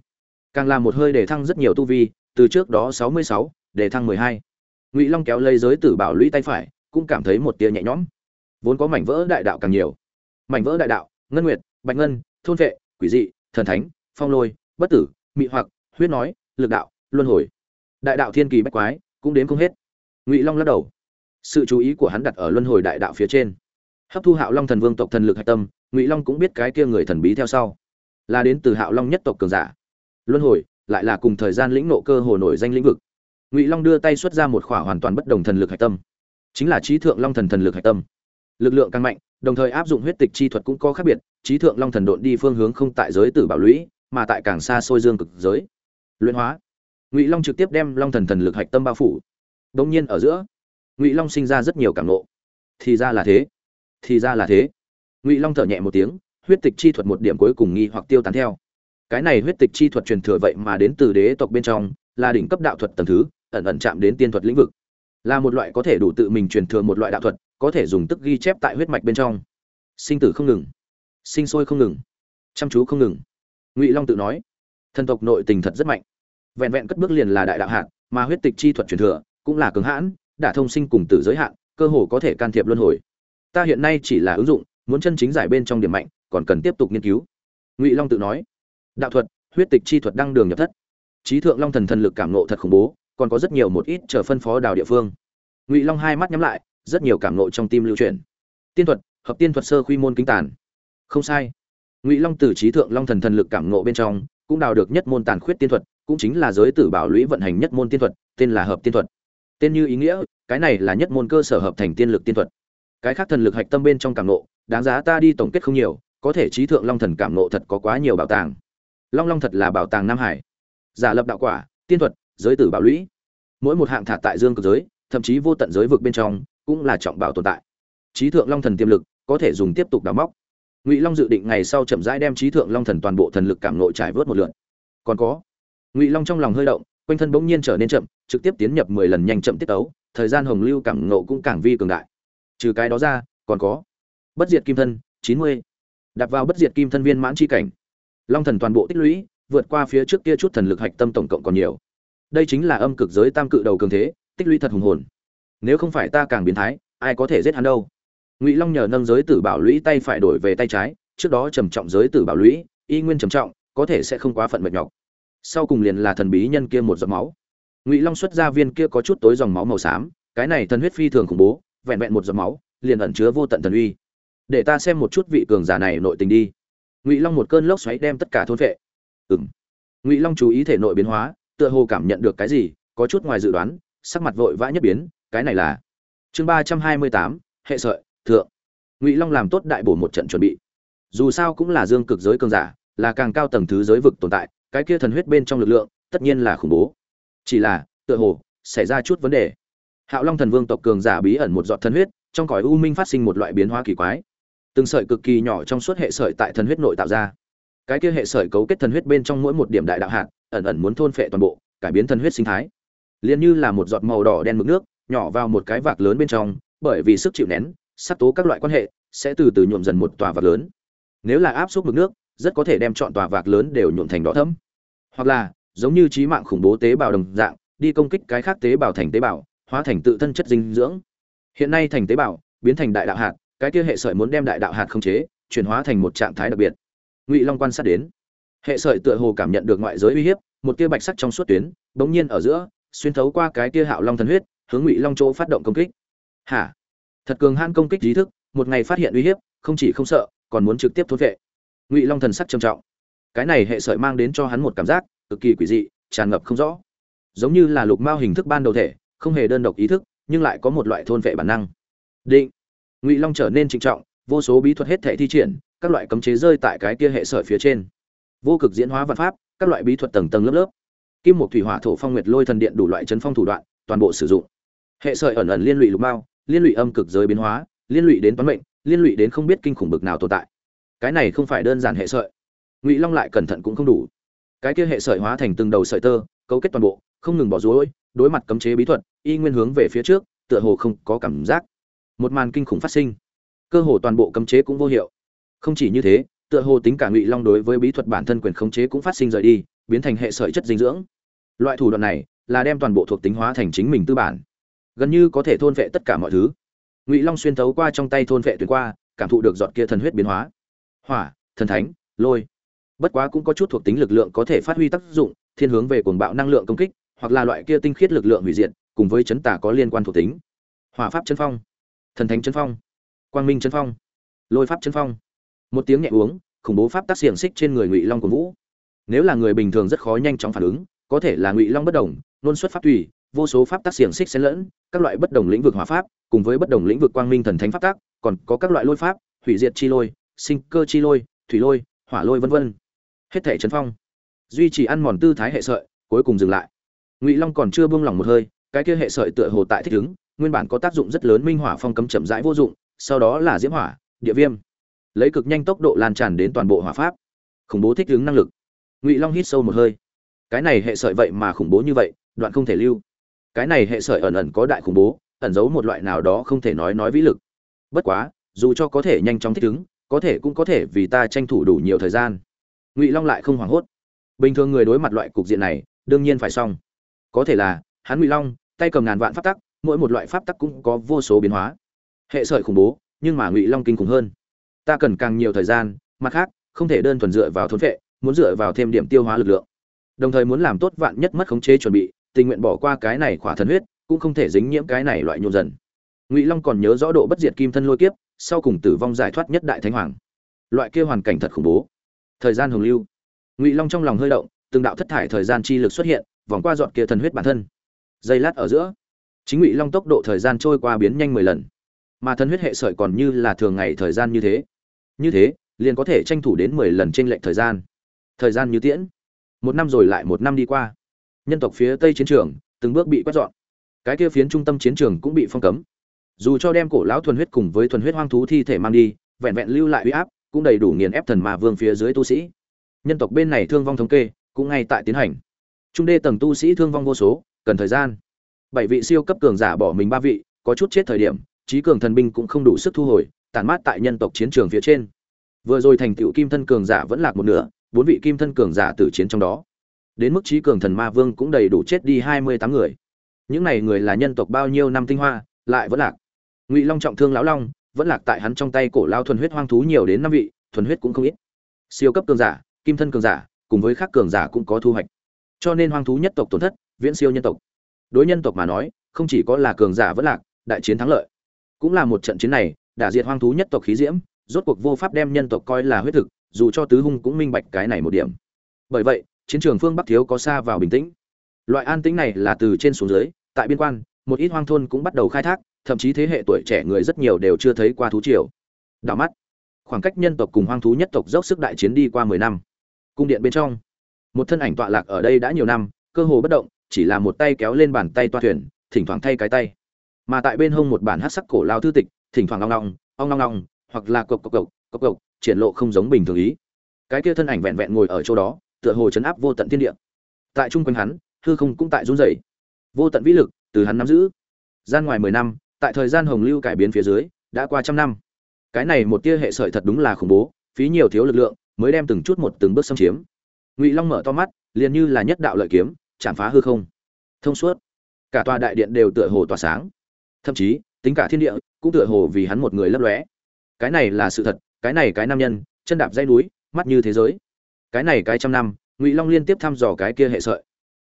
càng là một hơi để thăng rất nhiều tu vi, từ trước đó sáu mươi sáu, để thăng mười hai. Ngụy long kéo lấy giới tử bảo lũy tay phải, cũng cảm thấy một tia nhẹ nhõm. Vốn có mảnh vỡ đại đạo càng nhiều. Mảnh vỡ đại đạo, ngân nguyệt, bạch ngân, thôn vệ, quỷ dị, thần thánh, phong lôi, bất tử, mị hoặc, huyết nói, lực đạo, luân hồi. Đại đạo thiên kỳ bách quái, cũng đến không hết. Ngụy long lắc đầu. Sự chú ý của hắn đặt ở luân hồi đại đạo phía trên. Hấp thu hạo long thần vương tộc thần lực hạch tâm, ngụy long cũng biết cái kia người thần bí theo sau. Là đến từ hạo long nhất tộc cường giả luân hồi, lại là cùng thời gian lĩnh nộ cơ hồ nổi danh lĩnh vực. Ngụy long đưa tay xuất ra một khỏa hoàn toàn bất đồng thần lực hạch tâm. Chính là trí thượng long thần thần lực hạch tâm. Lực lượng càng mạnh, đồng thời áp dụng huyết tịch chi thuật cũng có khác biệt, trí thượng long thần độn đi phương hướng không tại giới tử bảo lũy, mà tại càng xa xôi dương cực giới. Luyện hóa. Ngụy long trực tiếp đem long thần thần lực hạch tâm bao phủ. Đông nhiên ở giữa, ngụy long sinh ra rất nhiều cảm nộ thì ra là thế. Thì ra là thế. Ngụy long thở nhẹ một tiếng, huyết tịch chi thuật một điểm cuối cùng nghi hoặc tiêu tán theo cái này huyết tịch chi thuật truyền thừa vậy mà đến từ đế tộc bên trong, là đỉnh cấp đạo thuật tầng thứ, ẩn ẩn chạm đến tiên thuật lĩnh vực. Là một loại có thể đủ tự mình truyền thừa một loại đạo thuật, có thể dùng tức ghi chép tại huyết mạch bên trong. Sinh tử không ngừng. Sinh sôi không ngừng. Chăm chú không ngừng. Ngụy long tự nói, thần tộc nội tình thật rất mạnh. Vẹn vẹn cất bước liền là đại đạo hạn, mà huyết tịch chi thuật truyền thừa cũng là cường hãn đả thông sinh cùng tử giới hạn, cơ hồ có thể can thiệp luân hồi. Ta hiện nay chỉ là ứng dụng, muốn chân chính giải bên trong điểm mạnh, còn cần tiếp tục nghiên cứu. Ngụy long tự nói đạo thuật, huyết tịch chi thuật đăng đường nhập thất. Trí thượng long thần thần lực cảm nộ thật khủng bố, còn có rất nhiều một ít chờ phân phó đào địa phương. Ngụy long hai mắt nhắm lại, rất nhiều cảm nộ trong tim lưu truyền tiên thuật, hợp tiên thuật sơ quy môn kinh tàn. Không sai. Ngụy long từ trí thượng long thần thần lực cảm nộ bên trong, cũng đào được nhất môn tàn khuyết tiên thuật, cũng chính là giới tử bảo lũy vận hành nhất môn tiên thuật, tên là hợp tiên thuật. Tên như ý nghĩa, cái này là nhất môn cơ sở hợp thành tiên lực tiên thuật. Cái khác thần lực hạch tâm bên trong cảm nộ đáng giá ta đi tổng kết không nhiều, có thể trí thượng long thần cảm nộ thật có quá nhiều bảo tàng long long thật là bảo tàng nam hải. Giả lập đạo quả, tiên thuật, giới tử bảo lũy. Mỗi một hạng thả tại dương cực giới, thậm chí vô tận giới vực bên trong, cũng là trọng bảo tồn tại. Trí thượng long thần tiềm lực, có thể dùng tiếp tục đào móc. Ngụy long dự định ngày sau chậm rãi đem trí thượng long thần toàn bộ thần lực cảm nội trải vớt một lượn còn có, ngụy long trong lòng hơi động, quanh thân bỗng nhiên trở nên chậm, trực tiếp tiến nhập mười lần nhanh chậm tiết tấu, thời gian hồng lưu cảm nộ cũng càng vi cường đại. Trừ cái đó ra, còn có bất diệt kim thân, chín mươi. Đặt vào bất diệt kim thân viên mãn chi cảnh long thần toàn bộ tích lũy, vượt qua phía trước kia chút thần lực hạch tâm tổng cộng còn nhiều. Đây chính là âm cực giới tam cự đầu cường thế, tích lũy thật hùng hồn. Nếu không phải ta càng biến thái, ai có thể giết hắn đâu? Ngụy long nhờ nâng giới tử bảo lũy tay phải đổi về tay trái, trước đó trầm trọng giới tử bảo lũy, y nguyên trầm trọng, có thể sẽ không quá phận mệt nhọc. Sau cùng liền là thần bí nhân kia một giọt máu. Ngụy long xuất ra viên kia có chút tối dòng máu màu xám, cái này thần huyết phi thường khủng bố, vẹn vẹn một giọt máu, liền ẩn chứa vô tận thần uy. Để ta xem một chút vị cường giả này nội tình đi ngụy long một cơn lốc xoáy đem tất cả thôn vệ. Ừng ngụy long chú ý thể nội biến hóa, tựa hồ cảm nhận được cái gì, có chút ngoài dự đoán, sắc mặt vội vã nhất biến, cái này là chương ba trăm hai mươi tám, hệ sợi, thượng. Ngụy long làm tốt đại bổ một trận chuẩn bị. Dù sao cũng là dương cực giới cường giả, là càng cao tầng thứ giới vực tồn tại, cái kia thần huyết bên trong lực lượng, tất nhiên là khủng bố. Chỉ là, tựa hồ, xảy ra chút vấn đề. Hạo long thần vương tộc cường giả bí ẩn một giọt thần huyết, trong cõi u minh phát sinh một loại biến hóa kỳ quái từng sợi cực kỳ nhỏ trong suốt hệ sợi tại thần huyết nội tạo ra. Cái kia hệ sợi cấu kết thần huyết bên trong mỗi một điểm đại đạo hạt, ẩn ẩn muốn thôn phệ toàn bộ, cải biến thần huyết sinh thái. Liền như là một giọt màu đỏ đen mực nước, nhỏ vào một cái vạc lớn bên trong, bởi vì sức chịu nén, sắc tố các loại quan hệ, sẽ từ từ nhuộm dần một tòa vạc lớn. Nếu là áp suất mực nước, rất có thể đem chọn tòa vạc lớn đều nhuộm thành đỏ thẫm. Hoặc là, giống như trí mạng khủng bố tế bào đồng dạng, đi công kích cái khác tế bào thành tế bào, hóa thành tự thân chất dinh dưỡng. Hiện nay thành tế bào, biến thành đại đạo hạt cái kia hệ sợi muốn đem đại đạo hạt không chế, chuyển hóa thành một trạng thái đặc biệt. Ngụy long quan sát đến, hệ sợi tựa hồ cảm nhận được ngoại giới uy hiếp, một tia bạch sắc trong suốt tuyến, bỗng nhiên ở giữa, xuyên thấu qua cái tia hạo long thần huyết, hướng ngụy long chỗ phát động công kích. Hả? Thật cường han công kích trí thức, một ngày phát hiện uy hiếp, không chỉ không sợ, còn muốn trực tiếp thốt vệ. Ngụy long thần sắc trầm trọng. Cái này hệ sợi mang đến cho hắn một cảm giác cực kỳ quỷ dị, tràn ngập không rõ. Giống như là lục mao hình thức ban đầu thể, không hề đơn độc ý thức, nhưng lại có một loại thôn vệ bản năng. Định ngụy long trở nên trịnh trọng, vô số bí thuật hết thể thi triển, các loại cấm chế rơi tại cái kia hệ sợi phía trên. Vô cực diễn hóa văn pháp, các loại bí thuật tầng tầng lớp lớp. Kim một thủy hỏa thổ phong nguyệt lôi thần điện đủ loại chấn phong thủ đoạn, toàn bộ sử dụng. Hệ sợi ẩn ẩn liên lụy lục mao, liên lụy âm cực giới biến hóa, liên lụy đến toán mệnh, liên lụy đến không biết kinh khủng bực nào tồn tại. Cái này không phải đơn giản hệ sợi. Ngụy long lại cẩn thận cũng không đủ. Cái kia hệ sợi hóa thành từng đầu sợi tơ, cấu kết toàn bộ, không ngừng bỏ rối, đối mặt cấm chế bí thuật, y nguyên hướng về phía trước, tựa hồ không có cảm giác một màn kinh khủng phát sinh. Cơ hồ toàn bộ cấm chế cũng vô hiệu. Không chỉ như thế, tựa hồ tính cả ngụy long đối với bí thuật bản thân quyền khống chế cũng phát sinh rời đi, biến thành hệ sợi chất dinh dưỡng. Loại thủ đoạn này là đem toàn bộ thuộc tính hóa thành chính mình tư bản. Gần như có thể thôn vệ tất cả mọi thứ. Ngụy long xuyên thấu qua trong tay thôn vệ tuyến qua, cảm thụ được giọt kia thần huyết biến hóa. Hỏa, thần thánh, lôi. Bất quá cũng có chút thuộc tính lực lượng có thể phát huy tác dụng, thiên hướng về cuồng bạo năng lượng công kích, hoặc là loại kia tinh khiết lực lượng hủy diệt, cùng với chấn tả có liên quan thuộc tính. Hỏa pháp chân phong thần thánh chân phong, quang minh chân phong, lôi pháp chân phong. Một tiếng nhẹ uống, khủng bố pháp tác xiềng xích trên người ngụy long của vũ. Nếu là người bình thường rất khó nhanh chóng phản ứng, có thể là ngụy long bất đồng, nôn xuất pháp tùy, vô số pháp tác xiềng xích xen lẫn, các loại bất đồng lĩnh vực hỏa pháp, cùng với bất đồng lĩnh vực quang minh thần thánh pháp tác còn có các loại lôi pháp, hủy diệt chi lôi, sinh cơ chi lôi, thủy lôi, hỏa lôi vân vân. Hết thể chấn phong. Duy trì ăn mòn tư thái hệ sợi, cuối cùng dừng lại. Ngụy long còn chưa buông lỏng một hơi, cái kia hệ sợi tựa hồ tại thích ứng nguyên bản có tác dụng rất lớn minh hỏa phong cấm chậm rãi vô dụng, sau đó là diễm hỏa, địa viêm. Lấy cực nhanh tốc độ lan tràn đến toàn bộ hỏa pháp. Khủng bố thích ứng năng lực. Ngụy long hít sâu một hơi. Cái này hệ sợi vậy mà khủng bố như vậy, đoạn không thể lưu. Cái này hệ sợi ẩn ẩn có đại khủng bố, ẩn giấu một loại nào đó không thể nói nói vĩ lực. Bất quá, dù cho có thể nhanh chóng thích ứng, có thể cũng có thể vì ta tranh thủ đủ nhiều thời gian. Ngụy long lại không hoảng hốt. Bình thường người đối mặt loại cục diện này, đương nhiên phải xong. Có thể là, hắn ngụy long, tay cầm ngàn vạn pháp tắc mỗi một loại pháp tắc cũng có vô số biến hóa. Hệ sợi khủng bố, nhưng mà ngụy long kinh khủng hơn. Ta cần càng nhiều thời gian, mặt khác, không thể đơn thuần dựa vào thốn vệ, muốn dựa vào thêm điểm tiêu hóa lực lượng. Đồng thời muốn làm tốt vạn nhất mất khống chế chuẩn bị, tình nguyện bỏ qua cái này khỏa thần huyết, cũng không thể dính nhiễm cái này loại nhộn dần. Ngụy long còn nhớ rõ độ bất diệt kim thân lôi kiếp, sau cùng tử vong giải thoát nhất đại thánh hoàng. Loại kia hoàn cảnh thật khủng bố. Thời gian hồng lưu. Ngụy long trong lòng hơi động, từng đạo thất thải thời gian chi lực xuất hiện, vòng qua dọn kia thần huyết bản thân. Giây lát ở giữa chính ngụy long tốc độ thời gian trôi qua biến nhanh mười lần. Mà thần huyết hệ sợi còn như là thường ngày thời gian như thế. Như thế, liền có thể tranh thủ đến mười lần trên lệch thời gian. Thời gian như tiễn. Một năm rồi lại một năm đi qua. Nhân tộc phía tây chiến trường, từng bước bị quét dọn. Cái kia phiến trung tâm chiến trường cũng bị phong cấm. Dù cho đem cổ lão thuần huyết cùng với thuần huyết hoang thú thi thể mang đi, vẹn vẹn lưu lại uy áp, cũng đầy đủ nghiền ép thần mà vương phía dưới tu sĩ. Nhân tộc bên này thương vong thống kê, cũng ngay tại tiến hành. Trung đê tầng tu sĩ thương vong vô số, cần thời gian bảy vị siêu cấp cường giả bỏ mình ba vị, có chút chết thời điểm, trí cường thần binh cũng không đủ sức thu hồi tàn mát tại nhân tộc chiến trường phía trên. Vừa rồi thành tựu kim thân cường giả vẫn lạc một nửa, bốn vị kim thân cường giả tử chiến trong đó. Đến mức trí cường thần ma vương cũng đầy đủ chết đi hai mươi tám người. Những này người là nhân tộc bao nhiêu năm tinh hoa, lại vẫn lạc. Ngụy long trọng thương lão long, vẫn lạc tại hắn trong tay cổ lao thuần huyết hoang thú nhiều đến năm vị, thuần huyết cũng không ít. Siêu cấp cường giả, kim thân cường giả, cùng với các cường giả cũng có thu hoạch. Cho nên hoang thú nhất tộc tổn thất, viễn siêu nhân tộc đối nhân tộc mà nói, không chỉ có là cường giả vẫn lạc, đại chiến thắng lợi. Cũng là một trận chiến này đã diệt hoang thú nhất tộc khí diễm, rốt cuộc vô pháp đem nhân tộc coi là huyết thực, dù cho tứ hung cũng minh bạch cái này một điểm. Bởi vậy, chiến trường phương bắc thiếu có xa vào bình tĩnh. Loại an tĩnh này là từ trên xuống dưới, tại biên quan, một ít hoang thôn cũng bắt đầu khai thác, thậm chí thế hệ tuổi trẻ người rất nhiều đều chưa thấy qua thú triều. Đảo mắt, khoảng cách nhân tộc cùng hoang thú nhất tộc dốc sức đại chiến đi qua mười năm. Cung điện bên trong, một thân ảnh tọa lạc ở đây đã nhiều năm, cơ hồ bất động chỉ là một tay kéo lên bàn tay toa thuyền, thỉnh thoảng thay cái tay. Mà tại bên hông một bản hát sắc cổ lao thư tịch, thỉnh thoảng long long ong long long hoặc là cộc cộc cộc cộc cộc, triển lộ không giống bình thường ý. Cái kia thân ảnh vẹn vẹn ngồi ở chỗ đó, tựa hồ chấn áp vô tận thiên địa. Tại trung quanh hắn, hư không cũng tại run rẩy. Vô tận vĩ lực từ hắn nắm giữ. Gian ngoài mười năm, tại thời gian hồng lưu cải biến phía dưới, đã qua trăm năm. Cái này một tia hệ sợi thật đúng là khủng bố, phí nhiều thiếu lực lượng, mới đem từng chút một từng bước xâm chiếm. Ngụy long mở to mắt, liền như là nhất đạo lợi kiếm chạm phá hư không. Thông suốt. Cả tòa đại điện đều tựa hồ tỏa sáng. Thậm chí, tính cả thiên địa cũng tựa hồ vì hắn một người lấp lóe. Cái này là sự thật, cái này cái nam nhân, chân đạp dây núi, mắt như thế giới. Cái này cái trăm năm, ngụy long liên tiếp thăm dò cái kia hệ sợi.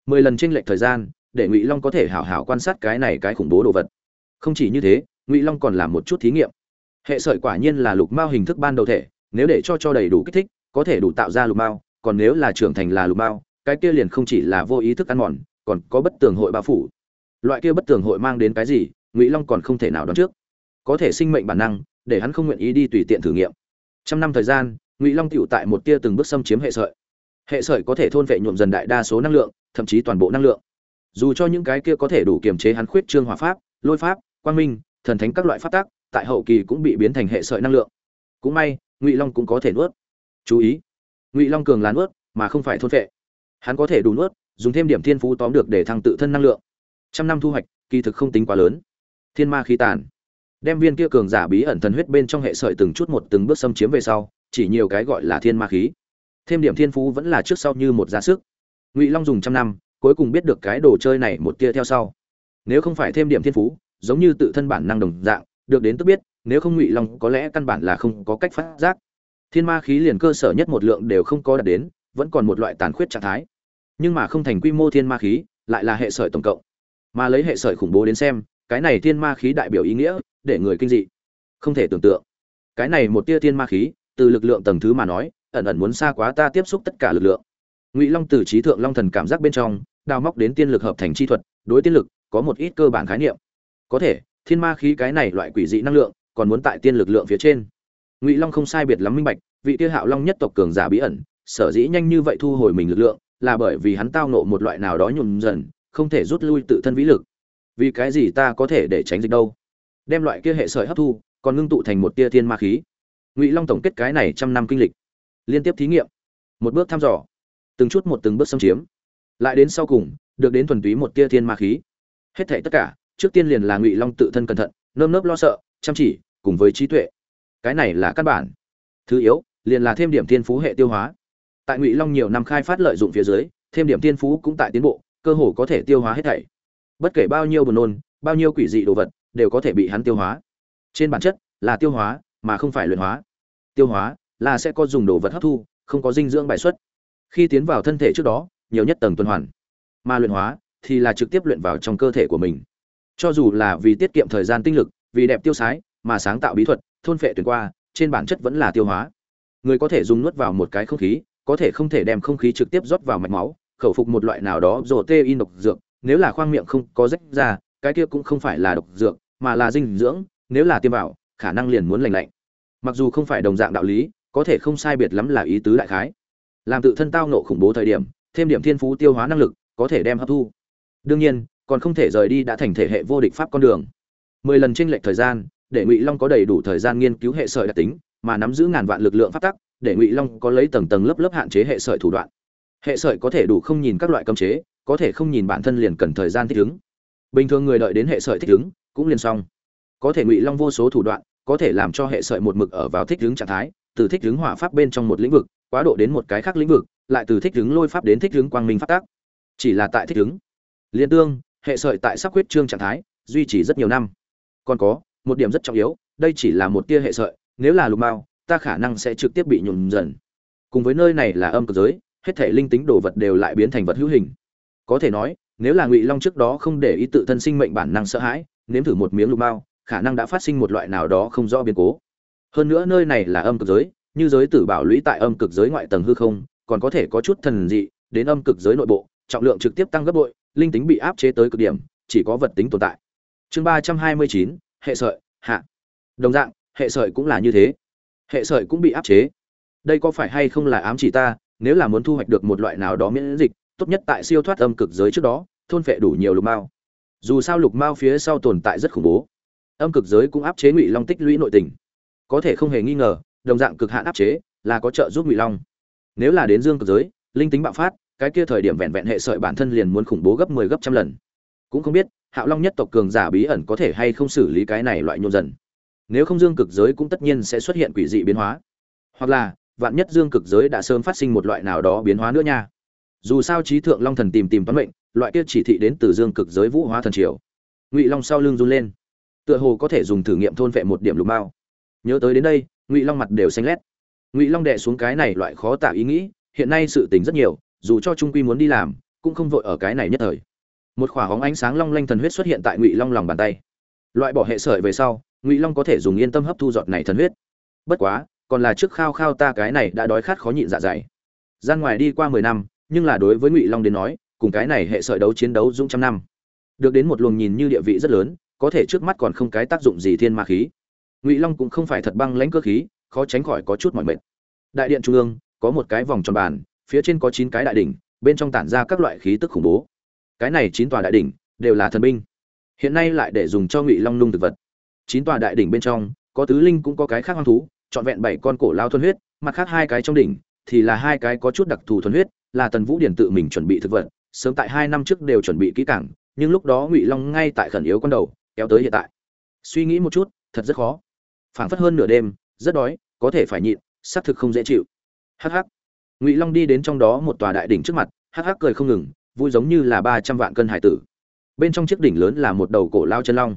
Mười lần tranh lệch thời gian, để ngụy long có thể hảo hảo quan sát cái này cái khủng bố đồ vật. Không chỉ như thế, ngụy long còn làm một chút thí nghiệm. Hệ sợi quả nhiên là lục mao hình thức ban đầu thể, nếu để cho cho đầy đủ kích thích, có thể đủ tạo ra lục mao, còn nếu là trưởng thành là lục mao cái kia liền không chỉ là vô ý thức ăn mòn, còn có bất tường hội bao phủ. Loại kia bất tường hội mang đến cái gì, ngụy long còn không thể nào đoán trước. Có thể sinh mệnh bản năng, để hắn không nguyện ý đi tùy tiện thử nghiệm. Trăm năm thời gian, ngụy long tựu tại một tia từng bước xâm chiếm hệ sợi. Hệ sợi có thể thôn vệ nhuộm dần đại đa số năng lượng, thậm chí toàn bộ năng lượng. Dù cho những cái kia có thể đủ kiềm chế hắn khuyết trương hỏa pháp, lôi pháp, quang minh, thần thánh các loại pháp tác tại hậu kỳ cũng bị biến thành hệ sợi năng lượng. Cũng may, ngụy long cũng có thể nuốt. Chú ý, ngụy long cường là nuốt, mà không phải thôn vệ hắn có thể đủ nuốt, dùng thêm điểm thiên phú tóm được để thăng tự thân năng lượng. Trăm năm thu hoạch, kỳ thực không tính quá lớn. Thiên ma khí tàn. Đem viên kia cường giả bí ẩn thần huyết bên trong hệ sợi từng chút một từng bước xâm chiếm về sau, chỉ nhiều cái gọi là thiên ma khí. Thêm điểm thiên phú vẫn là trước sau như một giá sức. Ngụy long dùng trăm năm, cuối cùng biết được cái đồ chơi này một tia theo sau. Nếu không phải thêm điểm thiên phú, giống như tự thân bản năng đồng dạng, được đến tức biết, nếu không ngụy long có lẽ căn bản là không có cách phát giác. Thiên ma khí liền cơ sở nhất một lượng đều không có đạt đến vẫn còn một loại tàn khuyết trạng thái. Nhưng mà không thành quy mô thiên ma khí, lại là hệ sợi tổng cộng. Mà lấy hệ sợi khủng bố đến xem, cái này thiên ma khí đại biểu ý nghĩa, để người kinh dị. Không thể tưởng tượng. Cái này một tia thiên ma khí, từ lực lượng tầng thứ mà nói, ẩn ẩn muốn xa quá ta tiếp xúc tất cả lực lượng. Ngụy long từ trí thượng long thần cảm giác bên trong, đào móc đến tiên lực hợp thành chi thuật, đối tiên lực, có một ít cơ bản khái niệm. Có thể, thiên ma khí cái này loại quỷ dị năng lượng, còn muốn tại tiên lực lượng phía trên. Ngụy long không sai biệt lắm minh bạch, vị tiêu hạo long nhất tộc cường giả bí ẩn sở dĩ nhanh như vậy thu hồi mình lực lượng, là bởi vì hắn tao nộ một loại nào đó nhuộm dần, không thể rút lui tự thân vĩ lực. Vì cái gì ta có thể để tránh dịch đâu? Đem loại kia hệ sợi hấp thu, còn ngưng tụ thành một tia thiên ma khí. Ngụy long tổng kết cái này trăm năm kinh lịch. Liên tiếp thí nghiệm. Một bước thăm dò. Từng chút một từng bước xâm chiếm. Lại đến sau cùng, được đến thuần túy một tia thiên ma khí. Hết thảy tất cả, trước tiên liền là ngụy long tự thân cẩn thận, nơm nớp lo sợ, chăm chỉ, cùng với trí tuệ. Cái này là căn bản. Thứ yếu, liền là thêm điểm thiên phú hệ tiêu hóa tại ngụy long nhiều năm khai phát lợi dụng phía dưới thêm điểm thiên phú cũng tại tiến bộ cơ hồ có thể tiêu hóa hết thảy bất kể bao nhiêu buồn nôn bao nhiêu quỷ dị đồ vật đều có thể bị hắn tiêu hóa trên bản chất là tiêu hóa mà không phải luyện hóa tiêu hóa là sẽ có dùng đồ vật hấp thu không có dinh dưỡng bài xuất khi tiến vào thân thể trước đó nhiều nhất tầng tuần hoàn mà luyện hóa thì là trực tiếp luyện vào trong cơ thể của mình cho dù là vì tiết kiệm thời gian tinh lực vì đẹp tiêu sái mà sáng tạo bí thuật thôn phệ tuyển qua trên bản chất vẫn là tiêu hóa người có thể dùng nuốt vào một cái không khí có thể không thể đem không khí trực tiếp rót vào mạch máu, khẩu phục một loại nào đó rổ tê in độc dược, nếu là khoang miệng không có rách ra, cái kia cũng không phải là độc dược, mà là dinh dưỡng, nếu là tiêm vào, khả năng liền muốn lành lạnh. Mặc dù không phải đồng dạng đạo lý, có thể không sai biệt lắm là ý tứ đại khái. Làm tự thân tao nộ khủng bố thời điểm, thêm điểm thiên phú tiêu hóa năng lực, có thể đem hấp thu. Đương nhiên, còn không thể rời đi đã thành thể hệ vô địch pháp con đường. Mười lần tranh lệch thời gian, để ngụy long có đầy đủ thời gian nghiên cứu hệ sợi đặc tính, mà nắm giữ ngàn vạn lực lượng phát tắc để ngụy long có lấy tầng tầng lớp lớp hạn chế hệ sợi thủ đoạn hệ sợi có thể đủ không nhìn các loại cấm chế có thể không nhìn bản thân liền cần thời gian thích ứng bình thường người đợi đến hệ sợi thích ứng cũng liền xong có thể ngụy long vô số thủ đoạn có thể làm cho hệ sợi một mực ở vào thích ứng trạng thái từ thích ứng hỏa pháp bên trong một lĩnh vực quá độ đến một cái khác lĩnh vực lại từ thích ứng lôi pháp đến thích ứng quang minh phát tác chỉ là tại thích ứng liên tương hệ sợi tại sắc huyết trương trạng thái duy trì rất nhiều năm còn có một điểm rất trọng yếu đây chỉ là một tia hệ sợi nếu là lục mao ta khả năng sẽ trực tiếp bị nhuộm dần. Cùng với nơi này là âm cực giới, hết thể linh tính đồ vật đều lại biến thành vật hữu hình. Có thể nói, nếu là ngụy long trước đó không để ý tự thân sinh mệnh bản năng sợ hãi, nếm thử một miếng lục mao, khả năng đã phát sinh một loại nào đó không rõ biến cố. Hơn nữa nơi này là âm cực giới, như giới tử bảo lũy tại âm cực giới ngoại tầng hư không, còn có thể có chút thần dị, đến âm cực giới nội bộ, trọng lượng trực tiếp tăng gấp bội, linh tính bị áp chế tới cực điểm, chỉ có vật tính tồn tại. Chương ba trăm hai mươi chín, hệ sợi, hạ. Đồng dạng, hệ sợi cũng là như thế hệ sợi cũng bị áp chế. Đây có phải hay không là ám chỉ ta, nếu là muốn thu hoạch được một loại nào đó miễn dịch, tốt nhất tại siêu thoát âm cực giới trước đó, thôn phệ đủ nhiều lục mao. Dù sao lục mao phía sau tồn tại rất khủng bố. Âm cực giới cũng áp chế ngụy long tích lũy nội tình. Có thể không hề nghi ngờ, đồng dạng cực hạn áp chế, là có trợ giúp ngụy long. Nếu là đến dương cực giới, linh tính bạo phát, cái kia thời điểm vẹn vẹn hệ sợi bản thân liền muốn khủng bố gấp 10 gấp trăm lần. Cũng không biết, hạo long nhất tộc cường giả bí ẩn có thể hay không xử lý cái này loại nhôn dần nếu không dương cực giới cũng tất nhiên sẽ xuất hiện quỷ dị biến hóa. Hoặc là, vạn nhất dương cực giới đã sớm phát sinh một loại nào đó biến hóa nữa nha. Dù sao trí thượng long thần tìm tìm toán mệnh, loại kia chỉ thị đến từ dương cực giới vũ hóa thần triều. Ngụy long sau lưng run lên. Tựa hồ có thể dùng thử nghiệm thôn vệ một điểm lục mao. Nhớ tới đến đây, ngụy long mặt đều xanh lét. Ngụy long đệ xuống cái này loại khó tả ý nghĩ, hiện nay sự tình rất nhiều, dù cho trung quy muốn đi làm, cũng không vội ở cái này nhất thời. Một khỏa hóng ánh sáng long lanh thần huyết xuất hiện tại ngụy long lòng bàn tay. Loại bỏ hệ sợi về sau ngụy long có thể dùng yên tâm hấp thu giọt này thần huyết bất quá còn là trước khao khao ta cái này đã đói khát khó nhịn dạ dày gian ngoài đi qua mười năm nhưng là đối với ngụy long đến nói cùng cái này hệ sợi đấu chiến đấu dũng trăm năm được đến một luồng nhìn như địa vị rất lớn có thể trước mắt còn không cái tác dụng gì thiên ma khí ngụy long cũng không phải thật băng lãnh cơ khí khó tránh khỏi có chút mỏi mệt đại điện trung ương có một cái vòng tròn bàn phía trên có chín cái đại đỉnh bên trong tản ra các loại khí tức khủng bố cái này chín tòa đại đỉnh đều là thần binh hiện nay lại để dùng cho ngụy long nung thực vật chín tòa đại đỉnh bên trong, có tứ linh cũng có cái khác hoang thú, trọn vẹn bảy con cổ lao thuần huyết, mặt khác hai cái trong đỉnh, thì là hai cái có chút đặc thù thuần huyết, là tần vũ điển tự mình chuẩn bị thực vật, sớm tại hai năm trước đều chuẩn bị kỹ càng, nhưng lúc đó ngụy long ngay tại khẩn yếu con đầu, kéo tới hiện tại. Suy nghĩ một chút, thật rất khó. Phảng phất hơn nửa đêm, rất đói, có thể phải nhịn, xác thực không dễ chịu. Hh ngụy long đi đến trong đó một tòa đại đỉnh trước mặt hh cười không ngừng, vui giống như là ba trăm vạn cân hải tử. Bên trong chiếc đỉnh lớn là một đầu cổ lao chân long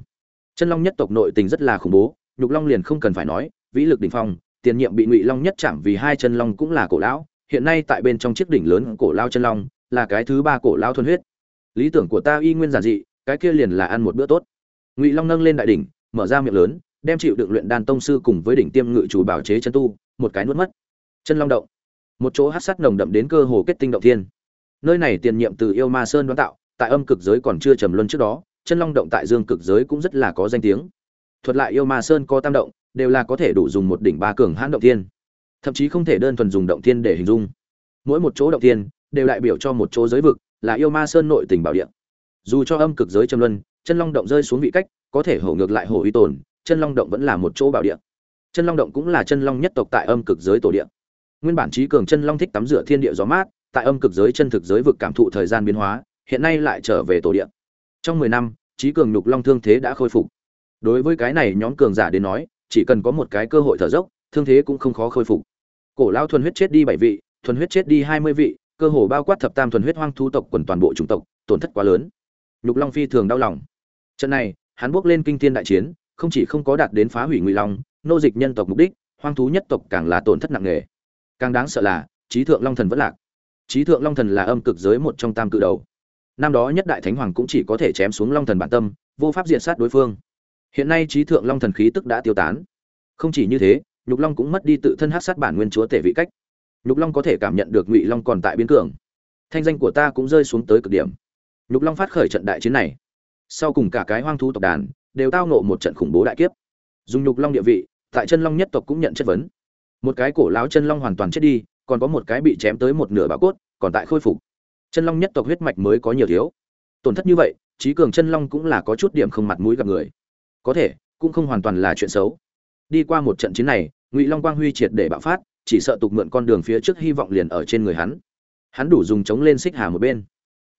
chân long nhất tộc nội tình rất là khủng bố, nhục long liền không cần phải nói, vĩ lực đỉnh phong, tiền nhiệm bị ngụy long nhất chạm vì hai chân long cũng là cổ lão, hiện nay tại bên trong chiếc đỉnh lớn cổ lao chân long, là cái thứ ba cổ lao thuần huyết. Lý tưởng của ta y nguyên giản dị, cái kia liền là ăn một bữa tốt. Ngụy long nâng lên đại đỉnh, mở ra miệng lớn, đem chịu đựng luyện đan tông sư cùng với đỉnh tiêm ngự chủ bảo chế chân tu, một cái nuốt mất. Chân long động. Một chỗ hát sắt nồng đậm đến cơ hồ kết tinh động thiên. Nơi này tiền nhiệm từ yêu ma sơn đoán tạo, tại âm cực giới còn chưa trầm luân trước đó chân long động tại dương cực giới cũng rất là có danh tiếng. Thuật lại yêu ma sơn có tam động, đều là có thể đủ dùng một đỉnh ba cường hãn động thiên. Thậm chí không thể đơn thuần dùng động thiên để hình dung. Mỗi một chỗ động thiên đều đại biểu cho một chỗ giới vực, là yêu ma sơn nội tình bảo địa. Dù cho âm cực giới châm luân, chân long động rơi xuống vị cách, có thể hổ ngược lại hổ uy tồn, chân long động vẫn là một chỗ bảo địa. Chân long động cũng là chân long nhất tộc tại âm cực giới tổ địa. Nguyên bản trí cường chân long thích tắm rửa thiên địa gió mát, tại âm cực giới chân thực giới vực cảm thụ thời gian biến hóa, hiện nay lại trở về tổ địa trong mười năm, trí cường nhục long thương thế đã khôi phục. Đối với cái này nhóm cường giả đến nói, chỉ cần có một cái cơ hội thở dốc, thương thế cũng không khó khôi phục. Cổ lao thuần huyết chết đi bảy vị, thuần huyết chết đi hai mươi vị, cơ hồ bao quát thập tam thuần huyết hoang thu tộc quần toàn bộ chủng tộc, tổn thất quá lớn. Nhục long phi thường đau lòng. Trận này, hắn bước lên kinh thiên đại chiến, không chỉ không có đạt đến phá hủy ngụy long, nô dịch nhân tộc mục đích, hoang thú nhất tộc càng là tổn thất nặng nề. Càng đáng sợ là, trí thượng long thần vẫn lạc. Trí thượng long thần là âm cực giới một trong tam cự đầu năm đó nhất đại thánh hoàng cũng chỉ có thể chém xuống long thần bản tâm, vô pháp diện sát đối phương. Hiện nay trí thượng long thần khí tức đã tiêu tán. Không chỉ như thế, nhục long cũng mất đi tự thân hát sát bản nguyên chúa tể vị cách. Nhục long có thể cảm nhận được ngụy long còn tại biến cường. Thanh danh của ta cũng rơi xuống tới cực điểm. Nhục long phát khởi trận đại chiến này. Sau cùng cả cái hoang thú tộc đàn đều tao nộ một trận khủng bố đại kiếp. Dùng nhục long địa vị, tại chân long nhất tộc cũng nhận chất vấn. Một cái cổ láo chân long hoàn toàn chết đi, còn có một cái bị chém tới một nửa bạo cốt, còn tại khôi phục chân long nhất tộc huyết mạch mới có nhiều thiếu. Tổn thất như vậy, trí cường chân long cũng là có chút điểm không mặt mũi gặp người. Có thể, cũng không hoàn toàn là chuyện xấu. Đi qua một trận chiến này, ngụy long quang huy triệt để bạo phát, chỉ sợ tục mượn con đường phía trước hy vọng liền ở trên người hắn. Hắn đủ dùng chống lên xích hà một bên.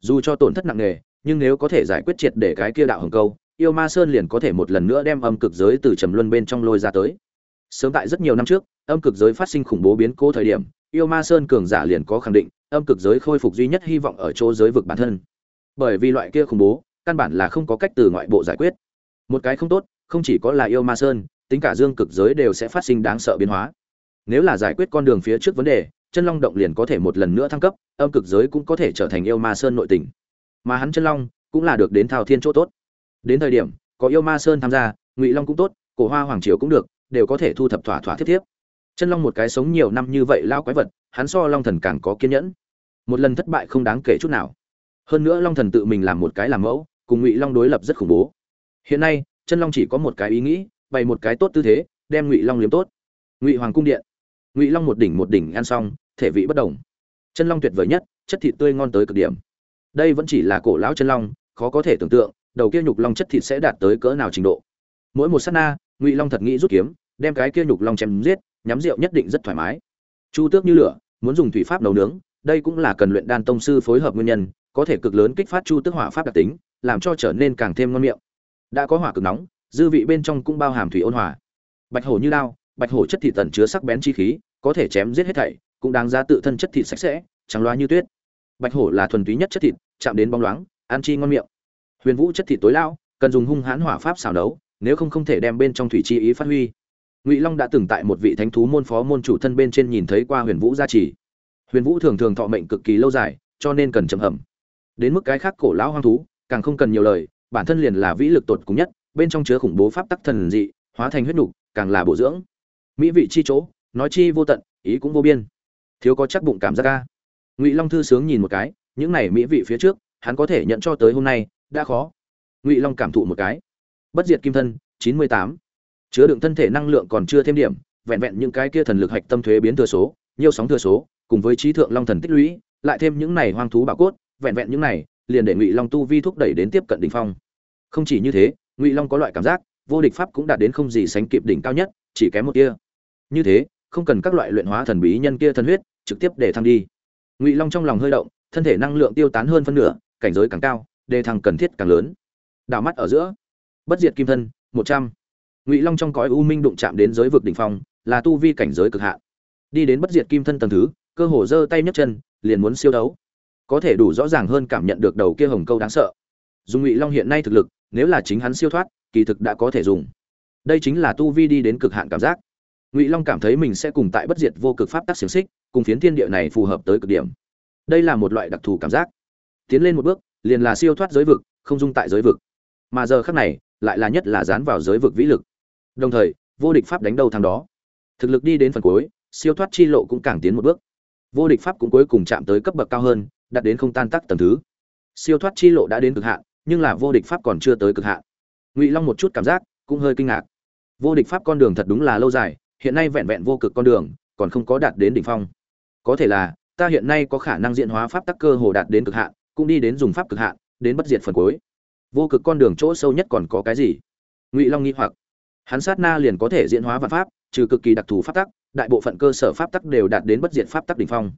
Dù cho tổn thất nặng nề, nhưng nếu có thể giải quyết triệt để cái kia đạo hồng câu, yêu ma sơn liền có thể một lần nữa đem âm cực giới từ trầm luân bên trong lôi ra tới. Sớm tại rất nhiều năm trước, âm cực giới phát sinh khủng bố biến cố thời điểm, yêu ma sơn cường giả liền có khẳng định âm cực giới khôi phục duy nhất hy vọng ở chỗ giới vực bản thân. Bởi vì loại kia khủng bố, căn bản là không có cách từ ngoại bộ giải quyết. Một cái không tốt, không chỉ có là yêu ma sơn, tính cả dương cực giới đều sẽ phát sinh đáng sợ biến hóa. Nếu là giải quyết con đường phía trước vấn đề, chân long động liền có thể một lần nữa thăng cấp, âm cực giới cũng có thể trở thành yêu ma sơn nội tình mà hắn chân long cũng là được đến thao thiên chỗ tốt. Đến thời điểm, có yêu ma sơn tham gia, ngụy long cũng tốt, cổ hoa hoàng triều cũng được, đều có thể thu thập thỏa thỏa thiết thiếp. Chân long một cái sống nhiều năm như vậy lao quái vật, hắn so long thần càng có kiên nhẫn một lần thất bại không đáng kể chút nào. Hơn nữa long thần tự mình làm một cái làm mẫu, cùng ngụy long đối lập rất khủng bố. Hiện nay, chân long chỉ có một cái ý nghĩ, bày một cái tốt tư thế, đem ngụy long liếm tốt. Ngụy hoàng cung điện. Ngụy long một đỉnh một đỉnh ăn xong, thể vị bất đồng. Chân long tuyệt vời nhất, chất thịt tươi ngon tới cực điểm. Đây vẫn chỉ là cổ lão chân long, khó có thể tưởng tượng, đầu kia nhục long chất thịt sẽ đạt tới cỡ nào trình độ. Mỗi một sát na, ngụy long thật nghĩ rút kiếm, đem cái kia nhục long chém giết, nhắm rượu nhất định rất thoải mái. Chu tước như lửa, muốn dùng thủy pháp nấu nướng đây cũng là cần luyện đan tông sư phối hợp nguyên nhân, có thể cực lớn kích phát chu tước hỏa pháp đặc tính, làm cho trở nên càng thêm ngon miệng. Đã có hỏa cực nóng, dư vị bên trong cũng bao hàm thủy ôn hòa. Bạch hổ như đao, bạch hổ chất thịt tẩn chứa sắc bén chi khí, có thể chém giết hết thảy, cũng đáng giá tự thân chất thịt sạch sẽ, trắng loá như tuyết. Bạch hổ là thuần túy nhất chất thịt, chạm đến bóng loáng, ăn chi ngon miệng. Huyền vũ chất thịt tối lao cần dùng hung hãn hỏa pháp xào nấu, nếu không không thể đem bên trong thủy chi ý phát huy. Ngụy long đã từng tại một vị thánh thú môn phó môn chủ thân bên trên nhìn thấy qua huyền vũ gia trì huyền vũ thường thường thọ mệnh cực kỳ lâu dài, cho nên cần chậm hầm. Đến mức cái khác cổ lão hoang thú, càng không cần nhiều lời, bản thân liền là vĩ lực tột cùng nhất, bên trong chứa khủng bố pháp tắc thần dị, hóa thành huyết nục, càng là bổ dưỡng. Mỹ vị chi chỗ, nói chi vô tận, ý cũng vô biên. Thiếu có chắc bụng cảm giác ca ngụy long thư sướng nhìn một cái, những này mỹ vị phía trước, hắn có thể nhận cho tới hôm nay, đã khó. Ngụy long cảm thụ một cái. Bất diệt kim thân, chín mươi tám. Chứa đựng thân thể năng lượng còn chưa thêm điểm, vẹn vẹn những cái kia thần lực hạch tâm thuế biến thừa số nhiều sóng thừa số, cùng với trí thượng long thần tích lũy, lại thêm những này hoang thú bảo cốt, vẹn vẹn những này, liền để ngụy long tu vi thúc đẩy đến tiếp cận đỉnh phong. Không chỉ như thế, ngụy long có loại cảm giác, vô địch pháp cũng đạt đến không gì sánh kịp đỉnh cao nhất, chỉ kém một kia như thế, không cần các loại luyện hóa thần bí nhân kia thân huyết, trực tiếp để thăng đi. Ngụy long trong lòng hơi động, thân thể năng lượng tiêu tán hơn phân nửa, cảnh giới càng cao, đề thăng cần thiết càng lớn. Đảo mắt ở giữa, bất diệt kim thân, một trăm. Ngụy long trong cõi u minh đụng chạm đến giới vực đỉnh phong, là tu vi cảnh giới cực hạn đi đến bất diệt kim thân tầng thứ, cơ hồ giơ tay nhấc chân, liền muốn siêu đấu. Có thể đủ rõ ràng hơn cảm nhận được đầu kia hồng câu đáng sợ. Dùng ngụy long hiện nay thực lực, nếu là chính hắn siêu thoát, kỳ thực đã có thể dùng. Đây chính là tu vi đi đến cực hạn cảm giác. Ngụy long cảm thấy mình sẽ cùng tại bất diệt vô cực pháp tắc xiềng xích, cùng phiến thiên địa này phù hợp tới cực điểm. Đây là một loại đặc thù cảm giác. Tiến lên một bước, liền là siêu thoát giới vực, không dung tại giới vực. Mà giờ khác này, lại là nhất là dán vào giới vực vĩ lực. Đồng thời, vô địch pháp đánh đầu thằng đó. Thực lực đi đến phần cuối siêu thoát chi lộ cũng càng tiến một bước. Vô địch pháp cũng cuối cùng chạm tới cấp bậc cao hơn, đạt đến không tan tác tầng thứ. Siêu thoát chi lộ đã đến cực hạn, nhưng là vô địch pháp còn chưa tới cực hạn. Ngụy long một chút cảm giác, cũng hơi kinh ngạc. Vô địch pháp con đường thật đúng là lâu dài, hiện nay vẹn vẹn vô cực con đường, còn không có đạt đến đỉnh phong. Có thể là, ta hiện nay có khả năng diễn hóa pháp tắc cơ hồ đạt đến cực hạn, cũng đi đến dùng pháp cực hạn, đến bất diệt phần cuối. Vô cực con đường chỗ sâu nhất còn có cái gì? Ngụy long nghĩ hoặc. Hắn sát na liền có thể diễn hóa vạn pháp, trừ cực kỳ đặc thù pháp tắc đại bộ phận cơ sở pháp tắc đều đạt đến bất diệt pháp tắc đỉnh phong.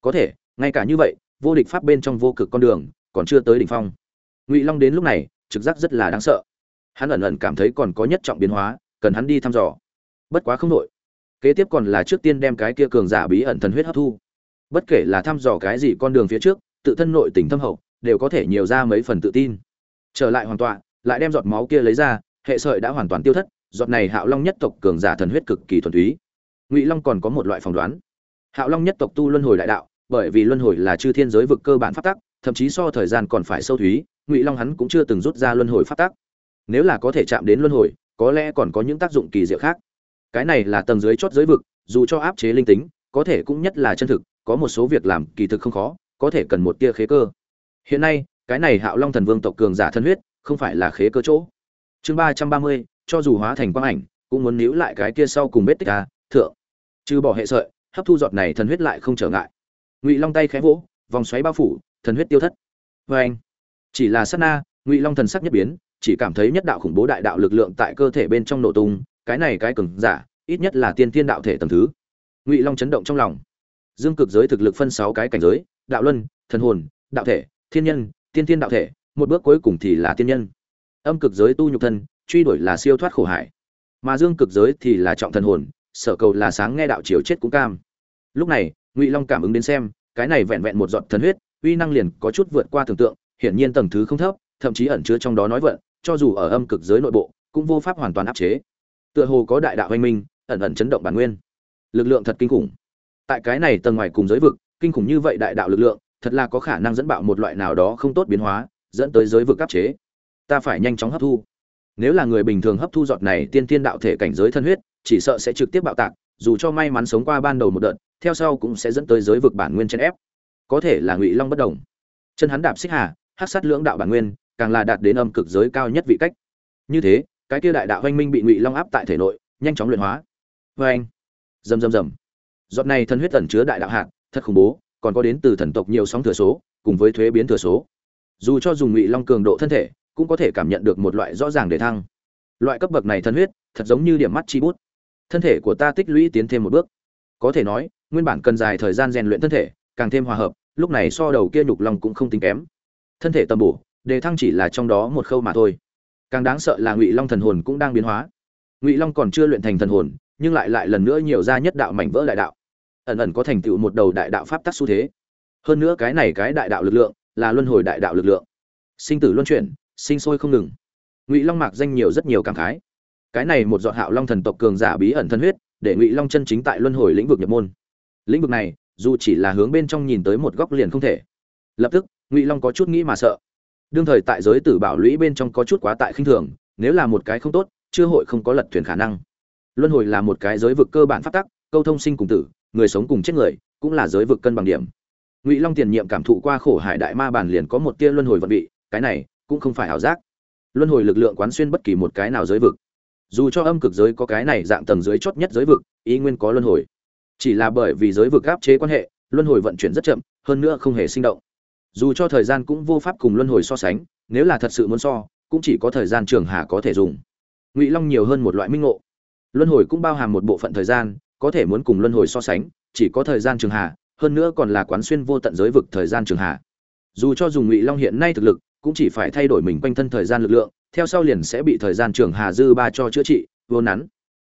Có thể, ngay cả như vậy, vô địch pháp bên trong vô cực con đường còn chưa tới đỉnh phong. Ngụy long đến lúc này, trực giác rất là đáng sợ. Hắn ẩn ẩn cảm thấy còn có nhất trọng biến hóa, cần hắn đi thăm dò. Bất quá không nội kế tiếp còn là trước tiên đem cái kia cường giả bí ẩn thần huyết hấp thu. Bất kể là thăm dò cái gì con đường phía trước, tự thân nội tình thâm hậu, đều có thể nhiều ra mấy phần tự tin. Trở lại hoàn toàn lại đem giọt máu kia lấy ra, hệ sợi đã hoàn toàn tiêu thất, giọt này hạo long nhất tộc cường giả thần huyết cực kỳ thuần túy ngụy long còn có một loại phỏng đoán hạo long nhất tộc tu luân hồi đại đạo bởi vì luân hồi là chư thiên giới vực cơ bản phát tắc thậm chí so thời gian còn phải sâu thúy ngụy long hắn cũng chưa từng rút ra luân hồi phát tắc nếu là có thể chạm đến luân hồi có lẽ còn có những tác dụng kỳ diệu khác cái này là tầng dưới chót giới vực dù cho áp chế linh tính có thể cũng nhất là chân thực có một số việc làm kỳ thực không khó có thể cần một tia khế cơ hiện nay cái này hạo long thần vương tộc cường giả thân huyết không phải là khế cơ chỗ chương ba trăm ba mươi cho dù hóa thành quang ảnh cũng muốn níu lại cái kia sau cùng bết tích a thượng trừ bỏ hệ sợi, hấp thu giọt này thần huyết lại không trở ngại. Ngụy long tay khẽ vỗ, vòng xoáy bao phủ, thần huyết tiêu thất. Vê anh, chỉ là sát na, ngụy long thần sắc nhất biến, chỉ cảm thấy nhất đạo khủng bố đại đạo lực lượng tại cơ thể bên trong nổ tung, cái này cái cường giả, ít nhất là tiên tiên đạo thể tầng thứ. Ngụy long chấn động trong lòng. Dương cực giới thực lực phân sáu cái cảnh giới, đạo luân, thần hồn, đạo thể, thiên nhân, tiên tiên đạo thể, một bước cuối cùng thì là tiên nhân. Âm cực giới tu nhục thân, truy đuổi là siêu thoát khổ hải. Mà dương cực giới thì là trọng thần hồn sở cầu là sáng nghe đạo chiều chết cũng cam. Lúc này, ngụy long cảm ứng đến xem, cái này vẹn vẹn một giọt thần huyết, uy năng liền có chút vượt qua tưởng tượng, hiển nhiên tầng thứ không thấp, thậm chí ẩn chứa trong đó nói vận, cho dù ở âm cực giới nội bộ, cũng vô pháp hoàn toàn áp chế. Tựa hồ có đại đạo hoành minh, ẩn ẩn chấn động bản nguyên. Lực lượng thật kinh khủng. Tại cái này tầng ngoài cùng giới vực, kinh khủng như vậy đại đạo lực lượng, thật là có khả năng dẫn bạo một loại nào đó không tốt biến hóa, dẫn tới giới vực áp chế. Ta phải nhanh chóng hấp thu. Nếu là người bình thường hấp thu giọt này tiên tiên đạo thể cảnh giới thân huyết chỉ sợ sẽ trực tiếp bạo tạc, dù cho may mắn sống qua ban đầu một đợt, theo sau cũng sẽ dẫn tới giới vực bản nguyên chân ép. Có thể là ngụy long bất đồng. Chân hắn đạp xích hà hát sát lưỡng đạo bản nguyên, càng là đạt đến âm cực giới cao nhất vị cách. Như thế, cái kia đại đạo hoanh minh bị ngụy long áp tại thể nội, nhanh chóng luyện hóa. Vê anh rầm rầm rầm. Giọt này thân huyết tẩn chứa đại đạo hạt, thật khủng bố, còn có đến từ thần tộc nhiều sóng thừa số, cùng với thuế biến thừa số. Dù cho dùng ngụy long cường độ thân thể, cũng có thể cảm nhận được một loại rõ ràng để thăng. Loại cấp bậc này thân huyết, thật giống như điểm mắt chi bút thân thể của ta tích lũy tiến thêm một bước. Có thể nói, nguyên bản cần dài thời gian rèn luyện thân thể, càng thêm hòa hợp, lúc này so đầu kia nhục lòng cũng không tính kém. Thân thể tầm bổ, đề thăng chỉ là trong đó một khâu mà thôi. Càng đáng sợ là ngụy long thần hồn cũng đang biến hóa. Ngụy long còn chưa luyện thành thần hồn, nhưng lại lại lần nữa nhiều ra nhất đạo mảnh vỡ đại đạo. Ẩn ẩn có thành tựu một đầu đại đạo pháp tắc xu thế. Hơn nữa cái này cái đại đạo lực lượng, là luân hồi đại đạo lực lượng. Sinh tử luân chuyển, sinh sôi không ngừng. Ngụy long mạc danh nhiều rất nhiều cảm khái cái này một giọt hạo long thần tộc cường giả bí ẩn thân huyết, để ngụy long chân chính tại luân hồi lĩnh vực nhập môn. Lĩnh vực này, dù chỉ là hướng bên trong nhìn tới một góc liền không thể. Lập tức, ngụy long có chút nghĩ mà sợ. Đương thời tại giới tử bảo lũy bên trong có chút quá tại khinh thường, nếu là một cái không tốt, chưa hội không có lật thuyền khả năng. Luân hồi là một cái giới vực cơ bản phát tắc, câu thông sinh cùng tử, người sống cùng chết người, cũng là giới vực cân bằng điểm. Ngụy long tiền nhiệm cảm thụ qua khổ hải đại ma bản liền có một tia luân hồi vận vị, cái này cũng không phải ảo giác. Luân hồi lực lượng quán xuyên bất kỳ một cái nào giới vực dù cho âm cực giới có cái này dạng tầng dưới chót nhất giới vực, ý nguyên có luân hồi. Chỉ là bởi vì giới vực áp chế quan hệ, luân hồi vận chuyển rất chậm, hơn nữa không hề sinh động. Dù cho thời gian cũng vô pháp cùng luân hồi so sánh, nếu là thật sự muốn so, cũng chỉ có thời gian trường hà có thể dùng. Ngụy long nhiều hơn một loại minh ngộ. Luân hồi cũng bao hàm một bộ phận thời gian, có thể muốn cùng luân hồi so sánh, chỉ có thời gian trường hà, hơn nữa còn là quán xuyên vô tận giới vực thời gian trường hà. Dù cho dùng ngụy long hiện nay thực lực, cũng chỉ phải thay đổi mình quanh thân thời gian lực lượng theo sau liền sẽ bị thời gian trường hà dư ba cho chữa trị, vô nắn.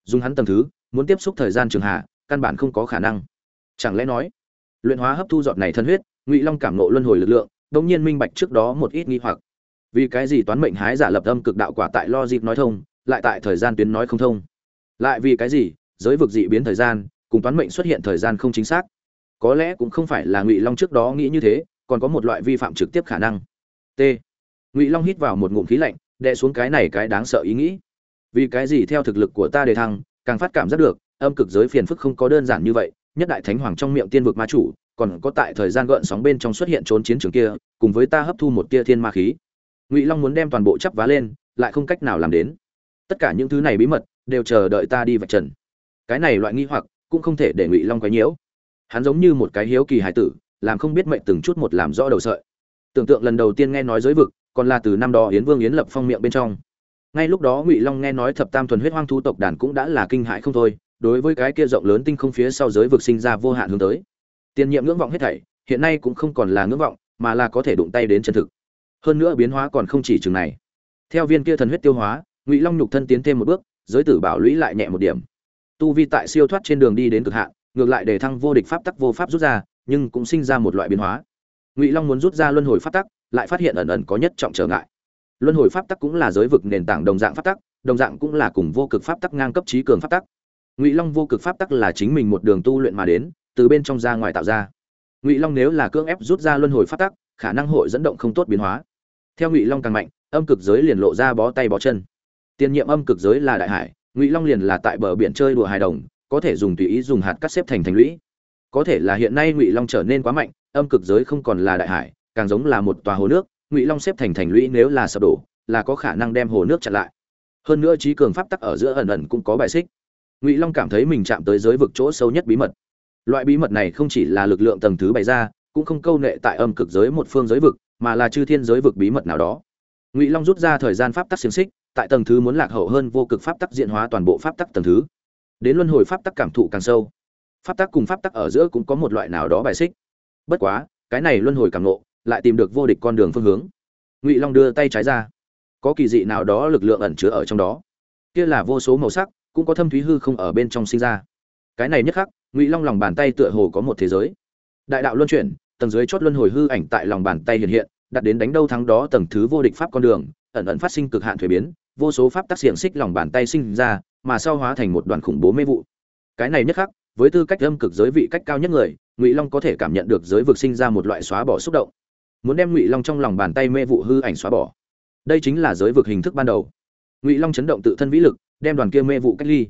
Dùng hắn tầng thứ, muốn tiếp xúc thời gian trường hà, căn bản không có khả năng. Chẳng lẽ nói, luyện hóa hấp thu giọt này thân huyết, ngụy long cảm nộ luân hồi lực lượng, đống nhiên minh bạch trước đó một ít nghi hoặc. Vì cái gì toán mệnh hái giả lập âm cực đạo quả tại lo dịp nói thông, lại tại thời gian tuyến nói không thông? Lại vì cái gì, giới vực dị biến thời gian, cùng toán mệnh xuất hiện thời gian không chính xác? Có lẽ cũng không phải là ngụy long trước đó nghĩ như thế, còn có một loại vi phạm trực tiếp khả năng. T. Ngụy long hít vào một ngụm khí lạnh đè xuống cái này cái đáng sợ ý nghĩ. Vì cái gì theo thực lực của ta đề thăng, càng phát cảm giác được, âm cực giới phiền phức không có đơn giản như vậy, nhất đại thánh hoàng trong miệng tiên vực ma chủ, còn có tại thời gian gợn sóng bên trong xuất hiện trốn chiến trường kia, cùng với ta hấp thu một tia thiên ma khí. Ngụy long muốn đem toàn bộ chắp vá lên, lại không cách nào làm đến. Tất cả những thứ này bí mật, đều chờ đợi ta đi vạch trần. Cái này loại nghi hoặc, cũng không thể để ngụy long quấy nhiễu. Hắn giống như một cái hiếu kỳ hải tử, làm không biết mệnh từng chút một làm rõ đầu sợi. Tưởng tượng lần đầu tiên nghe nói giới vực còn là từ năm đó yến vương yến lập phong miệng bên trong. Ngay lúc đó ngụy long nghe nói thập tam thuần huyết hoang thu tộc đàn cũng đã là kinh hại không thôi, đối với cái kia rộng lớn tinh không phía sau giới vực sinh ra vô hạn hướng tới. Tiền nhiệm ngưỡng vọng hết thảy, hiện nay cũng không còn là ngưỡng vọng, mà là có thể đụng tay đến chân thực. Hơn nữa biến hóa còn không chỉ chừng này. Theo viên kia thần huyết tiêu hóa, ngụy long nhục thân tiến thêm một bước, giới tử bảo lũy lại nhẹ một điểm. Tu vi tại siêu thoát trên đường đi đến cực hạn, ngược lại để thăng vô địch pháp tắc vô pháp rút ra, nhưng cũng sinh ra một loại biến hóa. Ngụy long muốn rút ra luân hồi pháp tắc lại phát hiện ẩn ẩn có nhất trọng trở ngại. Luân hồi pháp tắc cũng là giới vực nền tảng đồng dạng pháp tắc, đồng dạng cũng là cùng vô cực pháp tắc ngang cấp trí cường pháp tắc. Ngụy long vô cực pháp tắc là chính mình một đường tu luyện mà đến, từ bên trong ra ngoài tạo ra. Ngụy long nếu là cưỡng ép rút ra luân hồi pháp tắc, khả năng hội dẫn động không tốt biến hóa. Theo ngụy long càng mạnh, âm cực giới liền lộ ra bó tay bó chân. Tiền nhiệm âm cực giới là đại hải, ngụy long liền là tại bờ biển chơi đùa hài đồng, có thể dùng tùy ý dùng hạt cắt xếp thành thành lũy. Có thể là hiện nay ngụy long trở nên quá mạnh, âm cực giới không còn là đại hải càng giống là một tòa hồ nước, ngụy long xếp thành thành lũy nếu là sập đổ, là có khả năng đem hồ nước chặn lại. Hơn nữa trí cường pháp tắc ở giữa ẩn ẩn cũng có bài xích. Ngụy long cảm thấy mình chạm tới giới vực chỗ sâu nhất bí mật. Loại bí mật này không chỉ là lực lượng tầng thứ bày ra, cũng không câu nệ tại âm cực giới một phương giới vực, mà là chư thiên giới vực bí mật nào đó. Ngụy long rút ra thời gian pháp tắc xiềng xích, tại tầng thứ muốn lạc hậu hơn vô cực pháp tắc diện hóa toàn bộ pháp tắc tầng thứ. Đến luân hồi pháp tắc cảm thụ càng sâu, pháp tắc cùng pháp tắc ở giữa cũng có một loại nào đó bài xích. Bất quá, cái này luân hồi càng nộ lại tìm được vô địch con đường phương hướng. Ngụy long đưa tay trái ra. Có kỳ dị nào đó lực lượng ẩn chứa ở trong đó? Kia là vô số màu sắc, cũng có thâm thúy hư không ở bên trong sinh ra. Cái này nhất khắc, ngụy long lòng bàn tay tựa hồ có một thế giới. Đại đạo luân chuyển, tầng dưới chót luân hồi hư ảnh tại lòng bàn tay hiện hiện, đặt đến đánh đâu thắng đó tầng thứ vô địch pháp con đường, ẩn ẩn phát sinh cực hạn thuế biến, vô số pháp tác xiềng xích lòng bàn tay sinh ra, mà sau hóa thành một đoàn khủng bố mê vụ. Cái này nhất khắc, với tư cách âm cực giới vị cách cao nhất người, ngụy long có thể cảm nhận được giới vực sinh ra một loại xóa bỏ xúc động muốn đem ngụy long trong lòng bàn tay mê vụ hư ảnh xóa bỏ đây chính là giới vực hình thức ban đầu ngụy long chấn động tự thân vĩ lực đem đoàn kia mê vụ cách ly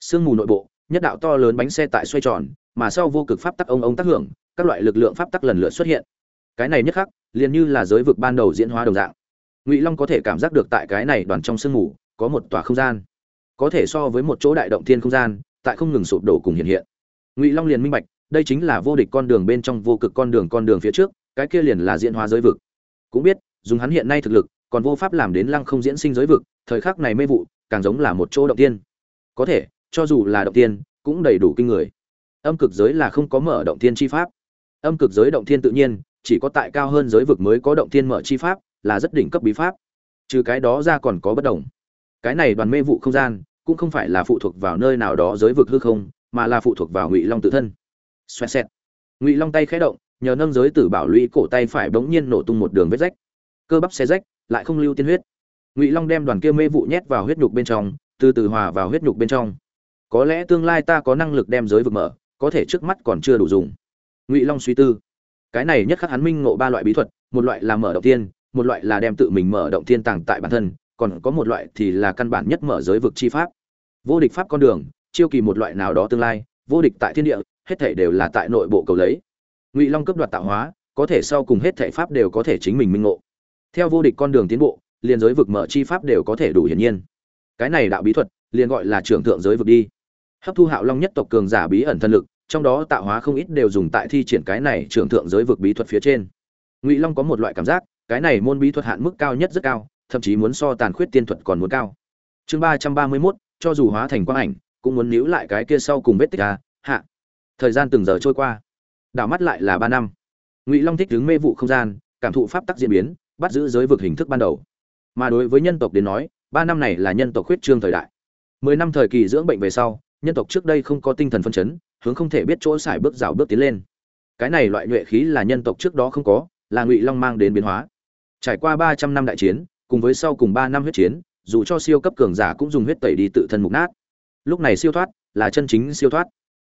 sương mù nội bộ nhất đạo to lớn bánh xe tại xoay tròn mà sau vô cực pháp tắc ông ông tác hưởng các loại lực lượng pháp tắc lần lượt xuất hiện cái này nhất khắc liền như là giới vực ban đầu diễn hóa đồng dạng ngụy long có thể cảm giác được tại cái này đoàn trong sương mù có một tòa không gian có thể so với một chỗ đại động thiên không gian tại không ngừng sụp đổ cùng hiện hiện ngụy long liền minh bạch đây chính là vô địch con đường bên trong vô cực con đường con đường phía trước cái kia liền là diễn hóa giới vực. Cũng biết, dùng hắn hiện nay thực lực, còn vô pháp làm đến lăng không diễn sinh giới vực, thời khắc này mê vụ, càng giống là một chỗ động tiên. Có thể, cho dù là động tiên, cũng đầy đủ kinh người. Âm cực giới là không có mở động tiên chi pháp. Âm cực giới động tiên tự nhiên, chỉ có tại cao hơn giới vực mới có động tiên mở chi pháp, là rất đỉnh cấp bí pháp. Trừ cái đó ra còn có bất đồng. Cái này đoàn mê vụ không gian, cũng không phải là phụ thuộc vào nơi nào đó giới vực hư không, mà là phụ thuộc vào ngụy long tự thân. Xoẹt xẹt. Ngụy long tay khẽ động nhờ nâng giới tử bảo lũy cổ tay phải bỗng nhiên nổ tung một đường vết rách. Cơ bắp xe rách, lại không lưu tiên huyết. Ngụy long đem đoàn kia mê vụ nhét vào huyết nhục bên trong, từ từ hòa vào huyết nhục bên trong. Có lẽ tương lai ta có năng lực đem giới vực mở, có thể trước mắt còn chưa đủ dùng. Ngụy long suy tư. Cái này nhất khắc hắn minh ngộ ba loại bí thuật, một loại là mở động tiên, một loại là đem tự mình mở động thiên tàng tại bản thân, còn có một loại thì là căn bản nhất mở giới vực chi pháp. Vô địch pháp con đường, chiêu kỳ một loại nào đó tương lai, vô địch tại thiên địa, hết thể đều là tại nội bộ cầu lấy ngụy long cấp đoạt tạo hóa có thể sau cùng hết thể pháp đều có thể chính mình minh ngộ. Theo vô địch con đường tiến bộ liền giới vực mở chi pháp đều có thể đủ hiển nhiên. Cái này đạo bí thuật liền gọi là trưởng thượng giới vực đi. Hấp thu hạo long nhất tộc cường giả bí ẩn thân lực trong đó tạo hóa không ít đều dùng tại thi triển cái này trưởng thượng giới vực bí thuật phía trên. Ngụy long có một loại cảm giác cái này môn bí thuật hạn mức cao nhất rất cao thậm chí muốn so tàn khuyết tiên thuật còn muốn cao. Chương ba trăm ba mươi mốt cho dù hóa thành quang ảnh cũng muốn níu lại cái kia sau cùng vết tích à, hạ. Thời gian từng giờ trôi qua đảo mắt lại là ba năm. Ngụy long thích đứng mê vụ không gian, cảm thụ pháp tắc diễn biến, bắt giữ giới vực hình thức ban đầu. Mà đối với nhân tộc đến nói, ba năm này là nhân tộc khuyết trương thời đại. Mười năm thời kỳ dưỡng bệnh về sau, nhân tộc trước đây không có tinh thần phân chấn, hướng không thể biết chỗ xài bước rào bước tiến lên. Cái này loại nhuệ khí là nhân tộc trước đó không có, là ngụy long mang đến biến hóa. Trải qua ba trăm năm đại chiến, cùng với sau cùng ba năm huyết chiến, dù cho siêu cấp cường giả cũng dùng huyết tẩy đi tự thân mục nát. Lúc này siêu thoát, là chân chính siêu thoát.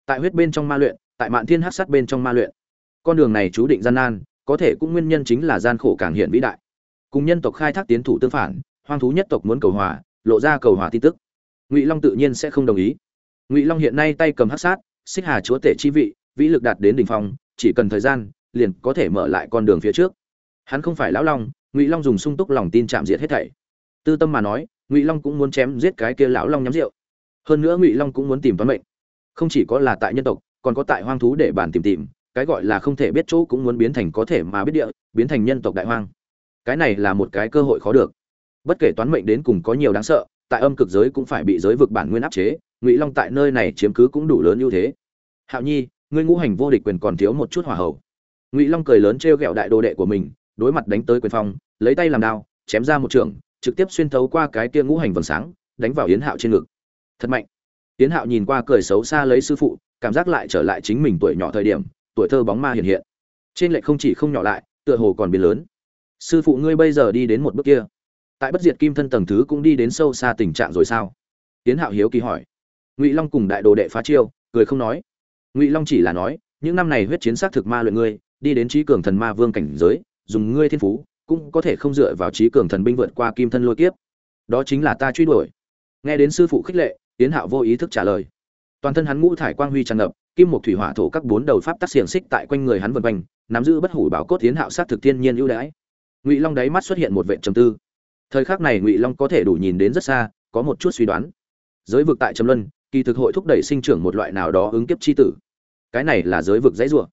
Tại huyết bên trong ma luyện tại mạn thiên hát sát bên trong ma luyện. Con đường này chú định gian nan, có thể cũng nguyên nhân chính là gian khổ càng hiện vĩ đại. Cùng nhân tộc khai thác tiến thủ tương phản, hoang thú nhất tộc muốn cầu hòa, lộ ra cầu hòa tin tức. Ngụy long tự nhiên sẽ không đồng ý. Ngụy long hiện nay tay cầm hát sát, xích hà chúa tể chi vị, vĩ lực đạt đến đ ỉ n h phong, chỉ cần thời gian, liền có thể mở lại con đường phía trước. Hắn không phải lão long, ngụy long dùng sung túc lòng tin chạm diệt hết thảy. Tư tâm mà nói, ngụy long cũng muốn chém giết cái kia lão long nhắm rượu. Hơn nữa ngụy long cũng muốn tìm toán mệnh. Không chỉ có là tại nhân tộc còn có tại hoang thú để bàn tìm tìm, cái gọi là không thể biết chỗ cũng muốn biến thành có thể mà biết địa, biến thành nhân tộc đại hoang. Cái này là một cái cơ hội khó được. Bất kể toán mệnh đến cùng có nhiều đáng sợ, tại âm cực giới cũng phải bị giới vực bản nguyên áp chế, ngụy long tại nơi này chiếm cứ cũng đủ lớn ưu thế. Hạo nhi, ngươi ngũ hành vô địch quyền còn thiếu một chút hỏa hậu ngụy long cười lớn t r ghẹo đại đồ đệ của mình, đối mặt đánh tới quyền phong, lấy tay làm đao, chém ra một trường, trực tiếp xuyên thấu qua cái tia ngũ hành vầng sáng, đánh vào yến hạo trên ngực. Thật mạnh. Yến hạo nhìn qua cười xấu xa lấy sư phụ cảm giác lại trở lại chính mình tuổi nhỏ thời điểm, tuổi thơ bóng ma hiện hiện. Trên lệ không chỉ không nhỏ lại, tựa hồ còn biến lớn. Sư phụ ngươi bây giờ đi đến một bước kia. Tại bất diệt kim thân tầng thứ cũng đi đến sâu xa tình trạng rồi sao? Tiến hạo hiếu kỳ hỏi. Ngụy long cùng đại đồ đệ phá chiêu, cười không nói. Ngụy long chỉ là nói, những năm này huyết chiến sát thực ma luyện ngươi, đi đến trí cường thần ma vương cảnh giới, dùng ngươi thiên phú, cũng có thể không dựa vào trí cường thần binh vượt qua kim thân lôi kiếp. Đó chính là ta truy đuổi. Nghe đến sư phụ khích lệ, tiến hạo vô ý thức trả lời toàn thân hắn ngũ thải quang huy tràn ngập, kim một thủy hỏa thổ các bốn đầu pháp tác xiềng xích tại quanh người hắn vần quanh, nắm giữ bất hủ bảo cốt tiến hạo sát thực thiên nhiên ưu đãi. Ngụy long đáy mắt xuất hiện một vệ trầm tư. Thời khắc này ngụy long có thể đủ nhìn đến rất xa, có một chút suy đoán. Giới vực tại trầm luân, kỳ thực hội thúc đẩy sinh trưởng một loại nào đó ứng kiếp chi tử. Cái này là giới vực dãy rủa.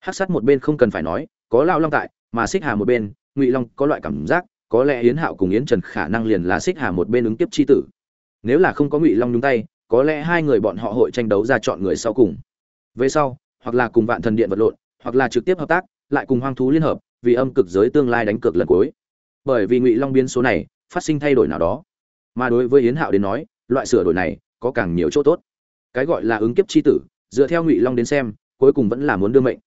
Hát sát một bên không cần phải nói, có lao long tại, mà xích hà một bên, ngụy long có loại cảm giác, có lẽ yến hạo cùng yến trần khả năng liền là xích hà một bên ứng kiếp chi tử. Nếu là không có ngụy long nhúng tay có lẽ hai người bọn họ hội tranh đấu ra chọn người sau cùng. Về sau, hoặc là cùng vạn thần điện vật lộn, hoặc là trực tiếp hợp tác, lại cùng hoang thú liên hợp, vì âm cực giới tương lai đánh cược lần cuối. Bởi vì ngụy long biến số này, phát sinh thay đổi nào đó. Mà đối với yến hạo đến nói, loại sửa đổi này có càng nhiều chỗ tốt. Cái gọi là ứng kiếp chi tử, dựa theo ngụy long đến xem, cuối cùng vẫn là muốn đưa mệnh.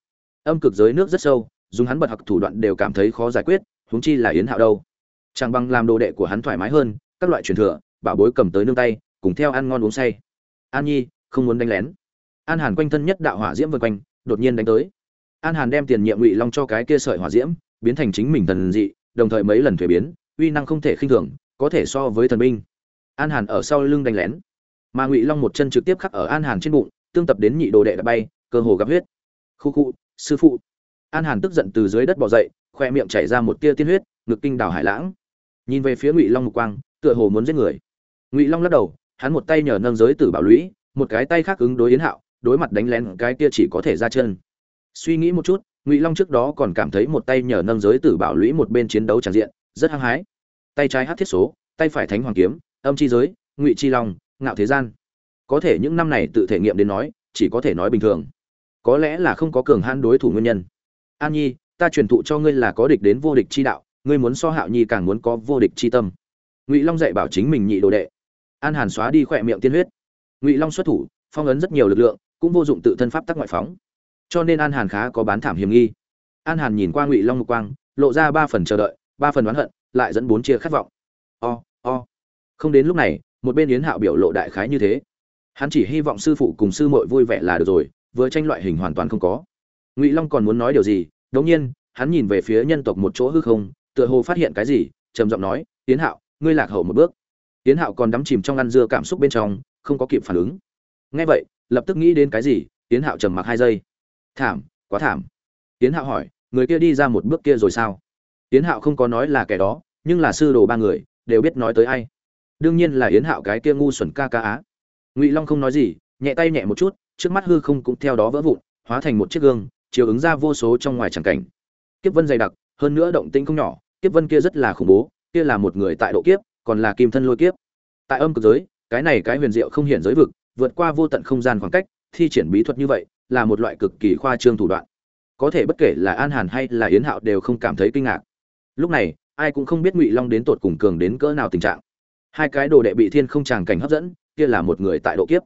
Âm cực giới nước rất sâu, dùng hắn bật học thủ đoạn đều cảm thấy khó giải quyết, huống chi là yến hạo đâu. Chẳng bằng làm đồ đệ của hắn thoải mái hơn, các loại truyền thừa, bảo bối cầm tới nương tay cùng theo ăn ngon uống say. An nhi, không muốn đánh lén. An hàn quanh thân nhất đạo hỏa diễm vân quanh, đột nhiên đánh tới. An hàn đem tiền nhiệm ngụy long cho cái kia sợi hỏa diễm, biến thành chính mình thần dị, đồng thời mấy lần thuế biến, uy năng không thể khinh thường, có thể so với thần binh. An hàn ở sau lưng đánh lén. Mà ngụy long một chân trực tiếp khắc ở an hàn trên bụng, tương tập đến nhị đồ đệ đã bay, cơ hồ gặp huyết. Khu khu, sư phụ. An hàn tức giận từ dưới đất bỏ dậy, khoe miệng chảy ra một tia tiên huyết, ngực kinh đào hải lãng. Nhìn về phía ngụy long mục quang, tựa hồ muốn giết người. Ngụy long lắc đầu hắn một tay nhờ nâng giới tử bảo lũy, một cái tay khác ứng đối yến hạo, đối mặt đánh lén cái kia chỉ có thể ra chân. Suy nghĩ một chút, ngụy long trước đó còn cảm thấy một tay nhờ nâng giới tử bảo lũy một bên chiến đấu tràn diện, rất hăng hái. Tay trái hát thiết số, tay phải thánh hoàng kiếm, âm chi giới, ngụy chi long, ngạo thế gian. Có thể những năm này tự thể nghiệm đến nói, chỉ có thể nói bình thường. Có lẽ là không có cường hãn đối thủ nguyên nhân. An nhi, ta truyền thụ cho ngươi là có địch đến vô địch chi đạo, ngươi muốn so hạo nhi càng muốn có vô địch chi tâm. Ngụy long dạy bảo chính mình nhị đồ đệ an hàn xóa đi khỏe miệng tiên huyết. Ngụy long xuất thủ, phong ấn rất nhiều lực lượng, cũng vô dụng tự thân pháp tắc ngoại phóng. Cho nên an hàn khá có bán thảm hiểm nghi. An hàn nhìn qua ngụy long mục quang, lộ ra ba phần chờ đợi, ba phần đoán hận, lại dẫn bốn chia khát vọng. O o. Không đến lúc này, một bên yến hạo biểu lộ đại khái như thế. Hắn chỉ hy vọng sư phụ cùng sư muội vui vẻ là được rồi, vừa tranh loại hình hoàn toàn không có. Ngụy long còn muốn nói điều gì? Đống nhiên, hắn nhìn về phía nhân tộc một chỗ hư không, tựa hồ phát hiện cái gì, trầm giọng nói, yến hạo, ngươi lạc hậu một bước. Tiến hạo còn đắm chìm trong ăn dưa cảm xúc bên trong, không có kịp phản ứng. Nghe vậy, lập tức nghĩ đến cái gì Tiến hạo trầm mặc hai giây. Thảm, quá thảm. Tiến hạo hỏi, người kia đi ra một bước kia rồi sao? Tiến hạo không có nói là kẻ đó, nhưng là sư đồ ba người, đều biết nói tới ai. Đương nhiên là yến hạo cái kia ngu xuẩn ca ca á. Ngụy long không nói gì, nhẹ tay nhẹ một chút, trước mắt hư không cũng theo đó vỡ vụn, hóa thành một chiếc gương, chiếu ứng ra vô số trong ngoài tràng cảnh. Kiếp vân dày đặc, hơn nữa động tĩnh không nhỏ, kiếp vân kia rất là khủng bố, kia là một người tại độ kiếp còn là kim thân lôi kiếp. Tại âm cực giới, cái này cái huyền diệu không hiện giới vực, vượt qua vô tận không gian khoảng cách, thi triển bí thuật như vậy, là một loại cực kỳ khoa trương thủ đoạn. Có thể bất kể là an hàn hay là yến hạo đều không cảm thấy kinh ngạc. Lúc này, ai cũng không biết ngụy long đến tột cùng cường đến cỡ nào tình trạng. Hai cái đồ đệ bị thiên không tràng cảnh hấp dẫn, kia là một người tại độ kiếp.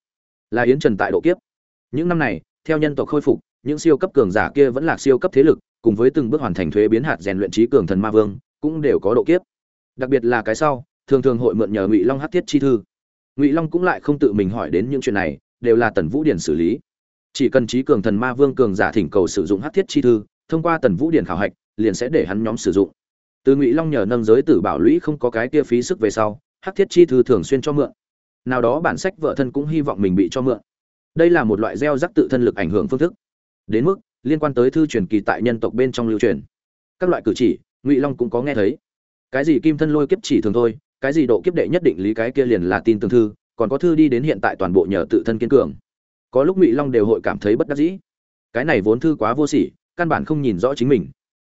Là yến trần tại độ kiếp. Những năm này, theo nhân tộc khôi phục, những siêu cấp cường giả kia vẫn là siêu cấp thế lực, cùng với từng bước hoàn thành thuế biến hạt rèn luyện trí cường thần ma vương, cũng đều có độ kiếp. Đặc biệt là cái sau thường thường hội mượn nhờ ngụy long hát thiết chi thư. Ngụy long cũng lại không tự mình hỏi đến những chuyện này, đều là tần vũ điển xử lý. Chỉ cần trí cường thần ma vương cường giả thỉnh cầu sử dụng hát thiết chi thư, thông qua tần vũ điển khảo hạch, liền sẽ để hắn nhóm sử dụng. Từ ngụy long nhờ nâng giới tử bảo lũy không có cái kia phí sức về sau hát thiết chi thư thường xuyên cho mượn. Nào đó bản sách vợ thân cũng hy vọng mình bị cho mượn. Đây là một loại gieo rắc tự thân lực ảnh hưởng phương thức. Đến mức, liên quan tới thư truyền kỳ tại nhân tộc bên trong lưu truyền. Các loại cử chỉ, ngụy long cũng có nghe thấy. Cái gì kim thân lôi kiếp chỉ thường thôi cái gì độ kiếp đệ nhất định lý cái kia liền là tin tương thư, còn có thư đi đến hiện tại toàn bộ nhờ tự thân kiên cường. Có lúc ngụy long đều hội cảm thấy bất đắc dĩ. Cái này vốn thư quá vô sỉ, căn bản không nhìn rõ chính mình.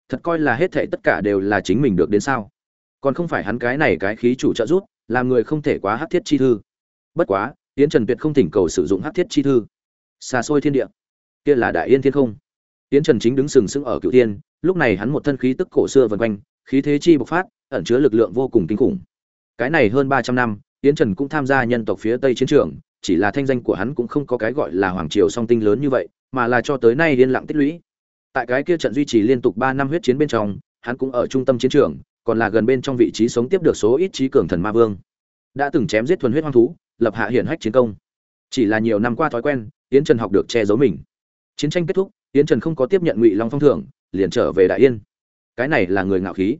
Thật coi là hết thệ tất cả đều là chính mình được đến sao? Còn không phải hắn cái này cái khí chủ trợ rút làm người không thể quá hát thiết chi thư. Bất quá, yến trần tuyệt không thỉnh cầu sử dụng hát thiết chi thư. Xa xôi thiên địa. Kia là đại yên thiên không. Yến trần chính đứng sừng sững ở cựu thiên, lúc này hắn một thân khí tức cổ xưa vần quanh, khí thế chi bộc phát, ẩn chứa lực lượng vô cùng kinh khủng cái này hơn ba trăm năm, yến trần cũng tham gia nhân tộc phía tây chiến trường, chỉ là thanh danh của hắn cũng không có cái gọi là hoàng triều song tinh lớn như vậy, mà là cho tới nay yên lặng tích lũy. Tại cái kia trận duy trì liên tục ba năm huyết chiến bên trong, hắn cũng ở trung tâm chiến trường, còn là gần bên trong vị trí sống tiếp được số ít trí cường thần ma vương. Đã từng chém giết thuần huyết hoang thú, lập hạ hiển hách chiến công. Chỉ là nhiều năm qua thói quen, yến trần học được che giấu mình. Chiến tranh kết thúc, yến trần không có tiếp nhận ngụy long phong thưởng, liền trở về đại yên. Cái này là người ngạo khí.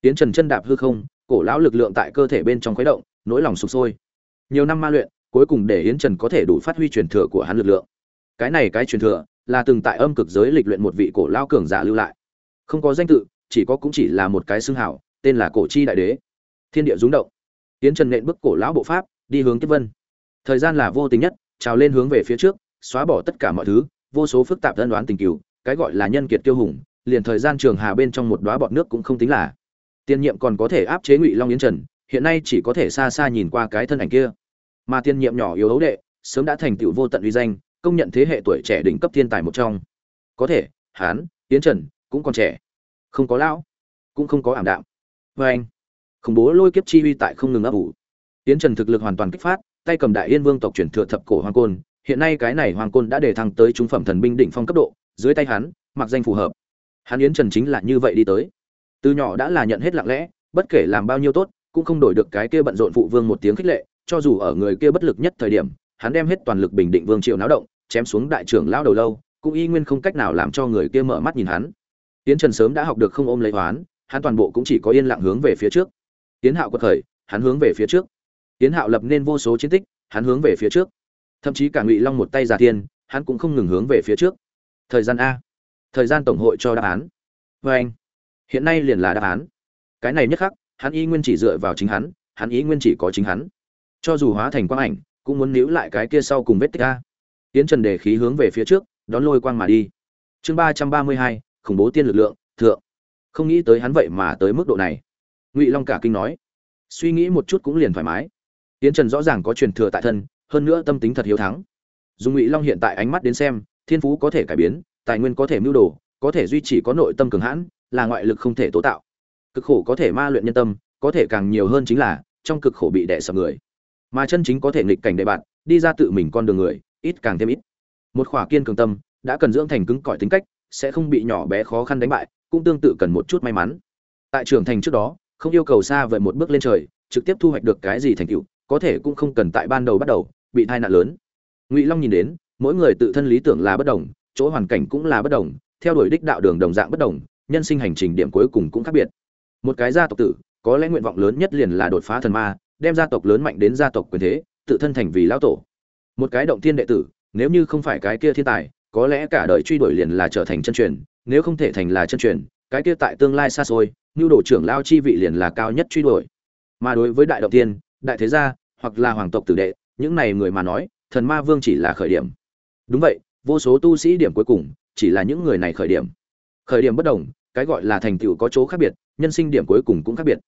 Yến trần chân đạp hư không cổ lão lực lượng tại cơ thể bên trong khuấy động, nỗi lòng sụp sôi. Nhiều năm ma luyện, cuối cùng để yến trần có thể đủ phát huy truyền thừa của hắn lực lượng. Cái này cái truyền thừa, là từng tại âm cực giới lịch luyện một vị cổ lao cường giả lưu lại. Không có danh tự, chỉ có cũng chỉ là một cái xưng hảo tên là cổ chi đại đế. Thiên địa rúng động. Yến trần nện bức cổ lão bộ pháp, đi hướng tiếp vân. Thời gian là vô tình nhất, trào lên hướng về phía trước, xóa bỏ tất cả mọi thứ, vô số phức tạp thân đoán tình cừu, cái gọi là nhân kiệt tiêu hùng, liền thời gian trường hà bên trong một đóa bọt nước cũng không tính là tiên nhiệm còn có thể áp chế ngụy long yến trần, hiện nay chỉ có thể xa xa nhìn qua cái thân ảnh kia. Mà tiên nhiệm nhỏ yếu ấu đệ, sớm đã thành tựu vô tận uy danh, công nhận thế hệ tuổi trẻ đỉnh cấp thiên tài một trong. Có thể hán yến trần, cũng còn trẻ. Không có lão, cũng không có ảm đạm. Vê anh, khủng bố lôi kiếp chi uy tại không ngừng ấp ủ. Yến trần thực lực hoàn toàn kích phát, tay cầm đại yên vương tộc chuyển thừa thập cổ hoàng côn, hiện nay cái này hoàng côn đã để thăng tới trung phẩm thần binh đỉnh phong cấp độ, dưới tay hắn, mặc danh phù hợp. Hắn yến trần chính là như vậy đi tới từ nhỏ đã là nhận hết lặng lẽ, bất kể làm bao nhiêu tốt, cũng không đổi được cái kia bận rộn phụ vương một tiếng khích lệ, cho dù ở người kia bất lực nhất thời điểm, hắn đem hết toàn lực bình định vương triệu náo động, chém xuống đại trưởng lão đầu lâu, cũng y nguyên không cách nào làm cho người kia mở mắt nhìn hắn. Tiến trần sớm đã học được không ôm lấy hoán hắn toàn bộ cũng chỉ có yên lặng hướng về phía trước. Tiến hạo quật khởi, hắn hướng về phía trước. Tiến hạo lập nên vô số chiến tích, hắn hướng về phía trước. Thậm chí cả ngụy long một tay giả thiên, hắn cũng không ngừng hướng về phía trước. Thời gian a. Thời gian tổng hội cho đáp án. Vê anh hiện nay liền là đáp án. Cái này nhất khắc, hắn y nguyên chỉ dựa vào chính hắn hắn ý nguyên chỉ có chính hắn. Cho dù hóa thành quang ảnh, cũng muốn níu lại cái kia sau cùng vết tích a. Tiến trần đề khí hướng về phía trước, đón lôi quang mà đi. Chương ba trăm ba mươi hai, khủng bố tiên lực lượng, thượng. Không nghĩ tới hắn vậy mà tới mức độ này. Ngụy long cả kinh nói. Suy nghĩ một chút cũng liền thoải mái. Tiến trần rõ ràng có truyền thừa tại thân, hơn nữa tâm tính thật hiếu thắng. Dùng ngụy long hiện tại ánh mắt đến xem, thiên phú có thể cải biến, tài nguyên có thể mưu đồ, có thể duy trì có nội tâm cường hãn là ngoại lực không thể tố tạo. Cực khổ có thể ma luyện nhân tâm, có thể càng nhiều hơn chính là, trong cực khổ bị đẻ sập người. Mà chân chính có thể nghịch cảnh đệ bạn, đi ra tự mình con đường người, ít càng thêm ít. Một khỏa kiên cường tâm, đã cần dưỡng thành cứng cỏi tính cách, sẽ không bị nhỏ bé khó khăn đánh bại, cũng tương tự cần một chút may mắn. Tại trưởng thành trước đó, không yêu cầu xa vời một bước lên trời, trực tiếp thu hoạch được cái gì thành tựu, có thể cũng không cần tại ban đầu bắt đầu, bị tai nạn lớn. Ngụy long nhìn đến, mỗi người tự thân lý tưởng là bất đồng, chỗ hoàn cảnh cũng là bất đồng, theo đuổi đích đạo đường đồng dạng bất đồng nhân sinh hành trình điểm cuối cùng cũng khác biệt. Một cái gia tộc tử, có lẽ nguyện vọng lớn nhất liền là đột phá thần ma, đem gia tộc lớn mạnh đến gia tộc quyền thế, tự thân thành vì lão tổ. Một cái động thiên đệ tử, nếu như không phải cái kia thiên tài, có lẽ cả đời truy đuổi liền là trở thành chân truyền, nếu không thể thành là chân truyền, cái kia tại tương lai xa xôi, nhu đồ trưởng lao chi vị liền là cao nhất truy đuổi. Mà đối với đại động tiên đại thế gia, hoặc là hoàng tộc tử đệ, những này người mà nói, thần ma vương chỉ là khởi điểm. Đúng vậy, vô số tu sĩ điểm cuối cùng, chỉ là những người này khởi điểm khởi điểm bất đồng, cái gọi là thành tựu có chỗ khác biệt, nhân sinh điểm cuối cùng cũng khác biệt.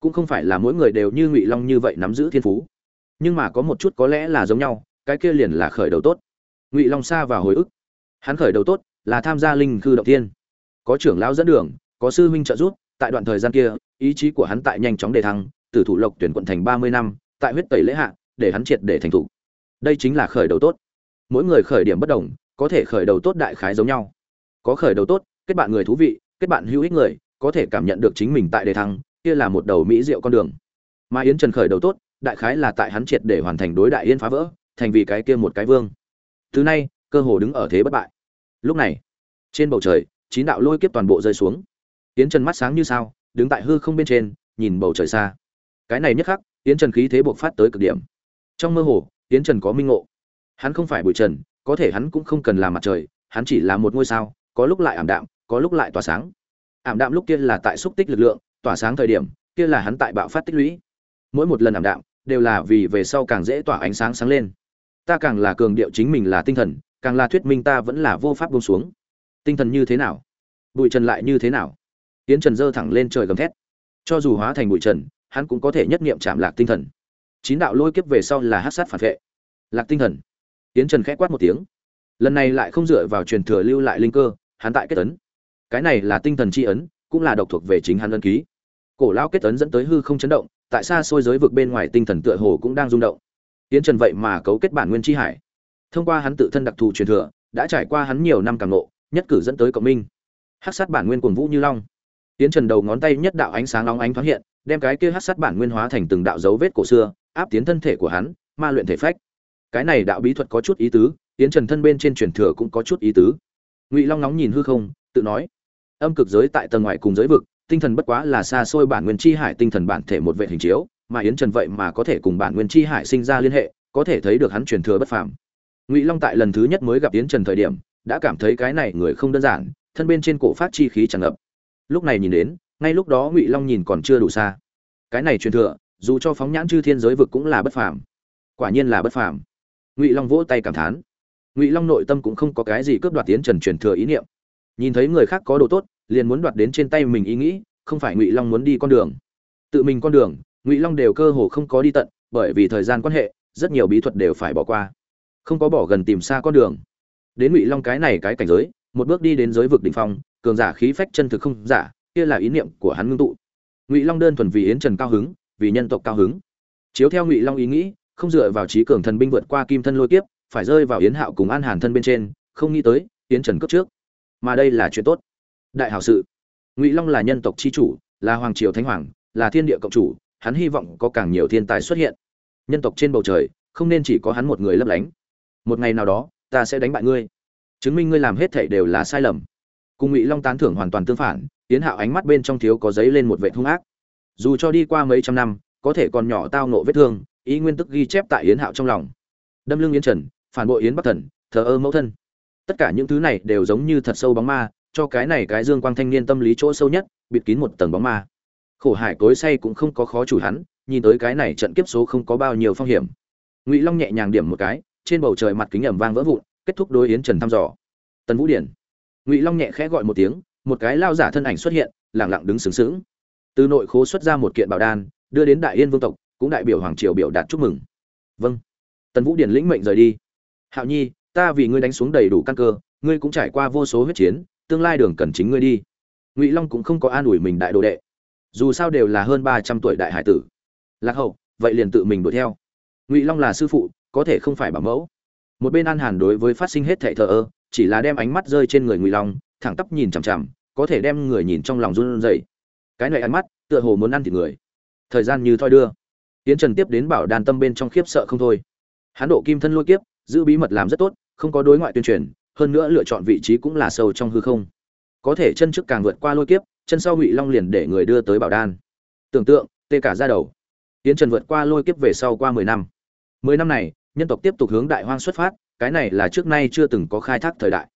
Cũng không phải là mỗi người đều như ngụy long như vậy nắm giữ thiên phú. Nhưng mà có một chút có lẽ là giống nhau, cái kia liền là khởi đầu tốt. Ngụy long xa vào hồi ức. Hắn khởi đầu tốt là tham gia linh khư động tiên có trưởng lão dẫn đường, có sư huynh trợ giúp, tại đoạn thời gian kia, ý chí của hắn tại nhanh chóng đề thăng, từ thủ lộc tuyển quận thành ba mươi năm, tại huyết tẩy lễ hạ, để hắn triệt để thành thủ. Đây chính là khởi đầu tốt. Mỗi người khởi điểm bất đồng, có thể khởi đầu tốt đại khái giống nhau. Có khởi đầu tốt kết bạn người thú vị, kết bạn hữu ích người, có thể cảm nhận được chính mình tại đề thăng, kia là một đầu mỹ diệu con đường. Mà yến trần khởi đầu tốt, đại khái là tại hắn triệt để hoàn thành đối đại yên phá vỡ, thành vì cái kia một cái vương. Từ nay cơ hồ đứng ở thế bất bại. Lúc này, trên bầu trời, chín đạo lôi kiếp toàn bộ rơi xuống. Yến trần mắt sáng như sao, đứng tại hư không bên trên, nhìn bầu trời xa. Cái này nhất khắc, yến trần khí thế buộc phát tới cực điểm. Trong mơ hồ, yến trần có minh ngộ. Hắn không phải bụi trần, có thể hắn cũng không cần làm mặt trời, hắn chỉ là một ngôi sao có lúc lại ảm đạm, có lúc lại tỏa sáng. Ảm đạm lúc kia là tại xúc tích lực lượng, tỏa sáng thời điểm, kia là hắn tại bạo phát tích lũy. Mỗi một lần ảm đạm, đều là vì về sau càng dễ tỏa ánh sáng sáng lên. Ta càng là cường điệu chính mình là tinh thần, càng là thuyết minh ta vẫn là vô pháp buông xuống. Tinh thần như thế nào? Bụi trần lại như thế nào? Tiến trần dơ thẳng lên trời gầm thét. Cho dù hóa thành bụi trần, hắn cũng có thể nhất nghiệm chạm lạc tinh thần. Chín đạo lôi kiếp về sau là hát sát phản vệ. Lạc tinh thần. Tiến trần khẽ quát một tiếng. Lần này lại không dựa vào truyền thừa lưu lại linh cơ hắn tại kết ấn. Cái này là tinh thần chi ấn, cũng là độc thuộc về chính hắn ân ký. Cổ lão kết ấn dẫn tới hư không chấn động, tại xa xôi giới vực bên ngoài tinh thần tựa hồ cũng đang rung động. Tiến trần vậy mà cấu kết bản nguyên tri hải. Thông qua hắn tự thân đặc thù truyền thừa, đã trải qua hắn nhiều năm càng nộ nhất cử dẫn tới cộng minh. Hát sát bản nguyên cuồng vũ như long. Tiến trần đầu ngón tay nhất đạo ánh sáng long ánh thoáng hiện, đem cái kia hát sát bản nguyên hóa thành từng đạo dấu vết cổ xưa, áp tiến thân thể của hắn, ma luyện thể phách. Cái này đạo bí thuật có chút ý tứ tiến trần thân bên trên truyền thừa cũng có chút ý tứ ngụy long nóng nhìn hư không, tự nói, âm cực giới tại tầng ngoài cùng giới vực, tinh thần bất quá là xa xôi bản nguyên chi hải tinh thần bản thể một vệ hình chiếu, mà yến trần vậy mà có thể cùng bản nguyên chi hải sinh ra liên hệ, có thể thấy được hắn truyền thừa bất phàm. Ngụy long tại lần thứ nhất mới gặp yến trần thời điểm, đã cảm thấy cái này người không đơn giản, thân bên trên cổ phát chi khí tràn ngập. Lúc này nhìn đến, ngay lúc đó ngụy long nhìn còn chưa đủ xa. Cái này truyền thừa, dù cho phóng nhãn chư thiên giới vực cũng là bất phàm. Quả nhiên là bất phàm. Ngụy long vỗ tay cảm thán ngụy long nội tâm cũng không có cái gì cướp đoạt tiến trần truyền thừa ý niệm nhìn thấy người khác có đồ tốt liền muốn đoạt đến trên tay mình ý nghĩ không phải ngụy long muốn đi con đường tự mình con đường ngụy long đều cơ hồ không có đi tận bởi vì thời gian quan hệ rất nhiều bí thuật đều phải bỏ qua không có bỏ gần tìm xa con đường đến ngụy long cái này cái cảnh giới một bước đi đến giới vực đỉnh phong cường giả khí phách chân thực không giả kia là ý niệm của hắn ngưng tụ ngụy long đơn thuần vì yến trần cao hứng vì nhân tộc cao hứng chiếu theo ngụy long ý nghĩ không dựa vào trí cường thần binh vượt qua kim thân lôi kiếp phải rơi vào yến hạo cùng an hàn thân bên trên, không nghĩ tới, yến trần cấp trước. Mà đây là chuyện tốt. Đại hảo sự. Ngụy long là nhân tộc c h i chủ, là hoàng triều thánh hoàng, là thiên địa cộng chủ, hắn hy vọng có càng nhiều thiên tài xuất hiện. Nhân tộc trên bầu trời, không nên chỉ có hắn một người lấp lánh. Một ngày nào đó, ta sẽ đánh bại ngươi. Chứng minh ngươi làm hết thảy đều là sai lầm. Cùng ngụy long tán thưởng hoàn toàn tương phản, yến hạo ánh mắt bên trong thiếu có giấy lên một vệ hung ác. Dù cho đi qua mấy trăm năm, có thể còn nhỏ tao nộ vết thương, ý nguyên tức ghi chép tại yến hạo trong lòng. Đâm lưng yến trần phản bội yến bắc thần, thờ ơ mẫu thân. Tất cả những thứ này đều giống như thật sâu bóng ma, cho cái này cái dương quang thanh niên tâm lý chỗ sâu nhất, bịt kín một tầng bóng ma. Khổ hải cối say cũng không có khó chủ hắn, nhìn tới cái này trận kiếp số không có bao nhiêu phong hiểm. Ngụy long nhẹ nhàng điểm một cái, trên bầu trời mặt kính ẩm vang vỡ vụn, kết thúc đối yến trần thăm dò. Tần vũ điển. Ngụy long nhẹ khẽ gọi một tiếng, một cái lao giả thân ảnh xuất hiện lẳng lặng đứng sướng sướng từ nội khố xuất ra một kiện bảo đan, đưa đến đại yên vương tộc, cũng đại biểu hoàng triều biểu đạt chúc mừng. Vâng. Tần vũ điển lĩnh mệnh rời đi hạo nhi, ta vì ngươi đánh xuống đầy đủ căn cơ, ngươi cũng trải qua vô số huyết chiến, tương lai đường cần chính ngươi đi. Ngụy long cũng không có an ủi mình đại đồ đệ. Dù sao đều là hơn ba trăm tuổi đại hải tử. Lạc hậu, vậy liền tự mình đuổi theo. Ngụy long là sư phụ, có thể không phải bảo mẫu. Một bên an hàn đối với phát sinh hết thệ thờ ơ, chỉ là đem ánh mắt rơi trên người ngụy long, thẳng tắp nhìn chằm chằm, có thể đem người nhìn trong lòng run rẩy. Cái này ánh mắt, tựa hồ muốn ăn thịt người. Thời gian như thoi đưa. Tiến trần tiếp đến bảo đàn tâm bên trong khiếp sợ không thôi. Hắn độ kim thân lôi kiếp giữ bí mật làm rất tốt, không có đối ngoại tuyên truyền, hơn nữa lựa chọn vị trí cũng là sâu trong hư không. Có thể chân trước càng vượt qua lôi kiếp, chân sau ngụy long liền để người đưa tới bảo đan. Tưởng tượng, tê cả ra đầu. Tiến trần vượt qua lôi kiếp về sau qua mười năm. Mười năm này, nhân tộc tiếp tục hướng đại hoang xuất phát, cái này là trước nay chưa từng có khai thác thời đại.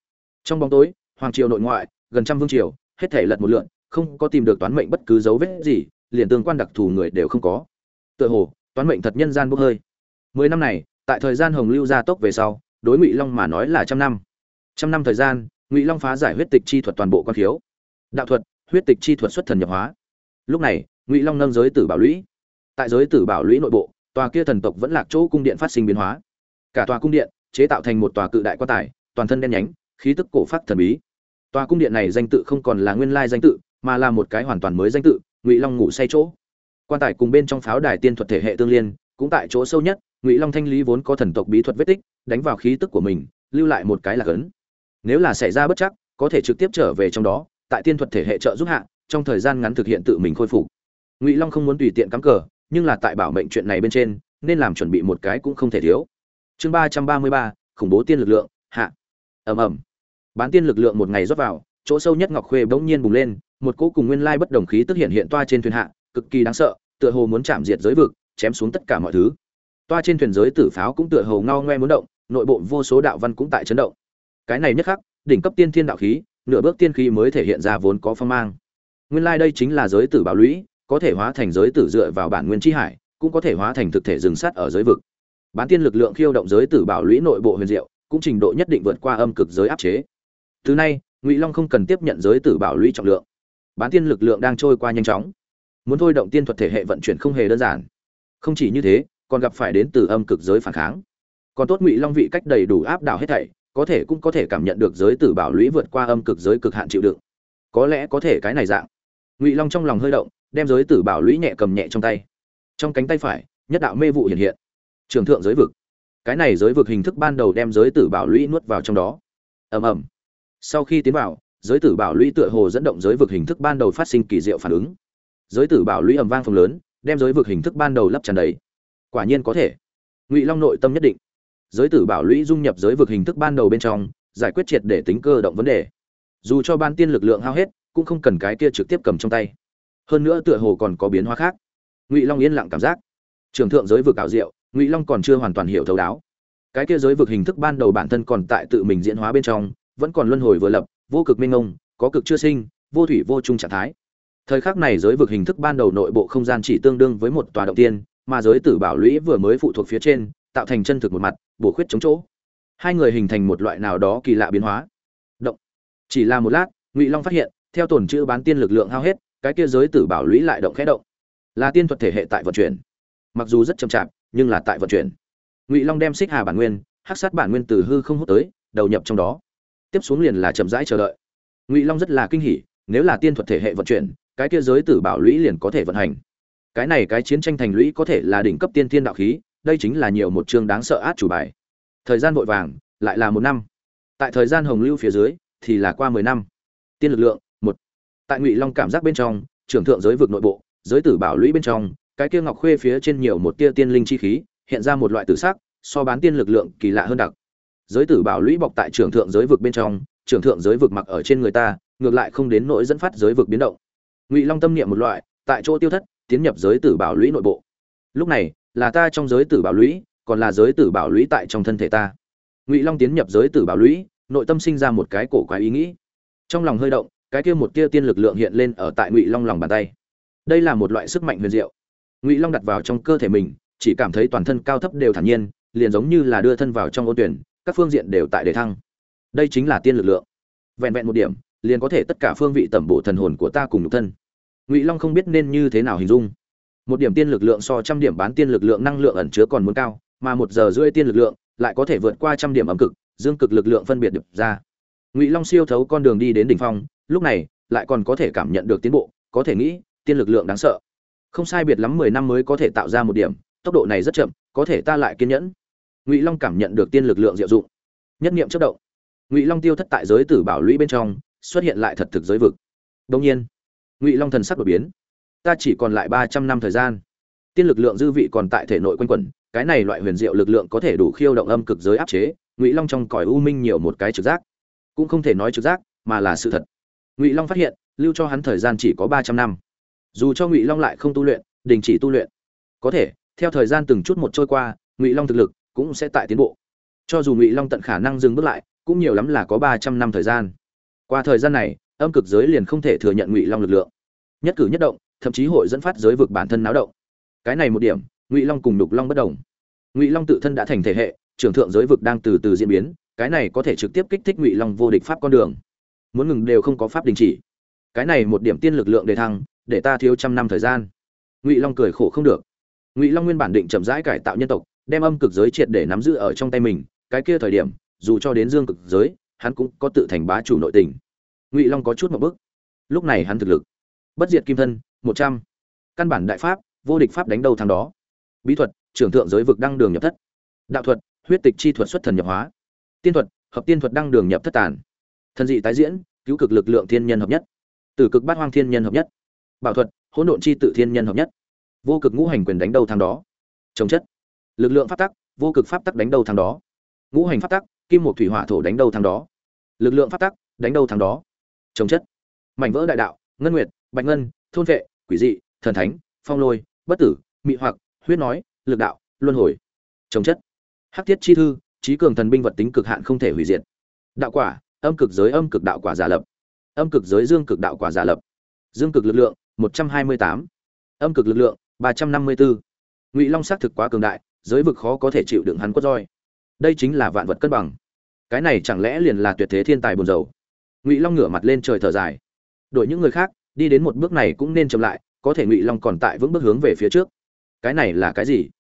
Trong bóng tối, hoàng triều nội ngoại, gần trăm vương triều, hết thể lật một lượn, không có tìm được toán mệnh bất cứ dấu vết gì, liền tương quan đặc thù người đều không có. Tựa hồ, toán mệnh thật nhân gian bốc hơi. Mười năm này tại thời gian hồng lưu gia tốc về sau, đối ngụy long mà nói là trăm năm. Trăm năm thời gian, ngụy long phá giải huyết tịch chi thuật toàn bộ quan khiếu. Đạo thuật, huyết tịch chi thuật xuất thần nhập hóa. Lúc này, ngụy long nâng giới tử bảo lũy. Tại giới tử bảo lũy nội bộ, tòa kia thần tộc vẫn lạc chỗ cung điện phát sinh biến hóa. Cả tòa cung điện chế tạo thành một tòa cự đại quan tài, toàn thân đen nhánh, khí tức cổ phát thần bí. Tòa cung điện này danh tự không còn là nguyên lai danh tự, mà là một cái hoàn toàn mới danh tự, ngụy long ngủ say chỗ. Quan tài cùng bên trong pháo đài tiên thuật thể hệ tương liên, cũng tại chỗ sâu nhất ngụy long thanh lý vốn có thần tộc bí thuật vết tích, đánh vào khí tức của mình, lưu lại một cái là cấn. Nếu là xảy ra bất chắc, có thể trực tiếp trở về trong đó, tại tiên thuật thể hệ trợ giúp hạ, trong thời gian ngắn thực hiện tự mình khôi phục. Ngụy long không muốn tùy tiện cắm cờ, nhưng là tại bảo mệnh chuyện này bên trên, nên làm chuẩn bị một cái cũng không thể thiếu. Chương ba trăm ba mươi ba, khủng bố tiên lực lượng, hạ. Ầm ầm. Bán tiên lực lượng một ngày rót vào, chỗ sâu nhất ngọc khuê bỗng nhiên bùng lên, một cỗ cùng nguyên lai bất đồng khí tức hiện hiện toa trên thuyền hạ, cực kỳ đáng sợ, tựa hồ muốn chạm diệt giới vực, chém xuống tất cả mọi thứ toa trên thuyền giới tử pháo cũng tựa hồ ngao ngoe muốn động, nội bộ vô số đạo văn cũng tại chấn động. Cái này nhất khắc, đỉnh cấp tiên thiên đạo khí, nửa bước tiên khí mới thể hiện ra vốn có phong mang. Nguyên lai đây chính là giới tử bảo lũy, có thể hóa thành giới tử dựa vào bản nguyên chi hải, cũng có thể hóa thành thực thể rừng sắt ở giới vực. Bán tiên lực lượng khiêu động giới tử bảo lũy nội bộ huyền diệu, cũng trình độ nhất định vượt qua âm cực giới áp chế. Từ nay, ngụy long không cần tiếp nhận giới tử bảo lũy trọng lượng. Bán tiên lực lượng đang trôi qua nhanh chóng. Muốn thôi động tiên thuật thể hệ vận chuyển không hề đơn giản. Không chỉ như thế còn gặp phải đến từ âm cực giới phản kháng. Còn tốt ngụy long vị cách đầy đủ áp đảo hết thảy, có thể cũng có thể cảm nhận được giới tử bảo lũy vượt qua âm cực giới cực hạn chịu đựng. Có lẽ có thể cái này dạng. Ngụy long trong lòng hơi động, đem giới tử bảo lũy nhẹ cầm nhẹ trong tay. Trong cánh tay phải, nhất đạo mê vụ hiện hiện. Trường thượng giới vực. Cái này giới vực hình thức ban đầu đem giới tử bảo lũy nuốt vào trong đó. Ầm ầm. Sau khi tiến vào, giới tử bảo lũy tựa hồ dẫn động giới vực hình thức ban đầu phát sinh kỳ diệu phản ứng. Giới tử bảo lũy ầm vang phồng lớn, đem giới vực hình thức ban đầu lấp tràn đầy quả nhiên có thể. Ngụy long nội tâm nhất định. Giới tử bảo lũy dung nhập giới vực hình thức ban đầu bên trong, giải quyết triệt để tính cơ động vấn đề. Dù cho ban tiên lực lượng hao hết, cũng không cần cái kia trực tiếp cầm trong tay. Hơn nữa tựa hồ còn có biến hóa khác. Ngụy long yên lặng cảm giác. Trường thượng giới vực ảo diệu, ngụy long còn chưa hoàn toàn hiểu thấu đáo. Cái kia giới vực hình thức ban đầu bản thân còn tại tự mình diễn hóa bên trong, vẫn còn luân hồi vừa lập, vô cực minh ngông, có cực chưa sinh, vô thủy vô trung trạng thái. Thời khắc này giới vực hình thức ban đầu nội bộ không gian chỉ tương đương với một tòa động tiên mà giới tử bảo lũy vừa mới phụ thuộc phía trên, tạo thành chân thực một mặt, bổ khuyết chống chỗ. Hai người hình thành một loại nào đó kỳ lạ biến hóa. Động. Chỉ là một lát, ngụy long phát hiện, theo tổn chữ bán tiên lực lượng hao hết, cái kia giới tử bảo lũy lại động khẽ động. Là tiên thuật thể hệ tại vận chuyển. Mặc dù rất chậm chạp, nhưng là tại vận chuyển. Ngụy long đem xích hà bản nguyên, hắc sát bản nguyên từ hư không hút tới, đầu nhập trong đó. Tiếp xuống liền là chậm rãi chờ đợi. Ngụy long rất là kinh hỉ, nếu là tiên thuật thể hệ vận chuyển, cái kia giới tử bảo lũy liền có thể vận hành cái này cái chiến tranh thành lũy có thể là đỉnh cấp tiên thiên đạo khí, đây chính là nhiều một chương đáng sợ át chủ bài. Thời gian vội vàng, lại là một năm. Tại thời gian hồng lưu phía dưới, thì là qua mười năm. Tiên lực lượng, một. Tại ngụy long cảm giác bên trong, trưởng thượng giới vực nội bộ, giới tử bảo lũy bên trong, cái kia ngọc khuê phía trên nhiều một tia tiên linh chi khí, hiện ra một loại tử sắc, so bán tiên lực lượng kỳ lạ hơn đặc. Giới tử bảo lũy bọc tại trưởng thượng giới vực bên trong, trưởng thượng giới vực mặc ở trên người ta, ngược lại không đến nỗi dẫn phát giới vực biến động. Ngụy long tâm niệm một loại, tại chỗ tiêu thất tiến nhập giới tử bảo lũy nội bộ. Lúc này, là ta trong giới tử bảo lũy, còn là giới tử bảo lũy tại trong thân thể ta. Ngụy long tiến nhập giới tử bảo lũy, nội tâm sinh ra một cái cổ quái ý nghĩ. Trong lòng hơi động, cái kia một tia tiên lực lượng hiện lên ở tại ngụy long lòng bàn tay. Đây là một loại sức mạnh huyền diệu. Ngụy long đặt vào trong cơ thể mình, chỉ cảm thấy toàn thân cao thấp đều thản nhiên, liền giống như là đưa thân vào trong ô tuyển, các phương diện đều tại đề thăng. Đây chính là tiên lực lượng. Vẹn vẹn một điểm, liền có thể tất cả phương vị tẩm bổ thần hồn của ta cùng nhục thân ngụy long không biết nên như thế nào hình dung một điểm tiên lực lượng so trăm điểm bán tiên lực lượng năng lượng ẩn chứa còn muốn cao mà một giờ rưỡi tiên lực lượng lại có thể vượt qua trăm điểm ẩm cực dương cực lực lượng phân biệt được ra ngụy long siêu thấu con đường đi đến đỉnh phong lúc này lại còn có thể cảm nhận được tiến bộ có thể nghĩ tiên lực lượng đáng sợ không sai biệt lắm mười năm mới có thể tạo ra một điểm tốc độ này rất chậm có thể ta lại kiên nhẫn ngụy long cảm nhận được tiên lực lượng diệu dụng nhất niệm chất động ngụy long tiêu thất tại giới tử bảo lũy bên trong xuất hiện lại thật thực giới vực đông nhiên ngụy long thần sắc đột biến ta chỉ còn lại ba trăm năm thời gian tiên lực lượng dư vị còn tại thể nội quanh quẩn cái này loại huyền diệu lực lượng có thể đủ khiêu động âm cực giới áp chế ngụy long trong cõi u minh nhiều một cái trực giác cũng không thể nói trực giác mà là sự thật ngụy long phát hiện lưu cho hắn thời gian chỉ có ba trăm năm dù cho ngụy long lại không tu luyện đình chỉ tu luyện có thể theo thời gian từng chút một trôi qua ngụy long thực lực cũng sẽ tại tiến bộ cho dù ngụy long tận khả năng dừng bước lại cũng nhiều lắm là có ba trăm năm thời gian qua thời gian này âm cực giới liền không thể thừa nhận ngụy long lực lượng nhất cử nhất động thậm chí hội dẫn phát giới vực bản thân náo động cái này một điểm ngụy long cùng đục long bất đồng ngụy long tự thân đã thành thể hệ trưởng thượng giới vực đang từ từ diễn biến cái này có thể trực tiếp kích thích ngụy long vô địch pháp con đường muốn ngừng đều không có pháp đình chỉ cái này một điểm tiên lực lượng đề thăng để ta thiếu trăm năm thời gian ngụy long cười khổ không được ngụy long nguyên bản định chậm rãi cải tạo nhân tộc đem âm cực giới triệt để nắm giữ ở trong tay mình cái kia thời điểm dù cho đến dương cực giới hắn cũng có tự thành bá chủ nội tình ngụy long có chút một bước. Lúc này hắn thực lực. Bất diệt kim thân, một trăm. Căn bản đại pháp, vô địch pháp đánh đầu thằng đó. Bí thuật, trưởng thượng giới vực đăng đường nhập thất. Đạo thuật, huyết tịch chi thuật xuất thần nhập hóa. Tiên thuật, hợp tiên thuật đăng đường nhập thất tàn. Thần dị tái diễn, cứu cực lực lượng thiên nhân hợp nhất. Từ cực bát hoang thiên nhân hợp nhất. Bảo thuật, hỗn độn chi tự thiên nhân hợp nhất. Vô cực ngũ hành quyền đánh đầu thằng đó. Chống chất. Lực lượng pháp tắc, vô cực pháp tắc đánh đầu thằng đó. Ngũ hành pháp tắc, kim một thủy hỏa thổ đánh đầu thằng đó. Lực lượng pháp tắc, đánh đầu thằng đó trồng chất. Mảnh vỡ đại đạo, ngân nguyệt, bạch ngân, thôn vệ, quỷ dị, thần thánh, phong lôi, bất tử, mị hoặc, huyết nói, lực đạo, luân hồi. Trồng chất. Hắc tiết chi thư, trí cường thần binh vật tính cực hạn không thể hủy diệt. Đạo quả, âm cực giới âm cực đạo quả giả lập. Âm cực giới dương cực đạo quả giả lập. Dương cực lực lượng, một trăm hai mươi tám. Âm cực lực lượng, ba trăm năm mươi bốn ngụy long xác thực quá cường đại, giới vực khó có thể chịu đựng hắn quất roi. Đây chính là vạn vật cân bằng. Cái này chẳng lẽ liền là tuyệt thế thiên tài buồn rầu? Ngụy long ngửa mặt lên trời thở dài đội những người khác đi đến một bước này cũng nên chậm lại có thể ngụy long còn tại vững bước hướng về phía trước cái này là cái gì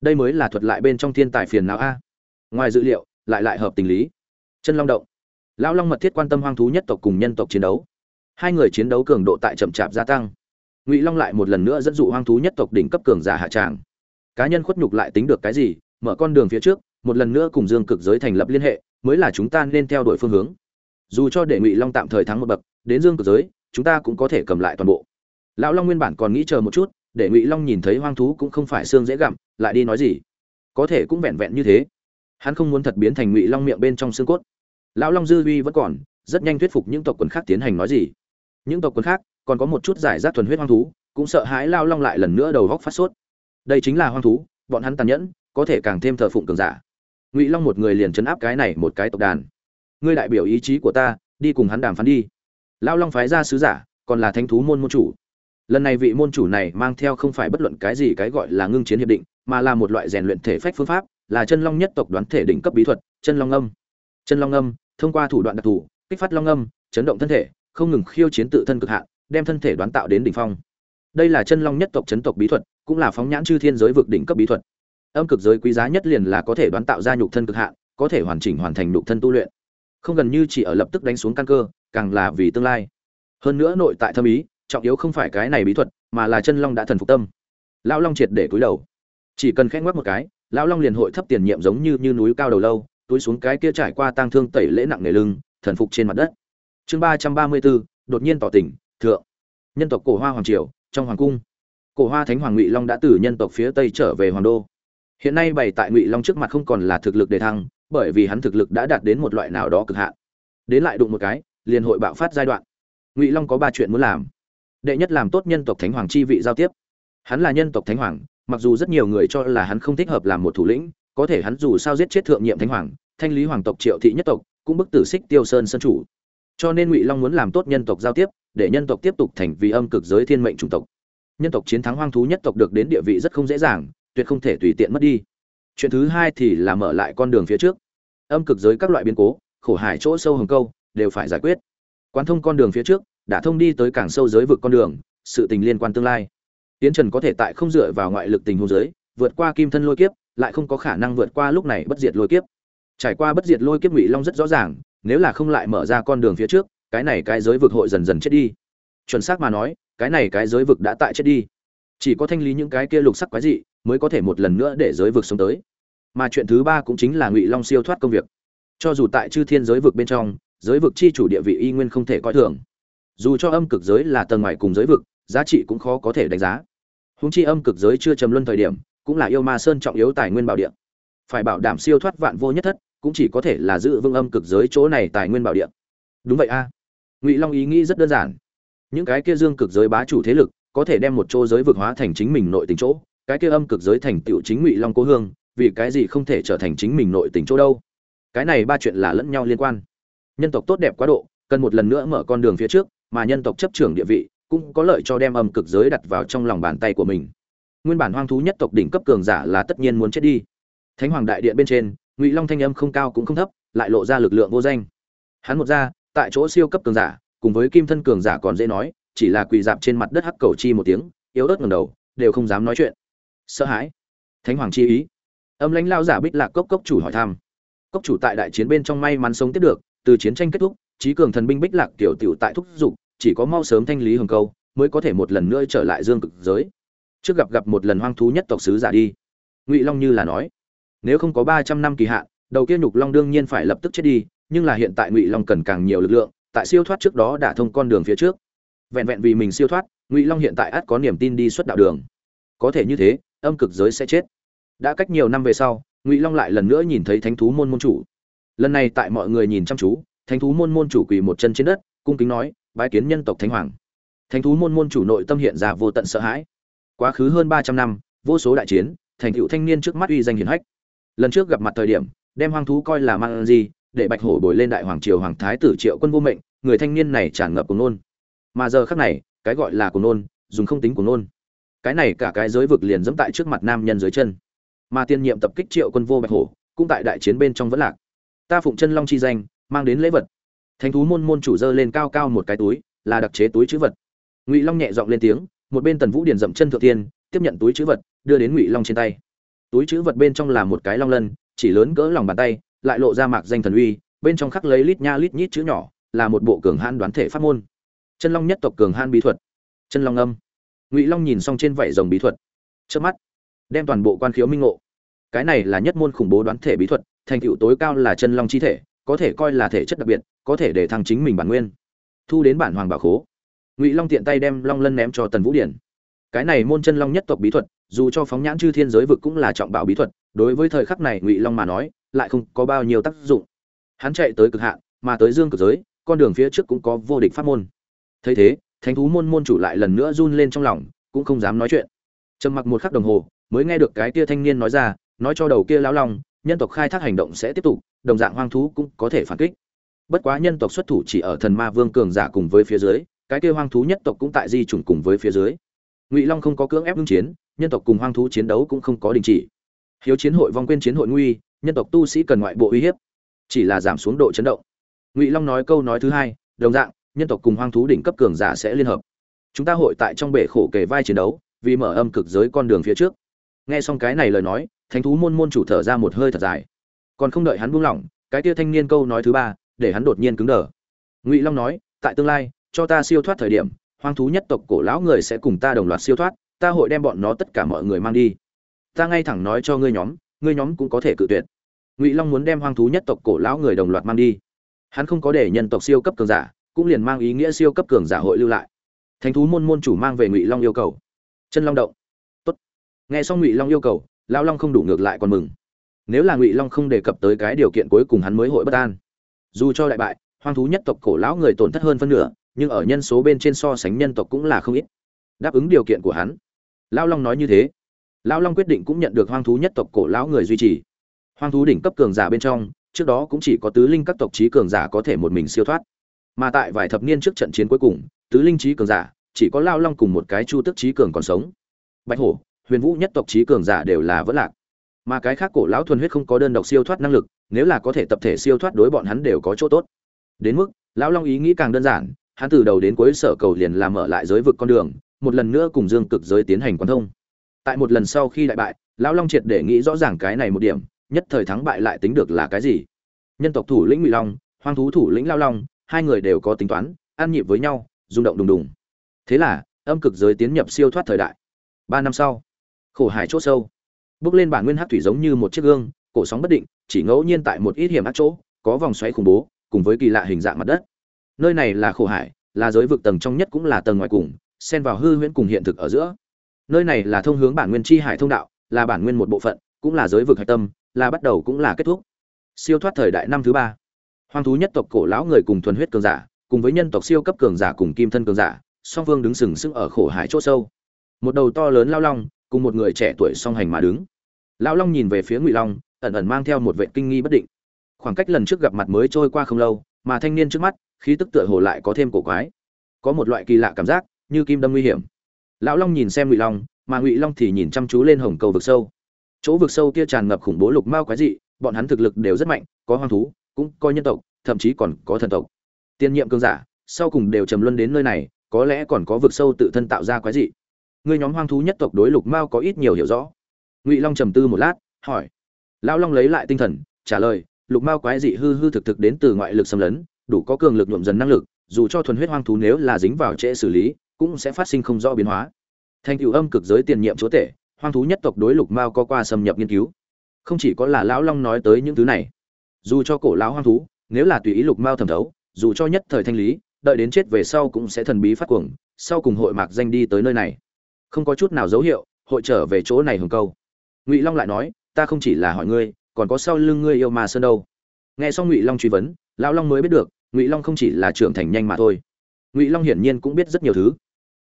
đây mới là thuật lại bên trong thiên tài phiền não a ngoài dữ liệu lại lại hợp tình lý chân long động lão long mật thiết quan tâm hoang thú nhất tộc cùng nhân tộc chiến đấu hai người chiến đấu cường độ tại chậm chạp gia tăng ngụy long lại một lần nữa dẫn dụ hoang thú nhất tộc đỉnh cấp cường giả hạ tràng cá nhân khuất nhục lại tính được cái gì mở con đường phía trước một lần nữa cùng dương cực giới thành lập liên hệ mới là chúng ta nên theo đuổi phương hướng dù cho để ngụy long tạm thời thắng một bậc, đến dương cực giới, chúng ta cũng có thể cầm lại toàn bộ. Lão long nguyên bản còn nghĩ chờ một chút, để ngụy long nhìn thấy hoang thú cũng không phải xương dễ gặm, lại đi nói gì? Có thể cũng vẹn vẹn như thế. Hắn không muốn thật biến thành ngụy long miệng bên trong xương cốt. Lão long dư uy vẫn còn, rất nhanh thuyết phục những tộc quần khác tiến hành nói gì. Những tộc quần khác, còn có một chút giải rác thuần huyết hoang thú, cũng sợ hãi lao long lại lần nữa đầu góc phát sốt. Đây chính là hoang thú, bọn hắn tàn nhẫn, có thể càng thêm thờ phụng cường giả. Ngụy long một người liền chấn áp cái này một cái tộc đàn ngươi đại biểu ý chí của ta, đi cùng hắn đàm phán đi. Lao long phái ra sứ giả, còn là thánh thú môn môn chủ. Lần này vị môn chủ này mang theo không phải bất luận cái gì cái gọi là ngưng chiến hiệp định, mà là một loại rèn luyện thể phách phương pháp, là chân long nhất tộc đoán thể đỉnh cấp bí thuật, chân long âm. Chân long âm, thông qua thủ đoạn đặc thù, kích phát long âm, chấn động thân thể, không ngừng khiêu chiến tự thân cực hạn, đem thân thể đoán tạo đến đỉnh phong. Đây là chân long nhất tộc chấn tộc bí thuật, cũng là phóng nhãn chư thiên giới vực đỉnh cấp bí thuật. Âm cực giới quý giá nhất liền là có thể đoán tạo ra nhục thân cực hạn, có thể hoàn chỉnh hoàn thành nhục thân tu luyện không gần như chỉ ở lập tức đánh xuống căn cơ, càng là vì tương lai. Hơn nữa nội tại thâm ý, trọng yếu không phải cái này bí thuật, mà là chân long đã thần phục tâm. Lão long triệt để cúi đầu. Chỉ cần khẽ ngoắc một cái, lão long liền hội thấp tiền nhiệm giống như như núi cao đầu lâu, túi xuống cái kia trải qua tang thương tẩy lễ nặng nề lưng, thần phục trên mặt đất. Chương ba trăm ba mươi bốn, đột nhiên tỏ tình, thượng. Nhân tộc cổ hoa hoàng triều, trong hoàng cung. Cổ hoa thánh hoàng ngụy long đã từ nhân tộc phía tây trở về hoàng đô hiện nay bày tại ngụy long trước mặt không còn là thực lực đề thăng, bởi vì hắn thực lực đã đạt đến một loại nào đó cực hạn. Đến lại đụng một cái, liền hội bạo phát giai đoạn. Ngụy long có ba chuyện muốn làm. Đệ nhất làm tốt nhân tộc thánh hoàng chi vị giao tiếp. Hắn là nhân tộc thánh hoàng, mặc dù rất nhiều người cho là hắn không thích hợp làm một thủ lĩnh, có thể hắn dù sao giết chết thượng nhiệm thánh hoàng, thanh lý hoàng tộc triệu thị nhất tộc, cũng bức tử xích tiêu sơn sân chủ. Cho nên ngụy long muốn làm tốt nhân tộc giao tiếp, để nhân tộc tiếp tục thành vì âm cực giới thiên mệnh chủng tộc. Nhân tộc chiến thắng hoang thú nhất tộc được đến địa vị rất không dễ dàng tuyệt không thể tùy tiện mất đi. Chuyện thứ hai thì là mở lại con đường phía trước. Âm cực giới các loại biến cố, khổ hải chỗ sâu hồng câu, đều phải giải quyết. Quán thông con đường phía trước, đã thông đi tới càng sâu giới vực con đường, sự tình liên quan tương lai. Tiến trần có thể tại không dựa vào ngoại lực tình huống giới, vượt qua kim thân lôi kiếp, lại không có khả năng vượt qua lúc này bất diệt lôi kiếp. Trải qua bất diệt lôi kiếp ngụy long rất rõ ràng, nếu là không lại mở ra con đường phía trước, cái này cái giới vực hội dần dần chết đi. Chuẩn xác mà nói, cái này cái giới vực đã tại chết đi. Chỉ có thanh lý những cái kia lục sắc quái dị mới có thể một lần nữa để giới vực sống tới. Mà chuyện thứ ba cũng chính là ngụy long siêu thoát công việc. Cho dù tại chư thiên giới vực bên trong, giới vực chi chủ địa vị y nguyên không thể coi thường. Dù cho âm cực giới là tầng ngoài cùng giới vực, giá trị cũng khó có thể đánh giá. Húng chi âm cực giới chưa trầm luân thời điểm, cũng là yêu ma sơn trọng yếu tài nguyên bảo địa. Phải bảo đảm siêu thoát vạn vô nhất thất, cũng chỉ có thể là giữ vững âm cực giới chỗ này tài nguyên bảo địa. Đúng vậy a. Ngụy long ý nghĩ rất đơn giản. Những cái kia dương cực giới bá chủ thế lực, có thể đem một chỗ giới vực hóa thành chính mình nội tình chỗ cái kia âm cực giới thành tựu chính ngụy long cố hương, vì cái gì không thể trở thành chính mình nội tình chỗ đâu? Cái này ba chuyện là lẫn nhau liên quan. Nhân tộc tốt đẹp quá độ, cần một lần nữa mở con đường phía trước, mà nhân tộc chấp trưởng địa vị cũng có lợi cho đem âm cực giới đặt vào trong lòng bàn tay của mình. Nguyên bản hoang thú nhất tộc đỉnh cấp cường giả là tất nhiên muốn chết đi. Thánh hoàng đại điện bên trên, ngụy long thanh âm không cao cũng không thấp, lại lộ ra lực lượng vô danh. Hắn một ra, tại chỗ siêu cấp cường giả, cùng với kim thân cường giả còn dễ nói, chỉ là quỳ dạp trên mặt đất hắc cầu chi một tiếng, yếu ớt ngầm đầu, đều không dám nói chuyện sợ hãi. Thánh hoàng chi ý. Âm lãnh lao giả bích lạc cốc cốc chủ hỏi thăm. Cốc chủ tại đại chiến bên trong may mắn sống tiếp được, từ chiến tranh kết thúc, trí cường thần binh bích lạc tiểu tiểu tại thúc dục chỉ có mau sớm thanh lý hồng câu, mới có thể một lần nữa trở lại dương cực giới. Trước gặp gặp một lần hoang thú nhất tộc sứ giả đi. Ngụy long như là nói, nếu không có ba trăm năm kỳ hạn, đầu kia nhục long đương nhiên phải lập tức chết đi, nhưng là hiện tại ngụy long cần càng nhiều lực lượng, tại siêu thoát trước đó đã thông con đường phía trước. Vẹn vẹn vì mình siêu thoát, ngụy long hiện tại ắt có niềm tin đi xuất đạo đường. Có thể như thế âm cực giới sẽ chết. Đã cách nhiều năm về sau, ngụy long lại lần nữa nhìn thấy thánh thú môn môn chủ. Lần này tại mọi người nhìn chăm chú, thánh thú môn môn chủ quỳ một chân trên đất, cung kính nói, bái kiến nhân tộc thánh hoàng. Thánh thú môn môn chủ nội tâm hiện ra vô tận sợ hãi. Quá khứ hơn ba trăm năm, vô số đại chiến, thành tựu thanh niên trước mắt uy danh hiển hách. Lần trước gặp mặt thời điểm, đem hoang thú coi là mang gì, để bạch hổ bồi lên đại hoàng triều hoàng thái tử triệu quân vô mệnh, người thanh niên này tràn ngập cùng nôn. Mà giờ khác này, cái gọi là cùng nôn, dùng không tính cùng nôn cái này cả cái giới vực liền dẫm tại trước mặt nam nhân dưới chân. Mà tiên nhiệm tập kích triệu quân vô bạch hổ, cũng tại đại chiến bên trong vẫn lạc. Ta phụng chân long chi danh, mang đến lễ vật. Thánh thú môn môn chủ dơ lên cao cao một cái túi, là đặc chế túi chữ vật. Ngụy long nhẹ giọng lên tiếng, một bên tần vũ điền dậm chân thượng tiên, tiếp nhận túi chữ vật, đưa đến ngụy long trên tay. Túi chữ vật bên trong là một cái long lân, chỉ lớn cỡ lòng bàn tay, lại lộ ra mạc danh thần uy, bên trong khắc lấy lít nha lít nhít chữ nhỏ, là một bộ cường hãn đoán thể pháp môn. Chân long nhất tộc cường hãn bí thuật. Chân long âm ngụy long nhìn xong trên vảy rồng bí thuật trước mắt, đem toàn bộ quan khiếu minh ngộ. Cái này là nhất môn khủng bố đoán thể bí thuật, thành tựu tối cao là chân long chi thể, có thể coi là thể chất đặc biệt, có thể để thăng chính mình bản nguyên, thu đến bản hoàng bảo khố. Ngụy long tiện tay đem long lân ném cho tần vũ điển. Cái này môn chân long nhất tộc bí thuật, dù cho phóng nhãn chư thiên giới vực cũng là trọng bảo bí thuật, đối với thời khắc này ngụy long mà nói, lại không có bao nhiêu tác dụng. Hắn chạy tới cực hạn, mà tới dương cực giới, con đường phía trước cũng có vô địch pháp môn. Thấy thế thánh thú môn môn chủ lại lần nữa run lên trong lòng, cũng không dám nói chuyện. Trầm mặc một khắc đồng hồ, mới nghe được cái kia thanh niên nói ra, nói cho đầu kia lão long, nhân tộc khai thác hành động sẽ tiếp tục, đồng dạng hoang thú cũng có thể phản kích. Bất quá nhân tộc xuất thủ chỉ ở thần ma vương cường giả cùng với phía dưới, cái kia hoang thú nhất tộc cũng tại di chủng cùng với phía dưới. Ngụy long không có cưỡng ép ngưng chiến, nhân tộc cùng hoang thú chiến đấu cũng không có đình chỉ. Hiếu chiến hội vong quên chiến hội nguy, nhân tộc tu sĩ cần ngoại bộ uy hiếp, chỉ là giảm xuống độ chấn động. Ngụy long nói câu nói thứ hai, đồng dạng nhân tộc cùng hoang thú đỉnh cấp cường giả sẽ liên hợp. Chúng ta hội tại trong bể khổ kề vai chiến đấu, vì mở âm cực giới con đường phía trước. Nghe xong cái này lời nói, thánh thú môn môn chủ thở ra một hơi thật dài. Còn không đợi hắn buông lỏng, cái tia thanh niên câu nói thứ ba, để hắn đột nhiên cứng đờ. Ngụy long nói, tại tương lai, cho ta siêu thoát thời điểm, hoang thú nhất tộc cổ lão người sẽ cùng ta đồng loạt siêu thoát, ta hội đem bọn nó tất cả mọi người mang đi. Ta ngay thẳng nói cho ngươi nhóm ngươi nhóm cũng có thể cự tuyệt. Ngụy long muốn đem hoang thú nhất tộc cổ lão người đồng loạt mang đi. Hắn không có để nhân tộc siêu cấp cường giả cũng liền mang ý nghĩa siêu cấp cường giả hội lưu lại. Thánh thú môn môn chủ mang về ngụy long yêu cầu. Chân long động. Tốt. nghe xong ngụy long yêu cầu, lão long không đủ ngược lại còn mừng. Nếu là ngụy long không đề cập tới cái điều kiện cuối cùng hắn mới hội bất an. Dù cho đại bại, hoang thú nhất tộc cổ lão người tổn thất hơn phân nửa, nhưng ở nhân số bên trên so sánh nhân tộc cũng là không ít. Đáp ứng điều kiện của hắn. Lão long nói như thế. Lão long quyết định cũng nhận được hoang thú nhất tộc cổ lão người duy trì. Hoang thú đỉnh cấp cường giả bên trong, trước đó cũng chỉ có tứ linh các tộc trí cường giả có thể một mình siêu thoát mà tại vài thập niên trước trận chiến cuối cùng, tứ linh trí cường giả chỉ có lao long cùng một cái chu tức trí cường còn sống. Bạch hổ, huyền vũ nhất tộc trí cường giả đều là vẫn lạc. Mà cái khác cổ lão thuần huyết không có đơn độc siêu thoát năng lực, nếu là có thể tập thể siêu thoát đối bọn hắn đều có chỗ tốt. Đến mức lão long ý nghĩ càng đơn giản, hắn từ đầu đến cuối sở cầu liền làm mở lại giới vực con đường, một lần nữa cùng dương cực giới tiến hành quan thông. Tại một lần sau khi đại bại lão long triệt để nghĩ rõ ràng cái này một điểm, nhất thời thắng bại lại tính được là cái gì. Nhân tộc thủ lĩnh ngụy long, hoang thú thủ lĩnh lao long hai người đều có tính toán, ăn nhịp với nhau, rung động đùng đùng. Thế là, âm cực giới tiến nhập siêu thoát thời đại. Ba năm sau, khổ hải chốt sâu. Bước lên bản nguyên hát thủy giống như một chiếc gương, cổ sóng bất định, chỉ ngẫu nhiên tại một ít hiểm ác chỗ, có vòng xoáy khủng bố, cùng với kỳ lạ hình dạng mặt đất. Nơi này là khổ hải, là giới vực tầng trong nhất cũng là tầng ngoài cùng, xen vào hư huyễn cùng hiện thực ở giữa. Nơi này là thông hướng bản nguyên chi hải thông đạo, là bản nguyên một bộ phận, cũng là giới vực hạch tâm, là bắt đầu cũng là kết thúc. Siêu thoát thời đại năm thứ ba hoang thú nhất tộc cổ lão người cùng thuần huyết cường giả, cùng với nhân tộc siêu cấp cường giả cùng kim thân cường giả, song phương đứng sừng sững ở khổ hải chỗ sâu. Một đầu to lớn lao long, cùng một người trẻ tuổi song hành mà đứng. Lao long nhìn về phía ngụy long, ẩn ẩn mang theo một vệ kinh nghi bất định. Khoảng cách lần trước gặp mặt mới trôi qua không lâu, mà thanh niên trước mắt, khí tức tựa hồ lại có thêm cổ quái. Có một loại kỳ lạ cảm giác, như kim đâm nguy hiểm. Lão long nhìn xem ngụy long, mà ngụy long thì nhìn chăm chú lên hồng cầu vực sâu. Chỗ vực sâu kia tràn ngập khủng bố lục mao quái dị, bọn hắn thực lực đều rất mạnh, có hoang thú cũng có nhân tộc, thậm chí còn có thần tộc. Tiên nhiệm cương giả, sau cùng đều trầm luân đến nơi này, có lẽ còn có vực sâu tự thân tạo ra quái dị. Người nhóm hoang thú nhất tộc đối lục mao có ít nhiều hiểu rõ. Ngụy long trầm tư một lát, hỏi. Lão long lấy lại tinh thần, trả lời, lục mao quái dị hư hư thực thực đến từ ngoại lực xâm lấn, đủ có cường lực nhuộm dần năng lực, dù cho thuần huyết hoang thú nếu là dính vào trễ xử lý, cũng sẽ phát sinh không rõ biến hóa. Thành cựu âm cực giới tiền nhiệm chúa tể, hoang thú nhất tộc đối lục mao có qua xâm nhập nghiên cứu. Không chỉ có là lão long nói tới những thứ này dù cho cổ lão hoang thú, nếu là tùy ý lục mao thẩm thấu, dù cho nhất thời thanh lý, đợi đến chết về sau cũng sẽ thần bí phát cuồng, sau cùng hội mạc danh đi tới nơi này. Không có chút nào dấu hiệu, hội trở về chỗ này hưởng câu. Ngụy long lại nói, ta không chỉ là hỏi ngươi, còn có sau lưng ngươi yêu ma sơn đâu. Nghe xong ngụy long truy vấn, lão long mới biết được, ngụy long không chỉ là trưởng thành nhanh mà thôi. Ngụy long hiển nhiên cũng biết rất nhiều thứ.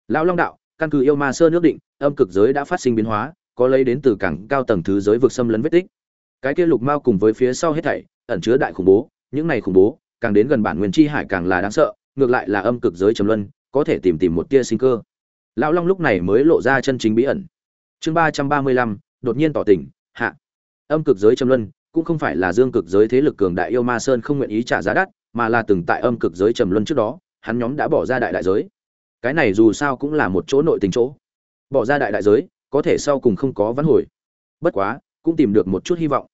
Lão long đạo, căn cứ yêu ma sơn ước định, âm cực giới đã phát sinh biến hóa, có lấy đến từ cảng cao tầng thứ giới vực xâm lấn vết tích. Cái kia lục mao cùng với phía sau hết thảy ẩn chứa đại khủng bố, những này khủng bố, càng đến gần bản nguyên chi hải càng là đáng sợ, ngược lại là âm cực giới trầm luân, có thể tìm tìm một tia sinh cơ. Lão long lúc này mới lộ ra chân chính bí ẩn. Chương ba trăm ba mươi lăm, đột nhiên tỏ tình hạ. Âm cực giới trầm luân, cũng không phải là dương cực giới thế lực cường đại yêu ma sơn không nguyện ý trả giá đắt, mà là từng tại âm cực giới trầm luân trước đó, hắn nhóm đã bỏ ra đại đại giới. Cái này dù sao cũng là một chỗ nội tình chỗ. Bỏ ra đại đại giới, có thể sau cùng không có vãn hồi. Bất quá, cũng tìm được một chút hy vọng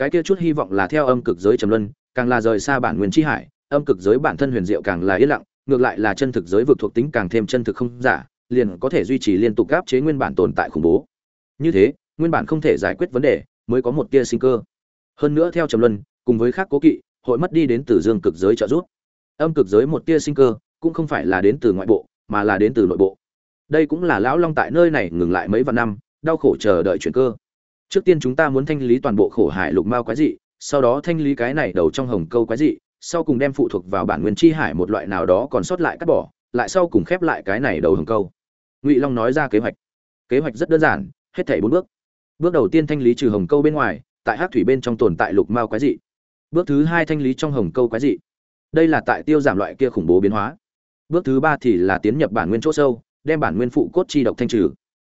cái kia chút hy vọng là theo âm cực giới trầm luân, càng là rời xa bản nguyên tri hải, âm cực giới bản thân huyền diệu càng là yên lặng, ngược lại là chân thực giới vượt thuộc tính càng thêm chân thực không giả, liền có thể duy trì liên tục gáp chế nguyên bản tồn tại khủng bố. Như thế, nguyên bản không thể giải quyết vấn đề, mới có một tia sinh cơ. Hơn nữa theo trầm luân, cùng với khác cố kỵ, hội mất đi đến từ dương cực giới trợ giúp. Âm cực giới một tia sinh cơ, cũng không phải là đến từ ngoại bộ, mà là đến từ nội bộ. Đây cũng là lão long tại nơi này ngừng lại mấy vạn năm, đau khổ chờ đợi chuyển cơ trước tiên chúng ta muốn thanh lý toàn bộ khổ hải lục mao quái dị, sau đó thanh lý cái này đầu trong hồng câu quái dị, sau cùng đem phụ thuộc vào bản nguyên chi hải một loại nào đó còn sót lại cắt bỏ, lại sau cùng khép lại cái này đầu hồng câu. Ngụy long nói ra kế hoạch. Kế hoạch rất đơn giản, hết thảy bốn bước. Bước đầu tiên thanh lý trừ hồng câu bên ngoài, tại hát thủy bên trong tồn tại lục mao quái dị. Bước thứ hai thanh lý trong hồng câu quái dị. Đây là tại tiêu giảm loại kia khủng bố biến hóa. Bước thứ ba thì là tiến nhập bản nguyên chỗ sâu, đem bản nguyên phụ cốt chi độc thanh trừ.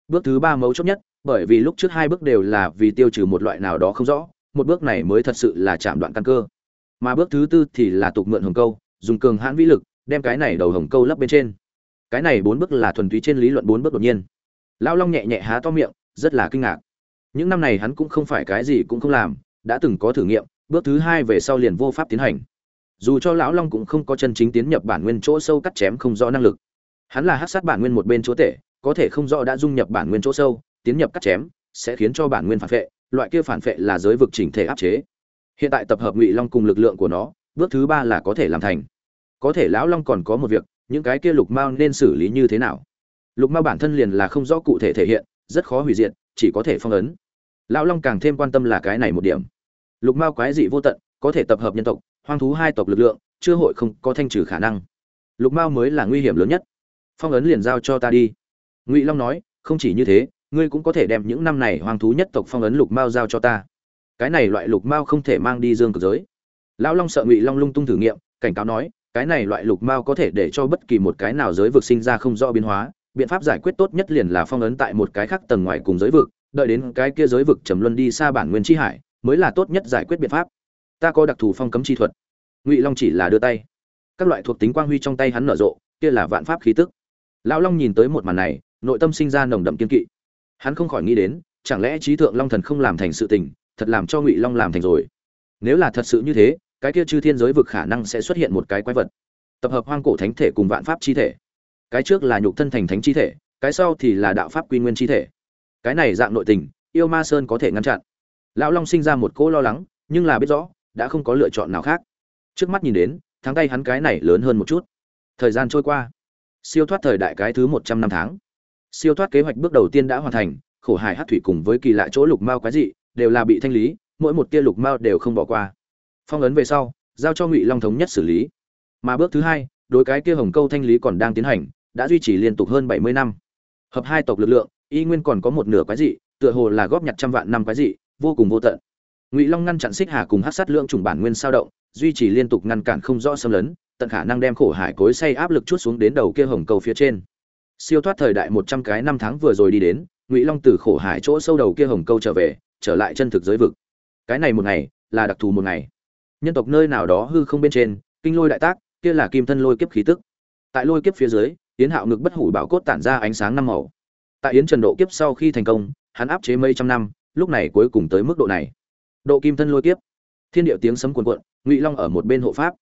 Bước thứ ba mấu chốt nhất bởi vì lúc trước hai bước đều là vì tiêu trừ một loại nào đó không rõ, một bước này mới thật sự là chạm đoạn căn cơ. Mà bước thứ tư thì là tục mượn hồng câu, dùng cường hãn vĩ lực, đem cái này đầu hồng câu lấp bên trên. Cái này bốn bước là thuần túy trên lý luận bốn bước đột nhiên. Lão long nhẹ nhẹ há to miệng, rất là kinh ngạc. Những năm này hắn cũng không phải cái gì cũng không làm, đã từng có thử nghiệm, bước thứ hai về sau liền vô pháp tiến hành. Dù cho lão long cũng không có chân chính tiến nhập bản nguyên chỗ sâu cắt chém không rõ năng lực. Hắn là hát sát bản nguyên một bên chỗ tể, có thể không rõ đã dung nhập bản nguyên chỗ sâu tiến nhập cắt chém, sẽ khiến cho bản nguyên phản vệ loại kia phản vệ là giới vực chỉnh thể áp chế. Hiện tại tập hợp ngụy long cùng lực lượng của nó, bước thứ ba là có thể làm thành. Có thể lão long còn có một việc, những cái kia lục mao nên xử lý như thế nào? Lục mao bản thân liền là không rõ cụ thể thể hiện, rất khó hủy diệt, chỉ có thể phong ấn. Lão long càng thêm quan tâm là cái này một điểm. Lục mao quái dị vô tận, có thể tập hợp nhân tộc, hoang thú hai tộc lực lượng, chưa hội không có thanh trừ khả năng. Lục mao mới là nguy hiểm lớn nhất. Phong ấn liền giao cho ta đi. Ngụy long nói, không chỉ như thế ngươi cũng có thể đem những năm này hoang thú nhất tộc phong ấn lục mao giao cho ta. Cái này loại lục mao không thể mang đi dương cực giới. Lão long sợ ngụy long lung tung thử nghiệm, cảnh cáo nói, cái này loại lục mao có thể để cho bất kỳ một cái nào giới vực sinh ra không rõ biến hóa. Biện pháp giải quyết tốt nhất liền là phong ấn tại một cái khác tầng ngoài cùng giới vực, đợi đến cái kia giới vực trầm luân đi xa bản nguyên chi hải, mới là tốt nhất giải quyết biện pháp. Ta có đặc thù phong cấm chi thuật. Ngụy long chỉ là đưa tay. Các loại thuộc tính quang huy trong tay hắn nở rộ, kia là vạn pháp khí tức. Lão long nhìn tới một màn này, nội tâm sinh ra nồng đậm kiên kỵ hắn không khỏi nghĩ đến, chẳng lẽ trí thượng long thần không làm thành sự tình, thật làm cho ngụy long làm thành rồi. Nếu là thật sự như thế, cái kia chư thiên giới vực khả năng sẽ xuất hiện một cái quái vật. Tập hợp hoang cổ thánh thể cùng vạn pháp chi thể. Cái trước là nhục thân thành thánh chi thể, cái sau thì là đạo pháp quy nguyên chi thể. Cái này dạng nội tình, yêu ma sơn có thể ngăn chặn. Lão long sinh ra một cỗ lo lắng, nhưng là biết rõ, đã không có lựa chọn nào khác. Trước mắt nhìn đến, thắng tay hắn cái này lớn hơn một chút. Thời gian trôi qua. Siêu thoát thời đại cái thứ một trăm năm tháng siêu thoát kế hoạch bước đầu tiên đã hoàn thành, khổ hải hát thủy cùng với kỳ lạ chỗ lục mao quái dị, đều là bị thanh lý, mỗi một tia lục mao đều không bỏ qua. Phong ấn về sau, giao cho ngụy long thống nhất xử lý. Mà bước thứ hai, đối cái kia hồng câu thanh lý còn đang tiến hành, đã duy trì liên tục hơn bảy mươi năm. Hợp hai tộc lực lượng, y nguyên còn có một nửa quái dị, tựa hồ là góp nhặt trăm vạn năm quái dị, vô cùng vô tận. Ngụy long ngăn chặn xích hà cùng hát sát lượng trùng bản nguyên sao động, duy trì liên tục ngăn cản không rõ xâm lấn, tận khả năng đem khổ hải cối say áp lực chút xuống đến đầu kia hồng cầu phía trên siêu thoát thời đại một trăm cái năm tháng vừa rồi đi đến, ngụy long từ khổ hải chỗ sâu đầu kia hồng câu trở về, trở lại chân thực giới vực. Cái này một ngày, là đặc thù một ngày. Nhân tộc nơi nào đó hư không bên trên, kinh lôi đại tác, kia là kim thân lôi kiếp khí tức. Tại lôi kiếp phía dưới, yến hạo ngực bất hủ bảo cốt tản ra ánh sáng năm màu. Tại yến trần độ kiếp sau khi thành công, hắn áp chế mấy trăm năm, lúc này cuối cùng tới mức độ này. Độ kim thân lôi kiếp. Thiên điệu tiếng sấm cuồn cuộn, ngụy long ở một bên hộ pháp.